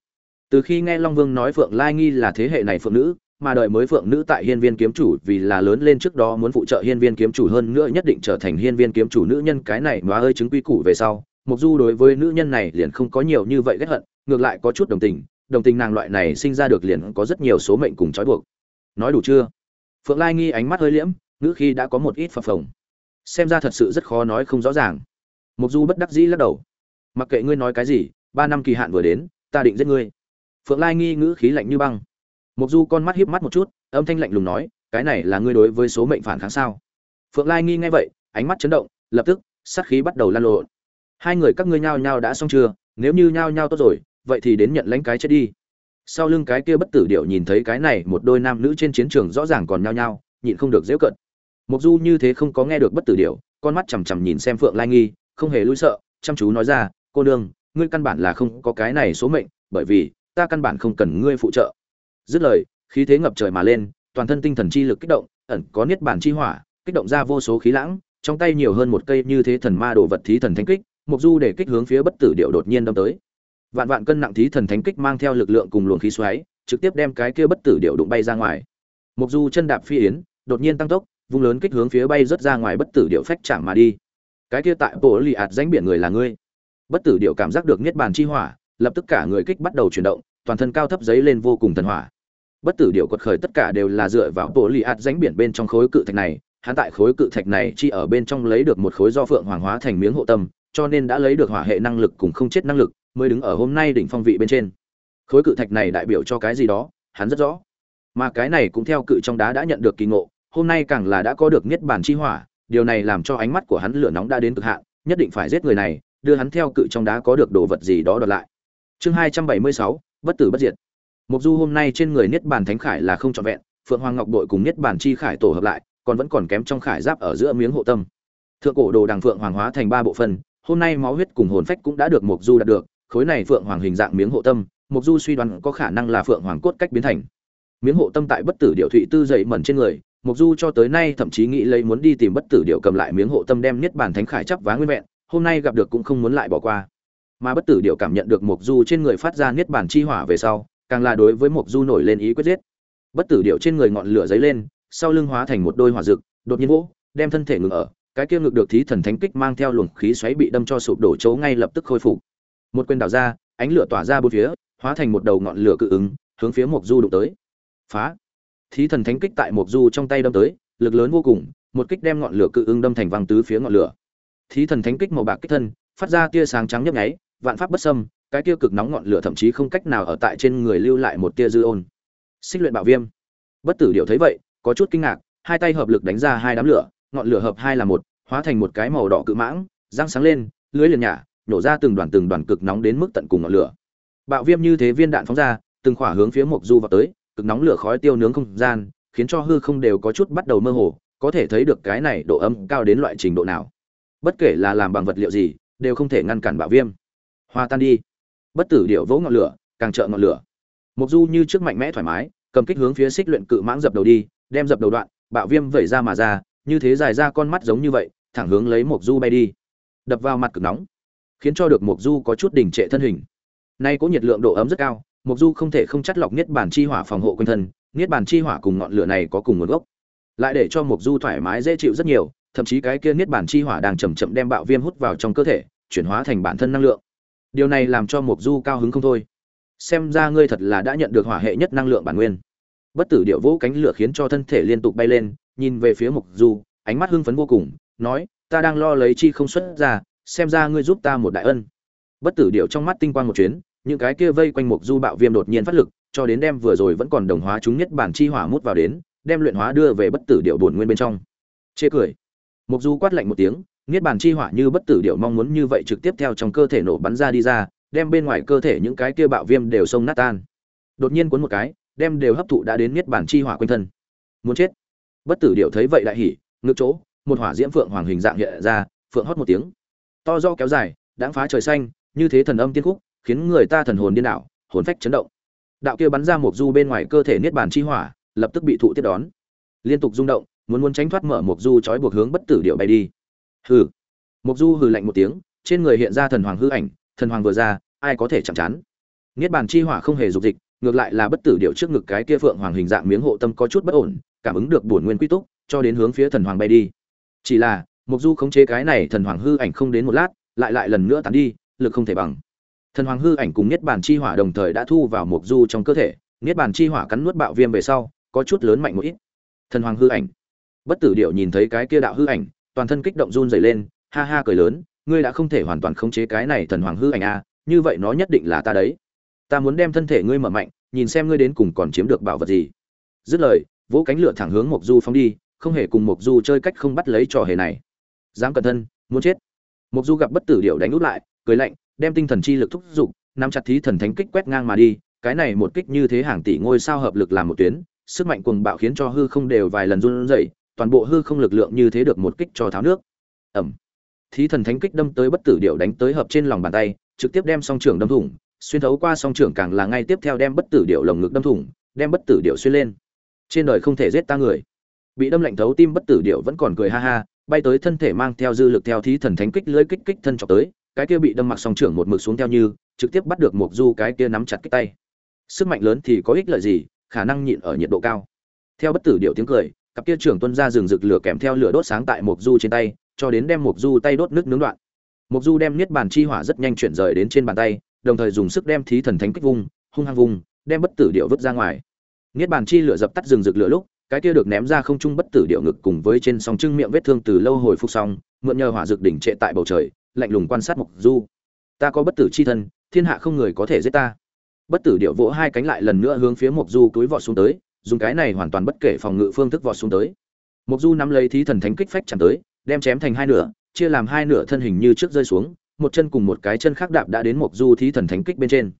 từ khi nghe long vương nói phượng lai nghi là thế hệ này phượng nữ, mà đợi mới phượng nữ tại hiên viên kiếm chủ vì là lớn lên trước đó muốn phụ trợ hiên viên kiếm chủ hơn nữa nhất định trở thành hiên viên kiếm chủ nữ nhân cái này mà hơi chứng quy củ về sau, mục du đối với nữ nhân này liền không có nhiều như vậy ghét hận, ngược lại có chút đồng tình đồng tình nàng loại này sinh ra được liền có rất nhiều số mệnh cùng trói buộc. Nói đủ chưa? Phượng lai nghi ánh mắt hơi liễm, ngữ khi đã có một ít phập phồng. Xem ra thật sự rất khó nói không rõ ràng. Mục du bất đắc dĩ lắc đầu. Mặc kệ ngươi nói cái gì, ba năm kỳ hạn vừa đến, ta định giết ngươi phượng lai nghi ngữ khí lạnh như băng. Mục du con mắt hiếp mắt một chút, âm thanh lạnh lùng nói, cái này là ngươi đối với số mệnh phản kháng sao? Phượng lai nghi nghe vậy, ánh mắt chấn động, lập tức, sát khí bắt đầu lan lộn. Hai người các ngươi nhao nhao đã xong chưa? Nếu như nhao nhao tốt rồi, vậy thì đến nhận lãnh cái chết đi. Sau lưng cái kia bất tử điệu nhìn thấy cái này một đôi nam nữ trên chiến trường rõ ràng còn nhao nhao, nhịn không được dễ cận mục du như thế không có nghe được bất tử điệu con mắt chằm chằm nhìn xem phượng lai nghi, không hề lui sợ, chăm chú nói ra, cô đương ngươi căn bản là không có cái này số mệnh, bởi vì ta căn bản không cần ngươi phụ trợ. Dứt lời, khí thế ngập trời mà lên, toàn thân tinh thần chi lực kích động, ẩn có niết bản chi hỏa, kích động ra vô số khí lãng, trong tay nhiều hơn một cây như thế thần ma đồ vật thí thần thánh kích, mục du để kích hướng phía bất tử điệu đột nhiên đâm tới. Vạn vạn cân nặng thí thần thánh kích mang theo lực lượng cùng luồng khí xoáy, trực tiếp đem cái kia bất tử điệu đụng bay ra ngoài. Mục du chân đạp phi yến, đột nhiên tăng tốc, vung lớn kích hướng phía bay rớt ra ngoài bất tử điệu phách chạm mà đi. Cái kia tại bộ lì ạt danh biển người là ngươi. Bất tử điệu cảm giác được niết bàn chi hỏa lập tức cả người kích bắt đầu chuyển động, toàn thân cao thấp giấy lên vô cùng thần hỏa. Bất tử điệu quật khởi tất cả đều là dựa vào bộ lì ạt ránh biển bên trong khối cự thạch này, hắn tại khối cự thạch này chỉ ở bên trong lấy được một khối do phượng hoàng hóa thành miếng hộ tâm, cho nên đã lấy được hỏa hệ năng lực cùng không chết năng lực, mới đứng ở hôm nay đỉnh phong vị bên trên. Khối cự thạch này đại biểu cho cái gì đó, hắn rất rõ. Mà cái này cũng theo cự trong đá đã nhận được kỳ ngộ, hôm nay càng là đã có được niết bàn chi hỏa, điều này làm cho ánh mắt của hắn lửa nóng đã đến cực hạn, nhất định phải giết người này, đưa hắn theo cự trong đá có được đồ vật gì đó đoạt lại chương hai trăm bảy mươi sáu, bất tử bất diệt. Mục du hôm nay trên người niết bàn thánh khải là không trọn vẹn, phượng hoàng ngọc đội cùng niết bàn chi khải tổ hợp lại, còn vẫn còn kém trong khải giáp ở giữa miếng hộ tâm. Thượng cổ đồ đằng phượng hoàng hóa thành ba bộ phận, hôm nay máu huyết cùng hồn phách cũng đã được mục du đạt được, khối này phượng hoàng hình dạng miếng hộ tâm mục du suy đoán có khả năng là phượng hoàng cốt cách biến thành. Miếng hộ tâm tại bất tử điệu thụy tư dậy mẩn trên người mục du cho tới nay thậm chí nghĩ lấy muốn đi tìm bất tử điệu cầm lại miếng hộ tâm đem niết bàn thánh khải chấp vá nguyên vẹn, hôm nay gặp được cũng không muốn lại bỏ qua mà bất tử điệu cảm nhận được mục du trên người phát ra niết bàn chi hỏa về sau, càng là đối với mục du nổi lên ý quyết giết. Bất tử điệu trên người ngọn lửa dấy lên, sau lưng hóa thành một đôi hỏa rực đột nhiên vỗ, đem thân thể ngừng ở, cái kia ngực được thí thần thánh kích mang theo luồng khí xoáy bị đâm cho sụp đổ chỗ ngay lập tức khôi phục. Một quyền đảo ra, ánh lửa tỏa ra bốn phía, hóa thành một đầu ngọn lửa cự ứng, hướng phía mộc du đụng tới. Phá! Thí thần thánh kích tại mộc du trong tay đâm tới, lực lớn vô cùng, một kích đem ngọn lửa cự ứng đâm thành văng tứ phía ngọn lửa. Thí thần thánh kích màu bạc kích thân, phát ra tia sáng trắng nhấp nháy vạn pháp bất xâm, cái tia cực nóng ngọn lửa thậm chí không cách nào ở tại trên người lưu lại một tia dư ôn. Xích luyện bạo viêm. Bất tử điệu thấy vậy, có chút kinh ngạc, hai tay hợp lực đánh ra hai đám lửa, ngọn lửa hợp hai là một, hóa thành một cái màu đỏ cự mãng, răng sáng lên, lưới liền nhả, nổ ra từng đoàn từng đoàn cực nóng đến mức tận cùng ngọn lửa. Bạo viêm như thế viên đạn phóng ra, từng khỏa hướng phía mộc du vào tới, cực nóng lửa khói tiêu nướng không gian, khiến cho hư không đều có chút bắt đầu mơ hồ, có thể thấy được cái này độ âm cao đến loại trình độ nào. Bất kể là làm bằng vật liệu gì, đều không thể ngăn cản bạo viêm hoa tan đi. Bất tử điệu vỗ ngọn lửa, càng trợ ngọn lửa. Mộc du như trước mạnh mẽ thoải mái, cầm kích hướng phía xích luyện cự mãng dập đầu đi, đem dập đầu đoạn, bạo viêm vẩy ra mà ra, như thế dài ra con mắt giống như vậy, thẳng hướng lấy mộc du bay đi. Đập vào mặt cực nóng, khiến cho được mộc du có chút đình trệ thân hình. Nay có nhiệt lượng độ ấm rất cao, mộc du không thể không chắt lọc niết bàn chi hỏa phòng hộ quanh thân, niết bàn chi hỏa cùng ngọn lửa này có cùng nguồn gốc. Lại để cho mộc du thoải mái dễ chịu rất nhiều, thậm chí cái kia niết bàn chi hỏa đang chậm chậm đem bạo viêm hút vào trong cơ thể, chuyển hóa thành bản thân năng lượng điều này làm cho mộc du cao hứng không thôi. Xem ra ngươi thật là đã nhận được hỏa hệ nhất năng lượng bản nguyên. Bất tử điệu vũ cánh lửa khiến cho thân thể liên tục bay lên, nhìn về phía mộc du, ánh mắt hưng phấn vô cùng, nói, ta đang lo lấy chi không xuất ra, xem ra ngươi giúp ta một đại ân. Bất tử điệu trong mắt tinh quang một chuyến, những cái kia vây quanh mục du bạo viêm đột nhiên phát lực, cho đến đem vừa rồi vẫn còn đồng hóa chúng nhất bản chi hỏa mút vào đến, đem luyện hóa đưa về bất tử điệu bổn nguyên bên trong. Chê cười. Mục du quát lạnh một tiếng niết bàn chi hỏa như bất tử điệu mong muốn như vậy trực tiếp theo trong cơ thể nổ bắn ra đi ra, đem bên ngoài cơ thể những cái kia bạo viêm đều sông nát tan. Đột nhiên cuốn một cái, đem đều hấp thụ đã đến niết bàn chi hỏa quanh thân. Muốn chết. Bất tử điệu thấy vậy đại hỉ, ngực chỗ, một hỏa diễm phượng hoàng hình dạng hiện ra, phượng hót một tiếng. To do kéo dài đãng phá trời xanh, như thế thần âm tiên khúc, khiến người ta thần hồn điên đảo, hồn phách chấn động. Đạo kia bắn ra một du bên ngoài cơ thể niết bàn chi hỏa, lập tức bị thụ tiếp đón. Liên tục rung động, muốn muốn tránh thoát mở một du trói buộc hướng bất tử điệu bay đi hừ. Mục du hừ lạnh một tiếng, trên người hiện ra thần hoàng hư ảnh, thần hoàng vừa ra, ai có thể chạm chán? Niết bàn chi hỏa không hề dục dịch, ngược lại là bất tử điệu trước ngực cái kia phượng hoàng hình dạng miếng hộ tâm có chút bất ổn, cảm ứng được bổn nguyên quy túc, cho đến hướng phía thần hoàng bay đi. Chỉ là mục du khống chế cái này thần hoàng hư ảnh không đến một lát, lại lại lần nữa tán đi, lực không thể bằng. Thần hoàng hư ảnh cùng niết bàn chi hỏa đồng thời đã thu vào mục du trong cơ thể, niết bàn chi hỏa cắn nuốt bạo viêm về sau, có chút lớn mạnh một ít. Thần hoàng hư ảnh. Bất tử điệu nhìn thấy cái kia đạo hư ảnh toàn thân kích động run rẩy lên ha ha cười lớn ngươi đã không thể hoàn toàn khống chế cái này thần hoàng hư ảnh a như vậy nó nhất định là ta đấy. Ta muốn đem thân thể ngươi mở mạnh nhìn xem ngươi đến cùng còn chiếm được bảo vật gì. Dứt lời vỗ cánh lửa thẳng hướng mộc du phóng đi không hề cùng mộc du chơi cách không bắt lấy trò hề này. Dám cẩn thân muốn chết. Mộc du gặp bất tử điệu đánh út lại cười lạnh đem tinh thần chi lực thúc dục, nắm chặt thí thần thánh kích quét ngang mà đi cái này một kích như thế hàng tỷ ngôi sao hợp lực làm một tuyến sức mạnh cuồng bạo khiến cho hư không đều vài lần run rẩy toàn bộ hư không lực lượng như thế được một kích cho tháo nước. Ẩm. Thí thần thánh kích đâm tới bất tử điệu đánh tới hợp trên lòng bàn tay, trực tiếp đem song trưởng đâm thủng, xuyên thấu qua song trưởng càng là ngay tiếp theo đem bất tử điệu lồng ngực đâm thủng, đem bất tử điệu xuyên lên. Trên đời không thể giết ta người. Bị đâm lạnh thấu tim bất tử điệu vẫn còn cười ha ha, bay tới thân thể mang theo dư lực theo thí thần thánh kích lưỡi kích kích thân chọc tới, cái kia bị đâm mặc song trưởng một mực xuống theo như, trực tiếp bắt được mục du cái kia nắm chặt cái tay. Sức mạnh lớn thì có ích lợi gì, khả năng nhịn ở nhiệt độ cao. Theo bất tử điệu tiếng cười cặp kia trưởng tuân ra rừng rực lửa kèm theo lửa đốt sáng tại mục du trên tay, cho đến đem mục du tay đốt nước nướng đoạn. Mục du đem niết bàn chi hỏa rất nhanh chuyển rời đến trên bàn tay, đồng thời dùng sức đem thí thần thánh kích vung, hung hăng vung, đem bất tử điệu vứt ra ngoài. Niết bàn chi lửa dập tắt rừng rực lửa lúc, cái kia được ném ra không trung bất tử điệu ngực cùng với trên song trưng miệng vết thương từ lâu hồi phục xong, mượn nhờ hỏa dược đỉnh trệ tại bầu trời, lạnh lùng quan sát mục du. Ta có bất tử chi thân, thiên hạ không người có thể giết ta. Bất tử điệu vỗ hai cánh lại lần nữa hướng phía mục du túi vọt xuống tới dùng cái này hoàn toàn bất kể phòng ngự phương thức vọt xuống tới. Mục du nắm lấy thí thần thánh kích phách chẳng tới, đem chém thành hai nửa, chia làm hai nửa thân hình như trước rơi xuống, một chân cùng một cái chân khác đạp đã đến mộc du thí thần thánh kích bên trên.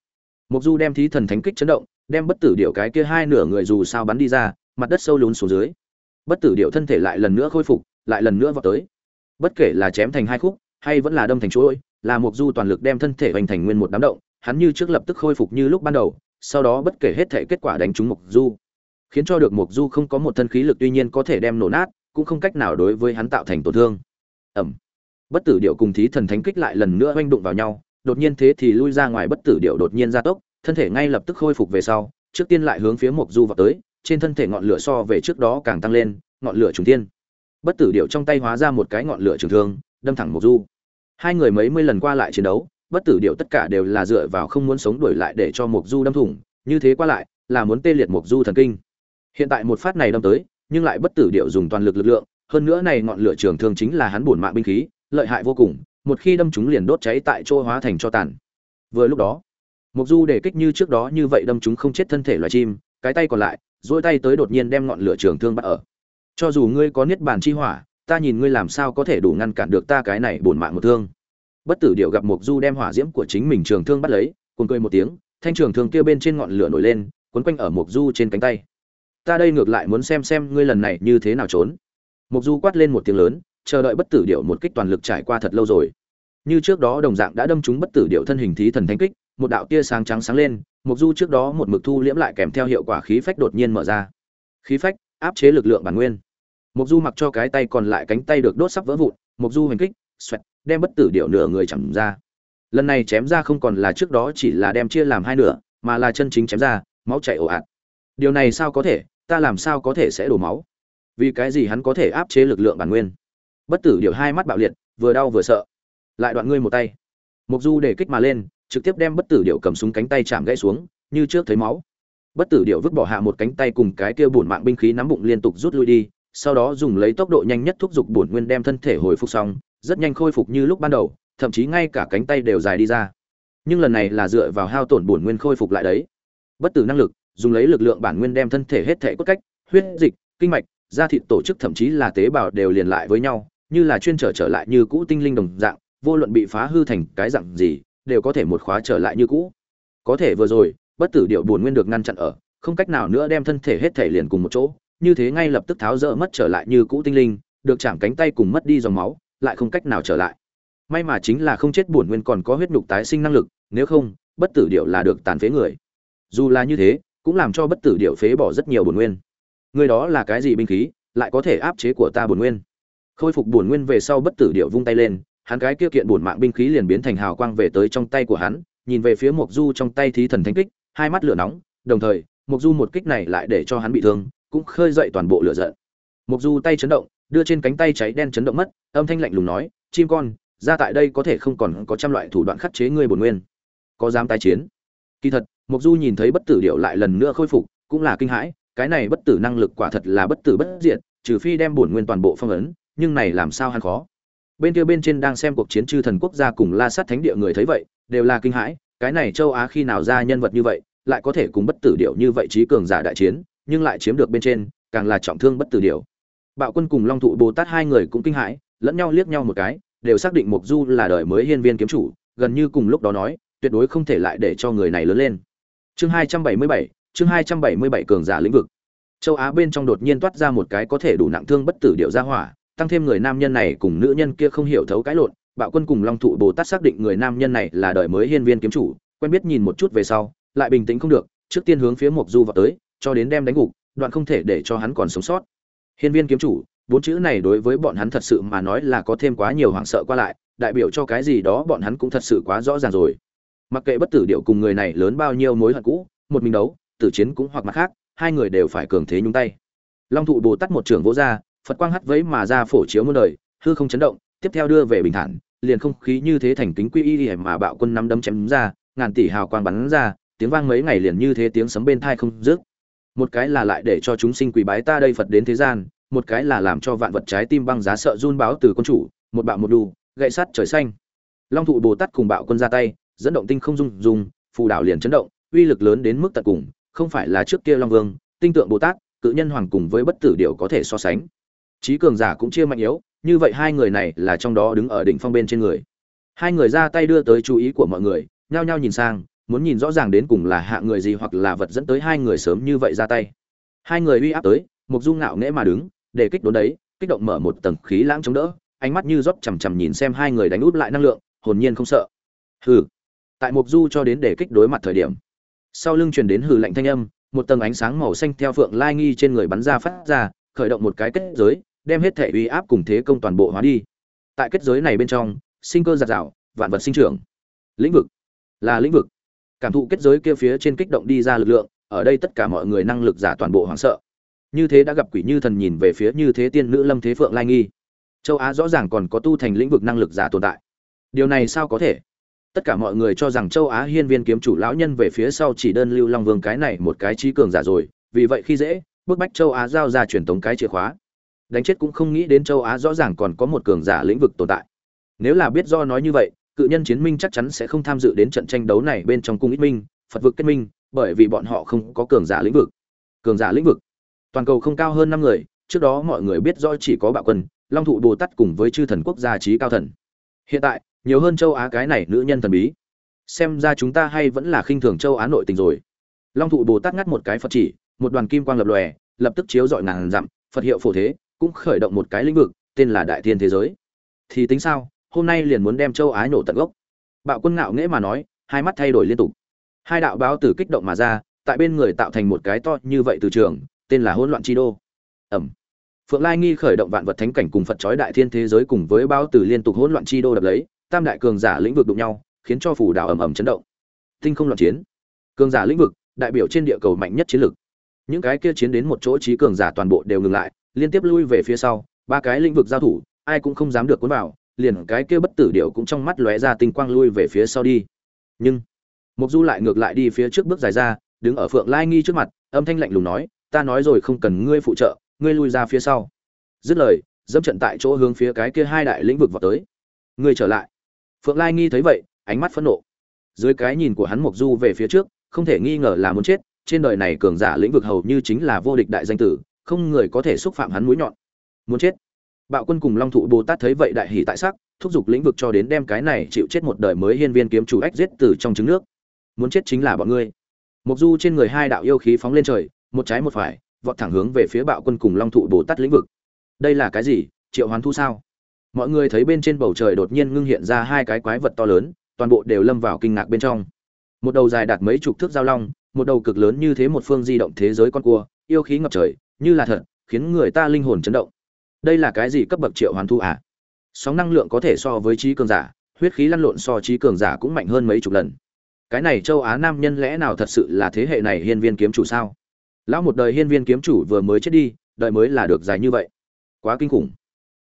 Mộc du đem thí thần thánh kích chấn động, đem bất tử điệu cái kia hai nửa người dù sao bắn đi ra, mặt đất sâu lún xuống dưới. Bất tử điệu thân thể lại lần nữa khôi phục, lại lần nữa vọt tới. Bất kể là chém thành hai khúc, hay vẫn là đâm thành chuỗi là mộc du toàn lực đem thân thể hoành thành nguyên một đám động, hắn như trước lập tức khôi phục như lúc ban đầu, sau đó bất kể hết thể kết quả đánh trúng mộc du khiến cho được mộc du không có một thân khí lực tuy nhiên có thể đem nổ nát, cũng không cách nào đối với hắn tạo thành tổn thương. Ẩm. Bất tử điệu cùng thí thần thánh kích lại lần nữa oanh đụng vào nhau, đột nhiên thế thì lui ra ngoài bất tử điệu đột nhiên gia tốc, thân thể ngay lập tức khôi phục về sau, trước tiên lại hướng phía mộc du vào tới, trên thân thể ngọn lửa so về trước đó càng tăng lên, ngọn lửa trùng thiên. Bất tử điệu trong tay hóa ra một cái ngọn lửa trường thương, đâm thẳng mộc du. Hai người mấy mươi lần qua lại chiến đấu, bất tử điệu tất cả đều là dựa vào không muốn sống đuổi lại để cho mộc du đâm thủng, như thế qua lại, là muốn tê liệt mộc du thần kinh hiện tại một phát này đâm tới, nhưng lại bất tử điệu dùng toàn lực lực lượng, hơn nữa này ngọn lửa trường thương chính là hắn bổn mạng binh khí, lợi hại vô cùng, một khi đâm chúng liền đốt cháy tại chỗ hóa thành cho tàn. Vừa lúc đó mục du để kích như trước đó như vậy đâm chúng không chết thân thể loài chim, cái tay còn lại, duỗi tay tới đột nhiên đem ngọn lửa trường thương bắt ở. Cho dù ngươi có niết bàn chi hỏa, ta nhìn ngươi làm sao có thể đủ ngăn cản được ta cái này bổn mạng một thương. Bất tử điệu gặp mục du đem hỏa diễm của chính mình trường thương bắt lấy cùng cười một tiếng, thanh trường thương kia bên trên ngọn lửa nổi lên, quấn quanh ở mục du trên cánh tay ta đây ngược lại muốn xem xem ngươi lần này như thế nào trốn. Mục du quát lên một tiếng lớn, chờ đợi bất tử điệu một kích toàn lực trải qua thật lâu rồi. Như trước đó đồng dạng đã đâm trúng bất tử điệu thân hình thí thần thánh kích, một đạo tia sáng trắng sáng lên, mục du trước đó một mực thu liễm lại kèm theo hiệu quả khí phách đột nhiên mở ra. Khí phách, áp chế lực lượng bản nguyên. Mục du mặc cho cái tay còn lại cánh tay được đốt sắp vỡ vụn, mục du hành kích, xoẹt, đem bất tử điệu nửa người chẳng ra. Lần này chém ra không còn là trước đó chỉ là đem chia làm hai nửa, mà là chân chính chém ra, máu chảy ồ ạt. Điều này sao có thể? Ta làm sao có thể sẽ đổ máu? Vì cái gì hắn có thể áp chế lực lượng bản nguyên? Bất tử điều hai mắt bạo liệt, vừa đau vừa sợ. Lại đoạn ngươi một tay. Mục du để kích mà lên, trực tiếp đem bất tử điệu cầm súng cánh tay chạm gãy xuống, như trước thấy máu. Bất tử điệu vứt bỏ hạ một cánh tay cùng cái kia bổn mạng binh khí nắm bụng liên tục rút lui đi, sau đó dùng lấy tốc độ nhanh nhất thúc giục bổn nguyên đem thân thể hồi phục xong, rất nhanh khôi phục như lúc ban đầu, thậm chí ngay cả cánh tay đều dài đi ra. Nhưng lần này là dựa vào hao tổn bổn nguyên khôi phục lại đấy. Bất tử năng lực dùng lấy lực lượng bản nguyên đem thân thể hết thể cốt cách, huyết dịch, kinh mạch, da thịt tổ chức thậm chí là tế bào đều liền lại với nhau, như là chuyên trở trở lại như cũ tinh linh đồng dạng, vô luận bị phá hư thành cái dạng gì, đều có thể một khóa trở lại như cũ. Có thể vừa rồi, bất tử điệu buồn nguyên được ngăn chặn ở, không cách nào nữa đem thân thể hết thể liền cùng một chỗ, như thế ngay lập tức tháo dỡ mất trở lại như cũ tinh linh, được chạm cánh tay cùng mất đi dòng máu, lại không cách nào trở lại. May mà chính là không chết buồn nguyên còn có huyết nhục tái sinh năng lực, nếu không, bất tử điệu là được tàn phế người. Dù là như thế cũng làm cho bất tử điệu phế bỏ rất nhiều buồn nguyên người đó là cái gì binh khí lại có thể áp chế của ta buồn nguyên khôi phục buồn nguyên về sau bất tử điệu vung tay lên hắn cái kia kiện bổn mạng binh khí liền biến thành hào quang về tới trong tay của hắn, nhìn về phía Mộc Du trong tay thí thần thánh kích, hai mắt lửa nóng, đồng thời, Mộc Du một kích này lại để cho hắn bị thương, cũng khơi dậy toàn bộ lửa giận. Mộc Du tay chấn động, đưa trên cánh tay cháy đen chấn động mất, âm thanh lạnh lùng nói, "Chim con, ra tại đây có thể không còn có trăm loại thủ đoạn khắc chế ngươi bổn nguyên. Có dám tái chiến?" Kỳ thật, Mộc Du nhìn thấy bất tử điệu lại lần nữa khôi phục, cũng là kinh hãi, cái này bất tử năng lực quả thật là bất tử bất diệt, trừ phi đem bổn nguyên toàn bộ phong ấn, nhưng này làm sao hắn khó. Bên kia bên trên đang xem cuộc chiến chư thần quốc gia cùng la sát thánh địa người thấy vậy đều là kinh hãi cái này châu á khi nào ra nhân vật như vậy lại có thể cùng bất tử điệu như vậy trí cường giả đại chiến nhưng lại chiếm được bên trên càng là trọng thương bất tử điệu bạo quân cùng long thụ bồ tát hai người cũng kinh hãi lẫn nhau liếc nhau một cái đều xác định mục du là đời mới hiên viên kiếm chủ gần như cùng lúc đó nói tuyệt đối không thể lại để cho người này lớn lên chương hai trăm bảy mươi bảy, chương hai trăm bảy mươi bảy cường giả lĩnh vực. Châu á bên trong đột nhiên toát ra một cái có thể đủ nặng thương bất tử điệu ra hỏa, tăng thêm người nam nhân này cùng nữ nhân kia không hiểu thấu cái lộn, bạo quân cùng long thụ bồ tát xác định người nam nhân này là đời mới hiên viên kiếm chủ, quen biết nhìn một chút về sau, lại bình tĩnh không được, trước tiên hướng phía mộc du vào tới, cho đến đem đánh gục, đoạn không thể để cho hắn còn sống sót. Hiên viên kiếm chủ, bốn chữ này đối với bọn hắn thật sự mà nói là có thêm quá nhiều hoảng sợ qua lại, đại biểu cho cái gì đó bọn hắn cũng thật sự quá rõ ràng rồi mặc kệ bất tử điệu cùng người này lớn bao nhiêu mối hận cũ một mình đấu tử chiến cũng hoặc mặt khác hai người đều phải cường thế nhúng tay. Long thụ bồ tát một trưởng vỗ ra phật quang hắt vấy mà ra phổ chiếu muôn đời hư không chấn động tiếp theo đưa về bình thản liền không khí như thế thành kính quy y mà bạo quân năm đấm chém ra ngàn tỷ hào quang bắn ra tiếng vang mấy ngày liền như thế tiếng sấm bên thai không dứt. Một cái là lại để cho chúng sinh quỳ bái ta đây phật đến thế gian một cái là làm cho vạn vật trái tim băng giá sợ run báo từ quân chủ một bạo một đù, gậy sắt trời xanh. Long thụ bồ tát cùng bạo quân ra tay dẫn động tinh không dung dung phù đảo liền chấn động, uy lực lớn đến mức tận cùng, không phải là trước kia long vương, tinh tượng bồ tát, cự nhân hoàng cùng với bất tử điệu có thể so sánh. Trí cường giả cũng chia mạnh yếu, như vậy hai người này là trong đó đứng ở đỉnh phong bên trên người. Hai người ra tay đưa tới chú ý của mọi người, nhao nhao nhìn sang, muốn nhìn rõ ràng đến cùng là hạ người gì hoặc là vật dẫn tới hai người sớm như vậy ra tay. Hai người uy áp tới mục du ngạo nghễ mà đứng, để kích đốn đấy, kích động mở một tầng khí lãng chống đỡ, ánh mắt như rót chằm chằm nhìn xem hai người đánh út lại năng lượng, hồn nhiên không sợ. Hừ tại mục du cho đến để kích đối mặt thời điểm. Sau lưng truyền đến hừ lạnh thanh âm, một tầng ánh sáng màu xanh theo phượng lai nghi trên người bắn ra phát ra, khởi động một cái kết giới, đem hết thể uy áp cùng thế công toàn bộ hóa đi. Tại kết giới này bên trong, sinh cơ giạt rào, vạn vật sinh trưởng. Lĩnh vực là lĩnh vực. Cảm thụ kết giới kia phía trên kích động đi ra lực lượng, ở đây tất cả mọi người năng lực giả toàn bộ hoảng sợ. Như thế đã gặp quỷ như thần nhìn về phía như thế tiên nữ lâm thế phượng lai nghi. Châu á rõ ràng còn có tu thành lĩnh vực năng lực giả tồn tại. Điều này sao có thể? Tất cả mọi người cho rằng châu á hiên viên kiếm chủ lão nhân về phía sau chỉ đơn lưu long vương cái này một cái trí cường giả rồi, vì vậy khi dễ, bức bách châu á giao ra truyền thống cái chìa khóa. Đánh chết cũng không nghĩ đến châu á rõ ràng còn có một cường giả lĩnh vực tồn tại. Nếu là biết do nói như vậy, cự nhân chiến minh chắc chắn sẽ không tham dự đến trận tranh đấu này bên trong cung ít minh, phật vực kết minh, bởi vì bọn họ không có cường giả lĩnh vực. Cường giả lĩnh vực. Toàn cầu không cao hơn năm người, trước đó mọi người biết rõ chỉ có bạo quân, long thụ bồ tát cùng với chư thần quốc gia trí cao thần. Hiện tại nhiều hơn châu á cái này nữ nhân thần bí. Xem ra chúng ta hay vẫn là khinh thường châu á nội tình rồi. Long thụ bồ tát ngắt một cái phật chỉ, một đoàn kim quang lập lòe, lập tức chiếu dọi ngàn dặm, phật hiệu phổ thế, cũng khởi động một cái lĩnh vực, tên là đại thiên thế giới. Thì tính sao, hôm nay liền muốn đem châu á nổ tận gốc. Bạo quân ngạo nghễ mà nói, hai mắt thay đổi liên tục. Hai đạo báo từ kích động mà ra, tại bên người tạo thành một cái to như vậy từ trường, tên là hỗn loạn chi đô. Ẩm. Phượng lai nghi khởi động vạn vật thánh cảnh cùng phật trói đại thiên thế giới cùng với báo từ liên tục hỗn loạn chi đô đập lấy tam đại cường giả lĩnh vực đụng nhau, khiến cho phủ đảo ầm ầm chấn động. Tinh không loạn chiến. Cường giả lĩnh vực, đại biểu trên địa cầu mạnh nhất chiến lực những cái kia chiến đến một chỗ trí cường giả toàn bộ đều ngừng lại, liên tiếp lui về phía sau, ba cái lĩnh vực giao thủ, ai cũng không dám được cuốn vào, liền cái kia bất tử điệu cũng trong mắt lóe ra tinh quang lui về phía sau đi. Nhưng mục du lại ngược lại đi phía trước bước dài ra, đứng ở phượng lai nghi trước mặt, âm thanh lạnh lùng nói, ta nói rồi không cần ngươi phụ trợ, ngươi lui ra phía sau. Dứt lời, dẫm trận tại chỗ hướng phía cái kia hai đại lĩnh vực vào tới. Ngươi trở lại phượng lai nghi thấy vậy, ánh mắt phẫn nộ. Dưới cái nhìn của hắn Mộc du về phía trước, không thể nghi ngờ là muốn chết, trên đời này cường giả lĩnh vực hầu như chính là vô địch đại danh tử, không người có thể xúc phạm hắn mũi nhọn. Muốn chết. Bạo quân cùng long thụ bồ tát thấy vậy đại hỉ tại sắc, thúc giục lĩnh vực cho đến đem cái này chịu chết một đời mới hiên viên kiếm chủ ách giết từ trong trứng nước. Muốn chết chính là bọn ngươi. Mộc du trên người hai đạo yêu khí phóng lên trời, một trái một phải, vọt thẳng hướng về phía bạo quân cùng long thụ bồ tát lĩnh vực. Đây là cái gì? Triệu hoán thu sao? Mọi người thấy bên trên bầu trời đột nhiên ngưng hiện ra hai cái quái vật to lớn, toàn bộ đều lâm vào kinh ngạc bên trong. Một đầu dài đạt mấy chục thước giao long, một đầu cực lớn như thế một phương di động thế giới con cua, yêu khí ngập trời, như là thật, khiến người ta linh hồn chấn động. Đây là cái gì cấp bậc triệu hoàn thu à? Sóng năng lượng có thể so với trí cường giả, huyết khí lăn lộn so trí cường giả cũng mạnh hơn mấy chục lần. Cái này châu á nam nhân lẽ nào thật sự là thế hệ này hiên viên kiếm chủ sao? Lão một đời hiên viên kiếm chủ vừa mới chết đi đợi mới là được dài như vậy. Quá kinh khủng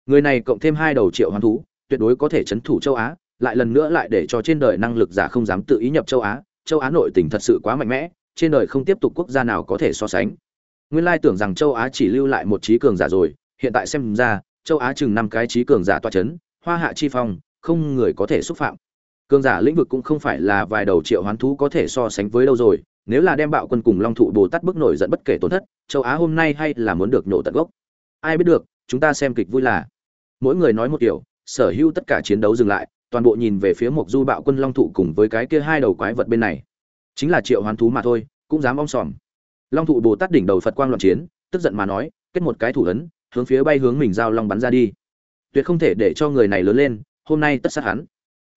người này cộng thêm hai đầu triệu hoán thú, tuyệt đối có thể chấn thủ châu á, lại lần nữa lại để cho trên đời năng lực giả không dám tự ý nhập châu á. Châu á nội tình thật sự quá mạnh mẽ, trên đời không tiếp tục quốc gia nào có thể so sánh. Nguyên lai tưởng rằng châu á chỉ lưu lại một trí cường giả rồi, hiện tại xem ra, châu á chừng năm cái trí cường giả toa chấn, hoa hạ chi phong, không người có thể xúc phạm. Cường giả lĩnh vực cũng không phải là vài đầu triệu hoán thú có thể so sánh với đâu rồi, nếu là đem bạo quân cùng long thụ bồ tát bức nổi giận bất kể tổn thất, châu á hôm nay hay là muốn được nhổ tận gốc. Ai biết được, chúng ta xem kịch vui là mỗi người nói một kiểu, sở hữu tất cả chiến đấu dừng lại, toàn bộ nhìn về phía một du bạo quân long thụ cùng với cái kia hai đầu quái vật bên này. Chính là triệu hoán thú mà thôi, cũng dám om sòm. Long thụ bồ tát đỉnh đầu phật quang loạn chiến, tức giận mà nói, kết một cái thủ ấn, hướng phía bay hướng mình giao long bắn ra đi. Tuyệt không thể để cho người này lớn lên, hôm nay tất sát hắn.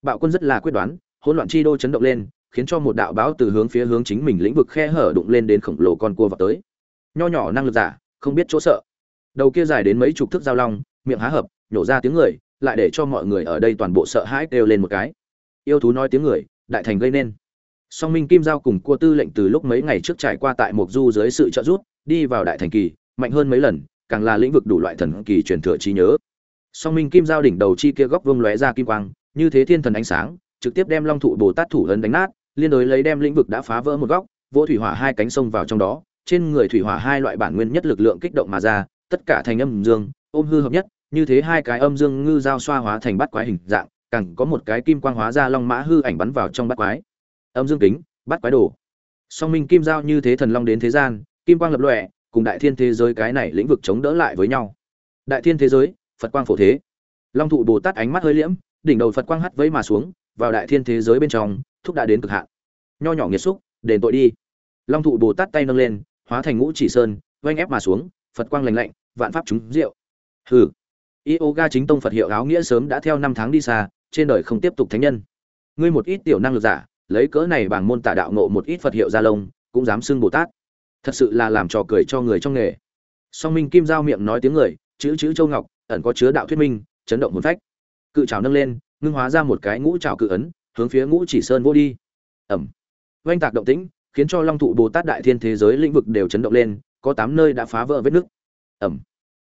Bạo quân rất là quyết đoán, hỗn loạn chi đô chấn động lên, khiến cho một đạo báo từ hướng phía hướng chính mình lĩnh vực khe hở đụng lên đến khổng lồ con cua vào tới. Nho nhỏ năng lực giả, không biết chỗ sợ. Đầu kia dài đến mấy chục thước giao long, miệng há hợp nhổ ra tiếng người, lại để cho mọi người ở đây toàn bộ sợ hãi kêu lên một cái. Yêu thú nói tiếng người, đại thành gây nên. Song minh kim giao cùng cua tư lệnh từ lúc mấy ngày trước trải qua tại mộc du dưới sự trợ giúp, đi vào đại thành kỳ, mạnh hơn mấy lần, càng là lĩnh vực đủ loại thần kỳ truyền thừa trí nhớ. Song minh kim giao đỉnh đầu chi kia góc vương lóe ra kim quang, như thế thiên thần ánh sáng, trực tiếp đem long thụ bồ tát thủ ấn đánh nát, liên đối lấy đem lĩnh vực đã phá vỡ một góc, vỗ thủy hỏa hai cánh sông vào trong đó, trên người thủy hỏa hai loại bản nguyên nhất lực lượng kích động mà ra, tất cả thành âm dương, ôm hư hợp nhất như thế hai cái âm dương ngư giao xoa hóa thành bát quái hình dạng, càng có một cái kim quang hóa ra long mã hư ảnh bắn vào trong bát quái. Âm dương kính, bát quái đồ. Song minh kim giao như thế thần long đến thế gian, kim quang lập lòe, cùng đại thiên thế giới cái này lĩnh vực chống đỡ lại với nhau. Đại thiên thế giới, phật quang phổ thế. Long thụ bồ tát ánh mắt hơi liễm, đỉnh đầu phật quang hắt vẫy mà xuống, vào đại thiên thế giới bên trong, thúc đã đến cực hạn. Nho nhỏ nghiệt xúc, đền tội đi. Long thụ bồ tát tay nâng lên, hóa thành ngũ chỉ sơn oanh ép mà xuống, phật quang lành lạnh, vạn pháp chúng rượu hừ yoga chính tông phật hiệu áo nghĩa sớm đã theo năm tháng đi xa, trên đời không tiếp tục thánh nhân. Ngươi một ít tiểu năng lực giả, lấy cỡ này bằng môn tả đạo ngộ một ít phật hiệu gia lông, cũng dám xưng bồ tát. Thật sự là làm trò cười cho người trong nghề. Song minh kim giao miệng nói tiếng người, chữ chữ châu ngọc, ẩn có chứa đạo thuyết minh, chấn động hồn phách. Cự trảo nâng lên, ngưng hóa ra một cái ngũ trảo cự ấn, hướng phía ngũ chỉ sơn vô đi. Ẩm. Oanh tạc động tĩnh, khiến cho long thụ bồ tát đại thiên thế giới lĩnh vực đều chấn động lên, có tám nơi đã phá vỡ vết nứt. Ẩm.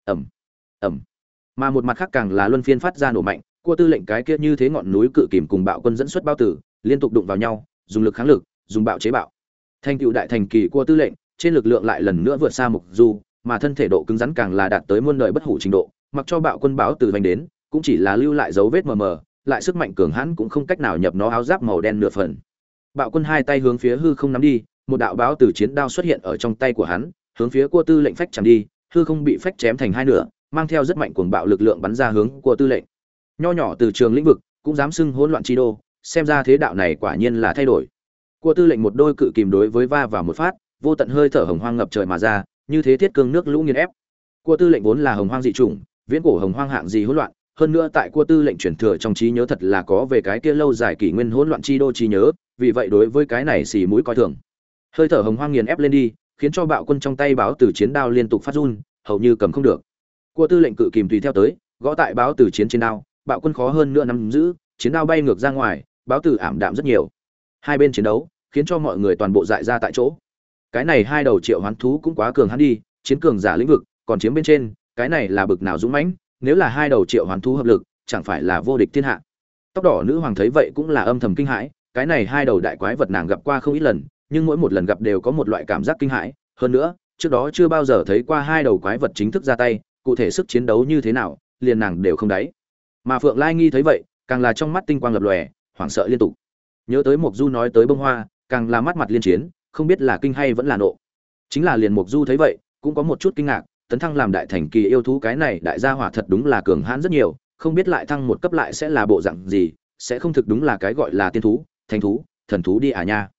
Ẩm. Ẩm mà một mặt khác càng là luân phiên phát ra nổ mạnh, cua tư lệnh cái kia như thế ngọn núi cự kìm cùng bạo quân dẫn xuất bao tử, liên tục đụng vào nhau, dùng lực kháng lực, dùng bạo chế bạo. Thành cựu đại thành kỳ cua tư lệnh, trên lực lượng lại lần nữa vượt xa mục du, mà thân thể độ cứng rắn càng là đạt tới muôn đời bất hủ trình độ, mặc cho bạo quân báo từ vành đến, cũng chỉ là lưu lại dấu vết mờ mờ, lại sức mạnh cường hãn cũng không cách nào nhập nó áo giáp màu đen nửa phần. Bạo quân hai tay hướng phía hư không nắm đi, một đạo báo từ chiến đao xuất hiện ở trong tay của hắn, hướng phía cua tư lệnh phách chạm đi, hư không bị phách chém thành hai nửa mang theo rất mạnh cuồng bạo lực lượng bắn ra hướng của tư lệnh. Nho nhỏ từ trường lĩnh vực, cũng dám xưng hỗn loạn chi đô, xem ra thế đạo này quả nhiên là thay đổi. Của tư lệnh một đôi cự kìm đối với va vào một phát, vô tận hơi thở hồng hoang ngập trời mà ra, như thế thiết cương nước lũ nghiền ép. Của tư lệnh vốn là hồng hoang dị chủng, viễn cổ hồng hoang hạng gì hỗn loạn, hơn nữa tại cua tư lệnh truyền thừa trong trí nhớ thật là có về cái kia lâu dài kỷ nguyên hỗn loạn chi đô trí nhớ, vì vậy đối với cái này xì mũi coi thường. Hơi thở hồng hoang nghiền ép lên đi, khiến cho bạo quân trong tay báo từ chiến đao liên tục phát run, hầu như cầm không được cua tư lệnh cự kìm tùy theo tới, gõ tại báo từ chiến trên đao, bạo quân khó hơn nữa nắm giữ, chiến đao bay ngược ra ngoài, báo từ ảm đạm rất nhiều. Hai bên chiến đấu, khiến cho mọi người toàn bộ dại ra tại chỗ. Cái này hai đầu triệu hoán thú cũng quá cường hắn đi, chiến cường giả lĩnh vực, còn chiếm bên trên, cái này là bực nào dũng mãnh, nếu là hai đầu triệu hoán thú hợp lực, chẳng phải là vô địch thiên hạ. Tóc đỏ nữ hoàng thấy vậy cũng là âm thầm kinh hãi, cái này hai đầu đại quái vật nàng gặp qua không ít lần, nhưng mỗi một lần gặp đều có một loại cảm giác kinh hãi. Hơn nữa, trước đó chưa bao giờ thấy qua hai đầu quái vật chính thức ra tay cụ thể sức chiến đấu như thế nào, liền nàng đều không đáy. Mà phượng lai nghi thấy vậy, càng là trong mắt tinh quang lập lòe, hoảng sợ liên tục. Nhớ tới mộc du nói tới bông hoa, càng là mắt mặt liên chiến, không biết là kinh hay vẫn là nộ. Chính là liền mộc du thấy vậy, cũng có một chút kinh ngạc, tấn thăng làm đại thành kỳ yêu thú cái này đại gia hỏa thật đúng là cường hãn rất nhiều, không biết lại thăng một cấp lại sẽ là bộ dạng gì, sẽ không thực đúng là cái gọi là tiên thú thành thú, thần thú đi à nha.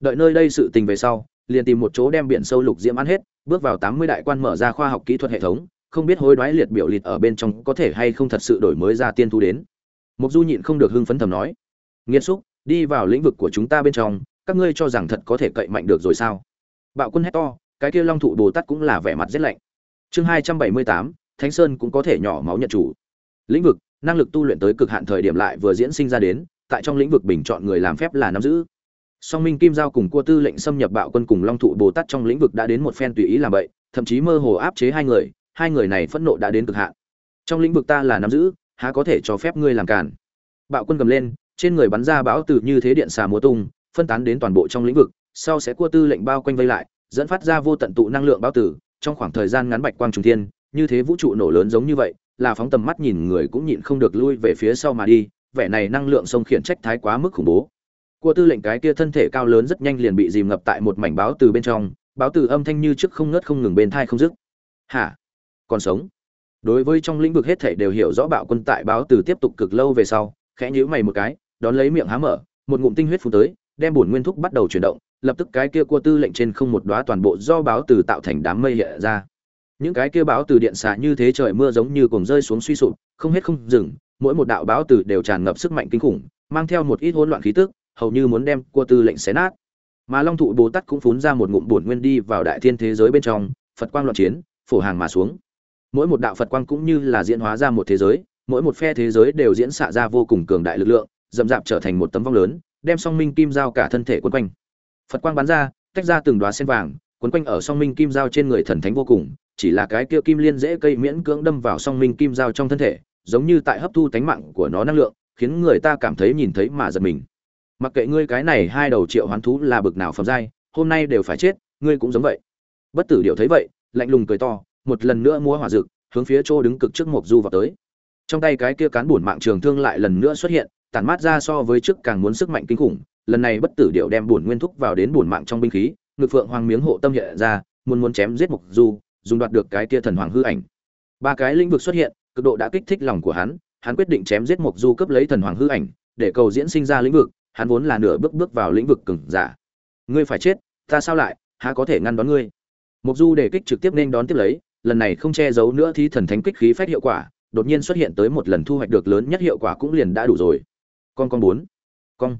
Đợi nơi đây sự tình về sau, liền tìm một chỗ đem biển sâu lục diễm ăn hết, bước vào tám mươi đại quan mở ra khoa học kỹ thuật hệ thống không biết hối đoái liệt biểu liệt ở bên trong có thể hay không thật sự đổi mới ra tiên thu đến. Mục du nhịn không được hưng phấn thầm nói nghiêm xúc, đi vào lĩnh vực của chúng ta bên trong, các ngươi cho rằng thật có thể cậy mạnh được rồi sao? Bạo quân hét to, cái kia long thụ bồ tát cũng là vẻ mặt rét lạnh. Chương hai trăm bảy mươi tám, thánh sơn cũng có thể nhỏ máu nhận chủ. Lĩnh vực, năng lực tu luyện tới cực hạn thời điểm lại vừa diễn sinh ra đến, tại trong lĩnh vực bình chọn người làm phép là nắm giữ. Song minh kim giao cùng cua tư lệnh xâm nhập bạo quân cùng long thụ bồ tát trong lĩnh vực đã đến một phen tùy ý làm vậy thậm chí mơ hồ áp chế hai người hai người này phẫn nộ đã đến cực hạn. Trong lĩnh vực ta là nắm giữ, há có thể cho phép ngươi làm cản. Bạo quân cầm lên, trên người bắn ra bão từ như thế điện xà múa tung, phân tán đến toàn bộ trong lĩnh vực, sau sẽ cua tư lệnh bao quanh vây lại, dẫn phát ra vô tận tụ năng lượng bão tử, trong khoảng thời gian ngắn bạch quang trùng thiên, như thế vũ trụ nổ lớn giống như vậy, là phóng tầm mắt nhìn người cũng nhịn không được lui về phía sau mà đi, vẻ này năng lượng sông khiển trách thái quá mức khủng bố. Cua tư lệnh cái kia thân thể cao lớn rất nhanh liền bị dìm ngập tại một mảnh báo từ bên trong báo từ âm thanh như trước không ngớt không ngừng bên thai không dứt. Hả? Còn sống. Đối với trong lĩnh vực hết thảy đều hiểu rõ bạo quân tại báo từ tiếp tục cực lâu về sau, khẽ nhíu mày một cái, đón lấy miệng há mở, một ngụm tinh huyết phun tới, đem bổn nguyên thúc bắt đầu chuyển động, lập tức cái kia cua tư lệnh trên không một đóa toàn bộ do báo từ tạo thành đám mây hiện ra. Những cái kia báo từ điện xạ như thế trời mưa giống như cùng rơi xuống suy sụp, không hết không dừng, mỗi một đạo báo từ đều tràn ngập sức mạnh kinh khủng, mang theo một ít hỗn loạn khí tức, hầu như muốn đem cua tư lệnh xé nát. Mà long thụ bồ tát cũng phun ra một ngụm bổn nguyên đi vào đại thiên thế giới bên trong, phật quang loạn chiến, phổ hàng mà xuống mỗi một đạo phật quang cũng như là diễn hóa ra một thế giới, mỗi một phe thế giới đều diễn xạ ra vô cùng cường đại lực lượng, dậm dạp trở thành một tấm vong lớn, đem song minh kim giao cả thân thể quấn quanh. Phật quang bắn ra, tách ra từng đoá sen vàng, quấn quanh ở song minh kim giao trên người thần thánh vô cùng, chỉ là cái kia kim liên dễ cây miễn cưỡng đâm vào song minh kim giao trong thân thể, giống như tại hấp thu tánh mạng của nó năng lượng, khiến người ta cảm thấy nhìn thấy mà giật mình. Mặc kệ ngươi cái này hai đầu triệu hoán thú là bực nào phẩm giai, hôm nay đều phải chết, ngươi cũng giống vậy. Bất tử điệu thấy vậy, lạnh lùng cười to một lần nữa múa hỏa dực, hướng phía chỗ đứng cực trước mộc du vào tới. Trong tay cái kia cán bổn mạng trường thương lại lần nữa xuất hiện, tản mát ra so với trước càng muốn sức mạnh kinh khủng. Lần này bất tử điệu đem bổn nguyên thúc vào đến bổn mạng trong binh khí, ngực phượng hoàng miếng hộ tâm hiện ra, muốn muốn chém giết mộc du, dùng đoạt được cái kia thần hoàng hư ảnh. Ba cái lĩnh vực xuất hiện, cực độ đã kích thích lòng của hắn hắn quyết định chém giết mộc du cấp lấy thần hoàng hư ảnh, để cầu diễn sinh ra lĩnh vực, hắn vốn là nửa bước bước vào lĩnh vực cường giả. Ngươi phải chết, ta sao lại, há có thể ngăn đón ngươi? Mộc du để kích trực tiếp nên đón tiếp lấy lần này không che giấu nữa thì thần thánh kích khí phách hiệu quả, đột nhiên xuất hiện tới một lần thu hoạch được lớn nhất hiệu quả cũng liền đã đủ rồi. Con con bốn. Con.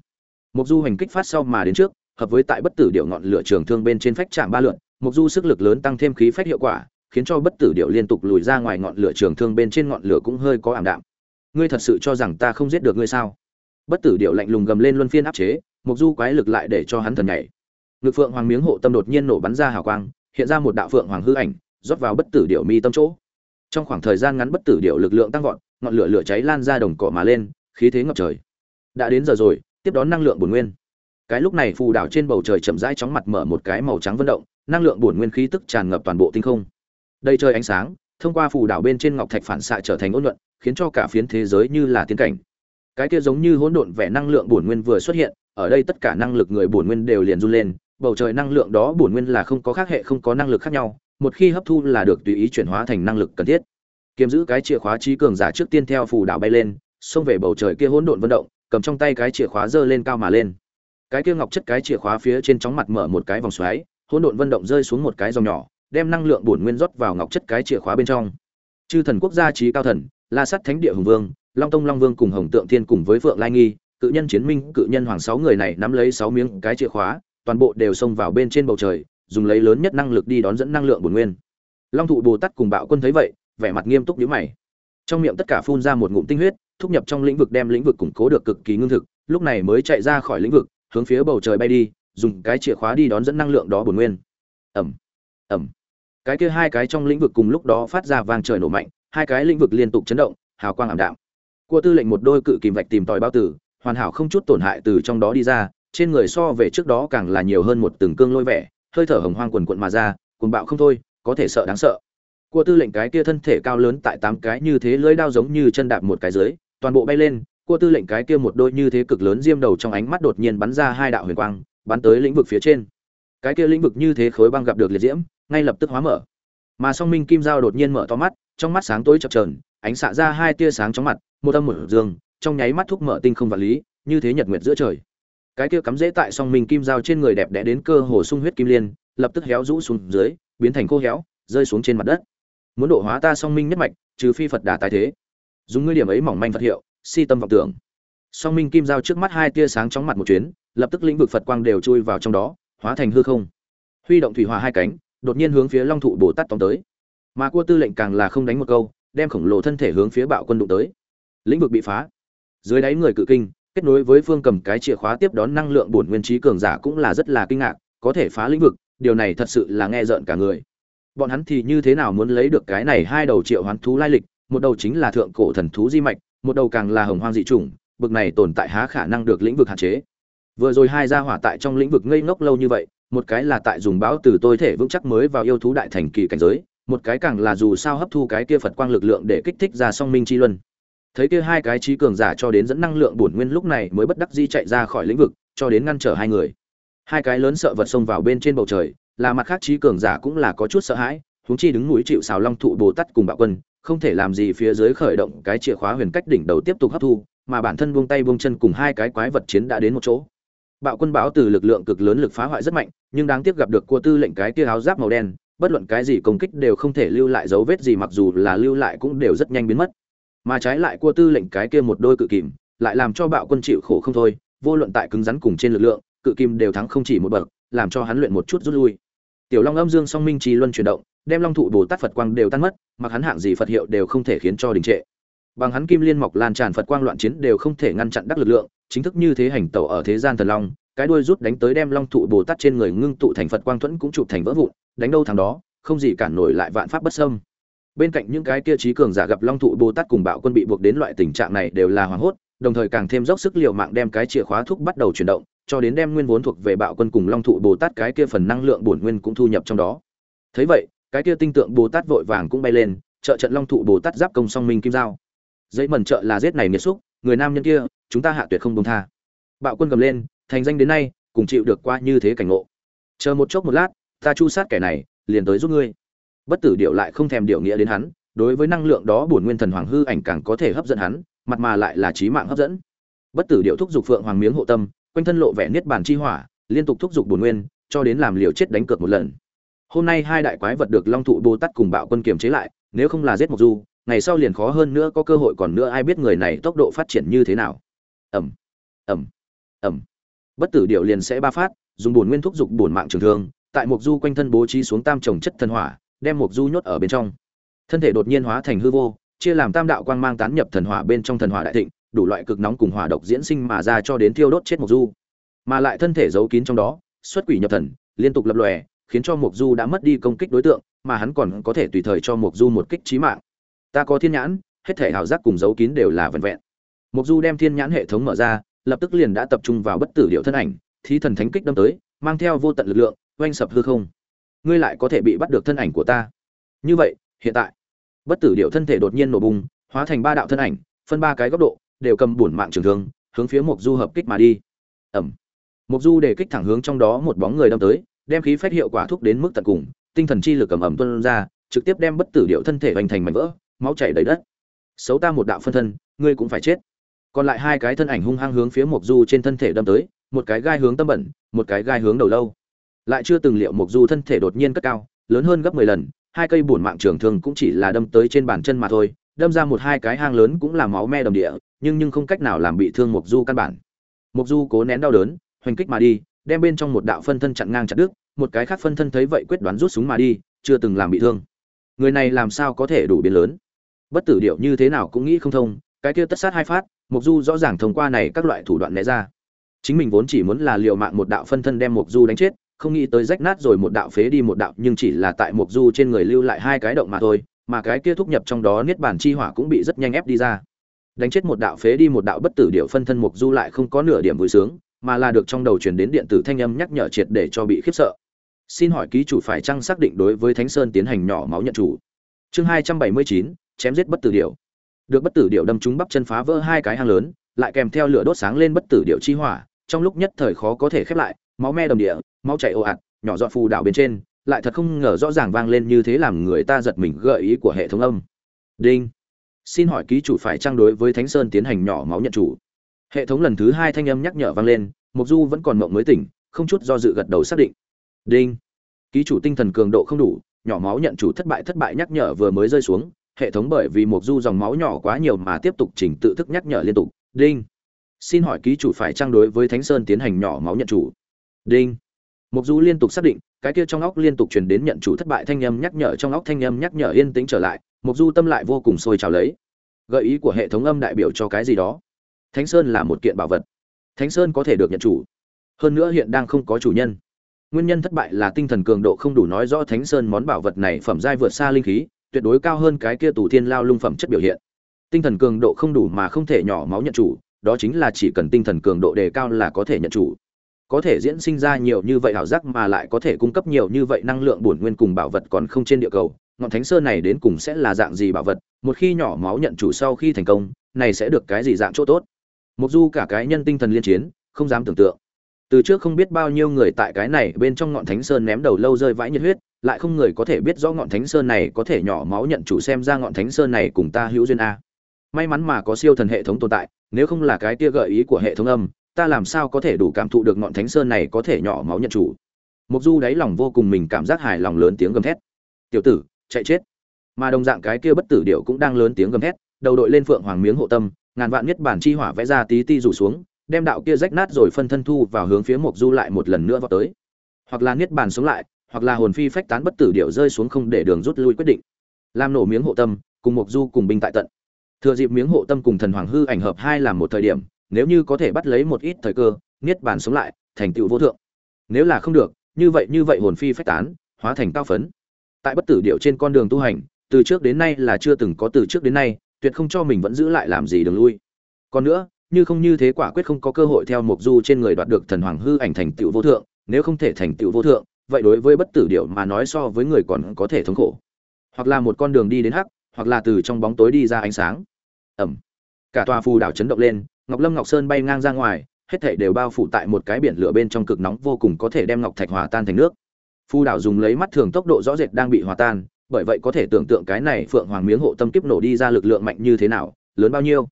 Mục du hành kích phát sau mà đến trước, hợp với tại bất tử điệu ngọn lửa trường thương bên trên phách chạm ba lượn mục du sức lực lớn tăng thêm khí phách hiệu quả, khiến cho bất tử điệu liên tục lùi ra ngoài ngọn lửa trường thương bên trên ngọn lửa cũng hơi có ảm đạm. Ngươi thật sự cho rằng ta không giết được ngươi sao? Bất tử điệu lạnh lùng gầm lên luân phiên áp chế mục du quái lực lại để cho hắn thần nhảy. Ngực phượng hoàng miếng hộ tâm đột nhiên nổ bắn ra hào quang, hiện ra một đạo phượng hoàng hư ảnh rót vào bất tử điệu mi tâm chỗ. Trong khoảng thời gian ngắn bất tử điệu lực lượng tăng vọt, ngọn lửa lửa cháy lan ra đồng cỏ mà lên, khí thế ngập trời. Đã đến giờ rồi, tiếp đón năng lượng bổn nguyên. Cái lúc này phù đảo trên bầu trời chậm rãi chóng mặt mở một cái màu trắng vận động, năng lượng bổn nguyên khí tức tràn ngập toàn bộ tinh không. Đây trời ánh sáng, thông qua phù đảo bên trên ngọc thạch phản xạ trở thành ôn luận khiến cho cả phiến thế giới như là tiên cảnh. Cái kia giống như hỗn độn vẻ năng lượng bổn nguyên vừa xuất hiện, ở đây tất cả năng lực người bổn nguyên đều liền run lên, bầu trời năng lượng đó bổn nguyên là không có khác hệ không có năng lực khác nhau một khi hấp thu là được tùy ý chuyển hóa thành năng lực cần thiết. Kiếm giữ cái chìa khóa trí cường giả trước tiên theo phù đảo bay lên, xông về bầu trời kia hỗn độn vận động, cầm trong tay cái chìa khóa giơ lên cao mà lên. Cái kia ngọc chất cái chìa khóa phía trên chóng mặt mở một cái vòng xoáy, hỗn độn vận động rơi xuống một cái dòng nhỏ, đem năng lượng bổn nguyên rót vào ngọc chất cái chìa khóa bên trong. Chư thần quốc gia trí cao thần, la sắt thánh địa hùng vương, long tông long vương cùng hồng tượng thiên cùng với phượng lai nghi, cự nhân chiến minh, cự nhân hoàng sáu người này nắm lấy sáu miếng cái chìa khóa, toàn bộ đều xông vào bên trên bầu trời dùng lấy lớn nhất năng lực đi đón dẫn năng lượng bổn nguyên. Long thụ bồ tát cùng bạo quân thấy vậy, vẻ mặt nghiêm túc nhíu mày. Trong miệng tất cả phun ra một ngụm tinh huyết, thúc nhập trong lĩnh vực đem lĩnh vực củng cố được cực kỳ ngưng thực, lúc này mới chạy ra khỏi lĩnh vực, hướng phía bầu trời bay đi, dùng cái chìa khóa đi đón dẫn năng lượng đó bổn nguyên. Ẩm ẩm cái kia hai cái trong lĩnh vực cùng lúc đó phát ra vang trời nổ mạnh, hai cái lĩnh vực liên tục chấn động, hào quang ảm đạm. Cua tư lệnh một đôi cự kìm vạch tìm tòi bao tử, hoàn hảo không chút tổn hại từ trong đó đi ra, trên người so về trước đó càng là nhiều hơn một từng cương lôi vẻ hơi thở hồng hoang quần quận mà ra, cuồng bạo không thôi, có thể sợ đáng sợ. Cua tư lệnh cái kia thân thể cao lớn tại tám cái như thế lưỡi đao giống như chân đạp một cái dưới, toàn bộ bay lên, cua tư lệnh cái kia một đôi như thế cực lớn diêm đầu trong ánh mắt đột nhiên bắn ra hai đạo huyền quang, bắn tới lĩnh vực phía trên. Cái kia lĩnh vực như thế khối băng gặp được liệt diễm, ngay lập tức hóa mở. Mà song minh kim giao đột nhiên mở to mắt, trong mắt sáng tối chập trờn ánh xạ ra hai tia sáng trong mặt, một âm một dương, trong nháy mắt thúc mở tinh không vật lý, như thế nhật nguyệt giữa trời cái kia cắm rễ tại song minh kim dao trên người đẹp đẽ đến cơ hồ sung huyết kim liên, lập tức héo rũ xuống dưới, biến thành khô héo, rơi xuống trên mặt đất. Muốn độ hóa ta song minh nhất mạch, trừ phi phật đà tái thế. Dùng ngươi điểm ấy mỏng manh phật hiệu, si tâm vọng tưởng. Song minh kim dao trước mắt hai tia sáng chóng mặt một chuyến, lập tức lĩnh vực phật quang đều chui vào trong đó, hóa thành hư không. Huy động thủy hòa hai cánh, đột nhiên hướng phía long thụ bồ tát tóm tới. Mà cua tư lệnh càng là không đánh một câu, đem khổng lồ thân thể hướng phía bạo quân đụng tới. Lĩnh vực bị phá. Dưới đáy người cự kinh kết nối với phương cầm cái chìa khóa tiếp đón năng lượng bổn nguyên trí cường giả cũng là rất là kinh ngạc, có thể phá lĩnh vực, điều này thật sự là nghe rợn cả người. Bọn hắn thì như thế nào muốn lấy được cái này hai đầu triệu hoán thú lai lịch, một đầu chính là thượng cổ thần thú di mạch, một đầu càng là hồng hoang dị chủng, bực này tồn tại há khả năng được lĩnh vực hạn chế. Vừa rồi hai gia hỏa tại trong lĩnh vực ngây ngốc lâu như vậy, một cái là tại dùng bão từ tôi thể vững chắc mới vào yêu thú đại thành kỳ cảnh giới, một cái càng là dù sao hấp thu cái kia phật quang lực lượng để kích thích ra song minh chi luân thấy kia hai cái trí cường giả cho đến dẫn năng lượng bổn nguyên lúc này mới bất đắc di chạy ra khỏi lĩnh vực, cho đến ngăn trở hai người. Hai cái lớn sợ vật xông vào bên trên bầu trời, là mặt khác trí cường giả cũng là có chút sợ hãi, huống chi đứng núi chịu xào long thụ bồ tát cùng bạo quân, không thể làm gì phía dưới khởi động cái chìa khóa huyền cách đỉnh đầu tiếp tục hấp thu, mà bản thân buông tay buông chân cùng hai cái quái vật chiến đã đến một chỗ. Bạo quân báo từ lực lượng cực lớn lực phá hoại rất mạnh, nhưng đáng tiếc gặp được cua tư lệnh cái kia áo giáp màu đen, bất luận cái gì công kích đều không thể lưu lại dấu vết gì mặc dù là lưu lại cũng đều rất nhanh biến mất mà trái lại cua tư lệnh cái kia một đôi cự kìm lại làm cho bạo quân chịu khổ không thôi, vô luận tại cứng rắn cùng trên lực lượng, cự kim đều thắng không chỉ một bậc, làm cho hắn luyện một chút rút lui. Tiểu long âm dương song minh trì luân chuyển động, đem long thụ bồ tát phật quang đều tan mất, mặc hắn hạng gì phật hiệu đều không thể khiến cho đình trệ. Bằng hắn kim liên mọc lan tràn phật quang loạn chiến đều không thể ngăn chặn đắc lực lượng, chính thức như thế hành tẩu ở thế gian thần long, cái đuôi rút đánh tới đem long thụ bồ tát trên người ngưng tụ thành phật quang thuẫn cũng chụp thành vỡ vụn, đánh đâu thằng đó, không gì cản nổi lại vạn pháp bất sâm bên cạnh những cái kia trí cường giả gặp long thụ bồ tát cùng bạo quân bị buộc đến loại tình trạng này đều là hoảng hốt, đồng thời càng thêm dốc sức liều mạng đem cái chìa khóa thúc bắt đầu chuyển động, cho đến đem nguyên vốn thuộc về bạo quân cùng long thụ bồ tát cái kia phần năng lượng bổn nguyên cũng thu nhập trong đó. Thấy vậy, cái kia tinh tượng bồ tát vội vàng cũng bay lên, trợ trận long thụ bồ tát giáp công song minh kim giao. Giấy mần trợ là giết này nghiệt xúc, người nam nhân kia, chúng ta hạ tuyệt không công tha. Bạo quân cầm lên, thành danh đến nay, cùng chịu được qua như thế cảnh ngộ. Chờ một chốc một lát, ta chu sát kẻ này, liền tới giúp ngươi bất tử điệu lại không thèm điệu nghĩa đến hắn, đối với năng lượng đó bổn nguyên thần hoàng hư ảnh càng có thể hấp dẫn hắn, mặt mà lại là trí mạng hấp dẫn. Bất tử điệu thúc giục phượng hoàng miếng hộ tâm, quanh thân lộ vẻ niết bàn chi hỏa, liên tục thúc giục bổn nguyên, cho đến làm liều chết đánh cược một lần. Hôm nay hai đại quái vật được long thụ bồ tát cùng bạo quân kiềm chế lại, nếu không là giết mộc du, ngày sau liền khó hơn nữa có cơ hội còn nữa ai biết người này tốc độ phát triển như thế nào. Ẩm ẩm ẩm bất tử điệu liền sẽ ba phát, dùng bổn nguyên thúc giục bổn mạng trường thương, tại mộc du quanh thân bố trí xuống tam trồng chất thần hỏa đem mộc du nhốt ở bên trong. Thân thể đột nhiên hóa thành hư vô, chia làm tam đạo quang mang tán nhập thần hỏa bên trong thần hỏa đại thịnh, đủ loại cực nóng cùng hỏa độc diễn sinh mà ra cho đến thiêu đốt chết mộc du. Mà lại thân thể giấu kín trong đó, xuất quỷ nhập thần, liên tục lập lòe, khiến cho mộc du đã mất đi công kích đối tượng, mà hắn còn có thể tùy thời cho mộc du một kích trí mạng. Ta có thiên nhãn, hết thể hào giác cùng giấu kín đều là vẹn vẹn. Mộc du đem thiên nhãn hệ thống mở ra, lập tức liền đã tập trung vào bất tử điệu thân ảnh, thí thần thánh kích đâm tới, mang theo vô tận lực lượng, oanh sập hư không ngươi lại có thể bị bắt được thân ảnh của ta. Như vậy, hiện tại, bất tử điệu thân thể đột nhiên nổ bùng, hóa thành ba đạo thân ảnh, phân ba cái góc độ, đều cầm bổn mạng trường thương, hướng phía mục du hợp kích mà đi. Ẩm. Mục du để kích thẳng hướng trong đó một bóng người đâm tới, đem khí phách hiệu quả thúc đến mức tận cùng, tinh thần chi lực cầm ẩm tuân ra, trực tiếp đem bất tử điệu thân thể hoành thành mảnh vỡ, máu chảy đầy đất. Xấu ta một đạo phân thân, ngươi cũng phải chết. Còn lại hai cái thân ảnh hung hăng hướng phía mục du trên thân thể đâm tới, một cái gai hướng tâm bẩn, một cái gai hướng đầu lâu lại chưa từng liệu mục du thân thể đột nhiên cất cao, lớn hơn gấp mười lần, hai cây bổn mạng trường thương cũng chỉ là đâm tới trên bàn chân mà thôi, đâm ra một hai cái hang lớn cũng là máu me đầm địa, nhưng nhưng không cách nào làm bị thương mục du căn bản. Mục du cố nén đau đớn, hoành kích mà đi, đem bên trong một đạo phân thân chặn ngang chặt đứt, một cái khác phân thân thấy vậy quyết đoán rút súng mà đi, chưa từng làm bị thương. Người này làm sao có thể đủ biến lớn? Bất tử điệu như thế nào cũng nghĩ không thông, cái kia tất sát hai phát mục du rõ ràng thông qua này các loại thủ đoạn né ra. Chính mình vốn chỉ muốn là liệu mạng một đạo phân thân đem mục du đánh chết không nghĩ tới rách nát rồi một đạo phế đi một đạo, nhưng chỉ là tại mục du trên người lưu lại hai cái động mà thôi, mà cái kia thúc nhập trong đó niết bàn chi hỏa cũng bị rất nhanh ép đi ra. Đánh chết một đạo phế đi một đạo bất tử điệu phân thân mục du lại không có nửa điểm vui sướng, mà là được trong đầu truyền đến điện tử thanh âm nhắc nhở triệt để cho bị khiếp sợ. Xin hỏi ký chủ phải chăng xác định đối với thánh sơn tiến hành nhỏ máu nhận chủ? Chương hai trăm bảy mươi chín, chém giết bất tử điệu được bất tử điệu đâm trúng bắp chân phá vỡ hai cái hang lớn, lại kèm theo lửa đốt sáng lên bất tử điệu chi hỏa, trong lúc nhất thời khó có thể khép lại máu me đồng địa, máu chảy ồ ạt, nhỏ dọn phù đạo bên trên, lại thật không ngờ rõ ràng vang lên như thế làm người ta giật mình gợi ý của hệ thống âm. Đinh. Xin hỏi ký chủ phải trang đối với thánh sơn tiến hành nhỏ máu nhận chủ? Hệ thống lần thứ hai thanh âm nhắc nhở vang lên mục du vẫn còn mộng mới tỉnh, không chút do dự gật đầu xác định. Đinh. Ký chủ tinh thần cường độ không đủ, nhỏ máu nhận chủ thất bại thất bại nhắc nhở vừa mới rơi xuống, hệ thống bởi vì mục du dòng máu nhỏ quá nhiều mà tiếp tục chỉnh tự thức nhắc nhở liên tục. Đinh. Xin hỏi ký chủ phải trang đối với thánh sơn tiến hành nhỏ máu nhận chủ? Đinh. Mục du liên tục xác định, cái kia trong óc liên tục truyền đến nhận chủ thất bại thanh âm nhắc nhở, trong óc thanh âm nhắc nhở yên tĩnh trở lại, mục du tâm lại vô cùng sôi trào lấy. Gợi ý của hệ thống âm đại biểu cho cái gì đó? Thánh sơn là một kiện bảo vật. Thánh sơn có thể được nhận chủ. Hơn nữa hiện đang không có chủ nhân. Nguyên nhân thất bại là tinh thần cường độ không đủ nói rõ thánh sơn món bảo vật này phẩm giai vượt xa linh khí, tuyệt đối cao hơn cái kia tù thiên lao lung phẩm chất biểu hiện. Tinh thần cường độ không đủ mà không thể nhỏ máu nhận chủ, đó chính là chỉ cần tinh thần cường độ đề cao là có thể nhận chủ có thể diễn sinh ra nhiều như vậy ảo giác mà lại có thể cung cấp nhiều như vậy năng lượng bổn nguyên cùng bảo vật còn không trên địa cầu ngọn thánh sơn này đến cùng sẽ là dạng gì bảo vật một khi nhỏ máu nhận chủ sau khi thành công này sẽ được cái gì dạng chỗ tốt mục Du cả cái nhân tinh thần liên chiến, không dám tưởng tượng. Từ trước không biết bao nhiêu người tại cái này bên trong ngọn thánh sơn ném đầu lâu rơi vãi nhiệt huyết, lại không người có thể biết rõ ngọn thánh sơn này có thể nhỏ máu nhận chủ xem ra ngọn thánh sơn này cùng ta hữu duyên a. May mắn mà có siêu thần hệ thống tồn tại, nếu không là cái tia gợi ý của hệ thống âm, ta làm sao có thể đủ cảm thụ được ngọn thánh sơn này có thể nhỏ máu nhận chủ. Mộc Du đáy lòng vô cùng mình cảm giác hài lòng lớn tiếng gầm thét. "Tiểu tử, chạy chết!" Mà đồng dạng cái kia bất tử điệu cũng đang lớn tiếng gầm thét, đầu đội lên phượng hoàng miếng hộ tâm, ngàn vạn nhất bản chi hỏa vẽ ra tí ti rủ xuống, đem đạo kia rách nát rồi phân thân thu vào hướng phía Mộc Du lại một lần nữa vọt tới. Hoặc là niết bàn sống lại, hoặc là hồn phi phách tán bất tử điệu rơi xuống không để đường rút lui quyết định. Làm nổ miếng hộ tâm, cùng Mộc Du cùng binh tại tận. Thừa dịp miếng hộ tâm cùng thần hoàng hư ảnh hợp hai làm một thời điểm, nếu như có thể bắt lấy một ít thời cơ, niết bàn sống lại, thành tựu vô thượng. Nếu là không được, như vậy như vậy hồn phi phách tán, hóa thành cao phấn. Tại bất tử điệu trên con đường tu hành, từ trước đến nay là chưa từng có từ trước đến nay, tuyệt không cho mình vẫn giữ lại làm gì đường lui còn nữa như không như thế quả quyết không có cơ hội theo mục du trên người đoạt được thần hoàng hư ảnh thành tựu vô thượng nếu không thể thành tựu vô thượng vậy đối với bất tử điệu mà nói so với người còn có thể thống khổ hoặc là một con đường đi đến hắc hoặc là từ trong bóng tối đi ra ánh sáng ẩm cả tòa phù đảo chấn động lên ngọc lâm ngọc sơn bay ngang ra ngoài, hết thảy đều bao phủ tại một cái biển lửa bên trong cực nóng vô cùng có thể đem ngọc thạch hòa tan thành nước. Phu đảo dùng lấy mắt thường tốc độ rõ rệt đang bị hòa tan, bởi vậy có thể tưởng tượng cái này phượng hoàng miếng hộ tâm kiếp nổ đi ra lực lượng mạnh như thế nào, lớn bao nhiêu.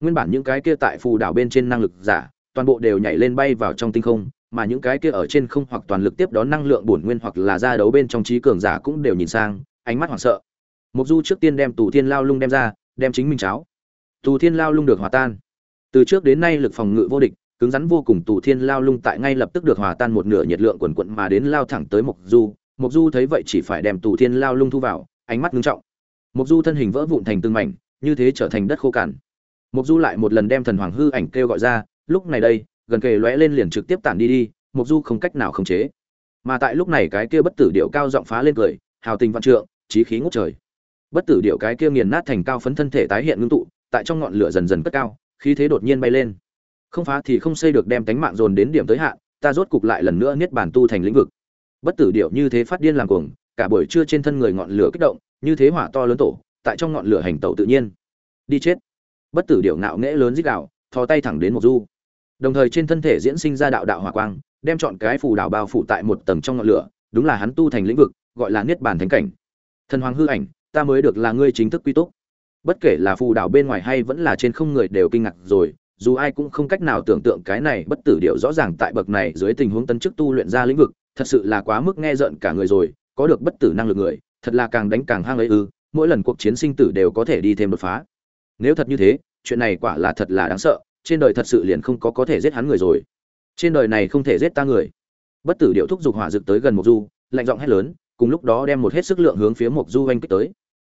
Nguyên bản những cái kia tại phù đảo bên trên năng lực giả, toàn bộ đều nhảy lên bay vào trong tinh không, mà những cái kia ở trên không hoặc toàn lực tiếp đón năng lượng bổn nguyên hoặc là ra đấu bên trong trí cường giả cũng đều nhìn sang, ánh mắt hoảng sợ. Mục du trước tiên đem tù thiên lao lung đem ra, đem chính mình cháo. Tù thiên lao lung được hòa tan từ trước đến nay lực phòng ngự vô địch, cứng rắn vô cùng tù thiên lao lung tại ngay lập tức được hòa tan một nửa nhiệt lượng quần quận mà đến lao thẳng tới Mộc du. Mộc du thấy vậy chỉ phải đem tù thiên lao lung thu vào, ánh mắt ngưng trọng. Mộc du thân hình vỡ vụn thành từng mảnh, như thế trở thành đất khô cằn. Mộc du lại một lần đem thần hoàng hư ảnh kêu gọi ra, lúc này đây, gần kề lóe lên liền trực tiếp tản đi đi, Mộc du không cách nào khống chế. Mà tại lúc này cái kia bất tử điệu cao giọng phá lên cười, hào tình vạn trượng trí khí ngút trời. Bất tử điệu cái kia nghiền nát thành cao phấn thân thể tái hiện ngưng tụ, tại trong ngọn lửa dần dần cất cao khí thế đột nhiên bay lên. Không phá thì không xây được đem tánh mạng dồn đến điểm tới hạn, ta rốt cục lại lần nữa niết bàn tu thành lĩnh vực. Bất tử điệu như thế phát điên làm cuồng, cả buổi trưa trên thân người ngọn lửa kích động, như thế hỏa to lớn tổ, tại trong ngọn lửa hành tẩu tự nhiên. Đi chết. Bất tử điệu ngạo nghễ lớn dích đạo thò tay thẳng đến một du. Đồng thời trên thân thể diễn sinh ra đạo đạo hỏa quang, đem chọn cái phù đảo bao phủ tại một tầng trong ngọn lửa, đúng là hắn tu thành lĩnh vực, gọi là niết bàn thánh cảnh. Thần hoàng hư ảnh, ta mới được là ngươi chính thức quy túc bất kể là phù đảo bên ngoài hay vẫn là trên không người đều kinh ngạc rồi, dù ai cũng không cách nào tưởng tượng cái này bất tử điệu rõ ràng tại bậc này dưới tình huống tân chức tu luyện ra lĩnh vực, thật sự là quá mức nghe rợn cả người rồi, có được bất tử năng lực người, thật là càng đánh càng hang ấy ư, mỗi lần cuộc chiến sinh tử đều có thể đi thêm đột phá. Nếu thật như thế, chuyện này quả là thật là đáng sợ, trên đời thật sự liền không có có thể giết hắn người rồi. Trên đời này không thể giết ta người. Bất tử điệu thúc giục hỏa dực tới gần mộc du, lạnh giọng hét lớn, cùng lúc đó đem một hết sức lượng hướng phía mộc du oanh kích tới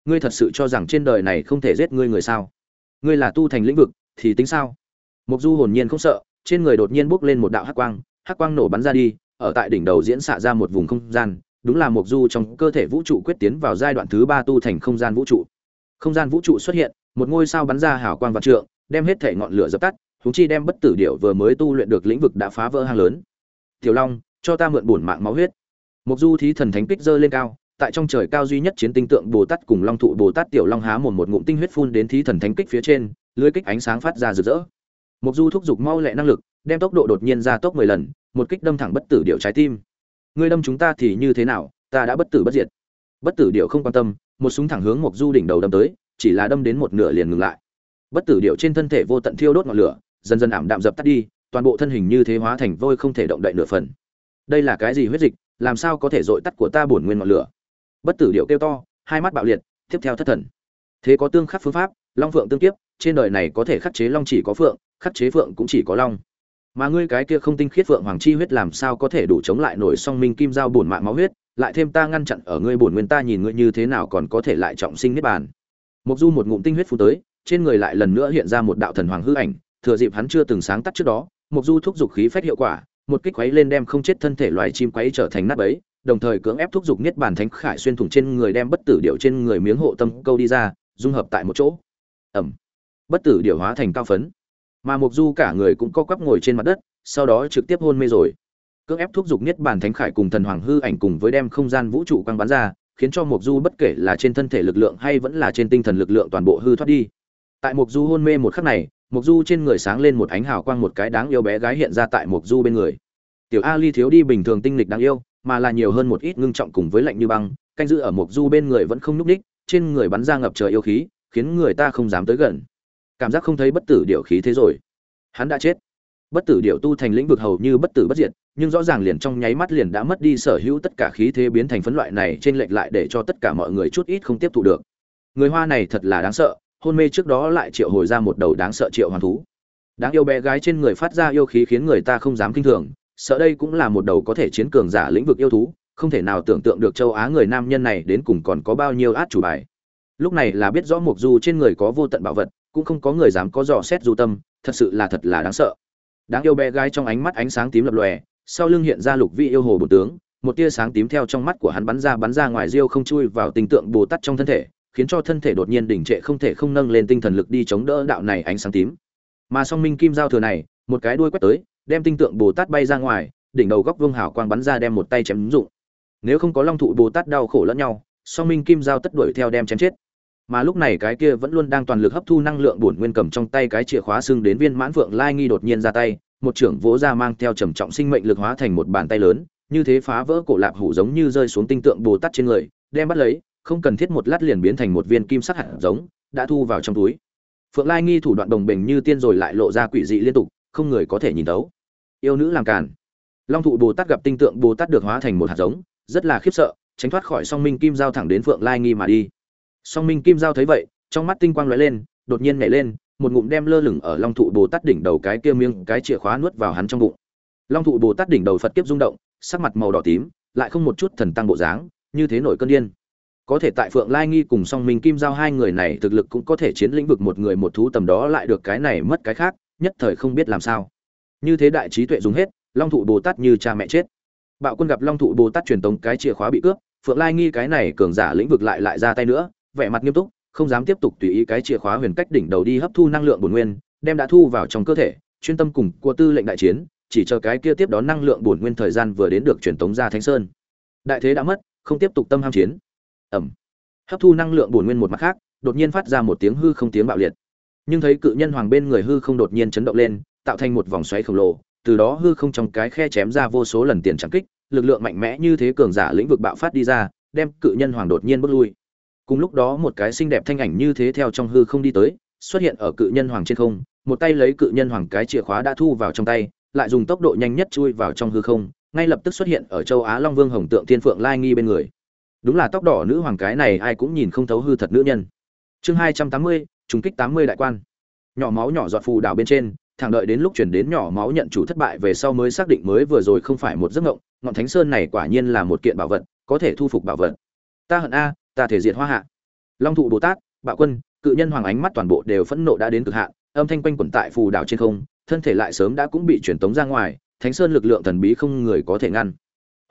ngươi thật sự cho rằng trên đời này không thể giết ngươi người sao? Ngươi là tu thành lĩnh vực, thì tính sao? Mộc du hồn nhiên không sợ, trên người đột nhiên bốc lên một đạo hắc quang hắc quang nổ bắn ra đi, ở tại đỉnh đầu diễn xạ ra một vùng không gian, đúng là mộc du trong cơ thể vũ trụ quyết tiến vào giai đoạn thứ ba tu thành không gian vũ trụ. Không gian vũ trụ xuất hiện, một ngôi sao bắn ra hào quang vạn trượng, đem hết thể ngọn lửa dập tắt chúng chi đem bất tử điểu vừa mới tu luyện được lĩnh vực đã phá vỡ hang lớn. Tiểu long, cho ta mượn bổn mạng máu huyết. Mục du thí thần thánh kích giơ lên cao tại trong trời cao duy nhất chiến tinh tượng bồ tát cùng long thụ bồ tát tiểu long há một một ngụm tinh huyết phun đến thí thần thánh kích phía trên, lưới kích ánh sáng phát ra rực rỡ. Mục du thúc giục mau lẹ năng lực, đem tốc độ đột nhiên ra tốc mười lần, một kích đâm thẳng bất tử điệu trái tim. Ngươi đâm chúng ta thì như thế nào, ta đã bất tử bất diệt. Bất tử điệu không quan tâm, một súng thẳng hướng mục du đỉnh đầu đâm tới, chỉ là đâm đến một nửa liền ngừng lại. Bất tử điệu trên thân thể vô tận thiêu đốt ngọn lửa, dần dần ảm đạm dập tắt đi, toàn bộ thân hình như thế hóa thành vôi không thể động đậy nửa phần. Đây là cái gì huyết dịch, làm sao có thể dội tắt của ta bổn nguyên ngọn lửa? Bất tử điệu kêu to hai mắt bạo liệt tiếp theo thất thần. Thế có tương khắc phương pháp long phượng tương tiếp, trên đời này có thể khắc chế long chỉ có phượng khắc chế phượng cũng chỉ có long. Mà ngươi cái kia không tinh khiết phượng hoàng chi huyết làm sao có thể đủ chống lại nổi song minh kim giao bổn mạng máu huyết lại thêm ta ngăn chặn ở ngươi bổn nguyên ta nhìn ngươi như thế nào còn có thể lại trọng sinh niết bàn. Mục du một ngụm tinh huyết phun tới trên người lại lần nữa hiện ra một đạo thần hoàng hư ảnh thừa dịp hắn chưa từng sáng tắt trước đó mục du thúc giục khí phách hiệu quả một kích quấy lên đem không chết thân thể loài chim quấy trở thành nát bấy đồng thời cưỡng ép thúc giục niết bàn thánh khải xuyên thủng trên người đem bất tử điệu trên người miếng hộ tâm câu đi ra, dung hợp tại một chỗ. Ẩm. Bất tử điệu hóa thành cao phấn. Mà mục du cả người cũng co quắp ngồi trên mặt đất, sau đó trực tiếp hôn mê rồi. Cưỡng ép thúc giục niết bàn thánh khải cùng thần hoàng hư ảnh cùng với đem không gian vũ trụ quang bắn ra, khiến cho mục du bất kể là trên thân thể lực lượng hay vẫn là trên tinh thần lực lượng toàn bộ hư thoát đi. Tại mục du hôn mê một khắc này mục du trên người sáng lên một ánh hào quang một cái đáng yêu bé gái hiện ra tại mục du bên người. Tiểu ali thiếu đi bình thường tinh lịch đáng yêu mà là nhiều hơn một ít ngưng trọng cùng với lạnh như băng, canh giữ ở Mộc du bên người vẫn không núp đích trên người bắn ra ngập trời yêu khí, khiến người ta không dám tới gần. Cảm giác không thấy bất tử điều khí thế rồi. Hắn đã chết. Bất tử điều tu thành lĩnh vực hầu như bất tử bất diệt, nhưng rõ ràng liền trong nháy mắt liền đã mất đi sở hữu tất cả khí thế biến thành phấn loại này trên lệch lại để cho tất cả mọi người chút ít không tiếp thu được. Người hoa này thật là đáng sợ, hôn mê trước đó lại triệu hồi ra một đầu đáng sợ triệu hoàn thú. Đáng yêu bé gái trên người phát ra yêu khí khiến người ta không dám kinh thường sợ đây cũng là một đầu có thể chiến cường giả lĩnh vực yêu thú, không thể nào tưởng tượng được châu á người nam nhân này đến cùng còn có bao nhiêu át chủ bài. Lúc này là biết rõ mục du trên người có vô tận bảo vật, cũng không có người dám có dò xét du tâm, thật sự là thật là đáng sợ. Đáng yêu bé gái trong ánh mắt ánh sáng tím lập lòe, sau lưng hiện ra lục vị yêu hồ bổ tướng, một tia sáng tím theo trong mắt của hắn bắn ra bắn ra ngoài riêu không chui vào tình tượng bồ tát trong thân thể, khiến cho thân thể đột nhiên đỉnh trệ không thể không nâng lên tinh thần lực đi chống đỡ đạo này ánh sáng tím. Mà song minh kim giao thừa này, một cái đuôi quét tới đem tinh tượng bồ tát bay ra ngoài, đỉnh đầu góc vương hảo quang bắn ra đem một tay chém dụng. Nếu không có long thụ bồ tát đau khổ lẫn nhau, song minh kim giao tất đuổi theo đem chém chết. Mà lúc này cái kia vẫn luôn đang toàn lực hấp thu năng lượng bổn nguyên cầm trong tay cái chìa khóa xương đến viên mãn phượng lai nghi đột nhiên ra tay, một trưởng vỗ ra mang theo trầm trọng sinh mệnh lực hóa thành một bàn tay lớn, như thế phá vỡ cổ lạp hủ giống như rơi xuống tinh tượng bồ tát trên người, đem bắt lấy, không cần thiết một lát liền biến thành một viên kim sắc hạt giống, đã thu vào trong túi. Phượng lai nghi thủ đoạn đồng bình như tiên rồi lại lộ ra quỷ dị liên tục không người có thể nhìn thấu. Yêu nữ làm càn. Long thụ bồ tát gặp tinh tượng bồ tát được hóa thành một hạt giống, rất là khiếp sợ, tránh thoát khỏi song minh kim giao thẳng đến phượng lai nghi mà đi. Song minh kim giao thấy vậy, trong mắt tinh quang lóe lên, đột nhiên nhảy lên, một ngụm đem lơ lửng ở long thụ bồ tát đỉnh đầu cái kia miếng, cái chìa khóa nuốt vào hắn trong bụng. Long thụ bồ tát đỉnh đầu phật kiếp rung động, sắc mặt màu đỏ tím, lại không một chút thần tăng bộ dáng, như thế nổi cơn điên. Có thể tại phượng lai nghi cùng song minh kim giao hai người này thực lực cũng có thể chiến lĩnh vực một người một thú tầm đó lại được cái này mất cái khác nhất thời không biết làm sao. Như thế đại trí tuệ dùng hết, long thụ bồ tát như cha mẹ chết. Bạo quân gặp long thụ bồ tát truyền tống cái chìa khóa bị cướp, phượng lai nghi cái này cường giả lĩnh vực lại lại ra tay nữa, vẻ mặt nghiêm túc, không dám tiếp tục tùy ý cái chìa khóa huyền cách đỉnh đầu đi hấp thu năng lượng bổn nguyên, đem đã thu vào trong cơ thể, chuyên tâm cùng của tư lệnh đại chiến, chỉ chờ cái kia tiếp đón năng lượng bổn nguyên thời gian vừa đến được truyền tống ra thánh sơn. Đại thế đã mất, không tiếp tục tâm ham chiến. Ẩm hấp thu năng lượng bổn nguyên một mặt khác, đột nhiên phát ra một tiếng hư không tiếng bạo liệt nhưng thấy cự nhân hoàng bên người hư không đột nhiên chấn động lên, tạo thành một vòng xoáy khổng lồ, từ đó hư không trong cái khe chém ra vô số lần tiền trắng kích, lực lượng mạnh mẽ như thế cường giả lĩnh vực bạo phát đi ra, đem cự nhân hoàng đột nhiên bước lui. Cùng lúc đó một cái xinh đẹp thanh ảnh như thế theo trong hư không đi tới, xuất hiện ở cự nhân hoàng trên không, một tay lấy cự nhân hoàng cái chìa khóa đã thu vào trong tay, lại dùng tốc độ nhanh nhất chui vào trong hư không, ngay lập tức xuất hiện ở châu á long vương hồng tượng thiên phượng lai nghi bên người. Đúng là tóc đỏ nữ hoàng cái này ai cũng nhìn không thấu hư thật nữ nhân. Chương hai trăm tám mươi trùng kích tám mươi đại quan. Nhỏ máu nhỏ giọt phù đảo bên trên, thẳng đợi đến lúc chuyển đến nhỏ máu nhận chủ thất bại về sau mới xác định mới vừa rồi không phải một giấc ngộng ngọn thánh sơn này quả nhiên là một kiện bảo vật, có thể thu phục bảo vật. Ta hận a, ta thể diệt hoa hạ. Long thụ bồ tát, bạo quân, cự nhân hoàng ánh mắt toàn bộ đều phẫn nộ đã đến cực hạn, âm thanh quanh quẩn tại phù đảo trên không, thân thể lại sớm đã cũng bị truyền tống ra ngoài, thánh sơn lực lượng thần bí không người có thể ngăn.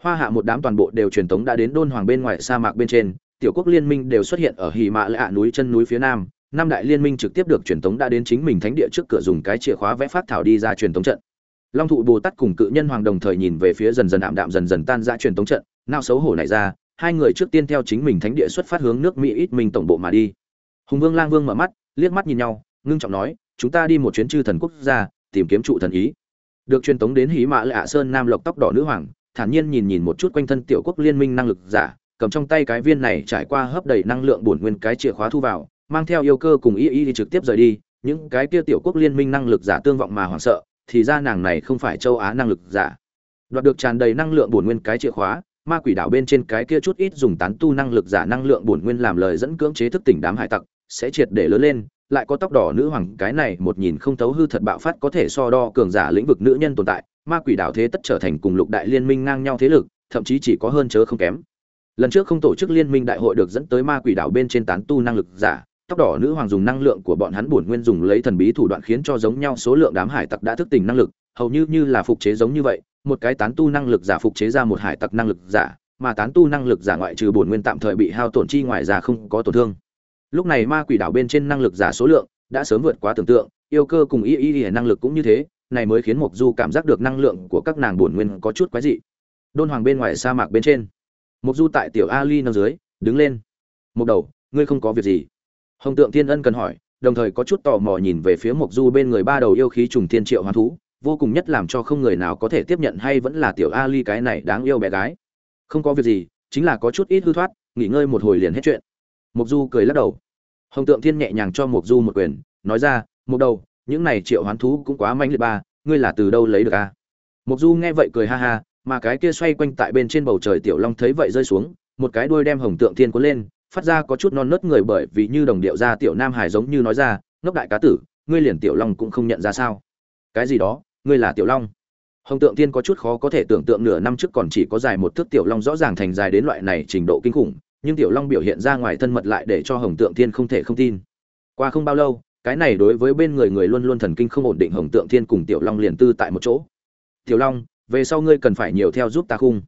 Hoa hạ một đám toàn bộ đều truyền tống đã đến đôn hoàng bên ngoài sa mạc bên trên, tiểu quốc liên minh đều xuất hiện ở hì mạ lạ núi chân núi phía nam năm đại liên minh trực tiếp được truyền tống đã đến chính mình thánh địa trước cửa dùng cái chìa khóa vẽ phát thảo đi ra truyền tống trận. Long thụ bồ tát cùng cự nhân hoàng đồng thời nhìn về phía dần dần ảm đạm dần dần tan ra truyền tống trận, nao xấu hổ lại ra, hai người trước tiên theo chính mình thánh địa xuất phát hướng nước mỹ ít mình tổng bộ mà đi. Hùng vương lang vương mở mắt, liếc mắt nhìn nhau, ngưng trọng nói, chúng ta đi một chuyến chư thần quốc gia, tìm kiếm trụ thần ý. Được truyền tống đến hí mã lạ sơn nam lộc tóc đỏ nữ hoàng, thản nhiên nhìn nhìn một chút quanh thân tiểu quốc liên minh năng lực giả, cầm trong tay cái viên này trải qua hấp đầy năng lượng bổn nguyên cái chìa khóa thu vào mang theo yêu cơ cùng y y đi trực tiếp rời đi, những cái kia tiểu quốc liên minh năng lực giả tương vọng mà hoảng sợ, thì ra nàng này không phải châu á năng lực giả. Đoạt được tràn đầy năng lượng bổn nguyên cái chìa khóa, ma quỷ đảo bên trên cái kia chút ít dùng tán tu năng lực giả năng lượng bổn nguyên làm lời dẫn cưỡng chế thức tỉnh đám hải tặc, sẽ triệt để lớn lên, lại có tóc đỏ nữ hoàng, cái này một nhìn không thấu hư thật bạo phát có thể so đo cường giả lĩnh vực nữ nhân tồn tại, ma quỷ đảo thế tất trở thành cùng lục đại liên minh ngang nhau thế lực, thậm chí chỉ có hơn chớ không kém. Lần trước không tổ chức liên minh đại hội được dẫn tới ma quỷ đảo bên trên tán tu năng lực giả tóc đỏ nữ hoàng dùng năng lượng của bọn hắn bổn nguyên dùng lấy thần bí thủ đoạn khiến cho giống nhau số lượng đám hải tặc đã thức tỉnh năng lực, hầu như như là phục chế giống như vậy, một cái tán tu năng lực giả phục chế ra một hải tặc năng lực giả, mà tán tu năng lực giả ngoại trừ bổn nguyên tạm thời bị hao tổn chi ngoài ra không có tổn thương. Lúc này ma quỷ đảo bên trên năng lực giả số lượng đã sớm vượt quá tưởng tượng, yêu cơ cùng y y y năng lực cũng như thế, này mới khiến mộc du cảm giác được năng lượng của các nàng bổn nguyên có chút quái dị. Đôn hoàng bên ngoài sa mạc bên trên, mộc du tại tiểu ali nâng dưới, đứng lên. Một đầu, ngươi không có việc gì hồng tượng thiên ân cần hỏi, đồng thời có chút tò mò nhìn về phía mộc du bên người ba đầu yêu khí trùng thiên triệu hoán thú, vô cùng nhất làm cho không người nào có thể tiếp nhận hay vẫn là tiểu ali cái này đáng yêu bé gái. Không có việc gì, chính là có chút ít hư thoát, nghỉ ngơi một hồi liền hết chuyện. Mộc du cười lắc đầu. Hồng tượng thiên nhẹ nhàng cho mộc du một quyền, nói ra, mộc đầu, những này triệu hoán thú cũng quá manh liệt ba, ngươi là từ đâu lấy được a? À? mộc du nghe vậy cười ha ha, mà cái kia xoay quanh tại bên trên bầu trời tiểu long thấy vậy rơi xuống, một cái đuôi đem hồng tượng thiên cuốn lên phát ra có chút non nớt người bởi vì như đồng điệu ra tiểu nam hải giống như nói ra, ngốc đại cá tử, ngươi liền tiểu long cũng không nhận ra sao? Cái gì đó, ngươi là tiểu long? Hồng tượng thiên có chút khó có thể tưởng tượng nửa năm trước còn chỉ có dài một thước tiểu long rõ ràng thành dài đến loại này trình độ kinh khủng, nhưng tiểu long biểu hiện ra ngoài thân mật lại để cho hồng tượng thiên không thể không tin. Qua không bao lâu, cái này đối với bên người người luôn luôn thần kinh không ổn định hồng tượng thiên cùng tiểu long liền tư tại một chỗ. Tiểu long, về sau ngươi cần phải nhiều theo giúp ta khung.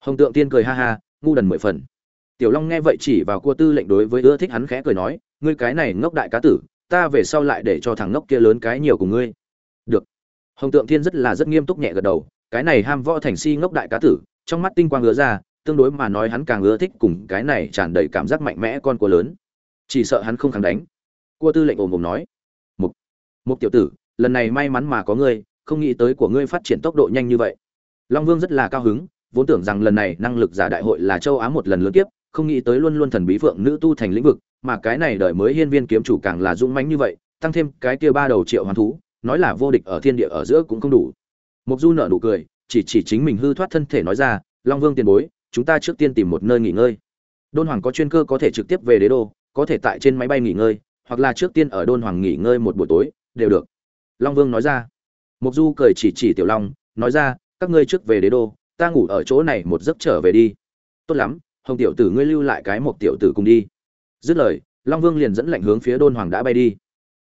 Hồng tượng thiên cười ha ha, ngu đần mười phần tiểu long nghe vậy chỉ vào cua tư lệnh đối với ưa thích hắn khẽ cười nói, ngươi cái này ngốc đại cá tử, ta về sau lại để cho thằng ngốc kia lớn cái nhiều của ngươi. Được. Hồng tượng thiên rất là rất nghiêm túc nhẹ gật đầu, cái này ham võ thành si ngốc đại cá tử. Trong mắt tinh quang ngứa ra, tương đối mà nói hắn càng ưa thích cùng cái này tràn đầy cảm giác mạnh mẽ con cua lớn. Chỉ sợ hắn không kháng đánh. Cua tư lệnh ồm ồm nói, mục mục tiểu tử, lần này may mắn mà có ngươi, không nghĩ tới của ngươi phát triển tốc độ nhanh như vậy. Long vương rất là cao hứng, vốn tưởng rằng lần này năng lực giả đại hội là châu á một lần lớn tiếp không nghĩ tới luôn luôn thần bí phượng nữ tu thành lĩnh vực, mà cái này đời mới hiên viên kiếm chủ càng là dũng mãnh như vậy, tăng thêm cái kia ba đầu triệu hoàn thú, nói là vô địch ở thiên địa ở giữa cũng không đủ. Mộc du nở nụ cười, chỉ chỉ chính mình hư thoát thân thể nói ra, long vương tiền bối, chúng ta trước tiên tìm một nơi nghỉ ngơi. Đôn hoàng có chuyên cơ có thể trực tiếp về đế đô, có thể tại trên máy bay nghỉ ngơi, hoặc là trước tiên ở đôn hoàng nghỉ ngơi một buổi tối, đều được. Long vương nói ra. Mộc du cười chỉ chỉ tiểu long, nói ra, các ngươi trước về đế đô, ta ngủ ở chỗ này một giấc trở về đi. Tốt lắm hồng tiểu tử ngươi lưu lại cái một tiểu tử cùng đi. Dứt lời, long vương liền dẫn lệnh hướng phía đôn hoàng đã bay đi.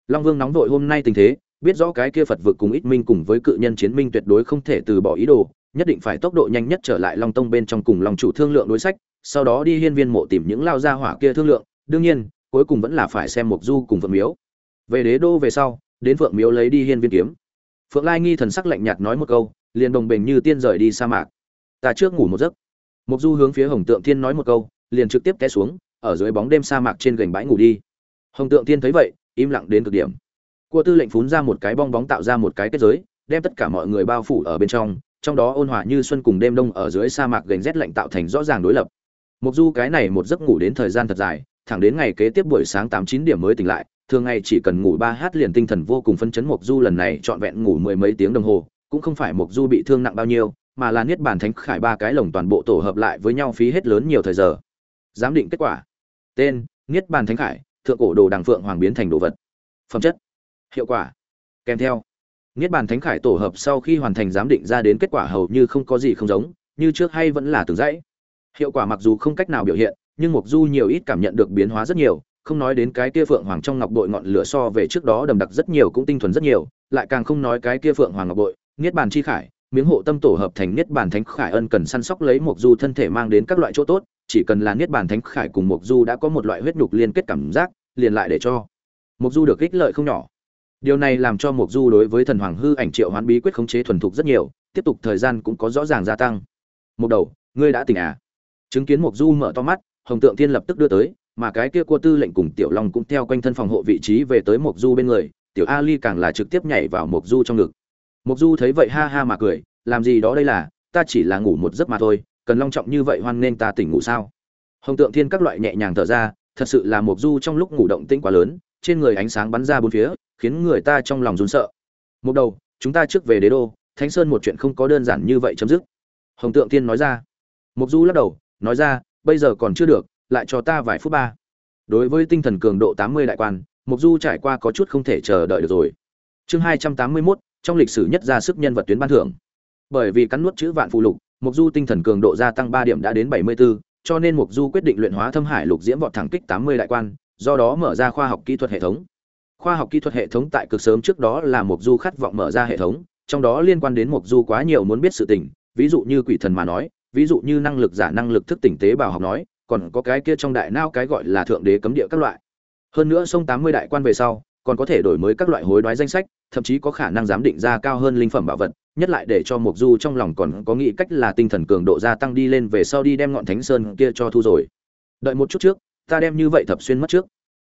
Long vương nóng vội hôm nay tình thế, biết rõ cái kia phật vực cùng ít minh cùng với cự nhân chiến minh tuyệt đối không thể từ bỏ ý đồ, nhất định phải tốc độ nhanh nhất trở lại long tông bên trong cùng long chủ thương lượng đối sách, sau đó đi hiên viên mộ tìm những lao gia hỏa kia thương lượng. Đương nhiên, cuối cùng vẫn là phải xem mục du cùng phượng miếu. Về đế đô về sau, đến phượng miếu lấy đi hiên viên kiếm. Phượng lai nghi thần sắc lạnh nhạt nói một câu, liền đồng bình như tiên rời đi sa mạc. Ta trước ngủ một giấc mục du hướng phía hồng tượng thiên nói một câu, liền trực tiếp té xuống, ở dưới bóng đêm sa mạc trên gành bãi ngủ đi. Hồng tượng thiên thấy vậy, im lặng đến cực điểm. Cua tư lệnh phún ra một cái bong bóng tạo ra một cái kết giới, đem tất cả mọi người bao phủ ở bên trong trong đó ôn hòa như xuân cùng đêm đông ở dưới sa mạc gành rét lạnh tạo thành rõ ràng đối lập. Mục du cái này một giấc ngủ đến thời gian thật dài, thẳng đến ngày kế tiếp buổi sáng tám chín điểm mới tỉnh lại, thường ngày chỉ cần ngủ ba h liền tinh thần vô cùng phấn chấn mục du lần này trọn vẹn ngủ mười mấy tiếng đồng hồ, cũng không phải mục du bị thương nặng bao nhiêu mà là niết bàn thánh khải ba cái lồng toàn bộ tổ hợp lại với nhau phí hết lớn nhiều thời giờ. Giám định kết quả. Tên, niết bàn thánh khải, thượng cổ đồ đằng phượng hoàng biến thành đồ vật. Phẩm chất. Hiệu quả. Kèm theo. Niết bàn thánh khải tổ hợp sau khi hoàn thành giám định ra đến kết quả hầu như không có gì không giống, như trước hay vẫn là từng dãy. Hiệu quả mặc dù không cách nào biểu hiện, nhưng mục du nhiều ít cảm nhận được biến hóa rất nhiều, không nói đến cái kia phượng hoàng trong ngọc bội ngọn lửa so về trước đó đầm đặc rất nhiều cũng tinh thuần rất nhiều, lại càng không nói cái kia phượng hoàng ngọc bội, niết bàn chi khải miếng hộ tâm tổ hợp thành niết bàn thánh khải ân cần săn sóc lấy mục du thân thể mang đến các loại chỗ tốt, chỉ cần là niết bàn thánh khải cùng mục du đã có một loại huyết nhục liên kết cảm giác, liền lại để cho mục du được ích lợi không nhỏ. Điều này làm cho mục du đối với thần hoàng hư ảnh triệu hoán bí quyết khống chế thuần thục rất nhiều, tiếp tục thời gian cũng có rõ ràng gia tăng. Một đầu, ngươi đã tỉnh à? Chứng kiến mục du mở to mắt, hồng tượng thiên lập tức đưa tới, mà cái kia cua tư lệnh cùng tiểu long cũng theo quanh thân phòng hộ vị trí về tới mục du bên người, tiểu ali càng là trực tiếp nhảy vào mục du trong ngực mục du thấy vậy ha ha mà cười làm gì đó đây là ta chỉ là ngủ một giấc mà thôi cần long trọng như vậy hoan nên ta tỉnh ngủ sao? Hồng tượng thiên các loại nhẹ nhàng thở ra thật sự là mục du trong lúc ngủ động tĩnh quá lớn trên người ánh sáng bắn ra bốn phía khiến người ta trong lòng run sợ. Một đầu chúng ta trước về đế đô thánh sơn một chuyện không có đơn giản như vậy chấm dứt. Hồng tượng Thiên nói ra. Mục du lắc đầu nói ra bây giờ còn chưa được lại cho ta vài phút ba. Đối với tinh thần cường độ tám mươi đại quan mục du trải qua có chút không thể chờ đợi được rồi. Chương hai trăm tám mươi 281, trong lịch sử nhất ra sức nhân vật tuyến ban thưởng. Bởi vì cắn nuốt chữ vạn phụ lục mục du tinh thần cường độ gia tăng ba điểm đã đến bảy mươi 74, cho nên mục du quyết định luyện hóa thâm hải lục diễm vọt thẳng kích tám mươi đại quan do đó mở ra khoa học kỹ thuật hệ thống. Khoa học kỹ thuật hệ thống tại cực sớm trước đó là mục du khát vọng mở ra hệ thống trong đó liên quan đến mục du quá nhiều muốn biết sự tình ví dụ như quỷ thần mà nói ví dụ như năng lực giả năng lực thức tỉnh tế bào học nói còn có cái kia trong đại nao cái gọi là thượng đế cấm địa các loại. Hơn nữa sông tám mươi đại quan về sau còn có thể đổi mới các loại hối đoái danh sách thậm chí có khả năng giám định ra cao hơn linh phẩm bảo vật, nhất lại để cho mục du trong lòng còn có nghĩ cách là tinh thần cường độ gia tăng đi lên về sau đi đem ngọn thánh sơn kia cho thu rồi. Đợi một chút trước, ta đem như vậy thập xuyên mất trước.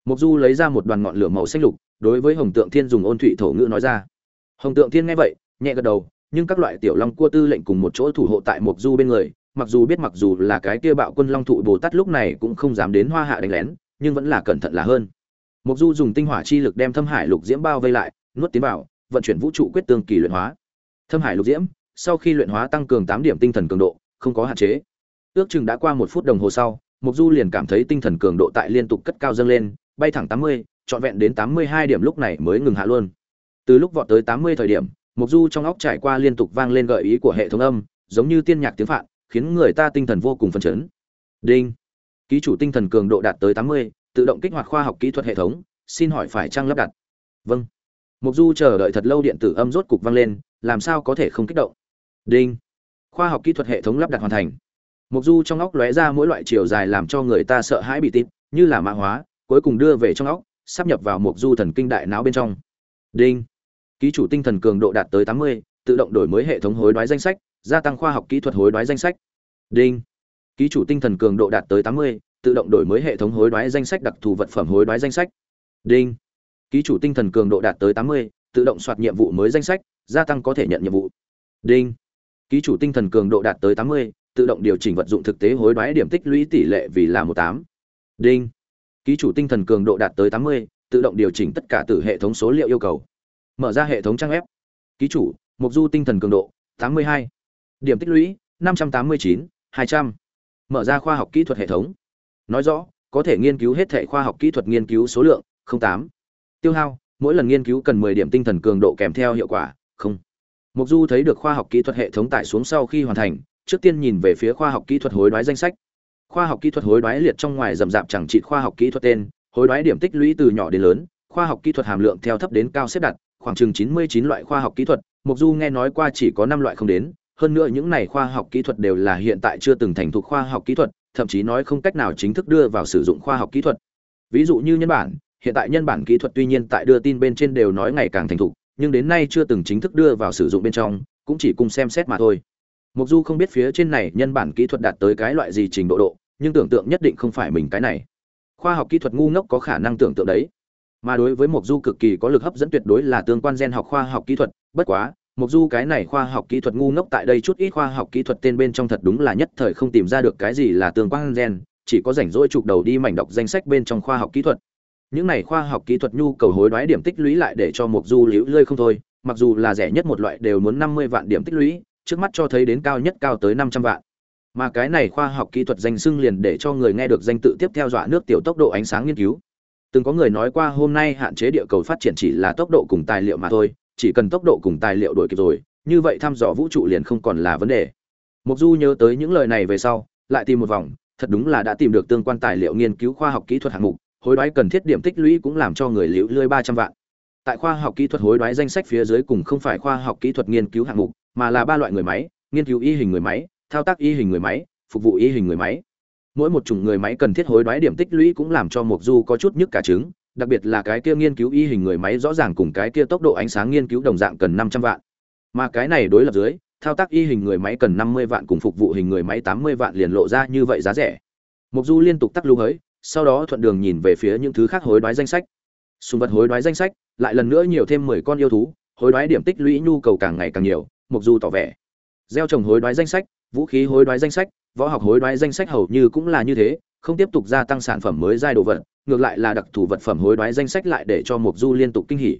Mục du lấy ra một đoàn ngọn lửa màu xanh lục, đối với hồng tượng thiên dùng ôn thụy thổ ngữ nói ra. Hồng tượng thiên nghe vậy, nhẹ gật đầu, nhưng các loại tiểu long cua tư lệnh cùng một chỗ thủ hộ tại mục du bên người, mặc dù biết mặc dù là cái kia bạo quân long thụ bồ tát lúc này cũng không dám đến hoa hạ đánh lén, nhưng vẫn là cẩn thận là hơn. Mục du dùng tinh hỏa chi lực đem thâm hải lục diễm bao vây lại nuốt tiến vào, vận chuyển vũ trụ quyết tương kỳ luyện hóa. Thâm hải lục diễm, sau khi luyện hóa tăng cường tám điểm tinh thần cường độ, không có hạn chế. Ước chừng đã qua một phút đồng hồ sau mục du liền cảm thấy tinh thần cường độ tại liên tục cất cao dâng lên, bay thẳng tám mươi, trọn vẹn đến tám mươi hai điểm lúc này mới ngừng hạ luôn. Từ lúc vọt tới tám mươi thời điểm mục du trong óc trải qua liên tục vang lên gợi ý của hệ thống âm, giống như tiên nhạc tiếng phạn, khiến người ta tinh thần vô cùng phấn chấn. Đinh! Ký chủ tinh thần cường độ đạt tới tám mươi, tự động kích hoạt khoa học kỹ thuật hệ thống, xin hỏi phải trang lắp đặt? Vâng mục du chờ đợi thật lâu điện tử âm rốt cục vang lên làm sao có thể không kích động? Đinh. Khoa học kỹ thuật hệ thống lắp đặt hoàn thành. Mục du trong óc lóe ra mỗi loại chiều dài làm cho người ta sợ hãi bị tím, như là mã hóa cuối cùng đưa về trong óc sắp nhập vào mục du thần kinh đại não bên trong. Đinh. Ký chủ tinh thần cường độ đạt tới tám mươi tự động đổi mới hệ thống hối đoái danh sách gia tăng khoa học kỹ thuật hối đoái danh sách. Đinh. Ký chủ tinh thần cường độ đạt tới tám mươi tự động đổi mới hệ thống hối đoái danh sách đặc thù vật phẩm hối đoái danh sách. Đinh ký chủ tinh thần cường độ đạt tới tám mươi tự động soạt nhiệm vụ mới danh sách gia tăng có thể nhận nhiệm vụ. Đinh. Ký chủ tinh thần cường độ đạt tới tám mươi tự động điều chỉnh vật dụng thực tế hối đoái điểm tích lũy tỷ lệ vì là một tám. Đinh. Ký chủ tinh thần cường độ đạt tới tám mươi tự động điều chỉnh tất cả từ hệ thống số liệu yêu cầu. Mở ra hệ thống trang web. Ký chủ mục du tinh thần cường độ 82. điểm tích lũy 589, 200. mở ra khoa học kỹ thuật hệ thống. Nói rõ có thể nghiên cứu hết thể khoa học kỹ thuật nghiên cứu số lượng 08 tiêu hao, mỗi lần nghiên cứu cần 10 điểm tinh thần cường độ kèm theo hiệu quả, không. Mục du thấy được khoa học kỹ thuật hệ thống tải xuống sau khi hoàn thành, trước tiên nhìn về phía khoa học kỹ thuật hối đoái danh sách. Khoa học kỹ thuật hối đoái liệt trong ngoài rậm rạp chẳng trị khoa học kỹ thuật tên, hối đoái điểm tích lũy từ nhỏ đến lớn, khoa học kỹ thuật hàm lượng theo thấp đến cao xếp đặt, khoảng chừng 99 loại khoa học kỹ thuật, mục du nghe nói qua chỉ có 5 loại không đến, hơn nữa những này khoa học kỹ thuật đều là hiện tại chưa từng thành thục khoa học kỹ thuật, thậm chí nói không cách nào chính thức đưa vào sử dụng khoa học kỹ thuật. Ví dụ như nhân bản hiện tại nhân bản kỹ thuật tuy nhiên tại đưa tin bên trên đều nói ngày càng thành thục nhưng đến nay chưa từng chính thức đưa vào sử dụng bên trong cũng chỉ cùng xem xét mà thôi Mộc Du không biết phía trên này nhân bản kỹ thuật đạt tới cái loại gì trình độ độ, nhưng tưởng tượng nhất định không phải mình cái này. Khoa học kỹ thuật ngu ngốc có khả năng tưởng tượng đấy. Mà đối với Mộc Du cực kỳ có lực hấp dẫn tuyệt đối là tương quan gen học khoa học kỹ thuật, bất quá, Mộc Du cái này khoa học kỹ thuật ngu ngốc tại đây chút ít khoa học kỹ thuật tên bên trong thật đúng là nhất thời không tìm ra được cái gì là tương quan gen, chỉ có rảnh rỗi chụp đầu đi mảnh đọc danh sách bên trong khoa học kỹ thuật. Những này khoa học kỹ thuật nhu cầu hối đoái điểm tích lũy lại để cho mục Du liễu lơi không thôi, mặc dù là rẻ nhất một loại đều muốn 50 vạn điểm tích lũy, trước mắt cho thấy đến cao nhất cao tới 500 vạn. Mà cái này khoa học kỹ thuật danh xưng liền để cho người nghe được danh tự tiếp theo dọa nước tiểu tốc độ ánh sáng nghiên cứu. Từng có người nói qua hôm nay hạn chế địa cầu phát triển chỉ là tốc độ cùng tài liệu mà thôi, chỉ cần tốc độ cùng tài liệu đổi kịp rồi, như vậy thăm dò vũ trụ liền không còn là vấn đề. Mục Du nhớ tới những lời này về sau, lại tìm một vòng, thật đúng là đã tìm được tương quan tài liệu nghiên cứu khoa học kỹ thuật hạng mục, hối đoái cần thiết điểm tích lũy cũng làm cho người liễu lươi 300 vạn. Tại khoa học kỹ thuật hối đoái danh sách phía dưới cùng không phải khoa học kỹ thuật nghiên cứu hạng mục, mà là ba loại người máy nghiên cứu y hình người máy thao tác y hình người máy phục vụ y hình người máy. Mỗi một chủng người máy cần thiết hối đoái điểm tích lũy cũng làm cho mục du có chút nhức cả trứng đặc biệt là cái kia nghiên cứu y hình người máy rõ ràng cùng cái kia tốc độ ánh sáng nghiên cứu đồng dạng cần 500 vạn. Mà cái này đối lập dưới thao tác y hình người máy cần 50 vạn cùng phục vụ hình người máy 80 vạn liền lộ ra như vậy giá rẻ. Mục du liên tục tắt lưu hới sau đó thuận đường nhìn về phía những thứ khác hối đoái danh sách. Sùng vật hối đoái danh sách, lại lần nữa nhiều thêm 10 con yêu thú, hối đoái điểm tích lũy nhu cầu càng ngày càng nhiều, mục du tỏ vẻ. Gieo trồng hối đoái danh sách, vũ khí hối đoái danh sách, võ học hối đoái danh sách hầu như cũng là như thế, không tiếp tục gia tăng sản phẩm mới giai đồ vật, ngược lại là đặc thù vật phẩm hối đoái danh sách lại để cho mục du liên tục kinh hỉ.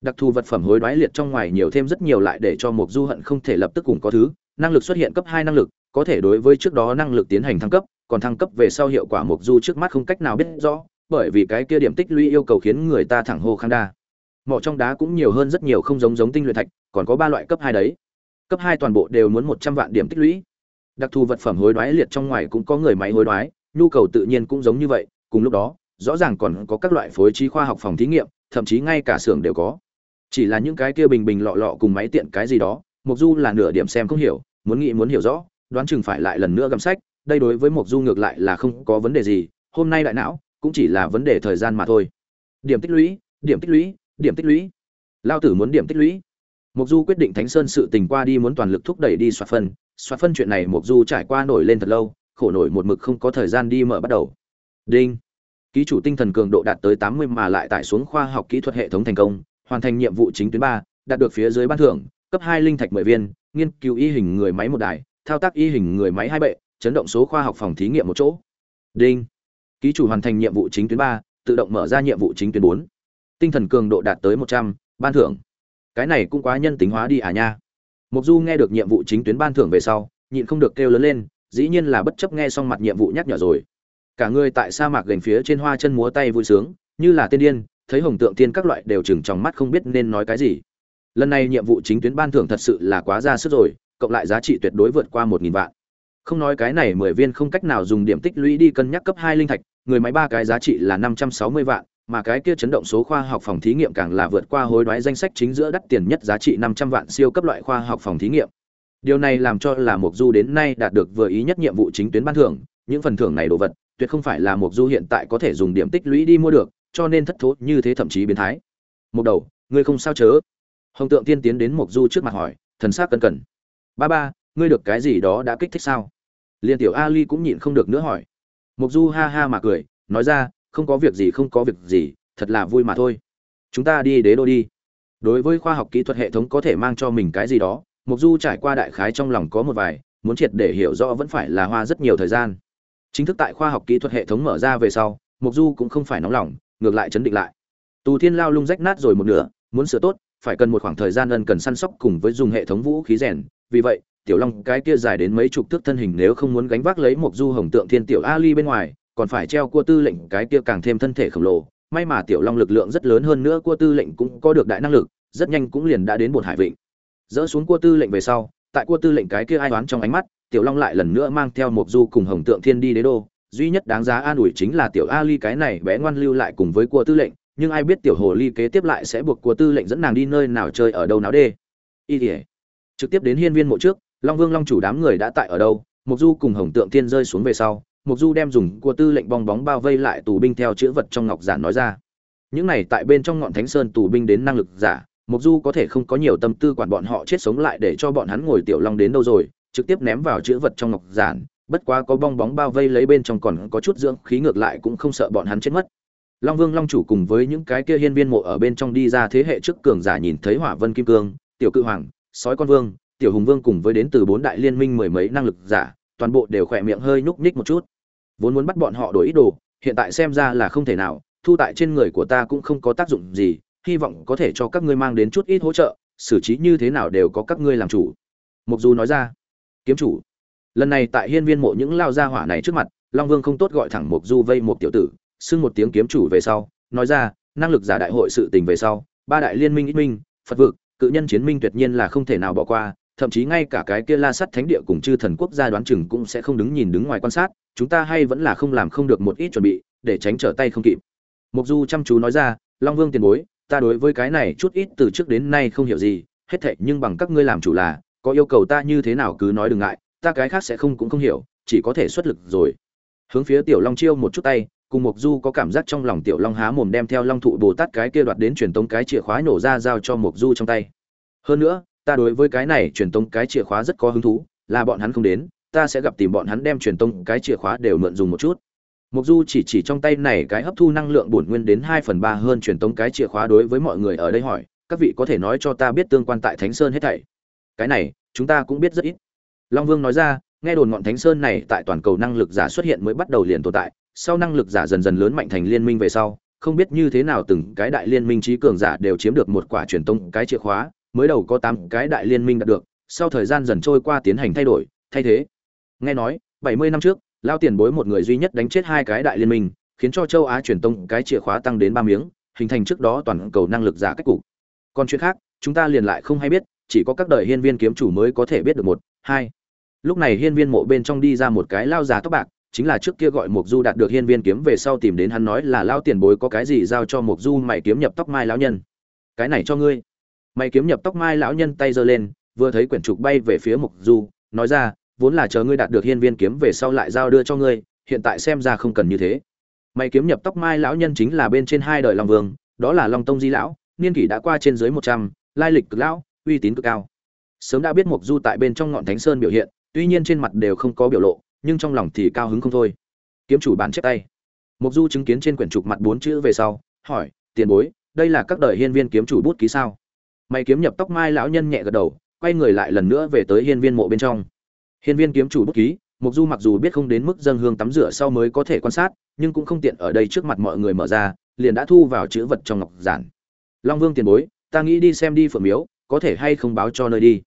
Đặc thù vật phẩm hối đoái liệt trong ngoài nhiều thêm rất nhiều lại để cho mục du hận không thể lập tức cùng có thứ, năng lực xuất hiện cấp hai năng lực, có thể đối với trước đó năng lực tiến hành thăng cấp còn thăng cấp về sau hiệu quả mục du trước mắt không cách nào biết rõ, bởi vì cái kia điểm tích lũy yêu cầu khiến người ta thẳng hô khang đa. Mỏ trong đá cũng nhiều hơn rất nhiều không giống giống tinh luyện thạch, còn có ba loại cấp hai đấy. Cấp hai toàn bộ đều muốn một trăm vạn điểm tích lũy. Đặc thù vật phẩm hối đoái liệt trong ngoài cũng có người máy hối đoái, nhu cầu tự nhiên cũng giống như vậy, cùng lúc đó, rõ ràng còn có các loại phối trí khoa học phòng thí nghiệm, thậm chí ngay cả xưởng đều có. Chỉ là những cái kia bình bình lọ lọ cùng máy tiện cái gì đó mục du là nửa điểm xem không hiểu, muốn nghĩ muốn hiểu rõ, đoán chừng phải lại lần nữa găm sách đây đối với Mộc du ngược lại là không có vấn đề gì hôm nay đại não cũng chỉ là vấn đề thời gian mà thôi điểm tích lũy điểm tích lũy điểm tích lũy lao tử muốn điểm tích lũy Mộc Du quyết định Thánh Sơn sự tình qua đi muốn toàn lực thúc đẩy đi soạt phân, soạt phân chuyện này Mộc Du trải qua nổi lên thật lâu, khổ nổi một mực không có thời gian đi mở bắt đầu. Đinh. Ký chủ tinh thần cường độ đạt tới 80 mà lại tải xuống khoa học kỹ thuật hệ thống thành công, hoàn thành nhiệm vụ chính tuyến 3, đạt được phía dưới ban thưởng, cấp 2 linh thạch 10 viên, nghiên cứu y hình người máy một đài, thao tác y hình người máy hai bệ, chấn động số khoa học phòng thí nghiệm một chỗ. Đinh. Ký chủ hoàn thành nhiệm vụ chính tuyến 3, tự động mở ra nhiệm vụ chính tuyến 4. Tinh thần cường độ đạt tới 100, ban thưởng cái này cũng quá nhân tính hóa đi à nha mục du nghe được nhiệm vụ chính tuyến ban thưởng về sau nhịn không được kêu lớn lên dĩ nhiên là bất chấp nghe xong mặt nhiệm vụ nhắc nhở rồi cả người tại sa mạc gần phía trên hoa chân múa tay vui sướng như là tiên điên thấy hồng tượng tiên các loại đều chừng trong mắt không biết nên nói cái gì lần này nhiệm vụ chính tuyến ban thưởng thật sự là quá ra sức rồi cộng lại giá trị tuyệt đối vượt qua một nghìn vạn không nói cái này mười viên không cách nào dùng điểm tích lũy đi cân nhắc cấp hai linh thạch người máy ba cái giá trị là năm trăm sáu mươi vạn mà cái kia chấn động số khoa học phòng thí nghiệm càng là vượt qua hối đoái danh sách chính giữa đắt tiền nhất giá trị 500 vạn siêu cấp loại khoa học phòng thí nghiệm. Điều này làm cho là Mộc Du đến nay đạt được vừa ý nhất nhiệm vụ chính tuyến ban thưởng, những phần thưởng này đồ vật, tuyệt không phải là Mộc Du hiện tại có thể dùng điểm tích lũy đi mua được, cho nên thất thố như thế thậm chí biến thái. Một đầu, ngươi không sao chớ? Hồng Tượng Tiên tiến đến Mộc Du trước mặt hỏi, thần sắc cẩn cẩn. "Ba ba, ngươi được cái gì đó đã kích thích sao?" Liên tiểu Ali cũng nhịn không được nữa hỏi. Mục Du ha ha mà cười, nói ra, không có việc gì không có việc gì thật là vui mà thôi chúng ta đi đế đô đi đối với khoa học kỹ thuật hệ thống có thể mang cho mình cái gì đó mục du trải qua đại khái trong lòng có một vài muốn triệt để hiểu rõ vẫn phải là hoa rất nhiều thời gian chính thức tại khoa học kỹ thuật hệ thống mở ra về sau mục du cũng không phải nóng lòng ngược lại chấn định lại tù thiên lao lung rách nát rồi một nửa muốn sửa tốt phải cần một khoảng thời gian ân cần săn sóc cùng với dùng hệ thống vũ khí rèn vì vậy tiểu long, cái kia dài đến mấy chục thước thân hình nếu không muốn gánh vác lấy một du hồng tượng thiên tiểu ali bên ngoài, còn phải treo cua tư lệnh, cái kia càng thêm thân thể khổng lồ. May mà tiểu long lực lượng rất lớn hơn nữa, cua tư lệnh cũng có được đại năng lực, rất nhanh cũng liền đã đến bột hải vịnh. Dỡ xuống cua tư lệnh về sau, tại cua tư lệnh cái kia ai đoán trong ánh mắt, tiểu long lại lần nữa mang theo một du cùng hồng tượng thiên đi đế đô. Duy nhất đáng giá an ủi chính là tiểu ali, cái này bé ngoan lưu lại cùng với cua tư lệnh, nhưng ai biết tiểu hồ ly kế tiếp lại sẽ buộc cua tư lệnh dẫn nàng đi nơi nào chơi ở đâu nào đê. Y tỉa trực tiếp đến hiên viên mộ trước long vương long chủ đám người đã tại ở đâu? Mục du cùng hồng tượng thiên rơi xuống về sau, mục du đem dùng cua tư lệnh bong bóng bao vây lại tù binh theo chữ vật trong ngọc giản nói ra. Những này tại bên trong ngọn thánh sơn tù binh đến năng lực giả, mục du có thể không có nhiều tâm tư quản bọn họ chết sống lại để cho bọn hắn ngồi tiểu long đến đâu rồi, trực tiếp ném vào chữ vật trong ngọc giản, bất quá có bong bóng bao vây lấy bên trong còn có chút dưỡng khí ngược lại cũng không sợ bọn hắn chết mất. Long vương long chủ cùng với những cái kia hiên viên mộ ở bên trong đi ra thế hệ trước cường giả nhìn thấy hỏa vân kim cương, tiểu cự hoàng, sói con vương tiểu hùng vương cùng với đến từ bốn đại liên minh mười mấy năng lực giả, toàn bộ đều khỏe miệng hơi nhúc nhích một chút. Vốn muốn bắt bọn họ đổi ý đồ, hiện tại xem ra là không thể nào, thu tại trên người của ta cũng không có tác dụng gì, hy vọng có thể cho các ngươi mang đến chút ít hỗ trợ, xử trí như thế nào đều có các ngươi làm chủ. Mục du nói ra. Kiếm chủ, lần này tại hiên viên mộ những lao gia hỏa này trước mặt, long vương không tốt gọi thẳng mục du vây một tiểu tử, xưng một tiếng kiếm chủ về sau, nói ra, năng lực giả đại hội sự tình về sau, ba đại liên minh ít minh, phật vực, cự nhân chiến minh tuyệt nhiên là không thể nào bỏ qua thậm chí ngay cả cái kia la sắt thánh địa cùng chư thần quốc gia đoán chừng cũng sẽ không đứng nhìn đứng ngoài quan sát, chúng ta hay vẫn là không làm không được một ít chuẩn bị, để tránh trở tay không kịp. Mục du chăm chú nói ra, long vương tiền bối, ta đối với cái này chút ít từ trước đến nay không hiểu gì, hết thệ nhưng bằng các ngươi làm chủ là, có yêu cầu ta như thế nào cứ nói đừng ngại, ta cái khác sẽ không cũng không hiểu, chỉ có thể xuất lực rồi. Hướng phía tiểu long chiêu một chút tay, cùng mục du có cảm giác trong lòng tiểu long há mồm đem theo long thụ bồ tát cái kia đoạt đến truyền tống cái chìa khóa nổ ra giao cho mục du trong tay. Hơn nữa ta đối với cái này truyền tống cái chìa khóa rất có hứng thú, là bọn hắn không đến, ta sẽ gặp tìm bọn hắn đem truyền tống cái chìa khóa đều mượn dùng một chút. Mục du chỉ chỉ trong tay này cái hấp thu năng lượng bổn nguyên đến hai phần ba hơn truyền tống cái chìa khóa đối với mọi người ở đây hỏi, các vị có thể nói cho ta biết tương quan tại thánh sơn hết thảy. Cái này, chúng ta cũng biết rất ít. Long vương nói ra, nghe đồn ngọn thánh sơn này tại toàn cầu năng lực giả xuất hiện mới bắt đầu liền tồn tại, sau năng lực giả dần dần lớn mạnh thành liên minh về sau, không biết như thế nào từng cái đại liên minh trí cường giả đều chiếm được một quả truyền tông cái chìa khóa mới đầu có tám cái đại liên minh đạt được, sau thời gian dần trôi qua tiến hành thay đổi, thay thế. Nghe nói, bảy mươi năm trước, lao tiền bối một người duy nhất đánh chết hai cái đại liên minh, khiến cho châu á truyền tông cái chìa khóa tăng đến ba miếng, hình thành trước đó toàn cầu năng lực giả cách cục. Còn chuyện khác, chúng ta liền lại không hay biết, chỉ có các đời hiên viên kiếm chủ mới có thể biết được một, hai. Lúc này hiên viên mộ bên trong đi ra một cái lao già tóc bạc, chính là trước kia gọi mục du đạt được hiên viên kiếm về sau tìm đến hắn nói là, lao tiền bối có cái gì giao cho mục du mày kiếm nhập tóc mai lão nhân? Cái này cho ngươi mày kiếm nhập tóc mai lão nhân tay giơ lên, vừa thấy quyển trục bay về phía mục du, nói ra, vốn là chờ ngươi đạt được hiên viên kiếm về sau lại giao đưa cho ngươi, hiện tại xem ra không cần như thế. Mày kiếm nhập tóc mai lão nhân chính là bên trên hai đời long vương, đó là long tông di lão, niên kỷ đã qua trên dưới một trăm, lai lịch cực lão, uy tín cực cao. Sớm đã biết mục du tại bên trong ngọn thánh sơn biểu hiện, tuy nhiên trên mặt đều không có biểu lộ, nhưng trong lòng thì cao hứng không thôi. Kiếm chủ bản chép tay. Mục du chứng kiến trên quyển trục mặt bốn chữ về sau, hỏi, tiền bối, đây là các đời hiên viên kiếm chủ bút ký sao? Mày kiếm nhập tóc mai lão nhân nhẹ gật đầu, quay người lại lần nữa về tới hiên viên mộ bên trong. Hiên viên kiếm chủ bút ký, mục du mặc dù biết không đến mức dâng hương tắm rửa sau mới có thể quan sát, nhưng cũng không tiện ở đây trước mặt mọi người mở ra, liền đã thu vào chữ vật trong ngọc giản. Long vương tiền bối, ta nghĩ đi xem đi phượng miếu, có thể hay không báo cho nơi đi.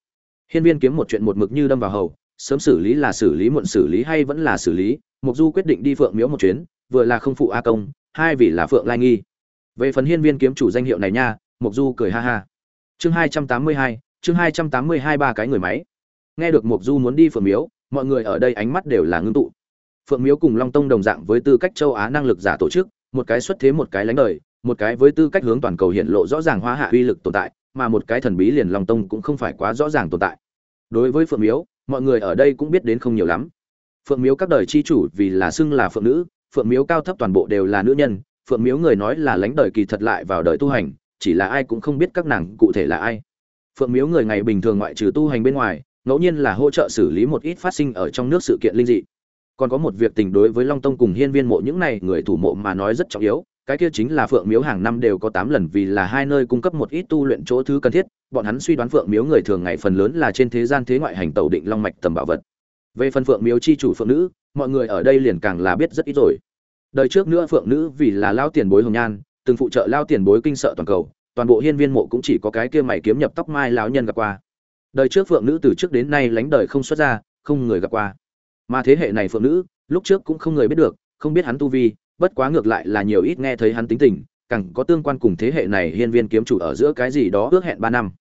Hiên viên kiếm một chuyện một mực như đâm vào hầu, sớm xử lý là xử lý, muộn xử lý hay vẫn là xử lý, mục du quyết định đi phượng miếu một chuyến, vừa là không phụ a công, hai vì là phượng lai nghi. Về phần hiên viên kiếm chủ danh hiệu này nha, mục du cười ha ha chương hai trăm tám mươi hai, chương hai trăm tám mươi hai ba cái người máy. Nghe được mục du muốn đi phượng miếu, mọi người ở đây ánh mắt đều là ngưng tụ. Phượng miếu cùng long tông đồng dạng với tư cách châu á năng lực giả tổ chức, một cái xuất thế một cái lánh đời, một cái với tư cách hướng toàn cầu hiện lộ rõ ràng hóa hạ uy lực tồn tại, mà một cái thần bí liền long tông cũng không phải quá rõ ràng tồn tại. Đối với phượng miếu, mọi người ở đây cũng biết đến không nhiều lắm. Phượng miếu các đời chi chủ vì là xưng là phượng nữ, phượng miếu cao thấp toàn bộ đều là nữ nhân, phượng miếu người nói là lãnh đời kỳ thật lại vào đời tu hành chỉ là ai cũng không biết các nàng cụ thể là ai. Phượng miếu người ngày bình thường ngoại trừ tu hành bên ngoài, ngẫu nhiên là hỗ trợ xử lý một ít phát sinh ở trong nước sự kiện linh dị. Còn có một việc tình đối với long tông cùng hiên viên mộ những này người thủ mộ mà nói rất trọng yếu, cái kia chính là phượng miếu hàng năm đều có tám lần vì là hai nơi cung cấp một ít tu luyện chỗ thứ cần thiết, bọn hắn suy đoán phượng miếu người thường ngày phần lớn là trên thế gian thế ngoại hành tàu định long mạch tầm bảo vật. Về phần phượng miếu chi chủ phượng nữ, mọi người ở đây liền càng là biết rất ít rồi. Đời trước nữa phượng nữ vì là lao tiền bối hồng nhan từng phụ trợ lao tiền bối kinh sợ toàn cầu, toàn bộ hiên viên mộ cũng chỉ có cái kia mày kiếm nhập tóc mai lão nhân gặp qua. Đời trước phượng nữ từ trước đến nay lánh đời không xuất ra, không người gặp qua. Mà thế hệ này phượng nữ, lúc trước cũng không người biết được, không biết hắn tu vi, bất quá ngược lại là nhiều ít nghe thấy hắn tính tình, càng có tương quan cùng thế hệ này hiên viên kiếm chủ ở giữa cái gì đó ước hẹn ba năm.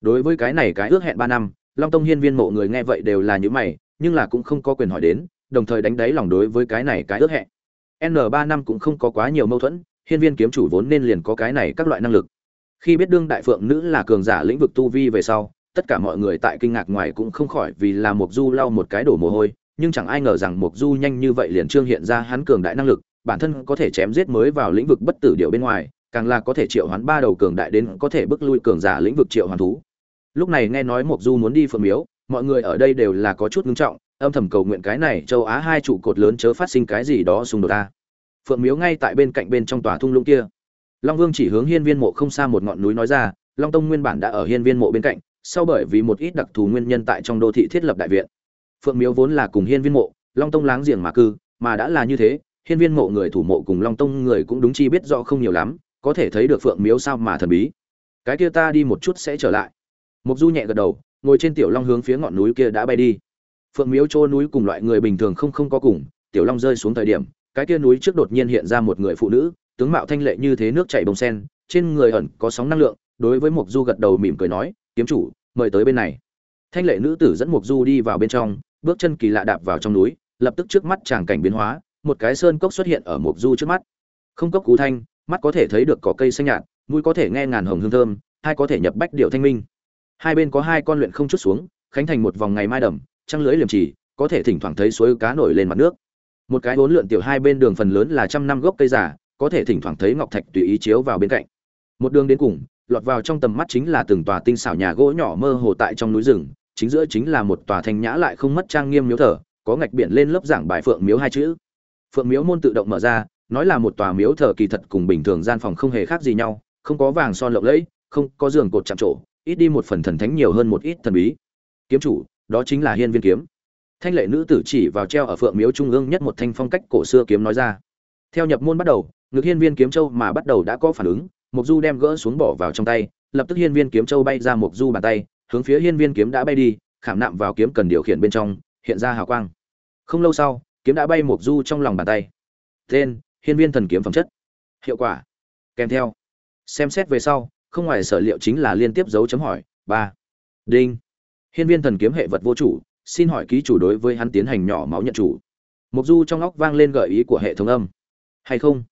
Đối với cái này cái ước hẹn ba năm, long tông hiên viên mộ người nghe vậy đều là những mày, nhưng là cũng không có quyền hỏi đến, đồng thời đánh đáy lòng đối với cái này cái ước hẹn. N ba năm cũng không có quá nhiều mâu thuẫn hiên viên kiếm chủ vốn nên liền có cái này các loại năng lực. Khi biết đương đại phượng nữ là cường giả lĩnh vực tu vi về sau, tất cả mọi người tại kinh ngạc ngoài cũng không khỏi vì là mục du lau một cái đổ mồ hôi, nhưng chẳng ai ngờ rằng mục du nhanh như vậy liền trương hiện ra hắn cường đại năng lực, bản thân có thể chém giết mới vào lĩnh vực bất tử điệu bên ngoài, càng là có thể triệu hoán ba đầu cường đại đến có thể bức lui cường giả lĩnh vực triệu hoán thú. Lúc này nghe nói mục du muốn đi phượng miếu, mọi người ở đây đều là có chút ngưng trọng, âm thầm cầu nguyện cái này châu á hai trụ cột lớn chớ phát sinh cái gì đó xung đột ta phượng miếu ngay tại bên cạnh bên trong tòa thung lũng kia. Long vương chỉ hướng hiên viên mộ không xa một ngọn núi nói ra, long tông nguyên bản đã ở hiên viên mộ bên cạnh, sau bởi vì một ít đặc thù nguyên nhân tại trong đô thị thiết lập đại viện. Phượng miếu vốn là cùng hiên viên mộ, long tông láng giềng mà cư, mà đã là như thế, hiên viên mộ người thủ mộ cùng long tông người cũng đúng chi biết rõ không nhiều lắm, có thể thấy được phượng miếu sao mà thần bí. Cái kia ta đi một chút sẽ trở lại. Mục du nhẹ gật đầu, ngồi trên tiểu long hướng phía ngọn núi kia đã bay đi. Phượng miếu chỗ núi cùng loại người bình thường không không có cùng, tiểu long rơi xuống thời điểm cái kia núi trước đột nhiên hiện ra một người phụ nữ, tướng mạo thanh lệ như thế nước chảy bông sen, trên người ẩn có sóng năng lượng, đối với mục du gật đầu mỉm cười nói, kiếm chủ, mời tới bên này. Thanh lệ nữ tử dẫn mục du đi vào bên trong, bước chân kỳ lạ đạp vào trong núi, lập tức trước mắt tràng cảnh biến hóa, một cái sơn cốc xuất hiện ở mục du trước mắt. Không cốc cú thanh, mắt có thể thấy được cỏ cây xanh nhạt, mũi có thể nghe ngàn hồng hương thơm, hai có thể nhập bách điệu thanh minh. Hai bên có hai con luyện không chút xuống, khánh thành một vòng ngày mai đầm, trăng lưới liềm chỉ có thể thỉnh thoảng thấy suối cá nổi lên mặt nước một cái bốn lượn tiểu hai bên đường phần lớn là trăm năm gốc cây giả có thể thỉnh thoảng thấy ngọc thạch tùy ý chiếu vào bên cạnh. Một đường đến cùng, lọt vào trong tầm mắt chính là từng tòa tinh xảo nhà gỗ nhỏ mơ hồ tại trong núi rừng, chính giữa chính là một tòa thanh nhã lại không mất trang nghiêm miếu thờ, có ngạch biển lên lớp giảng bài phượng miếu hai chữ. Phượng miếu môn tự động mở ra, nói là một tòa miếu thờ kỳ thật cùng bình thường gian phòng không hề khác gì nhau, không có vàng son lộng lẫy, không có giường cột chạm trổ, ít đi một phần thần thánh nhiều hơn một ít thần bí. Kiếm chủ, đó chính là hiên viên kiếm thanh lệ nữ tử chỉ vào treo ở phượng miếu trung ương nhất một thanh phong cách cổ xưa kiếm nói ra. Theo nhập môn bắt đầu, ngực hiên viên kiếm châu mà bắt đầu đã có phản ứng mục du đem gỡ xuống bỏ vào trong tay, lập tức hiên viên kiếm châu bay ra mục du bàn tay, hướng phía hiên viên kiếm đã bay đi, khảm nạm vào kiếm cần điều khiển bên trong, hiện ra hào quang. Không lâu sau, kiếm đã bay mục du trong lòng bàn tay. Tên, hiên viên thần kiếm phẩm chất. Hiệu quả. Kèm theo. Xem xét về sau, không ngoài sở liệu chính là liên tiếp dấu chấm hỏi, ba. Đinh. Hiên viên thần kiếm hệ vật vô chủ xin hỏi ký chủ đối với hắn tiến hành nhỏ máu nhận chủ. Mục du trong óc vang lên gợi ý của hệ thống âm. Hay không?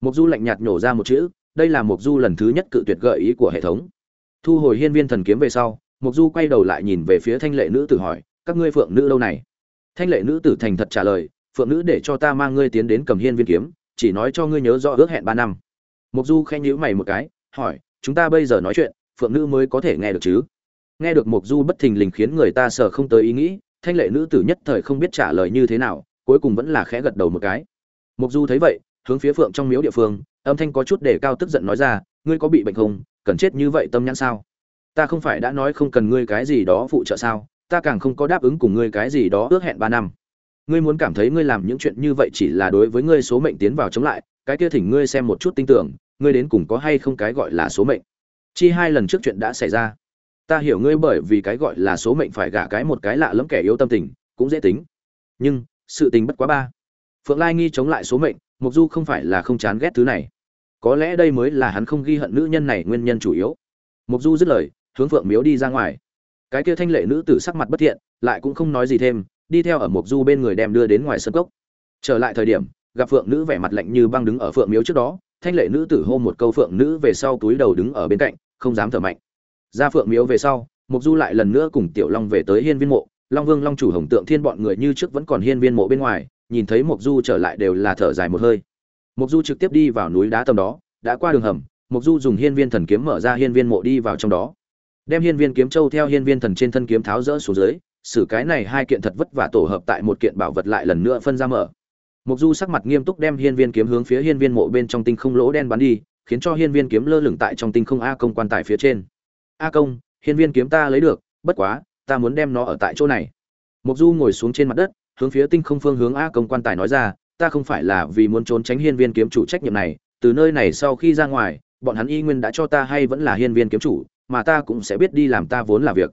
Mục du lạnh nhạt nhổ ra một chữ, đây là mục du lần thứ nhất cự tuyệt gợi ý của hệ thống. Thu hồi hiên viên thần kiếm về sau mục du quay đầu lại nhìn về phía thanh lệ nữ tử hỏi, các ngươi phượng nữ lâu này? Thanh lệ nữ tử thành thật trả lời, phượng nữ để cho ta mang ngươi tiến đến cầm hiên viên kiếm, chỉ nói cho ngươi nhớ rõ ước hẹn ba năm. Mục du khen nhíu mày một cái, hỏi, chúng ta bây giờ nói chuyện, phượng nữ mới có thể nghe được chứ? Nghe được mục du bất thình lình khiến người ta sợ không tới ý nghĩ, thanh lệ nữ tử nhất thời không biết trả lời như thế nào, cuối cùng vẫn là khẽ gật đầu một cái. Mục du thấy vậy, hướng phía phượng trong miếu địa phương, âm thanh có chút để cao tức giận nói ra, ngươi có bị bệnh không? Cần chết như vậy tâm nhãn sao? Ta không phải đã nói không cần ngươi cái gì đó phụ trợ sao? Ta càng không có đáp ứng cùng ngươi cái gì đó ước hẹn ba năm. Ngươi muốn cảm thấy ngươi làm những chuyện như vậy chỉ là đối với ngươi số mệnh tiến vào chống lại, cái kia thỉnh ngươi xem một chút tin tưởng, ngươi đến cùng có hay không cái gọi là số mệnh. Chi hai lần trước chuyện đã xảy ra ta hiểu ngươi bởi vì cái gọi là số mệnh phải gả cái một cái lạ lẫm kẻ yếu tâm tình, cũng dễ tính. Nhưng, sự tình bất quá ba. Phượng lai nghi chống lại số mệnh, mục du không phải là không chán ghét thứ này. Có lẽ đây mới là hắn không ghi hận nữ nhân này nguyên nhân chủ yếu. Mục du dứt lời, hướng phượng miếu đi ra ngoài. Cái kia thanh lệ nữ tử sắc mặt bất thiện, lại cũng không nói gì thêm, đi theo ở mục du bên người đem đưa đến ngoài sân cốc. Trở lại thời điểm, gặp phượng nữ vẻ mặt lạnh như băng đứng ở phượng miếu trước đó, thanh lệ nữ tử hô một câu phượng nữ về sau túi đầu đứng ở bên cạnh, không dám thở mạnh ra phượng miếu về sau mục du lại lần nữa cùng tiểu long về tới hiên viên mộ. Long vương, long chủ, hồng tượng thiên bọn người như trước vẫn còn hiên viên mộ bên ngoài, nhìn thấy mục du trở lại đều là thở dài một hơi. Mục du trực tiếp đi vào núi đá tầm đó, đã qua đường hầm mục du dùng hiên viên thần kiếm mở ra hiên viên mộ đi vào trong đó. Đem hiên viên kiếm châu theo hiên viên thần trên thân kiếm tháo rỡ xuống dưới, xử cái này hai kiện thật vất vả tổ hợp tại một kiện bảo vật lại lần nữa phân ra mở. Mục du sắc mặt nghiêm túc đem hiên viên kiếm hướng phía hiên viên mộ bên trong tinh không lỗ đen bắn đi, khiến cho hiên viên kiếm lơ lửng tại trong tinh không a công quan tài phía trên a công, hiên viên kiếm ta lấy được, bất quá, ta muốn đem nó ở tại chỗ này. Mục du ngồi xuống trên mặt đất, hướng phía tinh không phương hướng a công quan tài nói ra, ta không phải là vì muốn trốn tránh hiên viên kiếm chủ trách nhiệm này, từ nơi này sau khi ra ngoài, bọn hắn y nguyên đã cho ta hay vẫn là hiên viên kiếm chủ, mà ta cũng sẽ biết đi làm ta vốn là việc.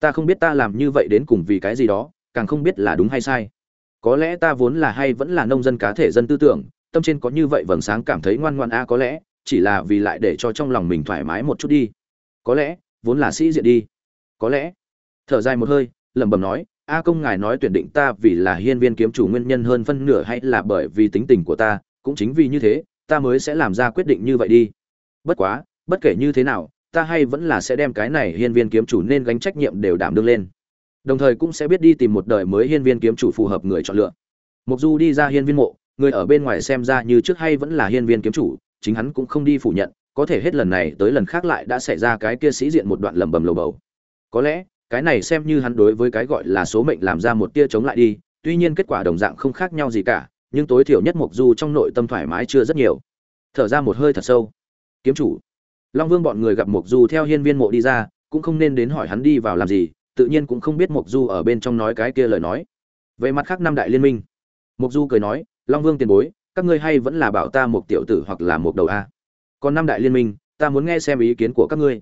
Ta không biết ta làm như vậy đến cùng vì cái gì đó, càng không biết là đúng hay sai. Có lẽ ta vốn là hay vẫn là nông dân cá thể dân tư tưởng, tâm trên có như vậy vầng sáng cảm thấy ngoan ngoan a, có lẽ chỉ là vì lại để cho trong lòng mình thoải mái một chút đi. Có lẽ vốn là sĩ diện đi. Có lẽ, thở dài một hơi, lẩm bẩm nói, a công ngài nói tuyển định ta vì là hiên viên kiếm chủ nguyên nhân hơn phân nửa hay là bởi vì tính tình của ta, cũng chính vì như thế, ta mới sẽ làm ra quyết định như vậy đi. Bất quá, bất kể như thế nào, ta hay vẫn là sẽ đem cái này hiên viên kiếm chủ nên gánh trách nhiệm đều đảm đương lên. Đồng thời cũng sẽ biết đi tìm một đời mới hiên viên kiếm chủ phù hợp người chọn lựa. Mục du đi ra hiên viên mộ, người ở bên ngoài xem ra như trước hay vẫn là hiên viên kiếm chủ, chính hắn cũng không đi phủ nhận có thể hết lần này tới lần khác lại đã xảy ra cái kia sĩ diện một đoạn lầm bầm lầu bầu. Có lẽ, cái này xem như hắn đối với cái gọi là số mệnh làm ra một tia chống lại đi, tuy nhiên kết quả đồng dạng không khác nhau gì cả, nhưng tối thiểu nhất mục du trong nội tâm thoải mái chưa rất nhiều. Thở ra một hơi thật sâu. Kiếm chủ. Long vương bọn người gặp mục du theo hiên viên mộ đi ra, cũng không nên đến hỏi hắn đi vào làm gì, tự nhiên cũng không biết mục du ở bên trong nói cái kia lời nói. Về mặt khác năm đại liên minh mục du cười nói, long vương tiền bối, các ngươi hay vẫn là bảo ta một tiểu tử hoặc là một đầu a còn năm đại liên minh, ta muốn nghe xem ý kiến của các ngươi.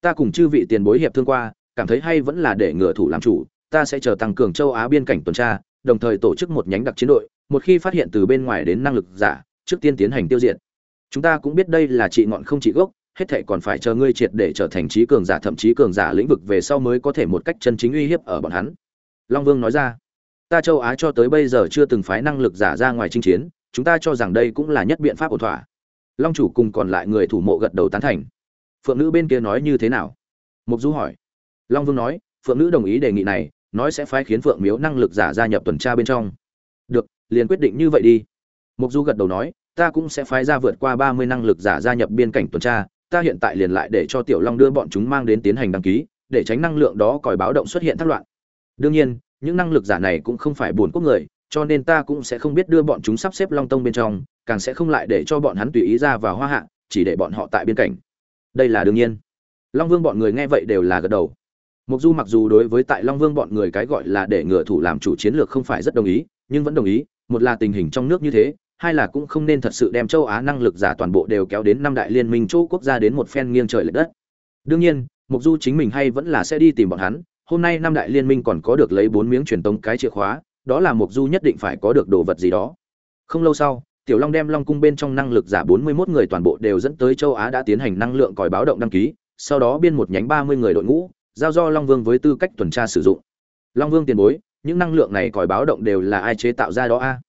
Ta cùng chư vị tiền bối hiệp thương qua, cảm thấy hay vẫn là để ngựa thủ làm chủ, ta sẽ chờ tăng cường châu á biên cảnh tuần tra, đồng thời tổ chức một nhánh đặc chiến đội, một khi phát hiện từ bên ngoài đến năng lực giả, trước tiên tiến hành tiêu diệt. Chúng ta cũng biết đây là trị ngọn không trị gốc, hết thệ còn phải chờ ngươi triệt để trở thành trí cường giả, thậm chí cường giả lĩnh vực về sau mới có thể một cách chân chính uy hiếp ở bọn hắn. Long vương nói ra. Ta châu á cho tới bây giờ chưa từng phái năng lực giả ra ngoài chinh chiến, chúng ta cho rằng đây cũng là nhất biện pháp ổn thỏa long chủ cùng còn lại người thủ mộ gật đầu tán thành. Phượng nữ bên kia nói như thế nào? Mục du hỏi. Long vương nói, phượng nữ đồng ý đề nghị này, nói sẽ phái khiến phượng miếu năng lực giả gia nhập tuần tra bên trong. Được, liền quyết định như vậy đi. Mục du gật đầu nói, ta cũng sẽ phái ra vượt qua ba mươi năng lực giả gia nhập biên cảnh tuần tra, ta hiện tại liền lại để cho tiểu long đưa bọn chúng mang đến tiến hành đăng ký, để tránh năng lượng đó còi báo động xuất hiện thất loạn. Đương nhiên, những năng lực giả này cũng không phải buồn quốc người, cho nên ta cũng sẽ không biết đưa bọn chúng sắp xếp long tông bên trong càng sẽ không lại để cho bọn hắn tùy ý ra vào hoa hạ, chỉ để bọn họ tại biên cảnh đây là đương nhiên. Long vương bọn người nghe vậy đều là gật đầu. Mục du mặc dù đối với tại long vương bọn người cái gọi là để ngựa thủ làm chủ chiến lược không phải rất đồng ý, nhưng vẫn đồng ý, một là tình hình trong nước như thế, hai là cũng không nên thật sự đem châu á năng lực giả toàn bộ đều kéo đến năm đại liên minh chỗ quốc gia đến một phen nghiêng trời lệch đất. Đương nhiên, mục du chính mình hay vẫn là sẽ đi tìm bọn hắn, hôm nay năm đại liên minh còn có được lấy bốn miếng truyền tống cái chìa khóa, đó là mục du nhất định phải có được đồ vật gì đó. Không lâu sau tiểu long đem long cung bên trong năng lực giả 41 người toàn bộ đều dẫn tới châu á đã tiến hành năng lượng còi báo động đăng ký, sau đó biên một nhánh ba mươi người đội ngũ, giao do long vương với tư cách tuần tra sử dụng. Long vương tiền bối, những năng lượng này còi báo động đều là ai chế tạo ra đó a?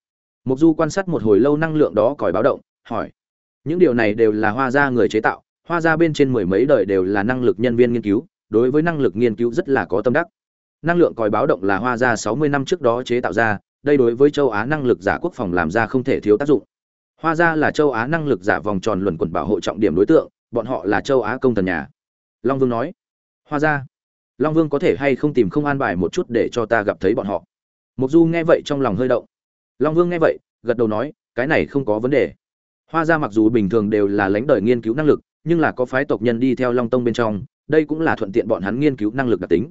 Mục du quan sát một hồi lâu năng lượng đó còi báo động, hỏi. Những điều này đều là hoa gia người chế tạo, hoa gia bên trên mười mấy đời đều là năng lực nhân viên nghiên cứu, đối với năng lực nghiên cứu rất là có tâm đắc. Năng lượng còi báo động là hoa gia sáu mươi năm trước đó chế tạo ra đây đối với châu á năng lực giả quốc phòng làm ra không thể thiếu tác dụng. Hoa gia là châu á năng lực giả vòng tròn luẩn quẩn bảo hộ trọng điểm đối tượng, bọn họ là châu á công thần nhà. Long vương nói hoa gia long vương có thể hay không tìm không an bài một chút để cho ta gặp thấy bọn họ? Mục du nghe vậy trong lòng hơi động. Long vương nghe vậy, gật đầu nói, cái này không có vấn đề. Hoa gia mặc dù bình thường đều là lãnh đời nghiên cứu năng lực, nhưng là có phái tộc nhân đi theo long tông bên trong, đây cũng là thuận tiện bọn hắn nghiên cứu năng lực đặc tính.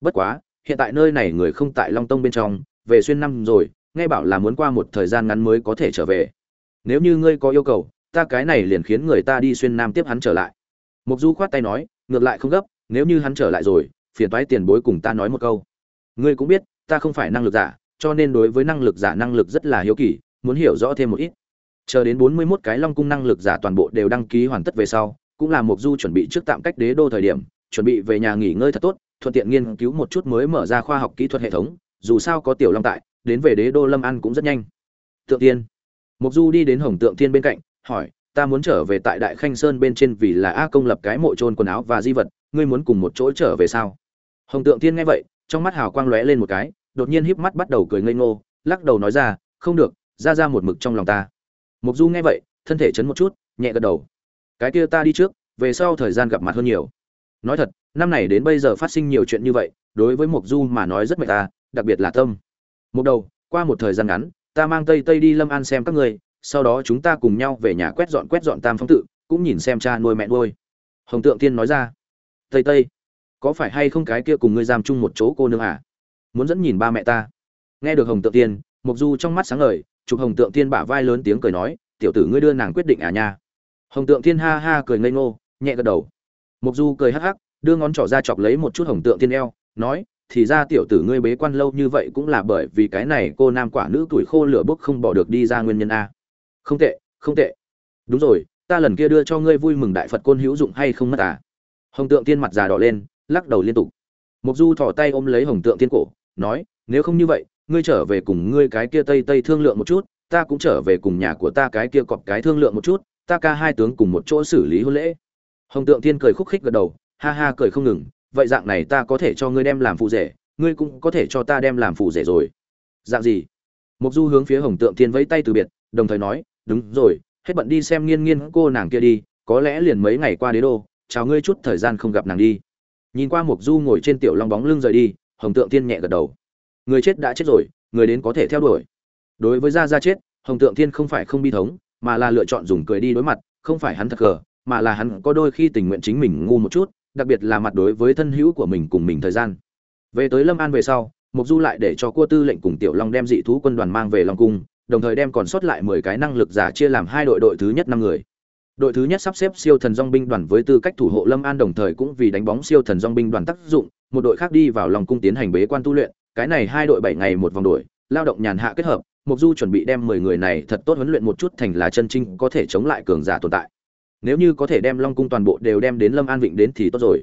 Bất quá, hiện tại nơi này người không tại long tông bên trong về xuyên năm rồi, nghe bảo là muốn qua một thời gian ngắn mới có thể trở về. Nếu như ngươi có yêu cầu, ta cái này liền khiến người ta đi xuyên nam tiếp hắn trở lại. Mục du khoát tay nói, ngược lại không gấp, nếu như hắn trở lại rồi, phiền toái tiền bối cùng ta nói một câu. Ngươi cũng biết, ta không phải năng lực giả, cho nên đối với năng lực giả năng lực rất là hiếu kỳ, muốn hiểu rõ thêm một ít. Chờ đến bốn mươi 41 cái long cung năng lực giả toàn bộ đều đăng ký hoàn tất về sau, cũng là mục du chuẩn bị trước tạm cách đế đô thời điểm, chuẩn bị về nhà nghỉ ngơi thật tốt, thuận tiện nghiên cứu một chút mới mở ra khoa học kỹ thuật hệ thống dù sao có tiểu long tại, đến về đế đô lâm ăn cũng rất nhanh. Tượng tiên mục du đi đến hồng tượng tiên bên cạnh, hỏi, ta muốn trở về tại đại khanh sơn bên trên vì là a công lập cái mộ trôn quần áo và di vật, ngươi muốn cùng một chỗ trở về sao? Hồng tượng tiên nghe vậy, trong mắt hào quang lóe lên một cái, đột nhiên híp mắt bắt đầu cười ngây ngô, lắc đầu nói ra, không được, ra ra một mực trong lòng ta. Mục du nghe vậy, thân thể chấn một chút, nhẹ gật đầu. Cái kia ta đi trước, về sau thời gian gặp mặt hơn nhiều. Nói thật, năm này đến bây giờ phát sinh nhiều chuyện như vậy, đối với mục du mà nói rất mệt ta đặc biệt là tâm. Một đầu, qua một thời gian ngắn, ta mang tây tây đi lâm an xem các người, sau đó chúng ta cùng nhau về nhà quét dọn quét dọn tam phong tự, cũng nhìn xem cha nuôi mẹ nuôi. Hồng tượng tiên nói ra, tây tây, có phải hay không cái kia cùng ngươi giam chung một chỗ cô nương à? Muốn dẫn nhìn ba mẹ ta. Nghe được hồng tượng tiên mục du trong mắt sáng ngời, chụp hồng tượng tiên bả vai lớn tiếng cười nói, tiểu tử ngươi đưa nàng quyết định à nha? Hồng tượng tiên ha ha cười ngây ngô, nhẹ gật đầu. Mục du cười hắc hắc, đưa ngón trỏ ra chọc lấy một chút hồng tượng tiên eo, nói thì ra tiểu tử ngươi bế quan lâu như vậy cũng là bởi vì cái này cô nam quả nữ tuổi khô lửa bốc không bỏ được đi ra nguyên nhân a. Không tệ không tệ. Đúng rồi, ta lần kia đưa cho ngươi vui mừng đại phật côn hữu dụng hay không mất à? Hồng tượng tiên mặt già đỏ lên, lắc đầu liên tục. Mục du thỏ tay ôm lấy hồng tượng tiên cổ, nói, nếu không như vậy, ngươi trở về cùng ngươi cái kia tây tây thương lượng một chút, ta cũng trở về cùng nhà của ta cái kia cọp cái thương lượng một chút, ta ca hai tướng cùng một chỗ xử lý hôn lễ. Hồng tượng tiên cười khúc khích gật đầu, ha ha cười không ngừng vậy dạng này ta có thể cho ngươi đem làm phụ rể, ngươi cũng có thể cho ta đem làm phụ rể rồi. Dạng gì? Mục du hướng phía hồng tượng Thiên vẫy tay từ biệt, đồng thời nói, đúng rồi, hết bận đi xem nghiên nghiên cô nàng kia đi, có lẽ liền mấy ngày qua đế đô, chào ngươi chút thời gian không gặp nàng đi. Nhìn qua mục du ngồi trên tiểu long bóng lưng rời đi, hồng tượng Thiên nhẹ gật đầu. Người chết đã chết rồi, người đến có thể theo đuổi. Đối với gia gia chết, hồng tượng Thiên không phải không bi thống, mà là lựa chọn dùng cười đi đối mặt, không phải hắn thật gờ mà là hắn có đôi khi tình nguyện chính mình ngu một chút đặc biệt là mặt đối với thân hữu của mình cùng mình thời gian. Về tới lâm an về sau mục du lại để cho cua tư lệnh cùng tiểu long đem dị thú quân đoàn mang về long cung, đồng thời đem còn sót lại mười cái năng lực giả chia làm hai đội đội thứ nhất năm người. Đội thứ nhất sắp xếp siêu thần dong binh đoàn với tư cách thủ hộ lâm an đồng thời cũng vì đánh bóng siêu thần dong binh đoàn tác dụng, một đội khác đi vào lòng cung tiến hành bế quan tu luyện, cái này hai đội bảy ngày một vòng đội, lao động nhàn hạ kết hợp mục du chuẩn bị đem mười người này thật tốt huấn luyện một chút thành là chân trinh có thể chống lại cường giả tồn tại nếu như có thể đem long cung toàn bộ đều đem đến lâm an vịnh đến thì tốt rồi.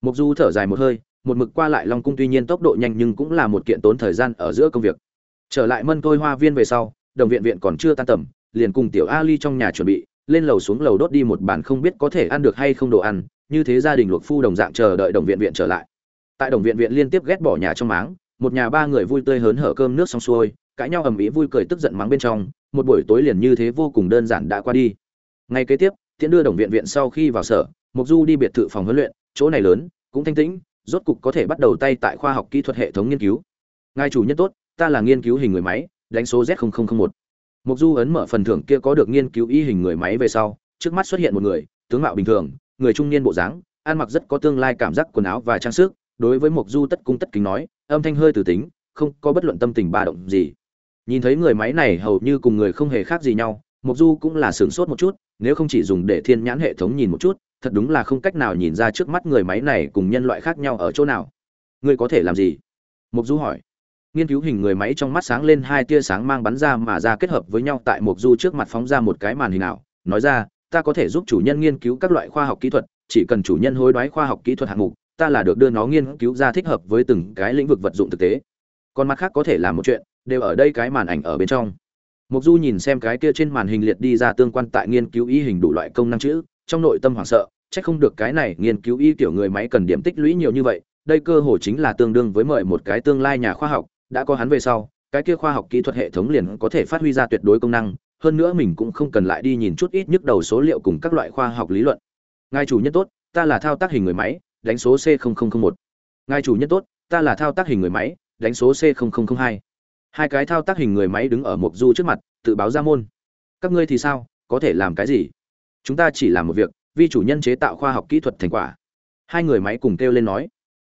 Mục du thở dài một hơi, một mực qua lại long cung tuy nhiên tốc độ nhanh nhưng cũng là một kiện tốn thời gian ở giữa công việc. Trở lại mân tôi hoa viên về sau, đồng viện viện còn chưa tan tầm, liền cùng tiểu ali trong nhà chuẩn bị, lên lầu xuống lầu đốt đi một bàn không biết có thể ăn được hay không đồ ăn, như thế gia đình luộc phu đồng dạng chờ đợi đồng viện viện trở lại. Tại đồng viện viện liên tiếp ghét bỏ nhà trong máng, một nhà ba người vui tươi hớn hở cơm nước xong xuôi, cãi nhau ầm ĩ vui cười tức giận mắng bên trong, một buổi tối liền như thế vô cùng đơn giản đã qua đi. Ngay kế tiếp tiễn đưa đồng viện viện sau khi vào sở mục du đi biệt thự phòng huấn luyện, chỗ này lớn, cũng thanh tĩnh, rốt cục có thể bắt đầu tay tại khoa học kỹ thuật hệ thống nghiên cứu. Ngài chủ nhân tốt, ta là nghiên cứu hình người máy, đánh số z một. Mục du ấn mở phần thưởng kia có được nghiên cứu y hình người máy về sau, trước mắt xuất hiện một người, tướng mạo bình thường, người trung niên bộ dáng, ăn mặc rất có tương lai cảm giác quần áo và trang sức, đối với mục du tất cung tất kính nói, âm thanh hơi từ tính, không có bất luận tâm tình ba động gì. Nhìn thấy người máy này hầu như cùng người không hề khác gì nhau mục du cũng là sửng sốt một chút, nếu không chỉ dùng để thiên nhãn hệ thống nhìn một chút, thật đúng là không cách nào nhìn ra trước mắt người máy này cùng nhân loại khác nhau ở chỗ nào. Ngươi có thể làm gì? Mục du hỏi. Nghiên cứu hình người máy trong mắt sáng lên hai tia sáng mang bắn ra mà ra kết hợp với nhau tại mục du trước mặt phóng ra một cái màn hình ảo nói ra, ta có thể giúp chủ nhân nghiên cứu các loại khoa học kỹ thuật, chỉ cần chủ nhân hối đoái khoa học kỹ thuật hạng mục, ta là được đưa nó nghiên cứu ra thích hợp với từng cái lĩnh vực vật dụng thực tế. Còn mặt khác có thể làm một chuyện, đều ở đây cái màn ảnh ở bên trong. Mộc du nhìn xem cái kia trên màn hình liệt đi ra tương quan tại nghiên cứu y hình đủ loại công năng chữ, trong nội tâm hoảng sợ, chắc không được cái này nghiên cứu y kiểu người máy cần điểm tích lũy nhiều như vậy, đây cơ hồ chính là tương đương với mời một cái tương lai nhà khoa học, đã có hắn về sau, cái kia khoa học kỹ thuật hệ thống liền có thể phát huy ra tuyệt đối công năng, hơn nữa mình cũng không cần lại đi nhìn chút ít nhức đầu số liệu cùng các loại khoa học lý luận. Ngài chủ nhân tốt, ta là thao tác hình người máy, đánh số c một. Ngài chủ nhân tốt, ta là thao tác hình người máy, đánh số c hai cái thao tác hình người máy đứng ở mục du trước mặt, tự báo ra môn. Các ngươi thì sao, có thể làm cái gì? Chúng ta chỉ làm một việc vì chủ nhân chế tạo khoa học kỹ thuật thành quả. Hai người máy cùng kêu lên nói.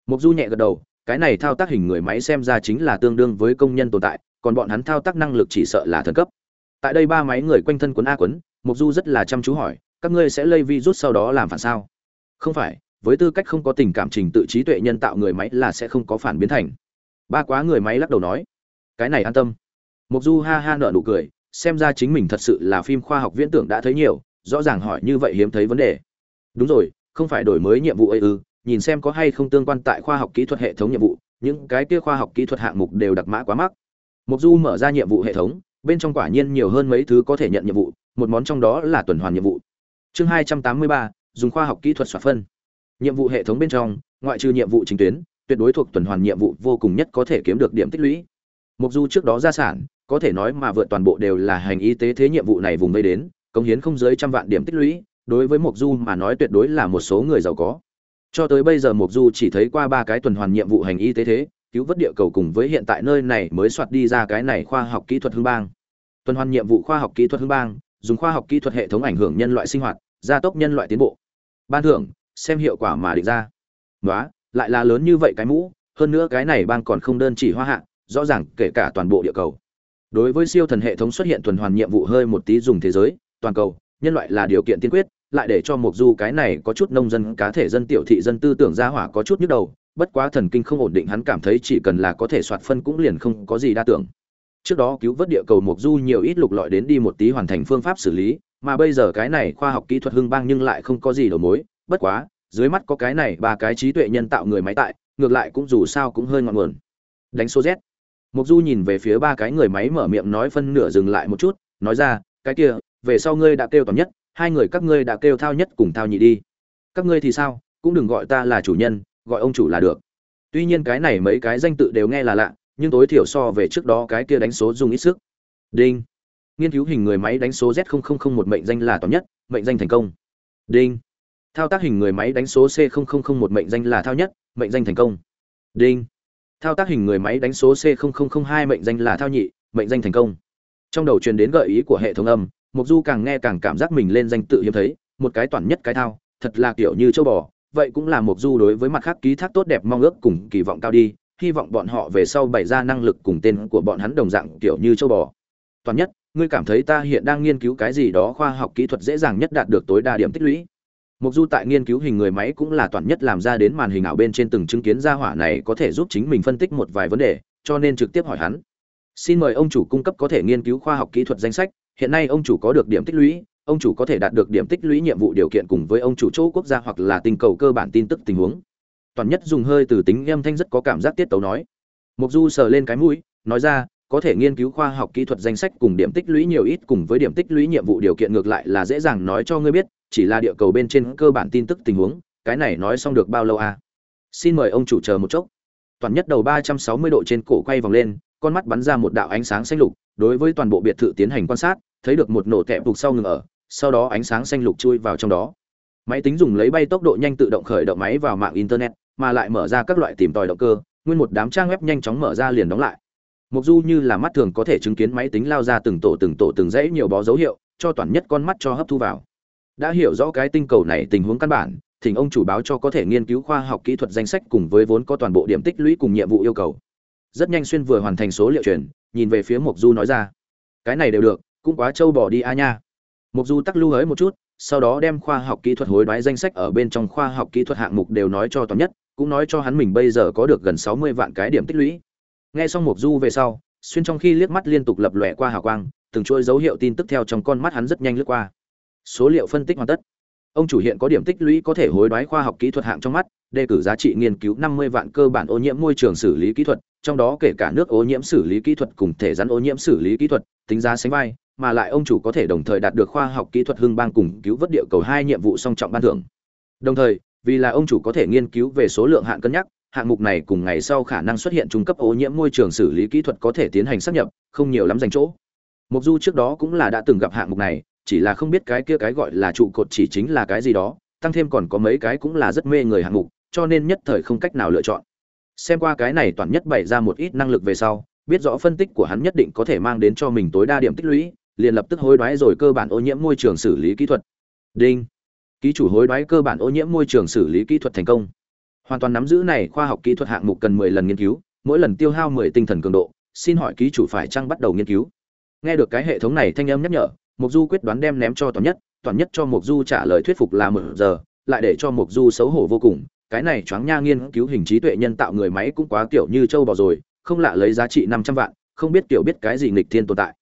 Mục du nhẹ gật đầu, cái này thao tác hình người máy xem ra chính là tương đương với công nhân tồn tại, còn bọn hắn thao tác năng lực chỉ sợ là thần cấp. Tại đây ba máy người quanh thân quấn a quấn mục du rất là chăm chú hỏi, các ngươi sẽ lây virus sau đó làm phản sao? Không phải, với tư cách không có tình cảm trình tự trí tuệ nhân tạo người máy là sẽ không có phản biến thành. Ba quá người máy lắc đầu nói cái này an tâm. Mục du ha ha nở nụ cười, xem ra chính mình thật sự là phim khoa học viễn tưởng đã thấy nhiều, rõ ràng hỏi như vậy hiếm thấy vấn đề. Đúng rồi, không phải đổi mới nhiệm vụ ấy ư, nhìn xem có hay không tương quan tại khoa học kỹ thuật hệ thống nhiệm vụ, những cái kia khoa học kỹ thuật hạng mục đều đặc mã quá mắc. Mục du mở ra nhiệm vụ hệ thống, bên trong quả nhiên nhiều hơn mấy thứ có thể nhận nhiệm vụ, một món trong đó là tuần hoàn nhiệm vụ. Chương hai trăm tám mươi ba, dùng khoa học kỹ thuật xóa phân. Nhiệm vụ hệ thống bên trong, ngoại trừ nhiệm vụ chính tuyến, tuyệt đối thuộc tuần hoàn nhiệm vụ vô cùng nhất có thể kiếm được điểm tích lũy mục du trước đó ra sản, có thể nói mà vượt toàn bộ đều là hành y tế thế nhiệm vụ này vùng vây đến công hiến không dưới trăm vạn điểm tích lũy, đối với mục du mà nói tuyệt đối là một số người giàu có. Cho tới bây giờ mục du chỉ thấy qua ba cái tuần hoàn nhiệm vụ hành y tế thế, cứu vớt địa cầu cùng với hiện tại nơi này mới soạt đi ra cái này khoa học kỹ thuật hương bang. Tuần hoàn nhiệm vụ khoa học kỹ thuật hương bang, dùng khoa học kỹ thuật hệ thống ảnh hưởng nhân loại sinh hoạt, gia tốc nhân loại tiến bộ. Ban thưởng, xem hiệu quả mà định ra. Nói lại là lớn như vậy cái mũ, hơn nữa cái này bang còn không đơn chỉ hoa hạ rõ ràng kể cả toàn bộ địa cầu. Đối với siêu thần hệ thống xuất hiện tuần hoàn nhiệm vụ hơi một tí dùng thế giới, toàn cầu, nhân loại là điều kiện tiên quyết, lại để cho mục du cái này có chút nông dân, cá thể dân, tiểu thị dân tư tưởng ra hỏa có chút nhức đầu, bất quá thần kinh không ổn định hắn cảm thấy chỉ cần là có thể soạt phân cũng liền không có gì đa tưởng. Trước đó cứu vớt địa cầu mục du nhiều ít lục lọi đến đi một tí hoàn thành phương pháp xử lý, mà bây giờ cái này khoa học kỹ thuật hưng bang nhưng lại không có gì đầu mối, bất quá, dưới mắt có cái này ba cái trí tuệ nhân tạo người máy tại, ngược lại cũng dù sao cũng hơi ngọn nguồn. Đánh số z. Mộc du nhìn về phía ba cái người máy mở miệng nói phân nửa dừng lại một chút, nói ra, cái kia, về sau ngươi đã kêu toàn nhất, hai người các ngươi đã kêu thao nhất cùng thao nhị đi. Các ngươi thì sao? Cũng đừng gọi ta là chủ nhân, gọi ông chủ là được. Tuy nhiên cái này mấy cái danh tự đều nghe là lạ, nhưng tối thiểu so về trước đó cái kia đánh số dùng ít sức. Đinh. Nghiên cứu hình người máy đánh số z một mệnh danh là toàn nhất, mệnh danh thành công. Đinh. Thao tác hình người máy đánh số c một mệnh danh là thao nhất, mệnh danh thành công. Đinh thao tác hình người máy đánh số C0002 mệnh danh là thao nhị, mệnh danh thành công. Trong đầu truyền đến gợi ý của hệ thống âm mục du càng nghe càng cảm giác mình lên danh tự hiếm thấy, một cái toàn nhất cái thao, thật là kiểu như châu bò, vậy cũng là mục du đối với mặt khác ký thác tốt đẹp mong ước cùng kỳ vọng cao đi, hy vọng bọn họ về sau bày ra năng lực cùng tên của bọn hắn đồng dạng kiểu như châu bò. Toàn nhất, ngươi cảm thấy ta hiện đang nghiên cứu cái gì đó khoa học kỹ thuật dễ dàng nhất đạt được tối đa điểm tích lũy? Mục Du tại nghiên cứu hình người máy cũng là toàn nhất làm ra đến màn hình ảo bên trên từng chứng kiến ra hỏa này có thể giúp chính mình phân tích một vài vấn đề, cho nên trực tiếp hỏi hắn. Xin mời ông chủ cung cấp có thể nghiên cứu khoa học kỹ thuật danh sách, hiện nay ông chủ có được điểm tích lũy, ông chủ có thể đạt được điểm tích lũy nhiệm vụ điều kiện cùng với ông chủ chỗ quốc gia hoặc là tinh cầu cơ bản tin tức tình huống. Toàn nhất dùng hơi từ tính âm thanh rất có cảm giác tiết tấu nói. Mục Du sờ lên cái mũi, nói ra, có thể nghiên cứu khoa học kỹ thuật danh sách cùng điểm tích lũy nhiều ít cùng với điểm tích lũy nhiệm vụ điều kiện ngược lại là dễ dàng nói cho ngươi biết, chỉ là địa cầu bên trên cơ bản tin tức tình huống, cái này nói xong được bao lâu à? Xin mời ông chủ chờ một chốc. Toàn nhất đầu 360 độ trên cổ quay vòng lên, con mắt bắn ra một đạo ánh sáng xanh lục, đối với toàn bộ biệt thự tiến hành quan sát, thấy được một nổ kẹp phục sau ngừng ở, sau đó ánh sáng xanh lục chui vào trong đó. Máy tính dùng lấy bay tốc độ nhanh tự động khởi động máy vào mạng internet, mà lại mở ra các loại tìm tòi động cơ, nguyên một đám trang web nhanh chóng mở ra liền đóng lại. Mục Du như là mắt thường có thể chứng kiến máy tính lao ra từng tổ từng tổ từng dãy nhiều bó dấu hiệu, cho toàn nhất con mắt cho hấp thu vào đã hiểu rõ cái tinh cầu này tình huống căn bản, thỉnh ông chủ báo cho có thể nghiên cứu khoa học kỹ thuật danh sách cùng với vốn có toàn bộ điểm tích lũy cùng nhiệm vụ yêu cầu. Rất nhanh xuyên vừa hoàn thành số liệu truyền, nhìn về phía mộc du nói ra. Cái này đều được, cũng quá trâu bỏ đi a nha. Mộc du tắc lưu hới một chút, sau đó đem khoa học kỹ thuật hối đoái danh sách ở bên trong khoa học kỹ thuật hạng mục đều nói cho toàn nhất, cũng nói cho hắn mình bây giờ có được gần sáu mươi vạn cái điểm tích lũy. Nghe xong mộc du về sau, xuyên trong khi liếc mắt liên tục lập lòe qua hào quang, từng chuỗi dấu hiệu tin tức theo trong con mắt hắn rất nhanh lướt qua số liệu phân tích hoàn tất. Ông chủ hiện có điểm tích lũy có thể hối đoái khoa học kỹ thuật hạng trong mắt, đề cử giá trị nghiên cứu 50 vạn cơ bản ô nhiễm môi trường xử lý kỹ thuật, trong đó kể cả nước ô nhiễm xử lý kỹ thuật cùng thể rắn ô nhiễm xử lý kỹ thuật, tính giá sánh vai, mà lại ông chủ có thể đồng thời đạt được khoa học kỹ thuật hưng bang cùng cứu vớt địa cầu hai nhiệm vụ song trọng ban thưởng. Đồng thời, vì là ông chủ có thể nghiên cứu về số lượng hạn cân nhắc, hạng mục này cùng ngày sau khả năng xuất hiện trung cấp ô nhiễm môi trường xử lý kỹ thuật có thể tiến hành xác nhập, không nhiều lắm dành chỗ. Mục du trước đó cũng là đã từng gặp hạng mục này chỉ là không biết cái kia cái gọi là trụ cột chỉ chính là cái gì đó, tăng thêm còn có mấy cái cũng là rất mê người hạng mục, cho nên nhất thời không cách nào lựa chọn. Xem qua cái này toàn nhất bày ra một ít năng lực về sau, biết rõ phân tích của hắn nhất định có thể mang đến cho mình tối đa điểm tích lũy, liền lập tức hối đoái rồi cơ bản ô nhiễm môi trường xử lý kỹ thuật. Đinh. Ký chủ hối đoái cơ bản ô nhiễm môi trường xử lý kỹ thuật thành công. Hoàn toàn nắm giữ này khoa học kỹ thuật hạng mục cần 10 lần nghiên cứu, mỗi lần tiêu hao 10 tinh thần cường độ, xin hỏi ký chủ phải chăng bắt đầu nghiên cứu. Nghe được cái hệ thống này thanh âm nhắc nhở, Mộc Du quyết đoán đem ném cho toàn nhất, toàn nhất cho Mộc Du trả lời thuyết phục là một giờ, lại để cho Mộc Du xấu hổ vô cùng, cái này choáng nha nghiên cứu hình trí tuệ nhân tạo người máy cũng quá kiểu như châu bò rồi, không lạ lấy giá trị 500 vạn, không biết tiểu biết cái gì nghịch thiên tồn tại.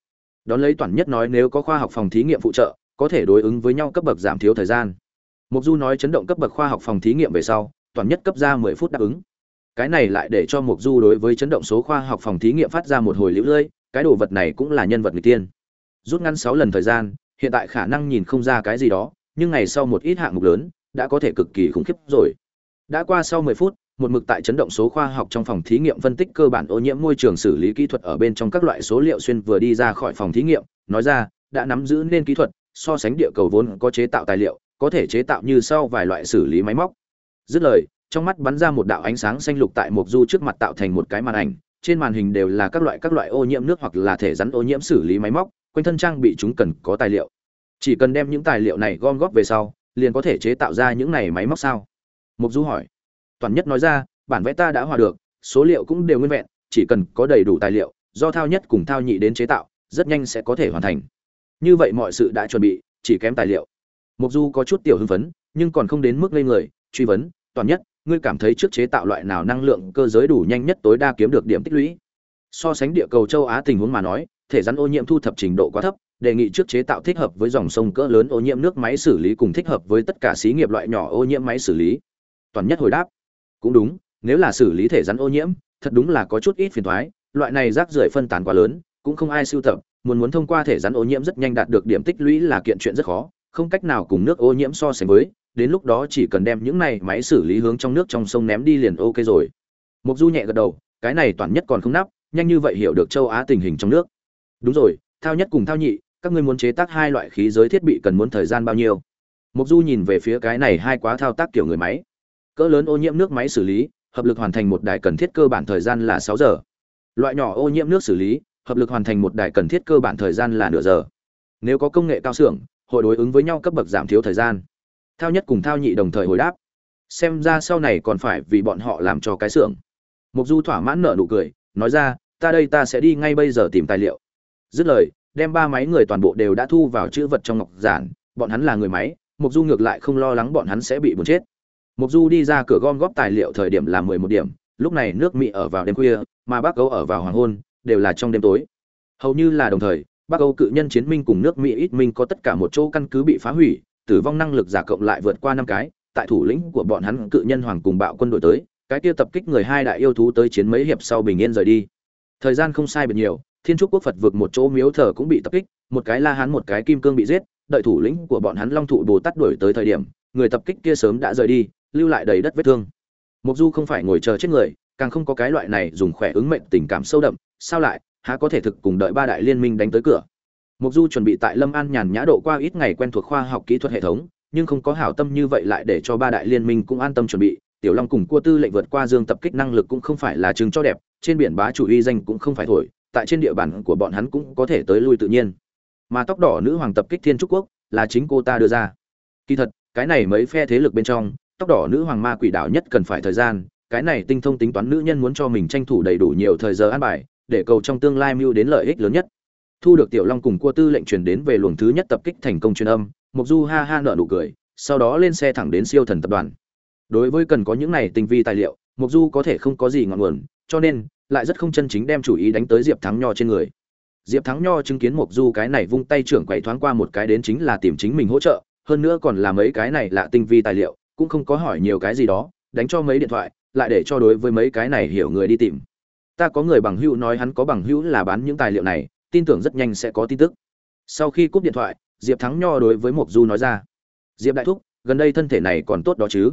Đón lấy toàn nhất nói nếu có khoa học phòng thí nghiệm phụ trợ, có thể đối ứng với nhau cấp bậc giảm thiếu thời gian. Mộc Du nói chấn động cấp bậc khoa học phòng thí nghiệm về sau, toàn nhất cấp ra 10 phút đáp ứng. Cái này lại để cho Mộc Du đối với chấn động số khoa học phòng thí nghiệm phát ra một hồi liễu lơi, cái đồ vật này cũng là nhân vật người tiên rút ngắn sáu lần thời gian, hiện tại khả năng nhìn không ra cái gì đó, nhưng ngày sau một ít hạng mục lớn, đã có thể cực kỳ khủng khiếp rồi. Đã qua sau 10 phút, một mực tại chấn động số khoa học trong phòng thí nghiệm phân tích cơ bản ô nhiễm môi trường xử lý kỹ thuật ở bên trong các loại số liệu xuyên vừa đi ra khỏi phòng thí nghiệm, nói ra, đã nắm giữ nên kỹ thuật, so sánh địa cầu vốn có chế tạo tài liệu, có thể chế tạo như sau vài loại xử lý máy móc. Dứt lời, trong mắt bắn ra một đạo ánh sáng xanh lục tại một du trước mặt tạo thành một cái màn ảnh, trên màn hình đều là các loại các loại ô nhiễm nước hoặc là thể rắn ô nhiễm xử lý máy móc quanh thân trang bị chúng cần có tài liệu. Chỉ cần đem những tài liệu này gom góp về sau, liền có thể chế tạo ra những này máy móc sao? Mục du hỏi. Toàn nhất nói ra, bản vẽ ta đã hòa được, số liệu cũng đều nguyên vẹn, chỉ cần có đầy đủ tài liệu, do thao nhất cùng thao nhị đến chế tạo, rất nhanh sẽ có thể hoàn thành. Như vậy mọi sự đã chuẩn bị, chỉ kém tài liệu. Mục du có chút tiểu hưng phấn, nhưng còn không đến mức ngây người, truy vấn, toàn nhất, ngươi cảm thấy trước chế tạo loại nào năng lượng cơ giới đủ nhanh nhất tối đa kiếm được điểm tích lũy? So sánh địa cầu châu á tình huống mà nói thể rắn ô nhiễm thu thập trình độ quá thấp, đề nghị trước chế tạo thích hợp với dòng sông cỡ lớn ô nhiễm nước máy xử lý cùng thích hợp với tất cả xí nghiệp loại nhỏ ô nhiễm máy xử lý. Toàn nhất hồi đáp, cũng đúng, nếu là xử lý thể rắn ô nhiễm, thật đúng là có chút ít phiền toái, loại này rác rưởi phân tán quá lớn, cũng không ai sưu tập, muốn muốn thông qua thể rắn ô nhiễm rất nhanh đạt được điểm tích lũy là kiện chuyện rất khó, không cách nào cùng nước ô nhiễm so sánh với, đến lúc đó chỉ cần đem những này máy xử lý hướng trong nước trong sông ném đi liền ok rồi. Mục du nhẹ gật đầu, cái này toàn nhất còn không nắp, nhanh như vậy hiểu được châu á tình hình trong nước đúng rồi, thao nhất cùng thao nhị, các ngươi muốn chế tác hai loại khí giới thiết bị cần muốn thời gian bao nhiêu? Mục du nhìn về phía cái này hai quá thao tác kiểu người máy. Cỡ lớn ô nhiễm nước máy xử lý, hợp lực hoàn thành một đài cần thiết cơ bản thời gian là sáu giờ. Loại nhỏ ô nhiễm nước xử lý, hợp lực hoàn thành một đài cần thiết cơ bản thời gian là nửa giờ. Nếu có công nghệ cao xưởng, hội đối ứng với nhau cấp bậc giảm thiếu thời gian. Thao nhất cùng thao nhị đồng thời hồi đáp. Xem ra sau này còn phải vì bọn họ làm cho cái xưởng. Mục du thỏa mãn nở nụ cười, nói ra, ta đây ta sẽ đi ngay bây giờ tìm tài liệu dứt lời, đem ba máy người toàn bộ đều đã thu vào chữ vật trong ngọc giản, bọn hắn là người máy mục du ngược lại không lo lắng bọn hắn sẽ bị buồn chết. Mục du đi ra cửa gom góp tài liệu thời điểm là mười một điểm, lúc này nước mỹ ở vào đêm khuya, mà bắc âu ở vào hoàng hôn, đều là trong đêm tối. Hầu như là đồng thời, bắc âu cự nhân chiến minh cùng nước mỹ ít minh có tất cả một chỗ căn cứ bị phá hủy, tử vong năng lực giả cộng lại vượt qua năm cái, tại thủ lĩnh của bọn hắn cự nhân hoàng cùng bạo quân đội tới, cái kia tập kích người hai đại yêu thú tới chiến mấy hiệp sau bình yên rời đi. Thời gian không sai biệt nhiều thiên trúc quốc phật vượt một chỗ miếu thờ cũng bị tập kích, một cái la hán, một cái kim cương bị giết, đợi thủ lĩnh của bọn hắn long thụ bồ tát đuổi tới thời điểm, người tập kích kia sớm đã rời đi, lưu lại đầy đất vết thương. Mục du không phải ngồi chờ chết người, càng không có cái loại này dùng khỏe ứng mệnh tình cảm sâu đậm, sao lại, há có thể thực cùng đợi ba đại liên minh đánh tới cửa? Mục du chuẩn bị tại lâm an nhàn nhã độ qua ít ngày quen thuộc khoa học kỹ thuật hệ thống, nhưng không có hảo tâm như vậy lại để cho ba đại liên minh cũng an tâm chuẩn bị. Tiểu long cùng cua tư lệnh vượt qua dương tập kích năng lực cũng không phải là chứng cho đẹp, trên biển bá chủ uy danh cũng không phải thổi tại trên địa bàn của bọn hắn cũng có thể tới lui tự nhiên. Mà tóc đỏ nữ hoàng tập kích thiên trúc quốc là chính cô ta đưa ra. Kỳ thật, cái này mấy phe thế lực bên trong, tóc đỏ nữ hoàng ma quỷ đảo nhất cần phải thời gian, cái này tinh thông tính toán nữ nhân muốn cho mình tranh thủ đầy đủ nhiều thời giờ an bài, để cầu trong tương lai mưu đến lợi ích lớn nhất. Thu được tiểu long cùng cua tư lệnh truyền đến về luồng thứ nhất tập kích thành công truyền âm mục du ha ha nợ nụ cười, sau đó lên xe thẳng đến siêu thần tập đoàn. Đối với cần có những này tinh vi tài liệu mục du có thể không có gì ngọn nguồn, cho nên lại rất không chân chính đem chủ ý đánh tới diệp thắng nho trên người. Diệp thắng nho chứng kiến mục du cái này vung tay trưởng quậy thoáng qua một cái đến chính là tìm chính mình hỗ trợ, hơn nữa còn là mấy cái này là tinh vi tài liệu, cũng không có hỏi nhiều cái gì đó, đánh cho mấy điện thoại, lại để cho đối với mấy cái này hiểu người đi tìm. Ta có người bằng hữu nói hắn có bằng hữu là bán những tài liệu này, tin tưởng rất nhanh sẽ có tin tức. Sau khi cúp điện thoại, diệp thắng nho đối với mộc du nói ra, diệp đại thúc, gần đây thân thể này còn tốt đó chứ?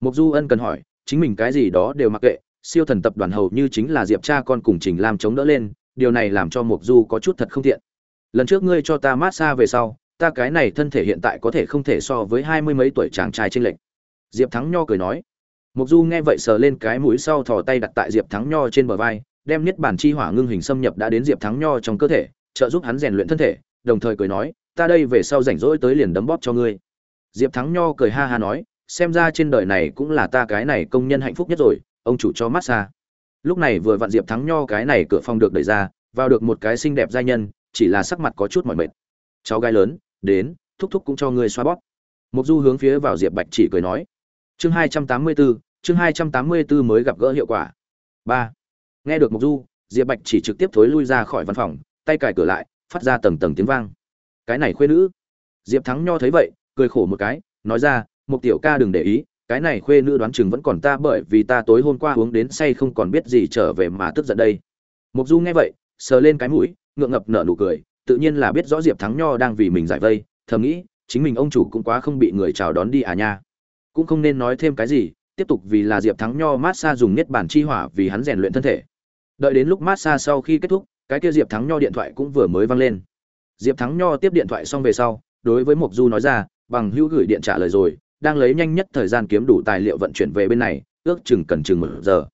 Mộc du ân cần hỏi chính mình cái gì đó đều mặc kệ, siêu thần tập đoàn hầu như chính là diệp cha con cùng trình làm chống đỡ lên, điều này làm cho mộc du có chút thật không thiện lần trước ngươi cho ta mát xa về sau, ta cái này thân thể hiện tại có thể không thể so với hai mươi mấy tuổi chàng trai trên lệnh diệp thắng nho cười nói. Mộc du nghe vậy sờ lên cái mũi sau thò tay đặt tại diệp thắng nho trên bờ vai, đem niết bản chi hỏa ngưng hình xâm nhập đã đến diệp thắng nho trong cơ thể, trợ giúp hắn rèn luyện thân thể, đồng thời cười nói, ta đây về sau rảnh rỗi tới liền đấm bóp cho ngươi. Diệp thắng nho cười ha ha nói xem ra trên đời này cũng là ta cái này công nhân hạnh phúc nhất rồi, ông chủ cho massage lúc này vừa vặn diệp thắng nho cái này cửa phòng được đẩy ra, vào được một cái xinh đẹp giai nhân, chỉ là sắc mặt có chút mỏi mệt. Cháu gái lớn, đến, thúc thúc cũng cho ngươi xoa bóp. Mục du hướng phía vào diệp bạch chỉ cười nói. Chương hai trăm tám mươi bốn chương hai trăm tám mươi bốn mới gặp gỡ hiệu quả. Ba. Nghe được mục du, diệp bạch chỉ trực tiếp thối lui ra khỏi văn phòng, tay cài cửa lại, phát ra tầng tầng tiếng vang. Cái này khuê nữ. Diệp thắng nho thấy vậy, cười khổ một cái, nói ra một tiểu ca đừng để ý, cái này khuê nữ đoán chừng vẫn còn ta bởi vì ta tối hôm qua uống đến say không còn biết gì trở về mà tức giận đây. Mục du nghe vậy, sờ lên cái mũi, ngượng ngập nở nụ cười, tự nhiên là biết rõ diệp thắng nho đang vì mình giải vây, thầm nghĩ, chính mình ông chủ cũng quá không bị người chào đón đi à nha. Cũng không nên nói thêm cái gì, tiếp tục vì là diệp thắng nho mát xa dùng niết bản chi hỏa vì hắn rèn luyện thân thể. Đợi đến lúc mát xa sau khi kết thúc, cái kia diệp thắng nho điện thoại cũng vừa mới vang lên. Diệp thắng nho tiếp điện thoại xong về sau, đối với mộc du nói ra, bằng hữu gửi điện trả lời rồi đang lấy nhanh nhất thời gian kiếm đủ tài liệu vận chuyển về bên này, ước chừng cần chừng một giờ.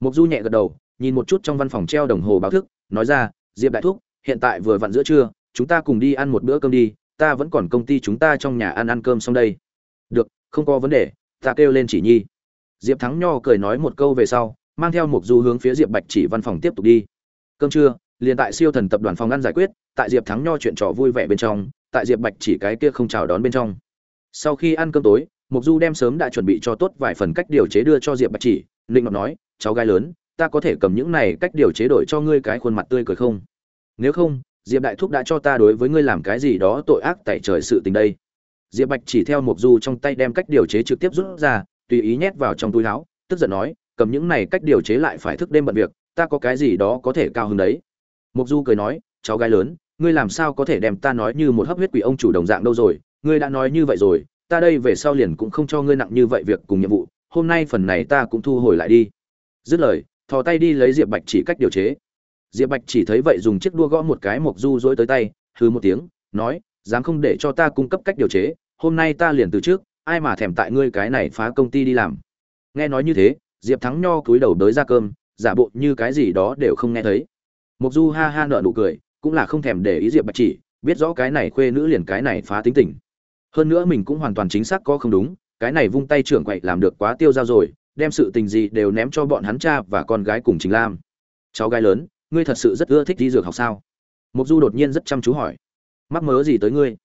Mộc du nhẹ gật đầu, nhìn một chút trong văn phòng treo đồng hồ báo thức, nói ra, diệp đại thúc, hiện tại vừa vặn giữa trưa, chúng ta cùng đi ăn một bữa cơm đi, ta vẫn còn công ty chúng ta trong nhà ăn ăn cơm xong đây. Được, không có vấn đề, ta kêu lên chỉ nhi. Diệp thắng nho cười nói một câu về sau, mang theo mục du hướng phía diệp bạch chỉ văn phòng tiếp tục đi. Cơm trưa, liền tại siêu thần tập đoàn phòng ăn giải quyết, tại diệp thắng nho chuyện trò vui vẻ bên trong, tại diệp bạch chỉ cái kia không chào đón bên trong sau khi ăn cơm tối mục du đem sớm đã chuẩn bị cho tốt vài phần cách điều chế đưa cho diệp bạch chỉ ninh ngọc nói, cháu gái lớn, ta có thể cầm những này cách điều chế đổi cho ngươi cái khuôn mặt tươi cười không? Nếu không, diệp đại thúc đã cho ta đối với ngươi làm cái gì đó tội ác tại trời sự tình đây. Diệp bạch chỉ theo mục du trong tay đem cách điều chế trực tiếp rút ra, tùy ý nhét vào trong túi áo, tức giận nói, cầm những này cách điều chế lại phải thức đêm bận việc, ta có cái gì đó có thể cao hơn đấy. Mục du cười nói, cháu gái lớn, ngươi làm sao có thể đem ta nói như một hấp huyết quỷ ông chủ đồng dạng đâu rồi? Ngươi đã nói như vậy rồi, ta đây về sau liền cũng không cho ngươi nặng như vậy việc cùng nhiệm vụ, hôm nay phần này ta cũng thu hồi lại đi. Dứt lời, thò tay đi lấy diệp bạch chỉ cách điều chế. Diệp bạch chỉ thấy vậy dùng chiếc đua gõ một cái mộc du dỗi tới tay hư một tiếng, nói, dám không để cho ta cung cấp cách điều chế, hôm nay ta liền từ trước, ai mà thèm tại ngươi cái này phá công ty đi làm. Nghe nói như thế, diệp thắng nho cúi đầu đới ra cơm, giả bộ như cái gì đó đều không nghe thấy. Mộc du ha ha nợ nụ cười, cũng là không thèm để ý diệp bạch chỉ, biết rõ cái này khuê nữ liền cái này phá tính tình hơn nữa mình cũng hoàn toàn chính xác có không đúng, cái này vung tay trưởng quậy làm được quá tiêu dao rồi, đem sự tình gì đều ném cho bọn hắn cha và con gái cùng chính lam. Cháu gái lớn, ngươi thật sự rất ưa thích đi dược học sao? Mục du đột nhiên rất chăm chú hỏi. Mắc mớ gì tới ngươi?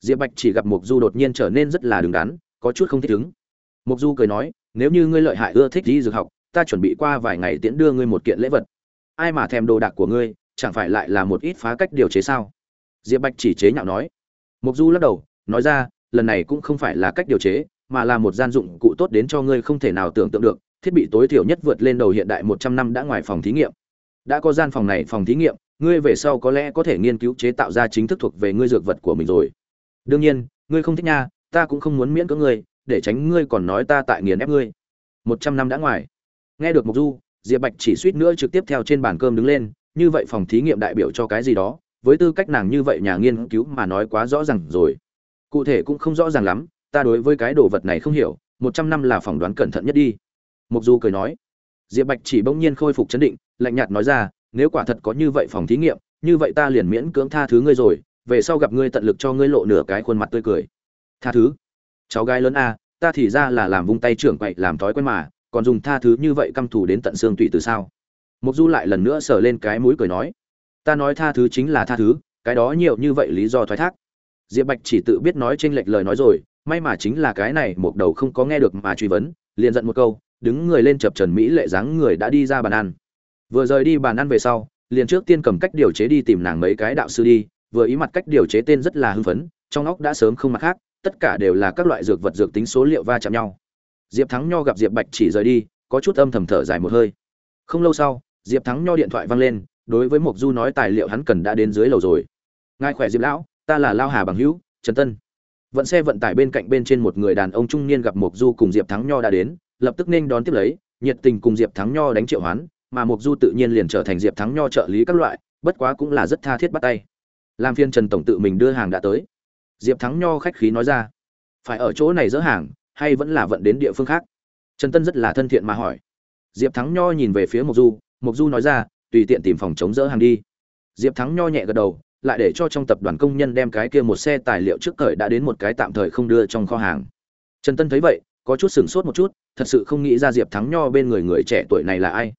Diệp bạch chỉ gặp mục du đột nhiên trở nên rất là đứng đắn, có chút không thích ứng. Mục du cười nói, nếu như ngươi lợi hại ưa thích đi dược học, ta chuẩn bị qua vài ngày tiễn đưa ngươi một kiện lễ vật. Ai mà thèm đồ đạc của ngươi, chẳng phải lại là một ít phá cách điều chế sao? Diệp bạch chỉ chế nhạo nói. Mục du lắc đầu nói ra, lần này cũng không phải là cách điều chế, mà là một gian dụng cụ tốt đến cho ngươi không thể nào tưởng tượng được, thiết bị tối thiểu nhất vượt lên đầu hiện đại một trăm năm đã ngoài phòng thí nghiệm. Đã có gian phòng này phòng thí nghiệm, ngươi về sau có lẽ có thể nghiên cứu chế tạo ra chính thức thuộc về ngươi dược vật của mình rồi. Đương nhiên, ngươi không thích nha, ta cũng không muốn miễn cưỡng ngươi, để tránh ngươi còn nói ta tại nghiền ép ngươi. Một trăm năm đã ngoài. Nghe được mục du, diệp bạch chỉ suýt nữa trực tiếp theo trên bàn cơm đứng lên, như vậy phòng thí nghiệm đại biểu cho cái gì đó, với tư cách nàng như vậy nhà nghiên cứu mà nói quá rõ ràng rồi cụ thể cũng không rõ ràng lắm, ta đối với cái đồ vật này không hiểu, một trăm năm là phỏng đoán cẩn thận nhất đi. Mục du cười nói. Diệp bạch chỉ bỗng nhiên khôi phục chấn định, lạnh nhạt nói ra, nếu quả thật có như vậy phòng thí nghiệm, như vậy ta liền miễn cưỡng tha thứ ngươi rồi, về sau gặp ngươi tận lực cho ngươi lộ nửa cái khuôn mặt tươi cười. Tha thứ? Cháu gái lớn a, ta thì ra là làm vung tay trưởng quậy làm thói quen mà, còn dùng tha thứ như vậy căm thù đến tận xương tủy từ sao? Mục du lại lần nữa sờ lên cái mũi cười nói. Ta nói tha thứ chính là tha thứ, cái đó nhiều như vậy lý do thoái thác diệp bạch chỉ tự biết nói chênh lệch lời nói rồi, may mà chính là cái này, một đầu không có nghe được mà truy vấn, liền giận một câu, đứng người lên chập trần mỹ lệ dáng người đã đi ra bàn ăn. Vừa rời đi bàn ăn về sau, liền trước tiên cầm cách điều chế đi tìm nàng mấy cái đạo sư đi, vừa ý mặt cách điều chế tên rất là hưng phấn, trong óc đã sớm không mặt khác, tất cả đều là các loại dược vật dược tính số liệu va chạm nhau. Diệp thắng nho gặp diệp bạch chỉ rời đi, có chút âm thầm thở dài một hơi. Không lâu sau, diệp thắng nho điện thoại vang lên, đối với mộc du nói tài liệu hắn cần đã đến dưới lầu rồi. Ngài khỏe diệp lão? Ta là lao hà bằng hữu, trần tân. Vận xe vận tải bên cạnh bên trên một người đàn ông trung niên gặp mộc du cùng diệp thắng nho đã đến, lập tức nên đón tiếp lấy, nhiệt tình cùng diệp thắng nho đánh triệu hoán, mà mộc du tự nhiên liền trở thành diệp thắng nho trợ lý các loại, bất quá cũng là rất tha thiết bắt tay. Làm phiên trần tổng tự mình đưa hàng đã tới. Diệp thắng nho khách khí nói ra, phải ở chỗ này dỡ hàng, hay vẫn là vận đến địa phương khác? Trần tân rất là thân thiện mà hỏi. Diệp thắng nho nhìn về phía mộc du mộc du nói ra, tùy tiện tìm phòng chống dỡ hàng đi. Diệp thắng nho nhẹ gật đầu lại để cho trong tập đoàn công nhân đem cái kia một xe tài liệu trước thời đã đến một cái tạm thời không đưa trong kho hàng. Trần tân thấy vậy, có chút sửng sốt một chút, thật sự không nghĩ ra diệp thắng nho bên người người trẻ tuổi này là ai.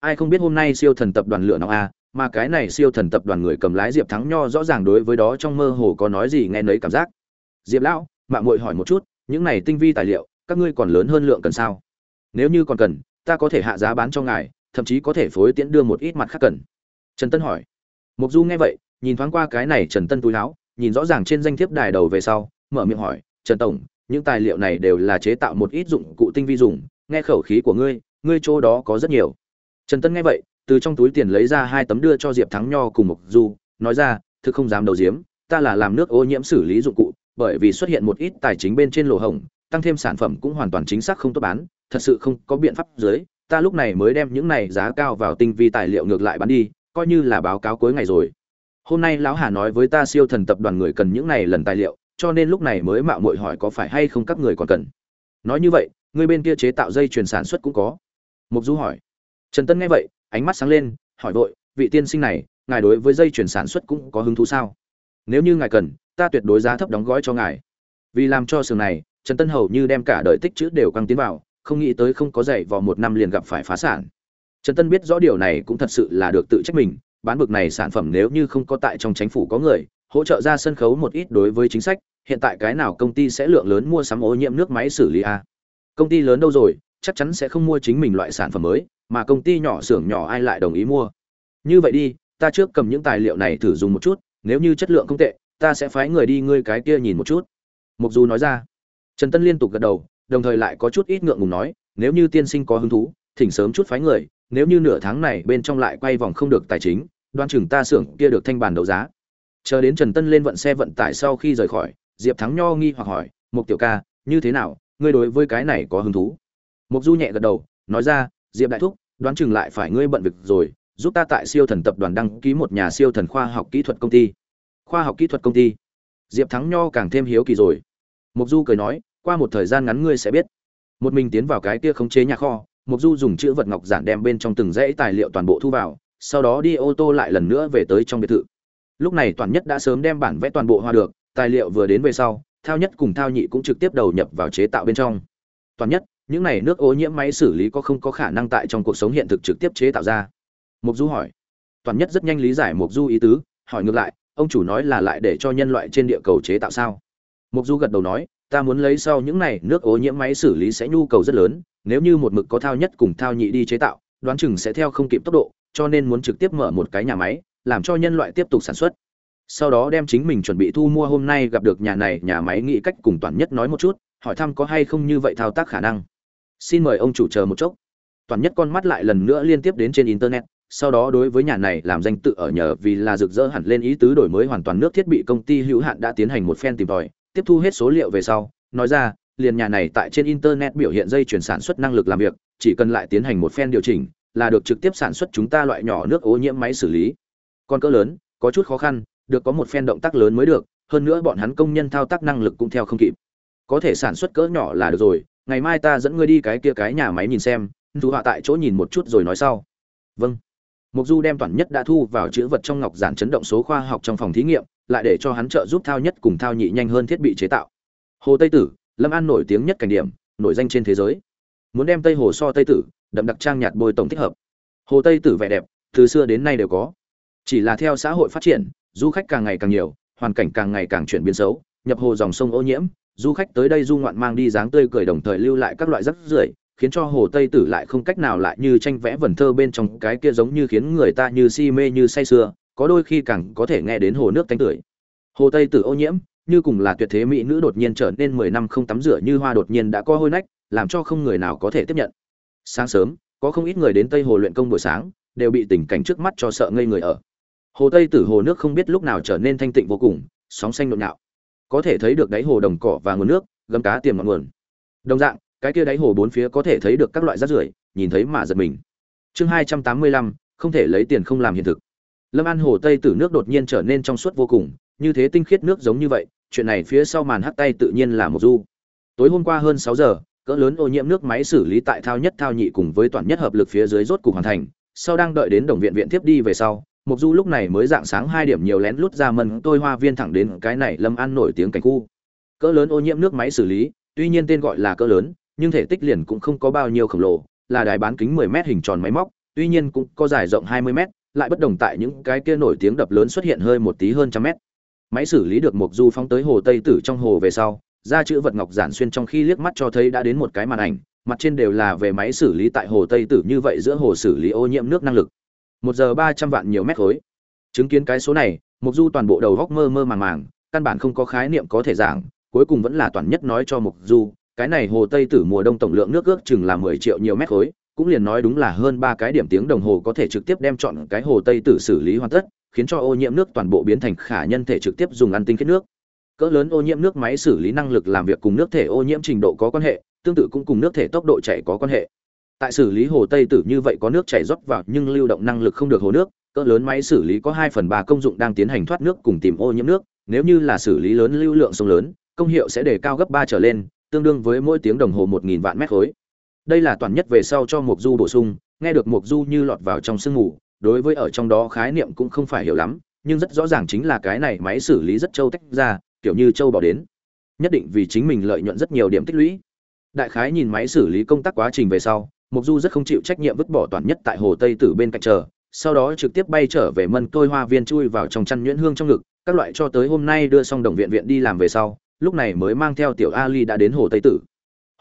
Ai không biết hôm nay siêu thần tập đoàn lựa nó a mà cái này siêu thần tập đoàn người cầm lái diệp thắng nho rõ ràng đối với đó trong mơ hồ có nói gì nghe nấy cảm giác. Diệp lão, mạng muội hỏi một chút, những này tinh vi tài liệu, các ngươi còn lớn hơn lượng cần sao? Nếu như còn cần, ta có thể hạ giá bán cho ngài, thậm chí có thể phối tiễn đưa một ít mặt khác cần. Trần tân hỏi. Mục du nghe vậy nhìn thoáng qua cái này trần tân túi láo nhìn rõ ràng trên danh thiếp đài đầu về sau, mở miệng hỏi, trần tổng, những tài liệu này đều là chế tạo một ít dụng cụ tinh vi dùng, nghe khẩu khí của ngươi ngươi chỗ đó có rất nhiều. Trần tân nghe vậy, từ trong túi tiền lấy ra hai tấm đưa cho diệp thắng nho cùng Mộc du, nói ra, thực không dám đầu diếm ta là làm nước ô nhiễm xử lý dụng cụ, bởi vì xuất hiện một ít tài chính bên trên lỗ hổng, tăng thêm sản phẩm cũng hoàn toàn chính xác không tốt bán, thật sự không có biện pháp dưới, ta lúc này mới đem những này giá cao vào tinh vi tài liệu ngược lại bán đi, coi như là báo cáo cuối ngày rồi hôm nay lão hà nói với ta siêu thần tập đoàn người cần những này lần tài liệu, cho nên lúc này mới mạo muội hỏi có phải hay không các người còn cần. Nói như vậy, người bên kia chế tạo dây chuyền sản xuất cũng có. Mục du hỏi. Trần tân nghe vậy, ánh mắt sáng lên, hỏi vội, vị tiên sinh này, ngài đối với dây chuyền sản xuất cũng có hứng thú sao? Nếu như ngài cần, ta tuyệt đối giá thấp đóng gói cho ngài. Vì làm cho sườn này, trần tân hầu như đem cả đời tích chữ đều căng tiến vào, không nghĩ tới không có dạy vào một năm liền gặp phải phá sản. Trần tân biết rõ điều này cũng thật sự là được tự trách mình bán bực này sản phẩm nếu như không có tại trong chính phủ có người, hỗ trợ ra sân khấu một ít đối với chính sách, hiện tại cái nào công ty sẽ lượng lớn mua sắm ô nhiễm nước máy xử lý a công ty lớn đâu rồi, chắc chắn sẽ không mua chính mình loại sản phẩm mới, mà công ty nhỏ xưởng nhỏ ai lại đồng ý mua? Như vậy đi, ta trước cầm những tài liệu này thử dùng một chút, nếu như chất lượng không tệ, ta sẽ phái người đi ngươi cái kia nhìn một chút. Mục du nói ra. Trần tân liên tục gật đầu, đồng thời lại có chút ít ngượng ngùng nói, nếu như tiên sinh có hứng thú, thỉnh sớm chút phái người, nếu như nửa tháng này bên trong lại quay vòng không được tài chính đoan chừng ta xưởng kia được thanh bàn đấu giá. Chờ đến trần tân lên vận xe vận tải sau khi rời khỏi, diệp thắng nho nghi hoặc hỏi, mục tiểu ca, như thế nào? Ngươi đối với cái này có hứng thú? Mục du nhẹ gật đầu, nói ra, diệp đại thúc, đoán chừng lại phải ngươi bận việc rồi, giúp ta tại siêu thần tập đoàn đăng ký một nhà siêu thần khoa học kỹ thuật công ty. Khoa học kỹ thuật công ty? Diệp thắng nho càng thêm hiếu kỳ rồi. Mục du cười nói, qua một thời gian ngắn ngươi sẽ biết. Một mình tiến vào cái kia khống chế nhà kho, mục du dùng chữ vật ngọc giản đem bên trong từng dãy tài liệu toàn bộ thu vào sau đó đi ô tô lại lần nữa về tới trong biệt thự. Lúc này toàn nhất đã sớm đem bản vẽ toàn bộ hoa được, tài liệu vừa đến về sau, thao nhất cùng thao nhị cũng trực tiếp đầu nhập vào chế tạo bên trong. Toàn nhất, những này nước ô nhiễm máy xử lý có không có khả năng tại trong cuộc sống hiện thực trực tiếp chế tạo ra? Mục du hỏi. Toàn nhất rất nhanh lý giải mục du ý tứ, hỏi ngược lại, ông chủ nói là lại để cho nhân loại trên địa cầu chế tạo sao? Mục du gật đầu nói, ta muốn lấy sau những này nước ô nhiễm máy xử lý sẽ nhu cầu rất lớn, nếu như một mực có thao nhất cùng thao nhị đi chế tạo, đoán chừng sẽ theo không kịp tốc độ cho nên muốn trực tiếp mở một cái nhà máy, làm cho nhân loại tiếp tục sản xuất. Sau đó đem chính mình chuẩn bị thu mua hôm nay gặp được nhà này, nhà máy nghĩ cách cùng toàn nhất nói một chút, hỏi thăm có hay không như vậy thao tác khả năng. Xin mời ông chủ chờ một chốc. Toàn nhất con mắt lại lần nữa liên tiếp đến trên internet, sau đó đối với nhà này làm danh tự ở nhờ vì là rực rỡ hẳn lên ý tứ đổi mới hoàn toàn nước thiết bị công ty hữu hạn đã tiến hành một phen tìm tòi, tiếp thu hết số liệu về sau, nói ra, liền nhà này tại trên internet biểu hiện dây chuyển sản xuất năng lực làm việc, chỉ cần lại tiến hành một phen điều chỉnh là được trực tiếp sản xuất chúng ta loại nhỏ nước ô nhiễm máy xử lý. Còn cỡ lớn, có chút khó khăn, được có một phen động tác lớn mới được, hơn nữa bọn hắn công nhân thao tác năng lực cũng theo không kịp. Có thể sản xuất cỡ nhỏ là được rồi, ngày mai ta dẫn ngươi đi cái kia cái nhà máy nhìn xem thu họa tại chỗ nhìn một chút rồi nói sau. Vâng. Mục du đem toàn nhất đã thu vào chữ vật trong ngọc giản chấn động số khoa học trong phòng thí nghiệm, lại để cho hắn trợ giúp thao nhất cùng thao nhị nhanh hơn thiết bị chế tạo. Hồ tây tử, lâm an nổi tiếng nhất cảnh điểm, nổi danh trên thế giới. Muốn đem tây hồ so tây tử đậm đặc trang nhạt bôi tổng thích hợp. Hồ tây tử vẻ đẹp, từ xưa đến nay đều có. Chỉ là theo xã hội phát triển, du khách càng ngày càng nhiều, hoàn cảnh càng ngày càng chuyển biến xấu, nhập hồ dòng sông ô nhiễm, du khách tới đây du ngoạn mang đi dáng tươi cười đồng thời lưu lại các loại rắc rưởi, khiến cho hồ tây tử lại không cách nào lại như tranh vẽ vần thơ bên trong cái kia giống như khiến người ta như si mê như say sưa, có đôi khi càng có thể nghe đến hồ nước tanh tưởi. Hồ tây tử ô nhiễm, như cùng là tuyệt thế mỹ nữ đột nhiên trở nên mười năm không tắm rửa như hoa đột nhiên đã co hôi nách, làm cho không người nào có thể tiếp nhận sáng sớm, có không ít người đến tây hồ luyện công buổi sáng, đều bị tình cảnh trước mắt cho sợ ngây người ở. Hồ tây tử hồ nước không biết lúc nào trở nên thanh tịnh vô cùng, sóng xanh nhộn nhạo. Có thể thấy được đáy hồ đồng cỏ và nguồn nước, gấm cá tiềm ngọn nguồn. Đồng dạng, cái kia đáy hồ bốn phía có thể thấy được các loại rác rưởi, nhìn thấy mà giật mình. Chương hai trăm tám mươi lăm, không thể lấy tiền không làm hiện thực. Lâm an hồ tây tử nước đột nhiên trở nên trong suốt vô cùng, như thế tinh khiết nước giống như vậy, chuyện này phía sau màn hắt tay tự nhiên là một du. Tối hôm qua hơn sáu giờ cỡ lớn ô nhiễm nước máy xử lý tại thao nhất thao nhị cùng với toàn nhất hợp lực phía dưới rốt cục hoàn thành, sau đang đợi đến đồng viện viện tiếp đi về sau mục du lúc này mới dạng sáng hai điểm nhiều lén lút ra mần tôi hoa viên thẳng đến cái này lâm An nổi tiếng cảnh khu. Cỡ lớn ô nhiễm nước máy xử lý, tuy nhiên tên gọi là cỡ lớn, nhưng thể tích liền cũng không có bao nhiêu khổng lồ, là đài bán kính 10 mét hình tròn máy móc, tuy nhiên cũng có dài rộng 20 mét, lại bất đồng tại những cái kia nổi tiếng đập lớn xuất hiện hơi một tí hơn trăm mét. Máy xử lý được mục du phóng tới hồ tây tử trong hồ về sau ra chữ vật ngọc giản xuyên trong khi liếc mắt cho thấy đã đến một cái màn ảnh, mặt trên đều là về máy xử lý tại hồ tây tử như vậy giữa hồ xử lý ô nhiễm nước năng lực. Một giờ ba trăm vạn nhiều mét khối. Chứng kiến cái số này mục du toàn bộ đầu góc mơ mơ màng màng, căn bản không có khái niệm có thể giảng, cuối cùng vẫn là toàn nhất nói cho mục du, cái này hồ tây tử mùa đông tổng lượng nước ước chừng là mười triệu nhiều mét khối, cũng liền nói đúng là hơn ba cái điểm tiếng đồng hồ có thể trực tiếp đem chọn cái hồ tây tử xử lý hoàn tất, khiến cho ô nhiễm nước toàn bộ biến thành khả nhân thể trực tiếp dùng ăn tinh kết nước cỡ lớn ô nhiễm nước máy xử lý năng lực làm việc cùng nước thể ô nhiễm trình độ có quan hệ, tương tự cũng cùng nước thể tốc độ chảy có quan hệ. Tại xử lý hồ tây tử như vậy có nước chảy rót vào nhưng lưu động năng lực không được hồ nước, cỡ lớn máy xử lý có hai phần ba công dụng đang tiến hành thoát nước cùng tìm ô nhiễm nước, nếu như là xử lý lớn lưu lượng sông lớn, công hiệu sẽ đề cao gấp ba trở lên, tương đương với mỗi tiếng đồng hồ một nghìn vạn mét khối. Đây là toàn nhất về sau cho mục du bổ sung, nghe được mục du như lọt vào trong sương mù đối với ở trong đó khái niệm cũng không phải hiểu lắm, nhưng rất rõ ràng chính là cái này máy xử lý rất châu tách ra kiểu như châu bỏ đến. Nhất định vì chính mình lợi nhuận rất nhiều điểm tích lũy. Đại khái nhìn máy xử lý công tác quá trình về sau mục du rất không chịu trách nhiệm vứt bỏ toàn nhất tại hồ tây tử bên cạnh chờ, sau đó trực tiếp bay trở về mân tôi hoa viên chui vào trong chăn nhuyễn hương trong ngực, các loại cho tới hôm nay đưa xong đồng viện viện đi làm về sau, lúc này mới mang theo tiểu ali đã đến hồ tây tử.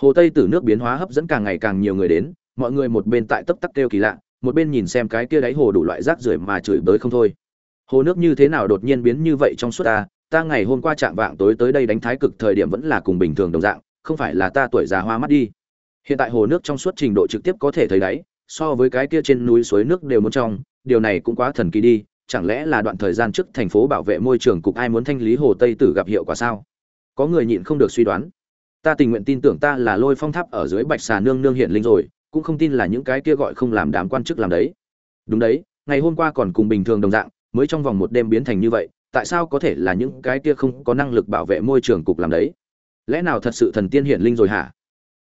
Hồ tây tử nước biến hóa hấp dẫn càng ngày càng nhiều người đến, mọi người một bên tại tấp tắc kêu kỳ lạ, một bên nhìn xem cái kia đáy hồ đủ loại rác rưởi mà chửi bới không thôi. Hồ nước như thế nào đột nhiên biến như vậy trong suốt ta ta ngày hôm qua chạm vạng tối tới đây đánh thái cực thời điểm vẫn là cùng bình thường đồng dạng, không phải là ta tuổi già hoa mắt đi. Hiện tại hồ nước trong suốt trình độ trực tiếp có thể thấy đáy, so với cái kia trên núi suối nước đều muốn trong, điều này cũng quá thần kỳ đi, chẳng lẽ là đoạn thời gian trước thành phố bảo vệ môi trường cục ai muốn thanh lý hồ tây tử gặp hiệu quả sao? Có người nhịn không được suy đoán. Ta tình nguyện tin tưởng ta là lôi phong tháp ở dưới bạch xà nương nương hiện linh rồi, cũng không tin là những cái kia gọi không làm đám quan chức làm đấy. Đúng đấy, ngày hôm qua còn cùng bình thường đồng dạng, mới trong vòng một đêm biến thành như vậy tại sao có thể là những cái kia không có năng lực bảo vệ môi trường cục làm đấy? Lẽ nào thật sự thần tiên hiển linh rồi hả?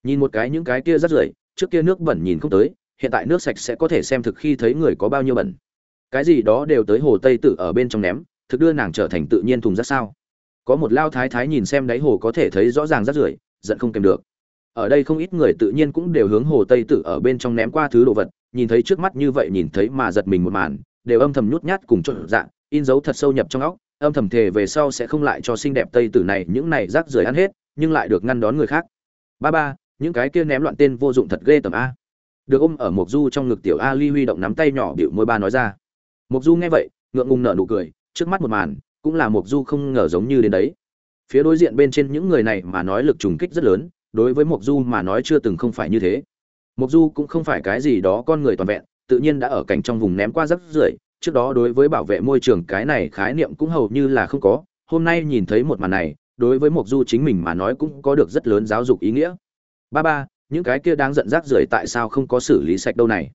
Nhìn một cái những cái kia rất rưởi, trước kia nước bẩn nhìn không tới, hiện tại nước sạch sẽ có thể xem thực khi thấy người có bao nhiêu bẩn. Cái gì đó đều tới hồ tây tử ở bên trong ném, thực đưa nàng trở thành tự nhiên thùng rác sao? Có một lao thái thái nhìn xem đáy hồ có thể thấy rõ ràng rác rưởi, giận không kèm được. Ở đây không ít người tự nhiên cũng đều hướng hồ tây tử ở bên trong ném qua thứ đồ vật, nhìn thấy trước mắt như vậy nhìn thấy mà giật mình một màn, đều âm thầm nhút nhát cùng trộn dạng, in dấu thật sâu nhập trong óc âm thầm thề về sau sẽ không lại cho xinh đẹp tây tử này những này rác rưởi ăn hết, nhưng lại được ngăn đón người khác. Ba ba, những cái kia ném loạn tên vô dụng thật ghê tởm a. Được ôm ở mộc du trong ngực tiểu a ly huy động nắm tay nhỏ biểu môi ba nói ra. Mộc du nghe vậy, ngượng ngùng nở nụ cười, trước mắt một màn, cũng là mộc du không ngờ giống như đến đấy. Phía đối diện bên trên những người này mà nói lực trùng kích rất lớn, đối với mộc du mà nói chưa từng không phải như thế. Mộc du cũng không phải cái gì đó con người toàn vẹn, tự nhiên đã ở cảnh trong vùng ném qua rất rưởi trước đó đối với bảo vệ môi trường cái này khái niệm cũng hầu như là không có, hôm nay nhìn thấy một màn này, đối với mộc du chính mình mà nói cũng có được rất lớn giáo dục ý nghĩa. Ba ba, những cái kia đáng giận rác rưởi tại sao không có xử lý sạch đâu này?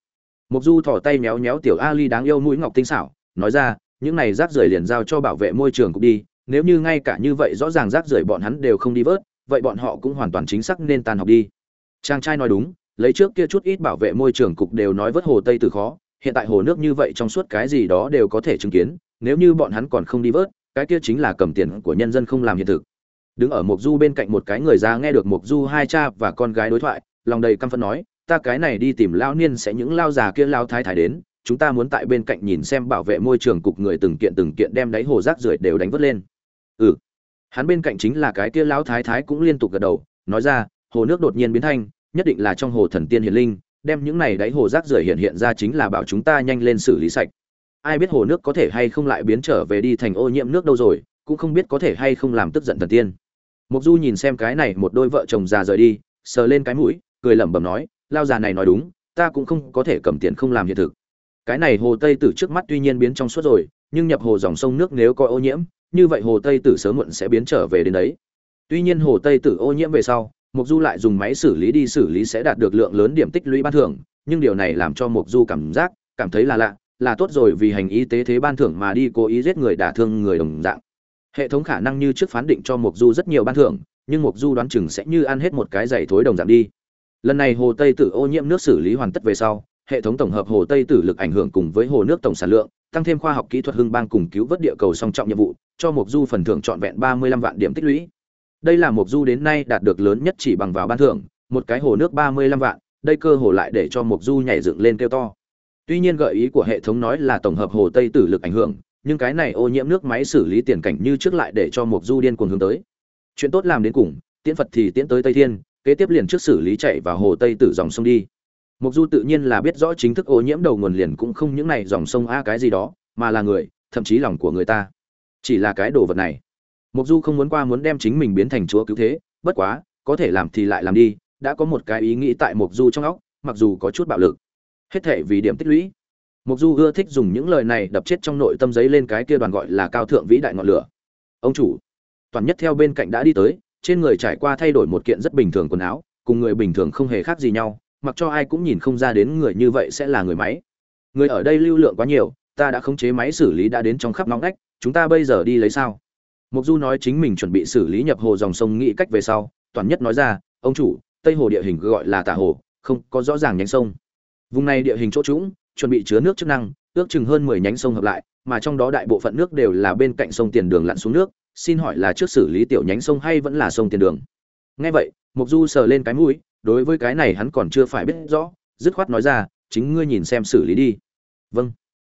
Mộc du thò tay méo méo tiểu ali đáng yêu mũi ngọc tinh xảo, nói ra, những này rác rưởi liền giao cho bảo vệ môi trường cũng đi, nếu như ngay cả như vậy rõ ràng rác rưởi bọn hắn đều không đi vớt, vậy bọn họ cũng hoàn toàn chính xác nên tan học đi. Chàng trai nói đúng, lấy trước kia chút ít bảo vệ môi trường cục đều nói vớt hồ tây từ khó hiện tại hồ nước như vậy trong suốt cái gì đó đều có thể chứng kiến, nếu như bọn hắn còn không đi vớt, cái kia chính là cầm tiền của nhân dân không làm hiện thực. Đứng ở Mộc du bên cạnh một cái người già nghe được Mộc du hai cha và con gái đối thoại, lòng đầy căm phẫn nói, ta cái này đi tìm lao niên sẽ những lao già kia lao thái thái đến, chúng ta muốn tại bên cạnh nhìn xem bảo vệ môi trường cục người từng kiện từng kiện đem đáy hồ rác rưởi đều đánh vớt lên. Ừ. Hắn bên cạnh chính là cái kia lão thái thái cũng liên tục gật đầu, nói ra, hồ nước đột nhiên biến thanh, nhất định là trong hồ thần tiên hiển linh đem những này đáy hồ rác rưởi hiện hiện ra chính là bảo chúng ta nhanh lên xử lý sạch. Ai biết hồ nước có thể hay không lại biến trở về đi thành ô nhiễm nước đâu rồi, cũng không biết có thể hay không làm tức giận thần tiên. Mục du nhìn xem cái này một đôi vợ chồng già rời đi, sờ lên cái mũi, cười lẩm bẩm nói, lao già này nói đúng, ta cũng không có thể cầm tiền không làm hiện thực. Cái này hồ tây tử trước mắt tuy nhiên biến trong suốt rồi, nhưng nhập hồ dòng sông nước nếu có ô nhiễm, như vậy hồ tây tử sớm muộn sẽ biến trở về đến đấy. Tuy nhiên hồ tây tử ô nhiễm về sau mục du lại dùng máy xử lý đi xử lý sẽ đạt được lượng lớn điểm tích lũy ban thưởng, nhưng điều này làm cho mục du cảm giác, cảm thấy là lạ, là tốt rồi vì hành y tế thế ban thưởng mà đi cố ý giết người đả thương người đồng dạng. Hệ thống khả năng như trước phán định cho mục du rất nhiều ban thưởng, nhưng mục du đoán chừng sẽ như ăn hết một cái giày thối đồng dạng đi. Lần này hồ tây tử ô nhiễm nước xử lý hoàn tất về sau, hệ thống tổng hợp hồ tây tử lực ảnh hưởng cùng với hồ nước tổng sản lượng, tăng thêm khoa học kỹ thuật hưng bang cùng cứu vớt địa cầu song trọng nhiệm vụ, cho mục du phần thưởng trọn vẹn ba mươi lăm vạn điểm tích lũy đây là mục du đến nay đạt được lớn nhất chỉ bằng vào ban thưởng, một cái hồ nước ba mươi lăm vạn, đây cơ hồ lại để cho mục du nhảy dựng lên kêu to. Tuy nhiên gợi ý của hệ thống nói là tổng hợp hồ tây tử lực ảnh hưởng, nhưng cái này ô nhiễm nước máy xử lý tiền cảnh như trước lại để cho mục du điên cuồng hướng tới. Chuyện tốt làm đến cùng, tiễn phật thì tiễn tới tây thiên, kế tiếp liền trước xử lý chạy vào hồ tây tử dòng sông đi. Mục du tự nhiên là biết rõ chính thức ô nhiễm đầu nguồn liền cũng không những này dòng sông a cái gì đó, mà là người, thậm chí lòng của người ta. Chỉ là cái đồ vật này mục du không muốn qua muốn đem chính mình biến thành chúa cứu thế, bất quá, có thể làm thì lại làm đi, đã có một cái ý nghĩ tại mục du trong óc, mặc dù có chút bạo lực. Hết thể vì điểm tích lũy. Mục du ưa thích dùng những lời này đập chết trong nội tâm giấy lên cái kia đoàn gọi là cao thượng vĩ đại ngọn lửa. Ông chủ, toàn nhất theo bên cạnh đã đi tới, trên người trải qua thay đổi một kiện rất bình thường quần áo, cùng người bình thường không hề khác gì nhau, mặc cho ai cũng nhìn không ra đến người như vậy sẽ là người máy. Người ở đây lưu lượng quá nhiều, ta đã khống chế máy xử lý đã đến trong khắp nóng nách chúng ta bây giờ đi lấy sao? Mục du nói chính mình chuẩn bị xử lý nhập hồ dòng sông nghĩ cách về sau, toàn nhất nói ra, ông chủ, tây hồ địa hình gọi là tả hồ, không có rõ ràng nhánh sông. Vùng này địa hình chỗ trũng, chuẩn bị chứa nước chức năng, ước chừng hơn mười nhánh sông hợp lại, mà trong đó đại bộ phận nước đều là bên cạnh sông tiền đường lặn xuống nước, xin hỏi là trước xử lý tiểu nhánh sông hay vẫn là sông tiền đường? Nghe vậy, mục du sờ lên cái mũi, đối với cái này hắn còn chưa phải biết rõ, dứt khoát nói ra, chính ngươi nhìn xem xử lý đi. Vâng.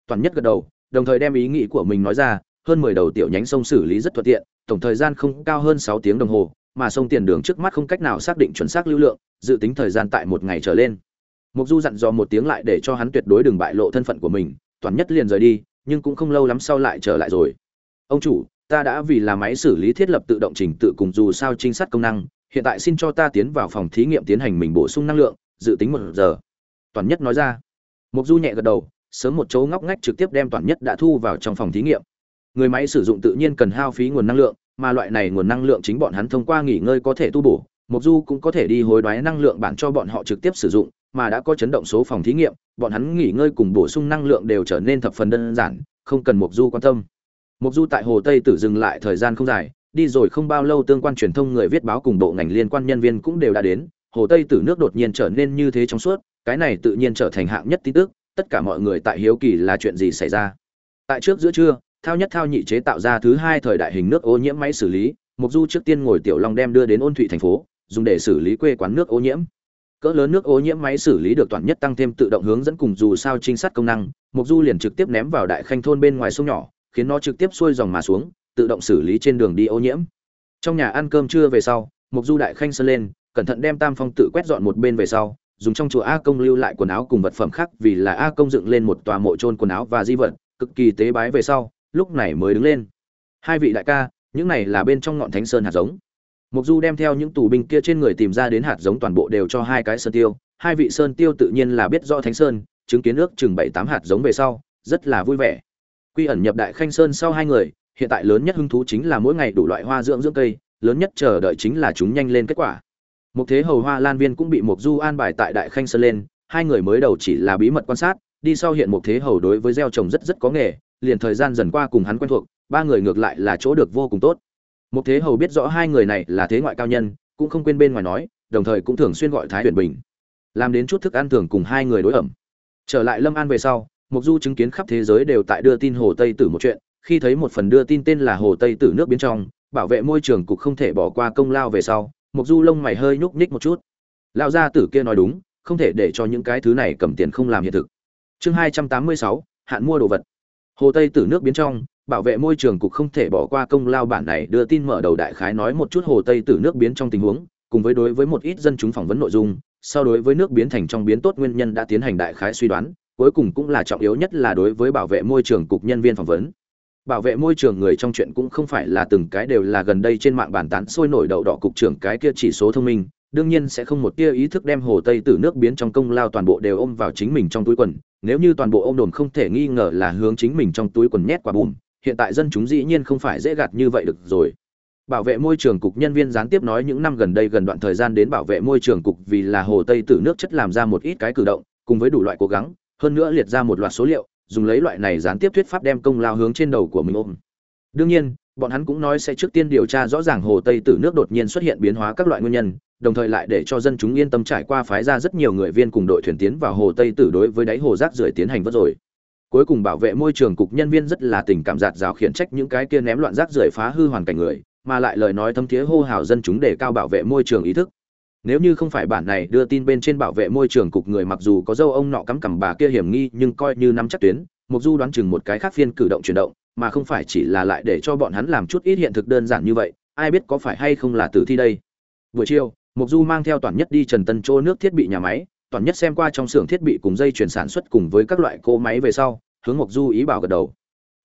Toàn nhất gật đầu, đồng thời đem ý nghĩ của mình nói ra hơn mười đầu tiểu nhánh sông xử lý rất thuận tiện, tổng thời gian không cao hơn sáu tiếng đồng hồ, mà sông tiền đường trước mắt không cách nào xác định chuẩn xác lưu lượng, dự tính thời gian tại một ngày trở lên. Mục du dặn dò một tiếng lại để cho hắn tuyệt đối đừng bại lộ thân phận của mình, toàn nhất liền rời đi, nhưng cũng không lâu lắm sau lại trở lại rồi. Ông chủ, ta đã vì là máy xử lý thiết lập tự động trình tự cùng dù sao trinh sát công năng, hiện tại xin cho ta tiến vào phòng thí nghiệm tiến hành mình bổ sung năng lượng, dự tính một giờ. Toàn nhất nói ra. Mục du nhẹ gật đầu, sớm một chỗ ngóc ngách trực tiếp đem toàn nhất đã thu vào trong phòng thí nghiệm người máy sử dụng tự nhiên cần hao phí nguồn năng lượng, mà loại này nguồn năng lượng chính bọn hắn thông qua nghỉ ngơi có thể tu bổ mục du cũng có thể đi hối đoái năng lượng bản cho bọn họ trực tiếp sử dụng, mà đã có chấn động số phòng thí nghiệm, bọn hắn nghỉ ngơi cùng bổ sung năng lượng đều trở nên thập phần đơn giản, không cần mục du quan tâm. Mục du tại hồ tây tử dừng lại thời gian không dài, đi rồi không bao lâu tương quan truyền thông người viết báo cùng bộ ngành liên quan nhân viên cũng đều đã đến, hồ tây tử nước đột nhiên trở nên như thế trong suốt, cái này tự nhiên trở thành hạng nhất tin tức, tất cả mọi người tại hiếu kỳ là chuyện gì xảy ra. Tại trước giữa trưa thao nhất thao nhị chế tạo ra thứ hai thời đại hình nước ô nhiễm máy xử lý mục du trước tiên ngồi tiểu long đem đưa đến ôn thụy thành phố, dùng để xử lý quê quán nước ô nhiễm. Cỡ lớn nước ô nhiễm máy xử lý được toàn nhất tăng thêm tự động hướng dẫn cùng dù sao trinh sát công năng mục du liền trực tiếp ném vào đại khanh thôn bên ngoài sông nhỏ, khiến nó trực tiếp xuôi dòng mà xuống, tự động xử lý trên đường đi ô nhiễm. Trong nhà ăn cơm trưa về sau mục du đại khanh sơn lên, cẩn thận đem tam phong tự quét dọn một bên về sau, dùng trong chùa a công lưu lại quần áo cùng vật phẩm khác vì là a công dựng lên một tòa mộ trôn quần áo và di vật, cực kỳ tế bái về sau lúc này mới đứng lên. Hai vị đại ca, những này là bên trong ngọn thánh sơn hạt giống. Mục du đem theo những tù binh kia trên người tìm ra đến hạt giống toàn bộ đều cho hai cái sơn tiêu. Hai vị sơn tiêu tự nhiên là biết rõ thánh sơn, chứng kiến ước chừng bảy tám hạt giống về sau, rất là vui vẻ. Quy ẩn nhập đại khanh sơn sau hai người, hiện tại lớn nhất hứng thú chính là mỗi ngày đủ loại hoa dưỡng dưỡng cây, lớn nhất chờ đợi chính là chúng nhanh lên kết quả. Một thế hầu hoa lan viên cũng bị mục du an bài tại đại khanh sơn lên, hai người mới đầu chỉ là bí mật quan sát, đi sau hiện một thế hầu đối với gieo trồng rất rất có nghề liền thời gian dần qua cùng hắn quen thuộc, ba người ngược lại là chỗ được vô cùng tốt. Một thế hầu biết rõ hai người này là thế ngoại cao nhân, cũng không quên bên ngoài nói, đồng thời cũng thường xuyên gọi thái huyền bình, làm đến chút thức ăn thường cùng hai người đối ẩm. Trở lại lâm an về sau, mục du chứng kiến khắp thế giới đều tại đưa tin hồ tây tử một chuyện, khi thấy một phần đưa tin tên là hồ tây tử nước biến trong, bảo vệ môi trường cục không thể bỏ qua công lao về sau, mục du lông mày hơi nhúc nhích một chút. Lão gia tử kia nói đúng, không thể để cho những cái thứ này cầm tiền không làm hiện thực. Chương hai trăm tám mươi sáu, hạn mua đồ vật hồ tây tử nước biến trong, bảo vệ môi trường cục không thể bỏ qua công lao bản này đưa tin mở đầu đại khái nói một chút hồ tây tử nước biến trong tình huống, cùng với đối với một ít dân chúng phỏng vấn nội dung, sau đối với nước biến thành trong biến tốt nguyên nhân đã tiến hành đại khái suy đoán, cuối cùng cũng là trọng yếu nhất là đối với bảo vệ môi trường cục nhân viên phỏng vấn. Bảo vệ môi trường người trong chuyện cũng không phải là từng cái đều là gần đây trên mạng bàn tán sôi nổi đậu đỏ cục trưởng cái kia chỉ số thông minh, đương nhiên sẽ không một tia ý thức đem hồ tây tử nước biến trong công lao toàn bộ đều ôm vào chính mình trong túi quần nếu như toàn bộ ôm đồn không thể nghi ngờ là hướng chính mình trong túi quần nhét quả bùm hiện tại dân chúng dĩ nhiên không phải dễ gạt như vậy được rồi. Bảo vệ môi trường cục nhân viên gián tiếp nói những năm gần đây gần đoạn thời gian đến bảo vệ môi trường cục vì là hồ tây tử nước chất làm ra một ít cái cử động, cùng với đủ loại cố gắng, hơn nữa liệt ra một loạt số liệu, dùng lấy loại này gián tiếp thuyết pháp đem công lao hướng trên đầu của mình ôm. Đương nhiên, bọn hắn cũng nói sẽ trước tiên điều tra rõ ràng hồ tây tử nước đột nhiên xuất hiện biến hóa các loại nguyên nhân đồng thời lại để cho dân chúng yên tâm trải qua phái ra rất nhiều người viên cùng đội thuyền tiến vào hồ tây tử đối với đáy hồ rác rưởi tiến hành vớt rồi. Cuối cùng bảo vệ môi trường cục nhân viên rất là tình cảm giạt rào khiển trách những cái kia ném loạn rác rưởi phá hư hoàn cảnh người, mà lại lời nói thâm thiế hô hào dân chúng để cao bảo vệ môi trường ý thức. Nếu như không phải bản này đưa tin bên trên bảo vệ môi trường cục người mặc dù có dâu ông nọ cắm cằm bà kia hiểm nghi nhưng coi như nắm chắc tuyến mục du đoán chừng một cái khác phiên cử động chuyển động, mà không phải chỉ là lại để cho bọn hắn làm chút ít hiện thực đơn giản như vậy, ai biết có phải hay không là tử thi đây. Buổi chiều mục du mang theo toàn nhất đi trần tân chỗ nước thiết bị nhà máy, toàn nhất xem qua trong xưởng thiết bị cùng dây chuyển sản xuất cùng với các loại cỗ máy về sau, hướng mục du ý bảo gật đầu.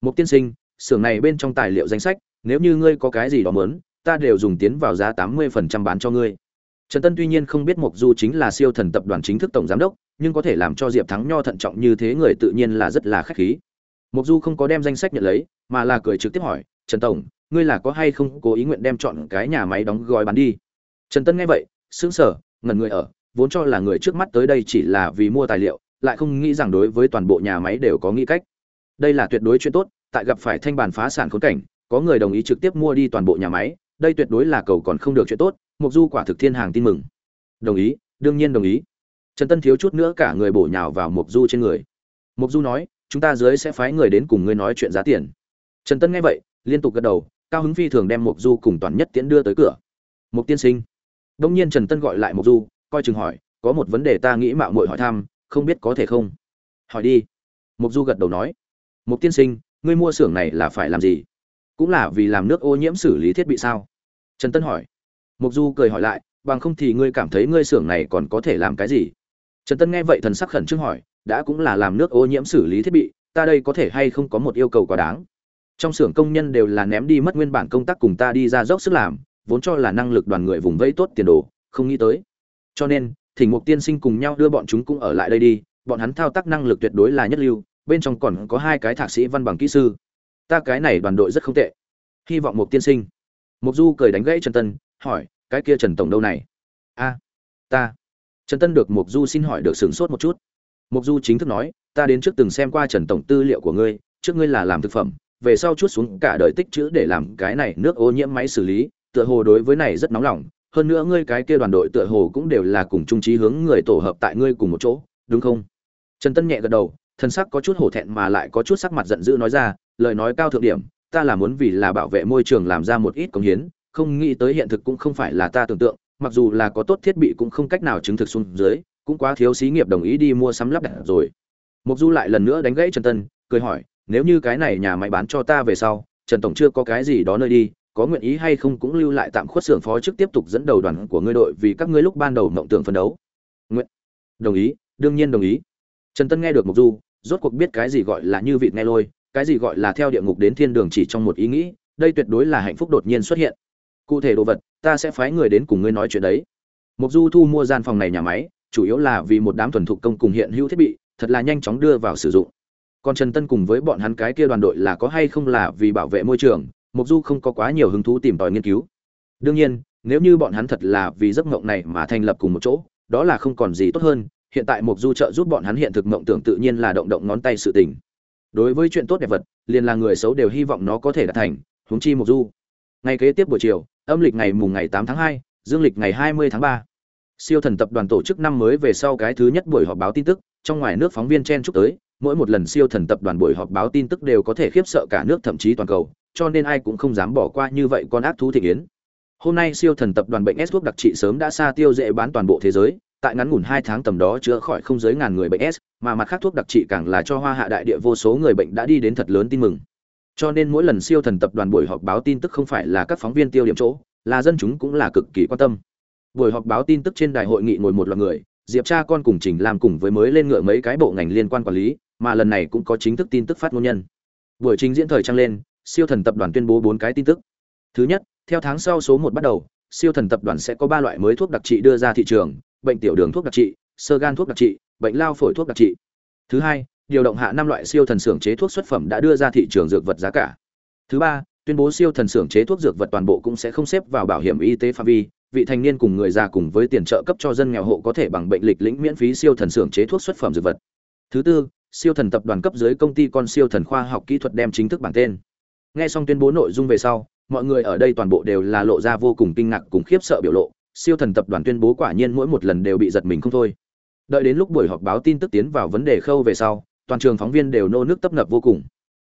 Mục tiên sinh, xưởng này bên trong tài liệu danh sách, nếu như ngươi có cái gì đó muốn, ta đều dùng tiến vào giá tám mươi phần trăm bán cho ngươi. Trần tân tuy nhiên không biết mục du chính là siêu thần tập đoàn chính thức tổng giám đốc, nhưng có thể làm cho diệp thắng nho thận trọng như thế người tự nhiên là rất là khách khí. Mục du không có đem danh sách nhận lấy, mà là cười trực tiếp hỏi, trần tổng, ngươi là có hay không cố ý nguyện đem chọn cái nhà máy đóng gói bán đi? Trần tân nghe vậy, sững sờ, ngẩn người ở, vốn cho là người trước mắt tới đây chỉ là vì mua tài liệu, lại không nghĩ rằng đối với toàn bộ nhà máy đều có nghĩ cách. Đây là tuyệt đối chuyện tốt, tại gặp phải thanh bàn phá sản khốn cảnh, có người đồng ý trực tiếp mua đi toàn bộ nhà máy, đây tuyệt đối là cầu còn không được chuyện tốt, mục du quả thực thiên hàng tin mừng. Đồng ý, đương nhiên đồng ý. Trần tân thiếu chút nữa cả người bổ nhào vào mục du trên người. Mục du nói, chúng ta dưới sẽ phái người đến cùng ngươi nói chuyện giá tiền. Trần tân nghe vậy, liên tục gật đầu, cao hứng phi thường đem mục du cùng toàn nhất tiễn đưa tới cửa. Mục tiên sinh đông nhiên trần tân gọi lại mục du, coi chừng hỏi, có một vấn đề ta nghĩ mạo muội hỏi thăm, không biết có thể không? Hỏi đi. Mục du gật đầu nói mục tiên sinh, ngươi mua xưởng này là phải làm gì? Cũng là vì làm nước ô nhiễm xử lý thiết bị sao? Trần tân hỏi. Mục du cười hỏi lại, bằng không thì ngươi cảm thấy ngươi xưởng này còn có thể làm cái gì? Trần tân nghe vậy thần sắc khẩn trương hỏi, đã cũng là làm nước ô nhiễm xử lý thiết bị, ta đây có thể hay không có một yêu cầu quá đáng? Trong xưởng công nhân đều là ném đi mất nguyên bản công tác cùng ta đi ra dốc sức làm vốn cho là năng lực đoàn người vùng vẫy tốt tiền đồ, không nghĩ tới. Cho nên, thỉnh mục tiên sinh cùng nhau đưa bọn chúng cũng ở lại đây đi, bọn hắn thao tác năng lực tuyệt đối là nhất lưu, bên trong còn có hai cái thạc sĩ văn bằng kỹ sư. Ta cái này đoàn đội rất không tệ. Hy vọng mục tiên sinh. Mục du cười đánh gãy trần tân, hỏi, cái kia trần tổng đâu này? A, ta. Trần tân được mục du xin hỏi được sửng sốt một chút. Mục du chính thức nói, ta đến trước từng xem qua trần tổng tư liệu của ngươi, trước ngươi là làm thực phẩm, về sau chút xuống cả đời tích chữ để làm cái này nước ô nhiễm máy xử lý tựa hồ đối với này rất nóng lòng, hơn nữa ngươi cái kia đoàn đội tựa hồ cũng đều là cùng chung trí hướng người tổ hợp tại ngươi cùng một chỗ, đúng không? Trần tân nhẹ gật đầu thân sắc có chút hổ thẹn mà lại có chút sắc mặt giận dữ nói ra, lời nói cao thượng điểm, ta là muốn vì là bảo vệ môi trường làm ra một ít công hiến, không nghĩ tới hiện thực cũng không phải là ta tưởng tượng, mặc dù là có tốt thiết bị cũng không cách nào chứng thực xuống dưới, cũng quá thiếu xí nghiệp đồng ý đi mua sắm lắp đặt rồi. Mục du lại lần nữa đánh gãy trần tân, cười hỏi, nếu như cái này nhà máy bán cho ta về sau, trần tổng chưa có cái gì đó nơi đi có nguyện ý hay không cũng lưu lại tạm khuất xưởng phó chức tiếp tục dẫn đầu đoàn của ngươi đội vì các ngươi lúc ban đầu mộng tưởng phấn đấu. Nguyện. Đồng ý, đương nhiên đồng ý. Trần tân nghe được mục du, rốt cuộc biết cái gì gọi là như vịt nghe lôi, cái gì gọi là theo địa ngục đến thiên đường chỉ trong một ý nghĩ, đây tuyệt đối là hạnh phúc đột nhiên xuất hiện. Cụ thể đồ vật, ta sẽ phái người đến cùng ngươi nói chuyện đấy. Mục du thu mua gian phòng này nhà máy, chủ yếu là vì một đám thuần thục công cùng hiện hữu thiết bị, thật là nhanh chóng đưa vào sử dụng. Còn trần tân cùng với bọn hắn cái kia đoàn đội là có hay không là vì bảo vệ môi trường mục du không có quá nhiều hứng thú tìm tòi nghiên cứu. Đương nhiên nếu như bọn hắn thật là vì giấc mộng này mà thành lập cùng một chỗ đó là không còn gì tốt hơn. Hiện tại mục du trợ giúp bọn hắn hiện thực mộng tưởng tự nhiên là động động ngón tay sự tình. Đối với chuyện tốt đẹp vật liền là người xấu đều hy vọng nó có thể đạt thành huống chi mục du. Ngày kế tiếp buổi chiều âm lịch ngày mùng ngày 8 tháng 2, dương lịch ngày 20 tháng 3. Siêu thần tập đoàn tổ chức năm mới về sau cái thứ nhất buổi họp báo tin tức, trong ngoài nước phóng viên chen chúc tới, mỗi một lần siêu thần tập đoàn buổi họp báo tin tức đều có thể khiếp sợ cả nước thậm chí toàn cầu, cho nên ai cũng không dám bỏ qua như vậy con ác thú thị yến. Hôm nay siêu thần tập đoàn bệnh S thuốc đặc trị sớm đã xa tiêu dễ bán toàn bộ thế giới, tại ngắn ngủn 2 tháng tầm đó chữa khỏi không dưới ngàn người bệnh S, mà mặt khác thuốc đặc trị càng là cho hoa hạ đại địa vô số người bệnh đã đi đến thật lớn tin mừng. Cho nên mỗi lần siêu thần tập đoàn buổi họp báo tin tức không phải là các phóng viên tiêu điểm chỗ, là dân chúng cũng là cực kỳ quan tâm. Buổi họp báo tin tức trên đại hội nghị ngồi một loạt người, Diệp Cha con cùng Trình làm cùng với mới lên ngựa mấy cái bộ ngành liên quan quản lý, mà lần này cũng có chính thức tin tức phát ngôn nhân. Buổi trình diễn thời trang lên, siêu thần tập đoàn tuyên bố bốn cái tin tức. Thứ nhất, theo tháng sau số một bắt đầu, siêu thần tập đoàn sẽ có ba loại mới thuốc đặc trị đưa ra thị trường, bệnh tiểu đường thuốc đặc trị, sơ gan thuốc đặc trị, bệnh lao phổi thuốc đặc trị. Thứ hai, điều động hạ năm loại siêu thần xưởng chế thuốc xuất phẩm đã đưa ra thị trường dược vật giá cả. Thứ ba, tuyên bố siêu thần xưởng chế thuốc dược vật toàn bộ cũng sẽ không xếp vào bảo hiểm y tế phạm vi, vị thành niên cùng người già cùng với tiền trợ cấp cho dân nghèo hộ có thể bằng bệnh lịch lĩnh miễn phí siêu thần xưởng chế thuốc xuất phẩm dược vật. Thứ tư, siêu thần tập đoàn cấp dưới công ty con siêu thần khoa học kỹ thuật đem chính thức bảng tên. Nghe xong tuyên bố nội dung về sau, mọi người ở đây toàn bộ đều là lộ ra vô cùng kinh ngạc cùng khiếp sợ biểu lộ, siêu thần tập đoàn tuyên bố quả nhiên mỗi một lần đều bị giật mình không thôi. Đợi đến lúc buổi họp báo tin tức tiến vào vấn đề khâu về sau, toàn trường phóng viên đều nô nước tấp nập vô cùng.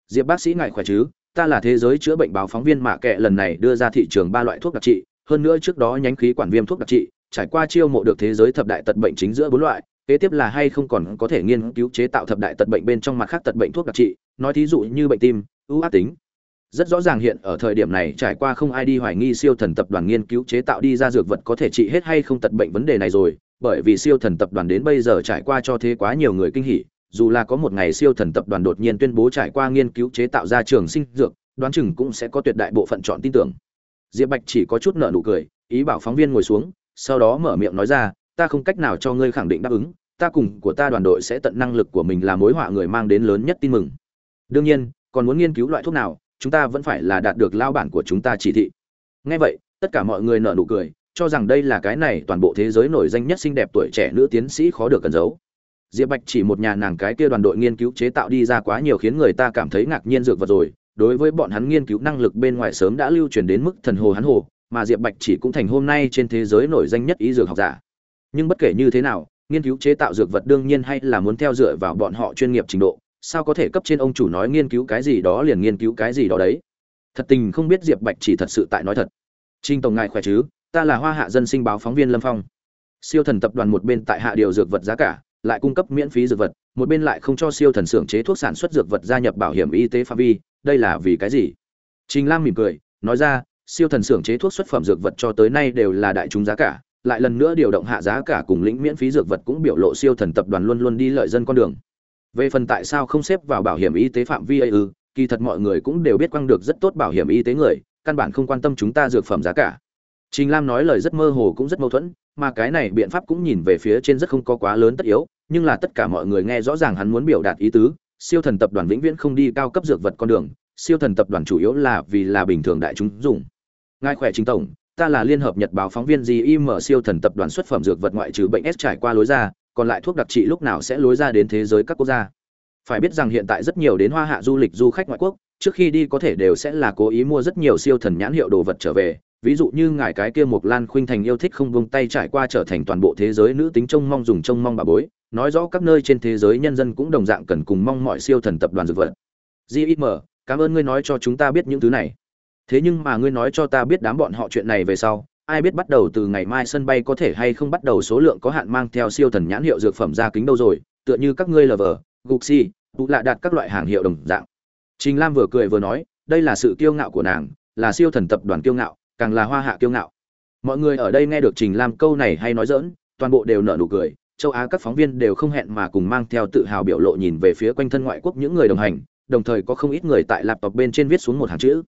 Diệp bác sĩ ngại khỏe chứ? Ta là thế giới chữa bệnh báo phóng viên mạ kệ lần này đưa ra thị trường ba loại thuốc đặc trị, hơn nữa trước đó nhánh khí quản viêm thuốc đặc trị, trải qua chiêu mộ được thế giới thập đại tật bệnh chính giữa bốn loại, kế tiếp là hay không còn có thể nghiên cứu chế tạo thập đại tật bệnh bên trong mặt khác tật bệnh thuốc đặc trị, nói thí dụ như bệnh tim, ưu ác tính. Rất rõ ràng hiện ở thời điểm này trải qua không ai đi hoài nghi siêu thần tập đoàn nghiên cứu chế tạo đi ra dược vật có thể trị hết hay không tật bệnh vấn đề này rồi, bởi vì siêu thần tập đoàn đến bây giờ trải qua cho thế quá nhiều người kinh hỉ, dù là có một ngày siêu thần tập đoàn đột nhiên tuyên bố trải qua nghiên cứu chế tạo ra trường sinh dược, đoán chừng cũng sẽ có tuyệt đại bộ phận chọn tin tưởng. Diệp Bạch chỉ có chút nở nụ cười, ý bảo phóng viên ngồi xuống, sau đó mở miệng nói ra, ta không cách nào cho ngươi khẳng định đáp ứng, ta cùng của ta đoàn đội sẽ tận năng lực của mình là mối họa người mang đến lớn nhất tin mừng. Đương nhiên, còn muốn nghiên cứu loại thuốc nào, chúng ta vẫn phải là đạt được lao bản của chúng ta chỉ thị. Nghe vậy, tất cả mọi người nở nụ cười, cho rằng đây là cái này toàn bộ thế giới nổi danh nhất xinh đẹp tuổi trẻ nữ tiến sĩ khó được cẩn giấu. Diệp Bạch chỉ một nhà nàng cái kia đoàn đội nghiên cứu chế tạo đi ra quá nhiều khiến người ta cảm thấy ngạc nhiên dược vật rồi, đối với bọn hắn nghiên cứu năng lực bên ngoài sớm đã lưu truyền đến mức thần hồ hắn hồ, mà Diệp Bạch chỉ cũng thành hôm nay trên thế giới nổi danh nhất ý dược học giả. Nhưng bất kể như thế nào, nghiên cứu chế tạo dược vật đương nhiên hay là muốn theo dựa vào bọn họ chuyên nghiệp trình độ, sao có thể cấp trên ông chủ nói nghiên cứu cái gì đó liền nghiên cứu cái gì đó đấy. Thật tình không biết Diệp Bạch chỉ thật sự tại nói thật. trinh tổng ngài khỏe chứ, ta là Hoa Hạ dân sinh báo phóng viên Lâm Phong. Siêu thần tập đoàn một bên tại hạ điều dược vật giá cả, lại cung cấp miễn phí dược vật, một bên lại không cho siêu thần xưởng chế thuốc sản xuất dược vật gia nhập bảo hiểm y tế phạm vi đây là vì cái gì trình lam mỉm cười nói ra siêu thần xưởng chế thuốc xuất phẩm dược vật cho tới nay đều là đại chúng giá cả lại lần nữa điều động hạ giá cả cùng lĩnh miễn phí dược vật cũng biểu lộ siêu thần tập đoàn luôn luôn đi lợi dân con đường về phần tại sao không xếp vào bảo hiểm y tế phạm vi ấy ư, kỳ thật mọi người cũng đều biết quăng được rất tốt bảo hiểm y tế người, căn bản không quan tâm chúng ta dược phẩm giá cả. Trình lam nói lời rất mơ hồ cũng rất mâu thuẫn, mà cái này biện pháp cũng nhìn về phía trên rất không có quá lớn tất yếu, nhưng là tất cả mọi người nghe rõ ràng hắn muốn biểu đạt ý tứ, siêu thần tập đoàn vĩnh viễn không đi cao cấp dược vật con đường, siêu thần tập đoàn chủ yếu là vì là bình thường đại chúng dùng. Ngài khỏe chính tổng, ta là liên hợp nhật báo phóng viên gim siêu thần tập đoàn xuất phẩm dược vật ngoại trừ bệnh s trải qua lối ra còn lại thuốc đặc trị lúc nào sẽ lối ra đến thế giới các quốc gia. Phải biết rằng hiện tại rất nhiều đến hoa hạ du lịch du khách ngoại quốc, trước khi đi có thể đều sẽ là cố ý mua rất nhiều siêu thần nhãn hiệu đồ vật trở về. Ví dụ như ngài cái kia một lan khuynh thành yêu thích không buông tay trải qua trở thành toàn bộ thế giới nữ tính trông mong dùng trông mong bà bối, nói rõ các nơi trên thế giới nhân dân cũng đồng dạng cần cùng mong mọi siêu thần tập đoàn dược vật. Gim cảm ơn ngươi nói cho chúng ta biết những thứ này. Thế nhưng mà ngươi nói cho ta biết đám bọn họ chuyện này về sau ai biết bắt đầu từ ngày mai sân bay có thể hay không bắt đầu số lượng có hạn mang theo siêu thần nhãn hiệu dược phẩm ra kính đâu rồi, tựa như các ngươi lờ vờ gục tụ lạ đạt các loại hàng hiệu đồng dạng. Trình lam vừa cười vừa nói, đây là sự kiêu ngạo của nàng, là siêu thần tập đoàn kiêu ngạo, càng là hoa hạ kiêu ngạo. Mọi người ở đây nghe được trình lam câu này hay nói dỡn toàn bộ đều nở nụ cười, châu á các phóng viên đều không hẹn mà cùng mang theo tự hào biểu lộ nhìn về phía quanh thân ngoại quốc những người đồng hành, đồng thời có không ít người tại laptop bên trên viết xuống một hàng chữ.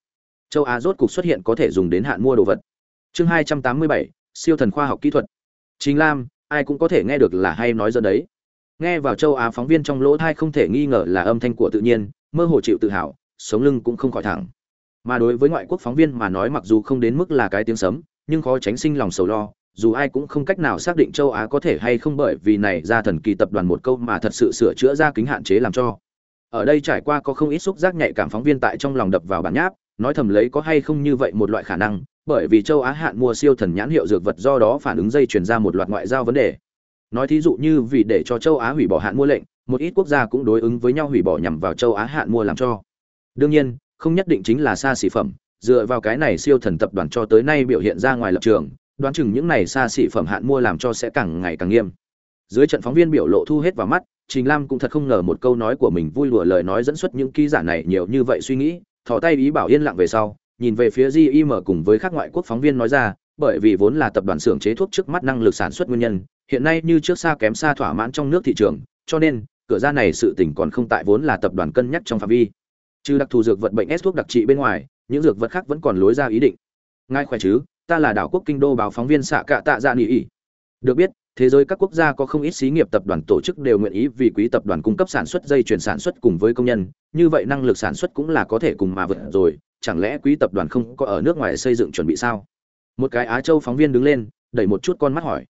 Châu á rốt cục xuất hiện có thể dùng đến hạn mua đồ vật chương hai trăm tám mươi bảy, siêu thần khoa học kỹ thuật. Chính lam, ai cũng có thể nghe được là hay nói dỡn đấy. Nghe vào châu á phóng viên trong lỗ thai không thể nghi ngờ là âm thanh của tự nhiên, mơ hồ chịu tự hào, sống lưng cũng không khỏi thẳng. Mà đối với ngoại quốc phóng viên mà nói mặc dù không đến mức là cái tiếng sấm, nhưng khó tránh sinh lòng sầu lo, dù ai cũng không cách nào xác định châu á có thể hay không bởi vì này ra thần kỳ tập đoàn một câu mà thật sự sửa chữa ra kính hạn chế làm cho. Ở đây trải qua có không ít xúc giác nhạy cảm phóng viên tại trong lòng đập vào bản nháp, nói thầm lấy có hay không như vậy một loại khả năng bởi vì châu á hạn mua siêu thần nhãn hiệu dược vật do đó phản ứng dây chuyển ra một loạt ngoại giao vấn đề. Nói thí dụ như vì để cho châu á hủy bỏ hạn mua lệnh, một ít quốc gia cũng đối ứng với nhau hủy bỏ nhằm vào châu á hạn mua làm cho. Đương nhiên, không nhất định chính là xa xỉ phẩm, dựa vào cái này siêu thần tập đoàn cho tới nay biểu hiện ra ngoài lập trường, đoán chừng những này xa xỉ phẩm hạn mua làm cho sẽ càng ngày càng nghiêm. Dưới trận phóng viên biểu lộ thu hết vào mắt, trình lam cũng thật không ngờ một câu nói của mình vui lùa lời nói dẫn xuất những ký giả này nhiều như vậy suy nghĩ, thò tay ý bảo yên lặng về sau nhìn về phía gim cùng với các ngoại quốc phóng viên nói ra, bởi vì vốn là tập đoàn xưởng chế thuốc trước mắt năng lực sản xuất nguyên nhân, hiện nay như trước xa kém xa thỏa mãn trong nước thị trường, cho nên, cửa ra này sự tình còn không tại vốn là tập đoàn cân nhắc trong phạm vi. Trừ đặc thù dược vật bệnh s thuốc đặc trị bên ngoài, những dược vật khác vẫn còn lối ra ý định. Ngài khỏe chứ? Ta là đảo quốc kinh đô báo phóng viên xạ cạ tạ dạ nỉ ỉ được biết, thế giới các quốc gia có không ít xí nghiệp tập đoàn tổ chức đều nguyện ý vì quý tập đoàn cung cấp sản xuất dây chuyển sản xuất cùng với công nhân, như vậy năng lực sản xuất cũng là có thể cùng mà vượt rồi chẳng lẽ quý tập đoàn không có ở nước ngoài xây dựng chuẩn bị sao? Một cái á châu phóng viên đứng lên, đẩy một chút con mắt hỏi.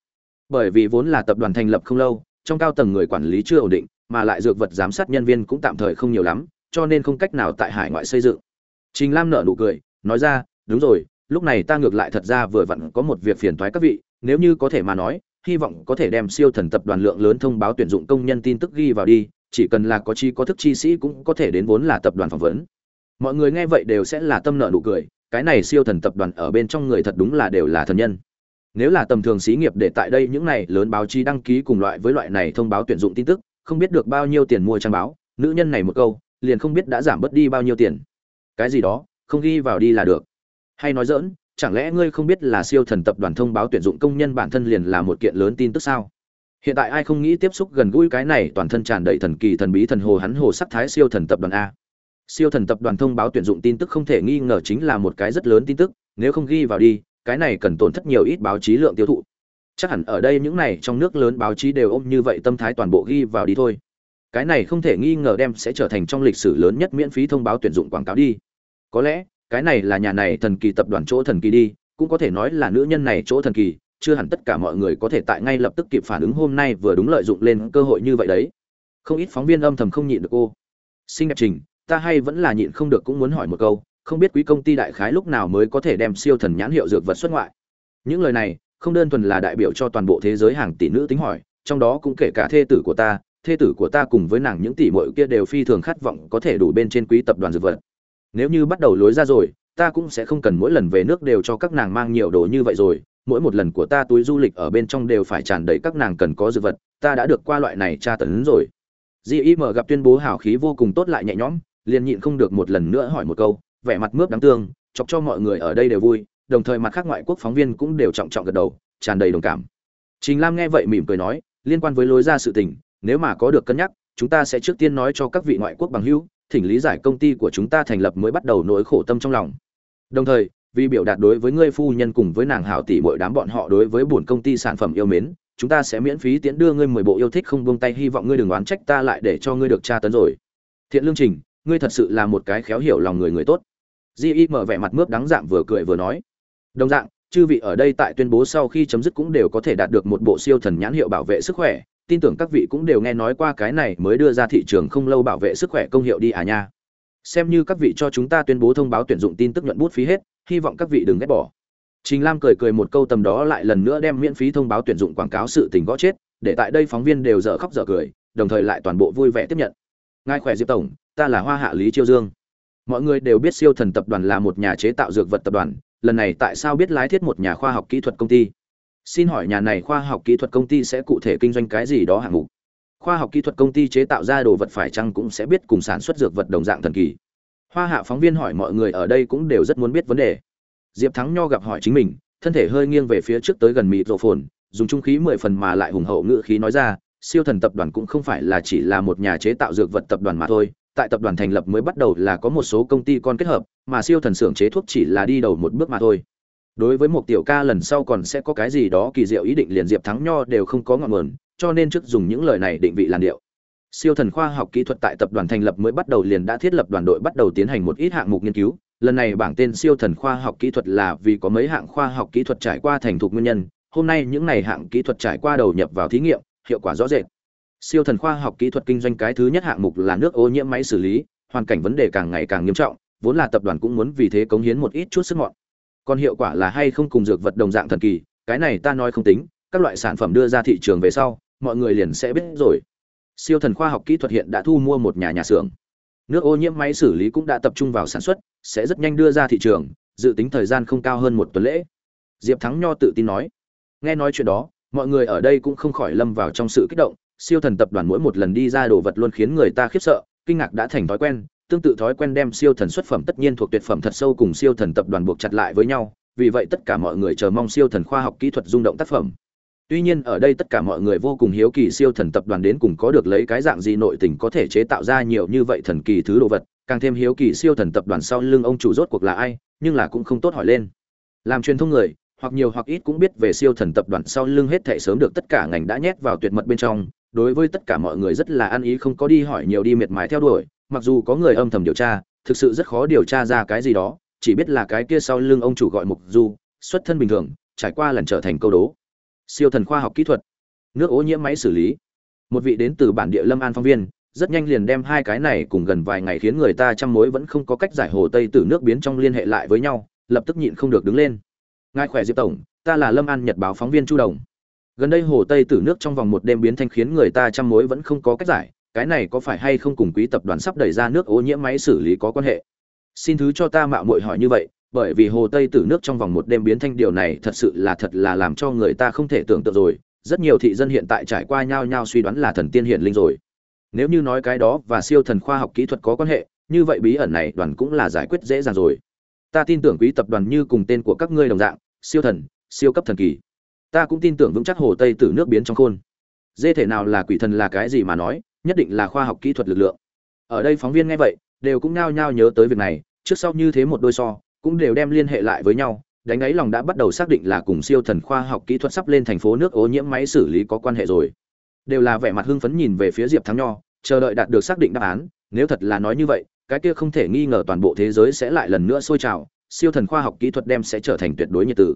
Bởi vì vốn là tập đoàn thành lập không lâu, trong cao tầng người quản lý chưa ổn định, mà lại dược vật giám sát nhân viên cũng tạm thời không nhiều lắm, cho nên không cách nào tại hải ngoại xây dựng. Trình lam nở nụ cười, nói ra, đúng rồi, lúc này ta ngược lại thật ra vừa vặn có một việc phiền toái các vị, nếu như có thể mà nói, hy vọng có thể đem siêu thần tập đoàn lượng lớn thông báo tuyển dụng công nhân tin tức ghi vào đi, chỉ cần là có chi có thức chi sĩ cũng có thể đến vốn là tập đoàn phỏng vấn mọi người nghe vậy đều sẽ là tâm nợ nụ cười, cái này siêu thần tập đoàn ở bên trong người thật đúng là đều là thần nhân. Nếu là tầm thường xí nghiệp để tại đây những này lớn báo chí đăng ký cùng loại với loại này thông báo tuyển dụng tin tức, không biết được bao nhiêu tiền mua trang báo, nữ nhân này một câu, liền không biết đã giảm bớt đi bao nhiêu tiền. Cái gì đó, không ghi vào đi là được. Hay nói dỡn chẳng lẽ ngươi không biết là siêu thần tập đoàn thông báo tuyển dụng công nhân bản thân liền là một kiện lớn tin tức sao? Hiện tại ai không nghĩ tiếp xúc gần gũi cái này toàn thân tràn đầy thần kỳ thần bí thần hồ hắn hồ sắc thái siêu thần tập đoàn a? Siêu thần tập đoàn thông báo tuyển dụng tin tức không thể nghi ngờ chính là một cái rất lớn tin tức, nếu không ghi vào đi, cái này cần tổn thất nhiều ít báo chí lượng tiêu thụ. Chắc hẳn ở đây những này trong nước lớn báo chí đều ôm như vậy tâm thái toàn bộ ghi vào đi thôi. Cái này không thể nghi ngờ đem sẽ trở thành trong lịch sử lớn nhất miễn phí thông báo tuyển dụng quảng cáo đi. Có lẽ, cái này là nhà này thần kỳ tập đoàn chỗ thần kỳ đi, cũng có thể nói là nữ nhân này chỗ thần kỳ, chưa hẳn tất cả mọi người có thể tại ngay lập tức kịp phản ứng hôm nay vừa đúng lợi dụng lên cơ hội như vậy đấy. Không ít phóng viên âm thầm không nhịn được cô xinh đẹp trình ta hay vẫn là nhịn không được cũng muốn hỏi một câu, không biết quý công ty đại khái lúc nào mới có thể đem siêu thần nhãn hiệu dược vật xuất ngoại? Những lời này, không đơn thuần là đại biểu cho toàn bộ thế giới hàng tỷ nữ tính hỏi, trong đó cũng kể cả thê tử của ta, thê tử của ta cùng với nàng những tỷ muội kia đều phi thường khát vọng có thể đủ bên trên quý tập đoàn dược vật. Nếu như bắt đầu lối ra rồi, ta cũng sẽ không cần mỗi lần về nước đều cho các nàng mang nhiều đồ như vậy rồi, mỗi một lần của ta túi du lịch ở bên trong đều phải tràn đầy các nàng cần có dược vật, ta đã được qua loại này tra tấn rồi. Gim gặp tuyên bố hào khí vô cùng tốt lại nhẹ nhõm liền nhịn không được một lần nữa hỏi một câu, vẻ mặt mướp đáng tương, chọc cho mọi người ở đây đều vui, đồng thời mặt khác ngoại quốc phóng viên cũng đều trọng trọng gật đầu, tràn đầy đồng cảm. Trình lam nghe vậy mỉm cười nói, liên quan với lối ra sự tình, nếu mà có được cân nhắc, chúng ta sẽ trước tiên nói cho các vị ngoại quốc bằng hữu, thỉnh lý giải công ty của chúng ta thành lập mới bắt đầu nỗi khổ tâm trong lòng. Đồng thời, vì biểu đạt đối với ngươi phu nhân cùng với nàng hảo tỷ mỗi đám bọn họ đối với buồn công ty sản phẩm yêu mến, chúng ta sẽ miễn phí tiễn đưa ngươi mười bộ yêu thích không buông tay, hy vọng ngươi đừng oán trách ta lại để cho ngươi được tra tấn rồi. Thiện lương trình ngươi thật sự là một cái khéo hiểu lòng người người tốt. Di Y mở vẻ mặt mướp đắng dạng vừa cười vừa nói. Đồng dạng chư vị ở đây tại tuyên bố sau khi chấm dứt cũng đều có thể đạt được một bộ siêu thần nhãn hiệu bảo vệ sức khỏe. Tin tưởng các vị cũng đều nghe nói qua cái này mới đưa ra thị trường không lâu bảo vệ sức khỏe công hiệu đi à nha. Xem như các vị cho chúng ta tuyên bố thông báo tuyển dụng tin tức nhuận bút phí hết hy vọng các vị đừng ghét bỏ. Trình Lam cười cười một câu tầm đó lại lần nữa đem miễn phí thông báo tuyển dụng quảng cáo sự tình gõ chết, để tại đây phóng viên đều dở khóc dở cười, đồng thời lại toàn bộ vui vẻ tiếp nhận. Ngài khỏe Diệp tổng, ta là Hoa Hạ Lý Chiêu Dương. Mọi người đều biết Siêu Thần tập đoàn là một nhà chế tạo dược vật tập đoàn, lần này tại sao biết lái thiết một nhà khoa học kỹ thuật công ty? Xin hỏi nhà này khoa học kỹ thuật công ty sẽ cụ thể kinh doanh cái gì đó hạng mục? Khoa học kỹ thuật công ty chế tạo ra đồ vật phải chăng cũng sẽ biết cùng sản xuất dược vật đồng dạng thần kỳ? Hoa Hạ phóng viên hỏi mọi người ở đây cũng đều rất muốn biết vấn đề diệp thắng nho gặp hỏi chính mình thân thể hơi nghiêng về phía trước tới gần mịt rộ phồn dùng trung khí mười phần mà lại hùng hậu ngữ khí nói ra siêu thần tập đoàn cũng không phải là chỉ là một nhà chế tạo dược vật tập đoàn mà thôi tại tập đoàn thành lập mới bắt đầu là có một số công ty con kết hợp, mà siêu thần xưởng chế thuốc chỉ là đi đầu một bước mà thôi. Đối với một tiểu ca lần sau còn sẽ có cái gì đó kỳ diệu ý định liền diệp thắng nho đều không có ngọn nguồn, cho nên trước dùng những lời này định vị làn điệu. Siêu thần khoa học kỹ thuật tại tập đoàn thành lập mới bắt đầu liền đã thiết lập đoàn đội bắt đầu tiến hành một ít hạng mục nghiên cứu. Lần này bảng tên siêu thần khoa học kỹ thuật là vì có mấy hạng khoa học kỹ thuật trải qua thành thục nguyên nhân. Hôm nay những này hạng kỹ thuật trải qua đầu nhập vào thí nghiệm, hiệu quả rõ rệt siêu thần khoa học kỹ thuật kinh doanh cái thứ nhất hạng mục là nước ô nhiễm máy xử lý, hoàn cảnh vấn đề càng ngày càng nghiêm trọng, vốn là tập đoàn cũng muốn vì thế cống hiến một ít chút sức mọn. Còn hiệu quả là hay không cùng dược vật đồng dạng thần kỳ, cái này ta nói không tính, các loại sản phẩm đưa ra thị trường về sau, mọi người liền sẽ biết rồi. Siêu thần khoa học kỹ thuật hiện đã thu mua một nhà nhà xưởng. Nước ô nhiễm máy xử lý cũng đã tập trung vào sản xuất, sẽ rất nhanh đưa ra thị trường, dự tính thời gian không cao hơn một tuần lễ. Diệp thắng nho tự tin nói. Nghe nói chuyện đó, mọi người ở đây cũng không khỏi lâm vào trong sự kích động siêu thần tập đoàn mỗi một lần đi ra đồ vật luôn khiến người ta khiếp sợ kinh ngạc đã thành thói quen tương tự thói quen đem siêu thần xuất phẩm tất nhiên thuộc tuyệt phẩm thật sâu cùng siêu thần tập đoàn buộc chặt lại với nhau vì vậy tất cả mọi người chờ mong siêu thần khoa học kỹ thuật rung động tác phẩm Tuy nhiên ở đây tất cả mọi người vô cùng hiếu kỳ siêu thần tập đoàn đến cùng có được lấy cái dạng gì nội tình có thể chế tạo ra nhiều như vậy thần kỳ thứ đồ vật, càng thêm hiếu kỳ siêu thần tập đoàn sau lưng ông chủ rốt cuộc là ai, nhưng là cũng không tốt hỏi lên. Làm truyền thông người, hoặc nhiều hoặc ít cũng biết về siêu thần tập đoàn sau lưng hết thảy sớm được tất cả ngành đã nhét vào tuyệt mật bên trong, đối với tất cả mọi người rất là ăn ý không có đi hỏi nhiều đi miệt mài theo đuổi, mặc dù có người âm thầm điều tra, thực sự rất khó điều tra ra cái gì đó, chỉ biết là cái kia sau lưng ông chủ gọi Mục Du, xuất thân bình thường, trải qua lần trở thành câu đố. Siêu thần khoa học kỹ thuật nước ô nhiễm máy xử lý. Một vị đến từ bản địa lâm an phóng viên rất nhanh liền đem hai cái này cùng gần vài ngày khiến người ta chăm mối vẫn không có cách giải hồ tây từ nước biến trong liên hệ lại với nhau lập tức nhịn không được đứng lên. Ngài khỏe diệp tổng ta là lâm an nhật báo phóng viên chu đồng gần đây hồ tây tử nước trong vòng một đêm biến thanh khiến người ta chăm mối vẫn không có cách giải, cái này có phải hay không cùng quý tập đoàn sắp đẩy ra nước ô nhiễm máy xử lý có quan hệ? Xin thứ cho ta mạo muội hỏi như vậy, bởi vì hồ tây tử nước trong vòng một đêm biến thanh điều này thật sự là thật là làm cho người ta không thể tưởng tượng rồi, rất nhiều thị dân hiện tại trải qua nhau nhau suy đoán là thần tiên hiển linh rồi. Nếu như nói cái đó và siêu thần khoa học kỹ thuật có quan hệ, như vậy bí ẩn này đoàn cũng là giải quyết dễ dàng rồi. Ta tin tưởng quý tập đoàn như cùng tên của các ngươi đồng dạng, siêu thần, siêu cấp thần kỳ ta cũng tin tưởng vững chắc hồ tây từ nước biến trong khôn. Dê thể nào là quỷ thần là cái gì mà nói, nhất định là khoa học kỹ thuật lực lượng. Ở đây phóng viên nghe vậy, đều cũng nao nhao nhớ tới việc này, trước sau như thế một đôi so, cũng đều đem liên hệ lại với nhau, đánh ấy lòng đã bắt đầu xác định là cùng siêu thần khoa học kỹ thuật sắp lên thành phố nước ô nhiễm máy xử lý có quan hệ rồi. Đều là vẻ mặt hưng phấn nhìn về phía diệp thắng nho, chờ đợi đạt được xác định đáp án, nếu thật là nói như vậy, cái kia không thể nghi ngờ toàn bộ thế giới sẽ lại lần nữa sôi trào, siêu thần khoa học kỹ thuật đem sẽ trở thành tuyệt đối nhiệt tử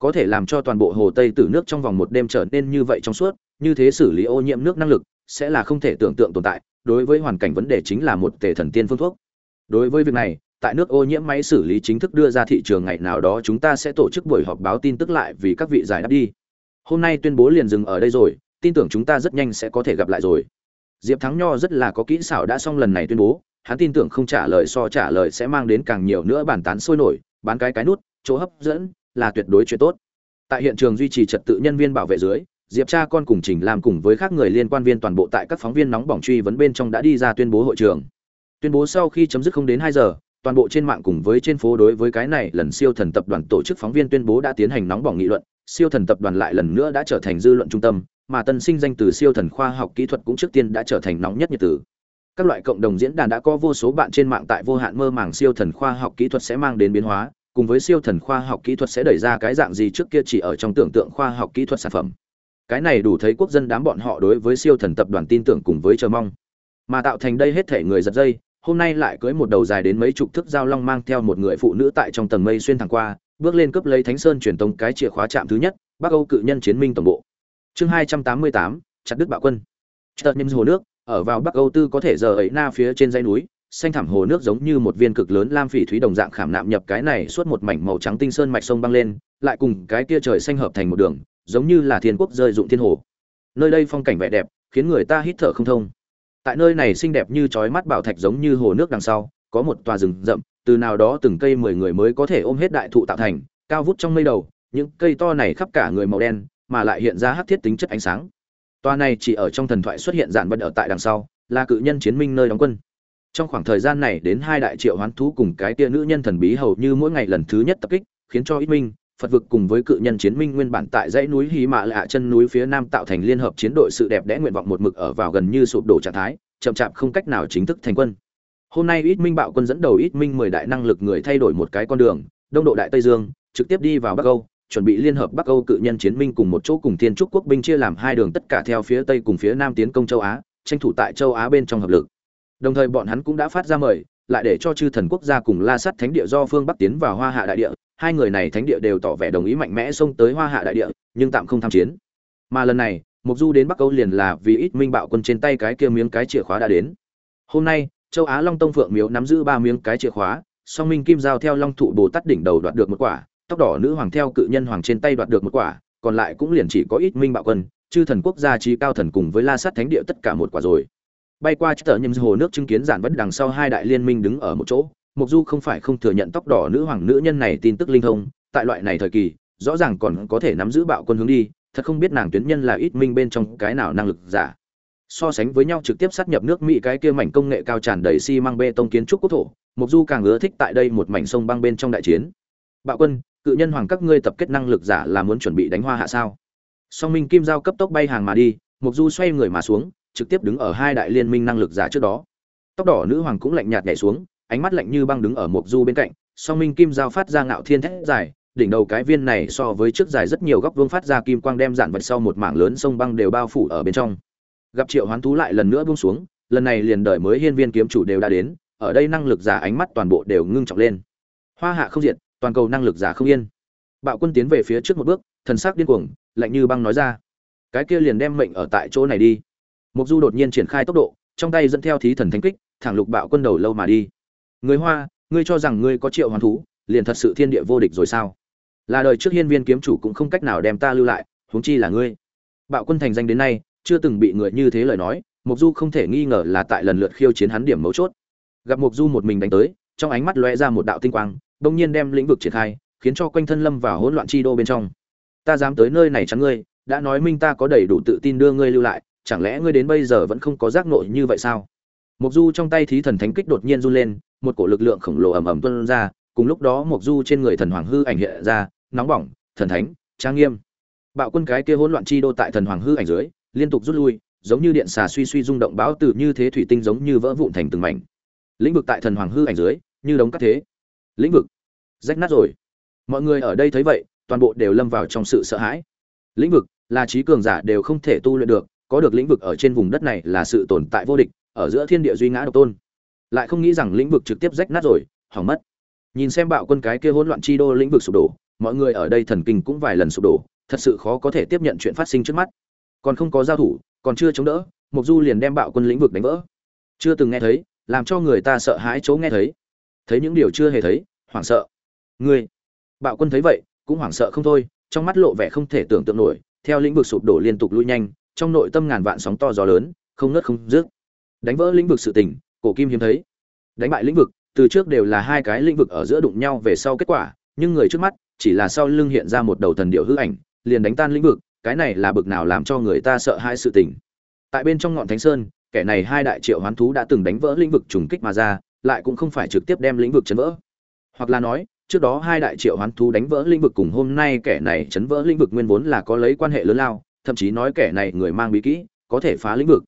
có thể làm cho toàn bộ hồ tây tử nước trong vòng một đêm trở nên như vậy trong suốt, như thế xử lý ô nhiễm nước năng lực sẽ là không thể tưởng tượng tồn tại, đối với hoàn cảnh vấn đề chính là một tề thần tiên phương thuốc. Đối với việc này, tại nước ô nhiễm máy xử lý chính thức đưa ra thị trường ngày nào đó chúng ta sẽ tổ chức buổi họp báo tin tức lại vì các vị giải đáp đi. Hôm nay tuyên bố liền dừng ở đây rồi, tin tưởng chúng ta rất nhanh sẽ có thể gặp lại rồi. Diệp thắng nho rất là có kỹ xảo đã xong lần này tuyên bố, hắn tin tưởng không trả lời so trả lời sẽ mang đến càng nhiều nữa bản tán sôi nổi bán cái cái nút, chỗ hấp dẫn là tuyệt đối chuyện tốt. Tại hiện trường duy trì trật tự nhân viên bảo vệ dưới, diệp cha con cùng trình làm cùng với các người liên quan viên toàn bộ tại các phóng viên nóng bỏng truy vấn bên trong đã đi ra tuyên bố hội trường. Tuyên bố sau khi chấm dứt không đến hai giờ, toàn bộ trên mạng cùng với trên phố đối với cái này lần siêu thần tập đoàn tổ chức phóng viên tuyên bố đã tiến hành nóng bỏng nghị luận, siêu thần tập đoàn lại lần nữa đã trở thành dư luận trung tâm, mà tân sinh danh từ siêu thần khoa học kỹ thuật cũng trước tiên đã trở thành nóng nhất nhật tử các loại cộng đồng diễn đàn đã có vô số bạn trên mạng tại vô hạn mơ màng siêu thần khoa học kỹ thuật sẽ mang đến biến hóa, cùng với siêu thần khoa học kỹ thuật sẽ đẩy ra cái dạng gì trước kia chỉ ở trong tưởng tượng khoa học kỹ thuật sản phẩm. Cái này đủ thấy quốc dân đám bọn họ đối với siêu thần tập đoàn tin tưởng cùng với chờ mong. Mà tạo thành đây hết thể người giật dây, hôm nay lại cưới một đầu dài đến mấy chục thước giao long mang theo một người phụ nữ tại trong tầng mây xuyên thẳng qua, bước lên cấp lấy thánh sơn truyền tông cái chìa khóa chạm thứ nhất, bắc âu cự nhân chiến minh tổng bộ. Chương hai trăm tám mươi tám, chặt đức bạo quân. Chợt nhâm hồ nước ở vào bắc âu tư có thể giờ ấy na phía trên dãy núi, xanh thảm hồ nước giống như một viên cực lớn lam phỉ thúy đồng dạng khảm nạm nhập cái này suốt một mảnh màu trắng tinh sơn mạch sông băng lên, lại cùng cái kia trời xanh hợp thành một đường, giống như là thiên quốc rơi dụng thiên hồ. Nơi đây phong cảnh vẻ đẹp, khiến người ta hít thở không thông. Tại nơi này xinh đẹp như chói mắt bảo thạch giống như hồ nước đằng sau, có một tòa rừng rậm, từ nào đó từng cây mười người mới có thể ôm hết đại thụ tạo thành, cao vút trong mây đầu, những cây to này khắp cả người màu đen, mà lại hiện ra hắc thiết tính chất ánh sáng. Toa này chỉ ở trong thần thoại xuất hiện dạn vật ở tại đằng sau, là cự nhân chiến minh nơi đóng quân. Trong khoảng thời gian này đến hai đại triệu hoán thú cùng cái tia nữ nhân thần bí hầu như mỗi ngày lần thứ nhất tập kích, khiến cho ít minh, phật vực cùng với cự nhân chiến minh nguyên bản tại dãy núi hí mạ lạ chân núi phía nam tạo thành liên hợp chiến đội sự đẹp đẽ nguyện vọng một mực ở vào gần như sụp đổ trạng thái, chậm chạp không cách nào chính thức thành quân. Hôm nay ít minh bạo quân dẫn đầu ít minh mười đại năng lực người thay đổi một cái con đường, đông độ đại tây dương, trực tiếp đi vào bắc âu chuẩn bị liên hợp bắc âu cự nhân chiến minh cùng một chỗ cùng thiên trúc quốc binh chia làm hai đường tất cả theo phía tây cùng phía nam tiến công châu á, tranh thủ tại châu á bên trong hợp lực. Đồng thời bọn hắn cũng đã phát ra mời, lại để cho chư thần quốc gia cùng la sắt thánh địa do phương bắc tiến vào hoa hạ đại địa. Hai người này thánh địa đều tỏ vẻ đồng ý mạnh mẽ xông tới hoa hạ đại địa, nhưng tạm không tham chiến. Mà lần này, mục du đến bắc âu liền là vì ít minh bạo quân trên tay cái kia miếng cái chìa khóa đã đến. Hôm nay, châu á long tông phượng miếu nắm giữ ba miếng cái chìa khóa, song minh kim giao theo long thụ bồ tát đỉnh đầu đoạt được một quả tóc đỏ nữ hoàng theo cự nhân hoàng trên tay đoạt được một quả, còn lại cũng liền chỉ có ít minh bạo quân, chư thần quốc gia trí cao thần cùng với la sát thánh địa tất cả một quả rồi. Bay qua tờ nhâm hồ nước chứng kiến giản vẫn đằng sau hai đại liên minh đứng ở một chỗ mục du không phải không thừa nhận tóc đỏ nữ hoàng nữ nhân này tin tức linh thông, tại loại này thời kỳ, rõ ràng còn có thể nắm giữ bạo quân hướng đi, thật không biết nàng tuyến nhân là ít minh bên trong cái nào năng lực giả. So sánh với nhau trực tiếp sát nhập nước mỹ cái kia mảnh công nghệ cao tràn đầy xi măng bê tông kiến trúc quốc thổ mục du càng ưa thích tại đây một mảnh sông băng bên trong đại chiến. Bạo quân cự nhân hoàng các ngươi tập kết năng lực giả là muốn chuẩn bị đánh hoa hạ sao? Song minh kim giao cấp tốc bay hàng mà đi mục du xoay người mà xuống, trực tiếp đứng ở hai đại liên minh năng lực giả trước đó. Tóc đỏ nữ hoàng cũng lạnh nhạt nhảy xuống, ánh mắt lạnh như băng đứng ở mục du bên cạnh. Song minh kim giao phát ra ngạo thiên thét dài, đỉnh đầu cái viên này so với trước dài rất nhiều góc vuông phát ra kim quang đem dạn vật sau một mảng lớn sông băng đều bao phủ ở bên trong. Gặp triệu hoán thú lại lần nữa buông xuống, lần này liền đợi mới hiên viên kiếm chủ đều đã đến, ở đây năng lực giả ánh mắt toàn bộ đều ngưng trọng lên. Hoa hạ không diệt toàn cầu năng lực giả không yên. Bạo quân tiến về phía trước một bước, thần sắc điên cuồng, lạnh như băng nói ra. Cái kia liền đem mệnh ở tại chỗ này đi. Mục du đột nhiên triển khai tốc độ, trong tay dẫn theo thí thần thánh kích, thẳng lục bạo quân đầu lâu mà đi. Người hoa, ngươi cho rằng ngươi có triệu hoàn thú, liền thật sự thiên địa vô địch rồi sao? Là đời trước hiên viên kiếm chủ cũng không cách nào đem ta lưu lại, huống chi là ngươi. Bạo quân thành danh đến nay, chưa từng bị người như thế lời nói mục du không thể nghi ngờ là tại lần lượt khiêu chiến hắn điểm mấu chốt. Gặp mục du một mình đánh tới, trong ánh mắt lóe ra một đạo tinh quang đông nhiên đem lĩnh vực triển khai, khiến cho quanh thân lâm vào hỗn loạn chi đô bên trong. Ta dám tới nơi này chắn ngươi, đã nói minh ta có đầy đủ tự tin đưa ngươi lưu lại, chẳng lẽ ngươi đến bây giờ vẫn không có giác nội như vậy sao? Mục du trong tay thí thần thánh kích đột nhiên run lên, một cổ lực lượng khổng lồ ầm ầm tuôn ra, cùng lúc đó mục du trên người thần hoàng hư ảnh hiện ra, nóng bỏng, thần thánh, trang nghiêm. Bạo quân cái kia hỗn loạn chi đô tại thần hoàng hư ảnh dưới, liên tục rút lui, giống như điện xà suy suy rung động bão từ như thế thủy tinh giống như vỡ vụn thành từng mảnh. Lĩnh vực tại thần hoàng hư ảnh dưới, như đống cát thế lĩnh vực. Rách nát rồi. Mọi người ở đây thấy vậy, toàn bộ đều lâm vào trong sự sợ hãi. Lĩnh vực là trí cường giả đều không thể tu luyện được, có được lĩnh vực ở trên vùng đất này là sự tồn tại vô địch, ở giữa thiên địa duy ngã độc tôn. Lại không nghĩ rằng lĩnh vực trực tiếp rách nát rồi, hỏng mất. Nhìn xem bạo quân cái kia hỗn loạn chi đô lĩnh vực sụp đổ, mọi người ở đây thần kinh cũng vài lần sụp đổ, thật sự khó có thể tiếp nhận chuyện phát sinh trước mắt. Còn không có giao thủ, còn chưa chống đỡ mục du liền đem bạo quân lĩnh vực đánh vỡ. Chưa từng nghe thấy, làm cho người ta sợ hãi chỗ nghe thấy thấy những điều chưa hề thấy, hoảng sợ. Ngươi, bạo quân thấy vậy, cũng hoảng sợ không thôi, trong mắt lộ vẻ không thể tưởng tượng nổi, theo lĩnh vực sụp đổ liên tục lui nhanh, trong nội tâm ngàn vạn sóng to gió lớn, không ngớt không dứt. Đánh vỡ lĩnh vực sự tình, cổ kim hiếm thấy. Đánh bại lĩnh vực, từ trước đều là hai cái lĩnh vực ở giữa đụng nhau về sau kết quả, nhưng người trước mắt, chỉ là sau lưng hiện ra một đầu thần điệu hư ảnh, liền đánh tan lĩnh vực, cái này là bực nào làm cho người ta sợ hai sự tình. Tại bên trong ngọn thánh sơn, kẻ này hai đại triệu hoán thú đã từng đánh vỡ lĩnh vực trùng kích mà ra lại cũng không phải trực tiếp đem lĩnh vực chấn vỡ. Hoặc là nói, trước đó hai đại triệu hoán thú đánh vỡ lĩnh vực cùng hôm nay kẻ này chấn vỡ lĩnh vực nguyên vốn là có lấy quan hệ lớn lao, thậm chí nói kẻ này người mang bí kỹ, có thể phá lĩnh vực.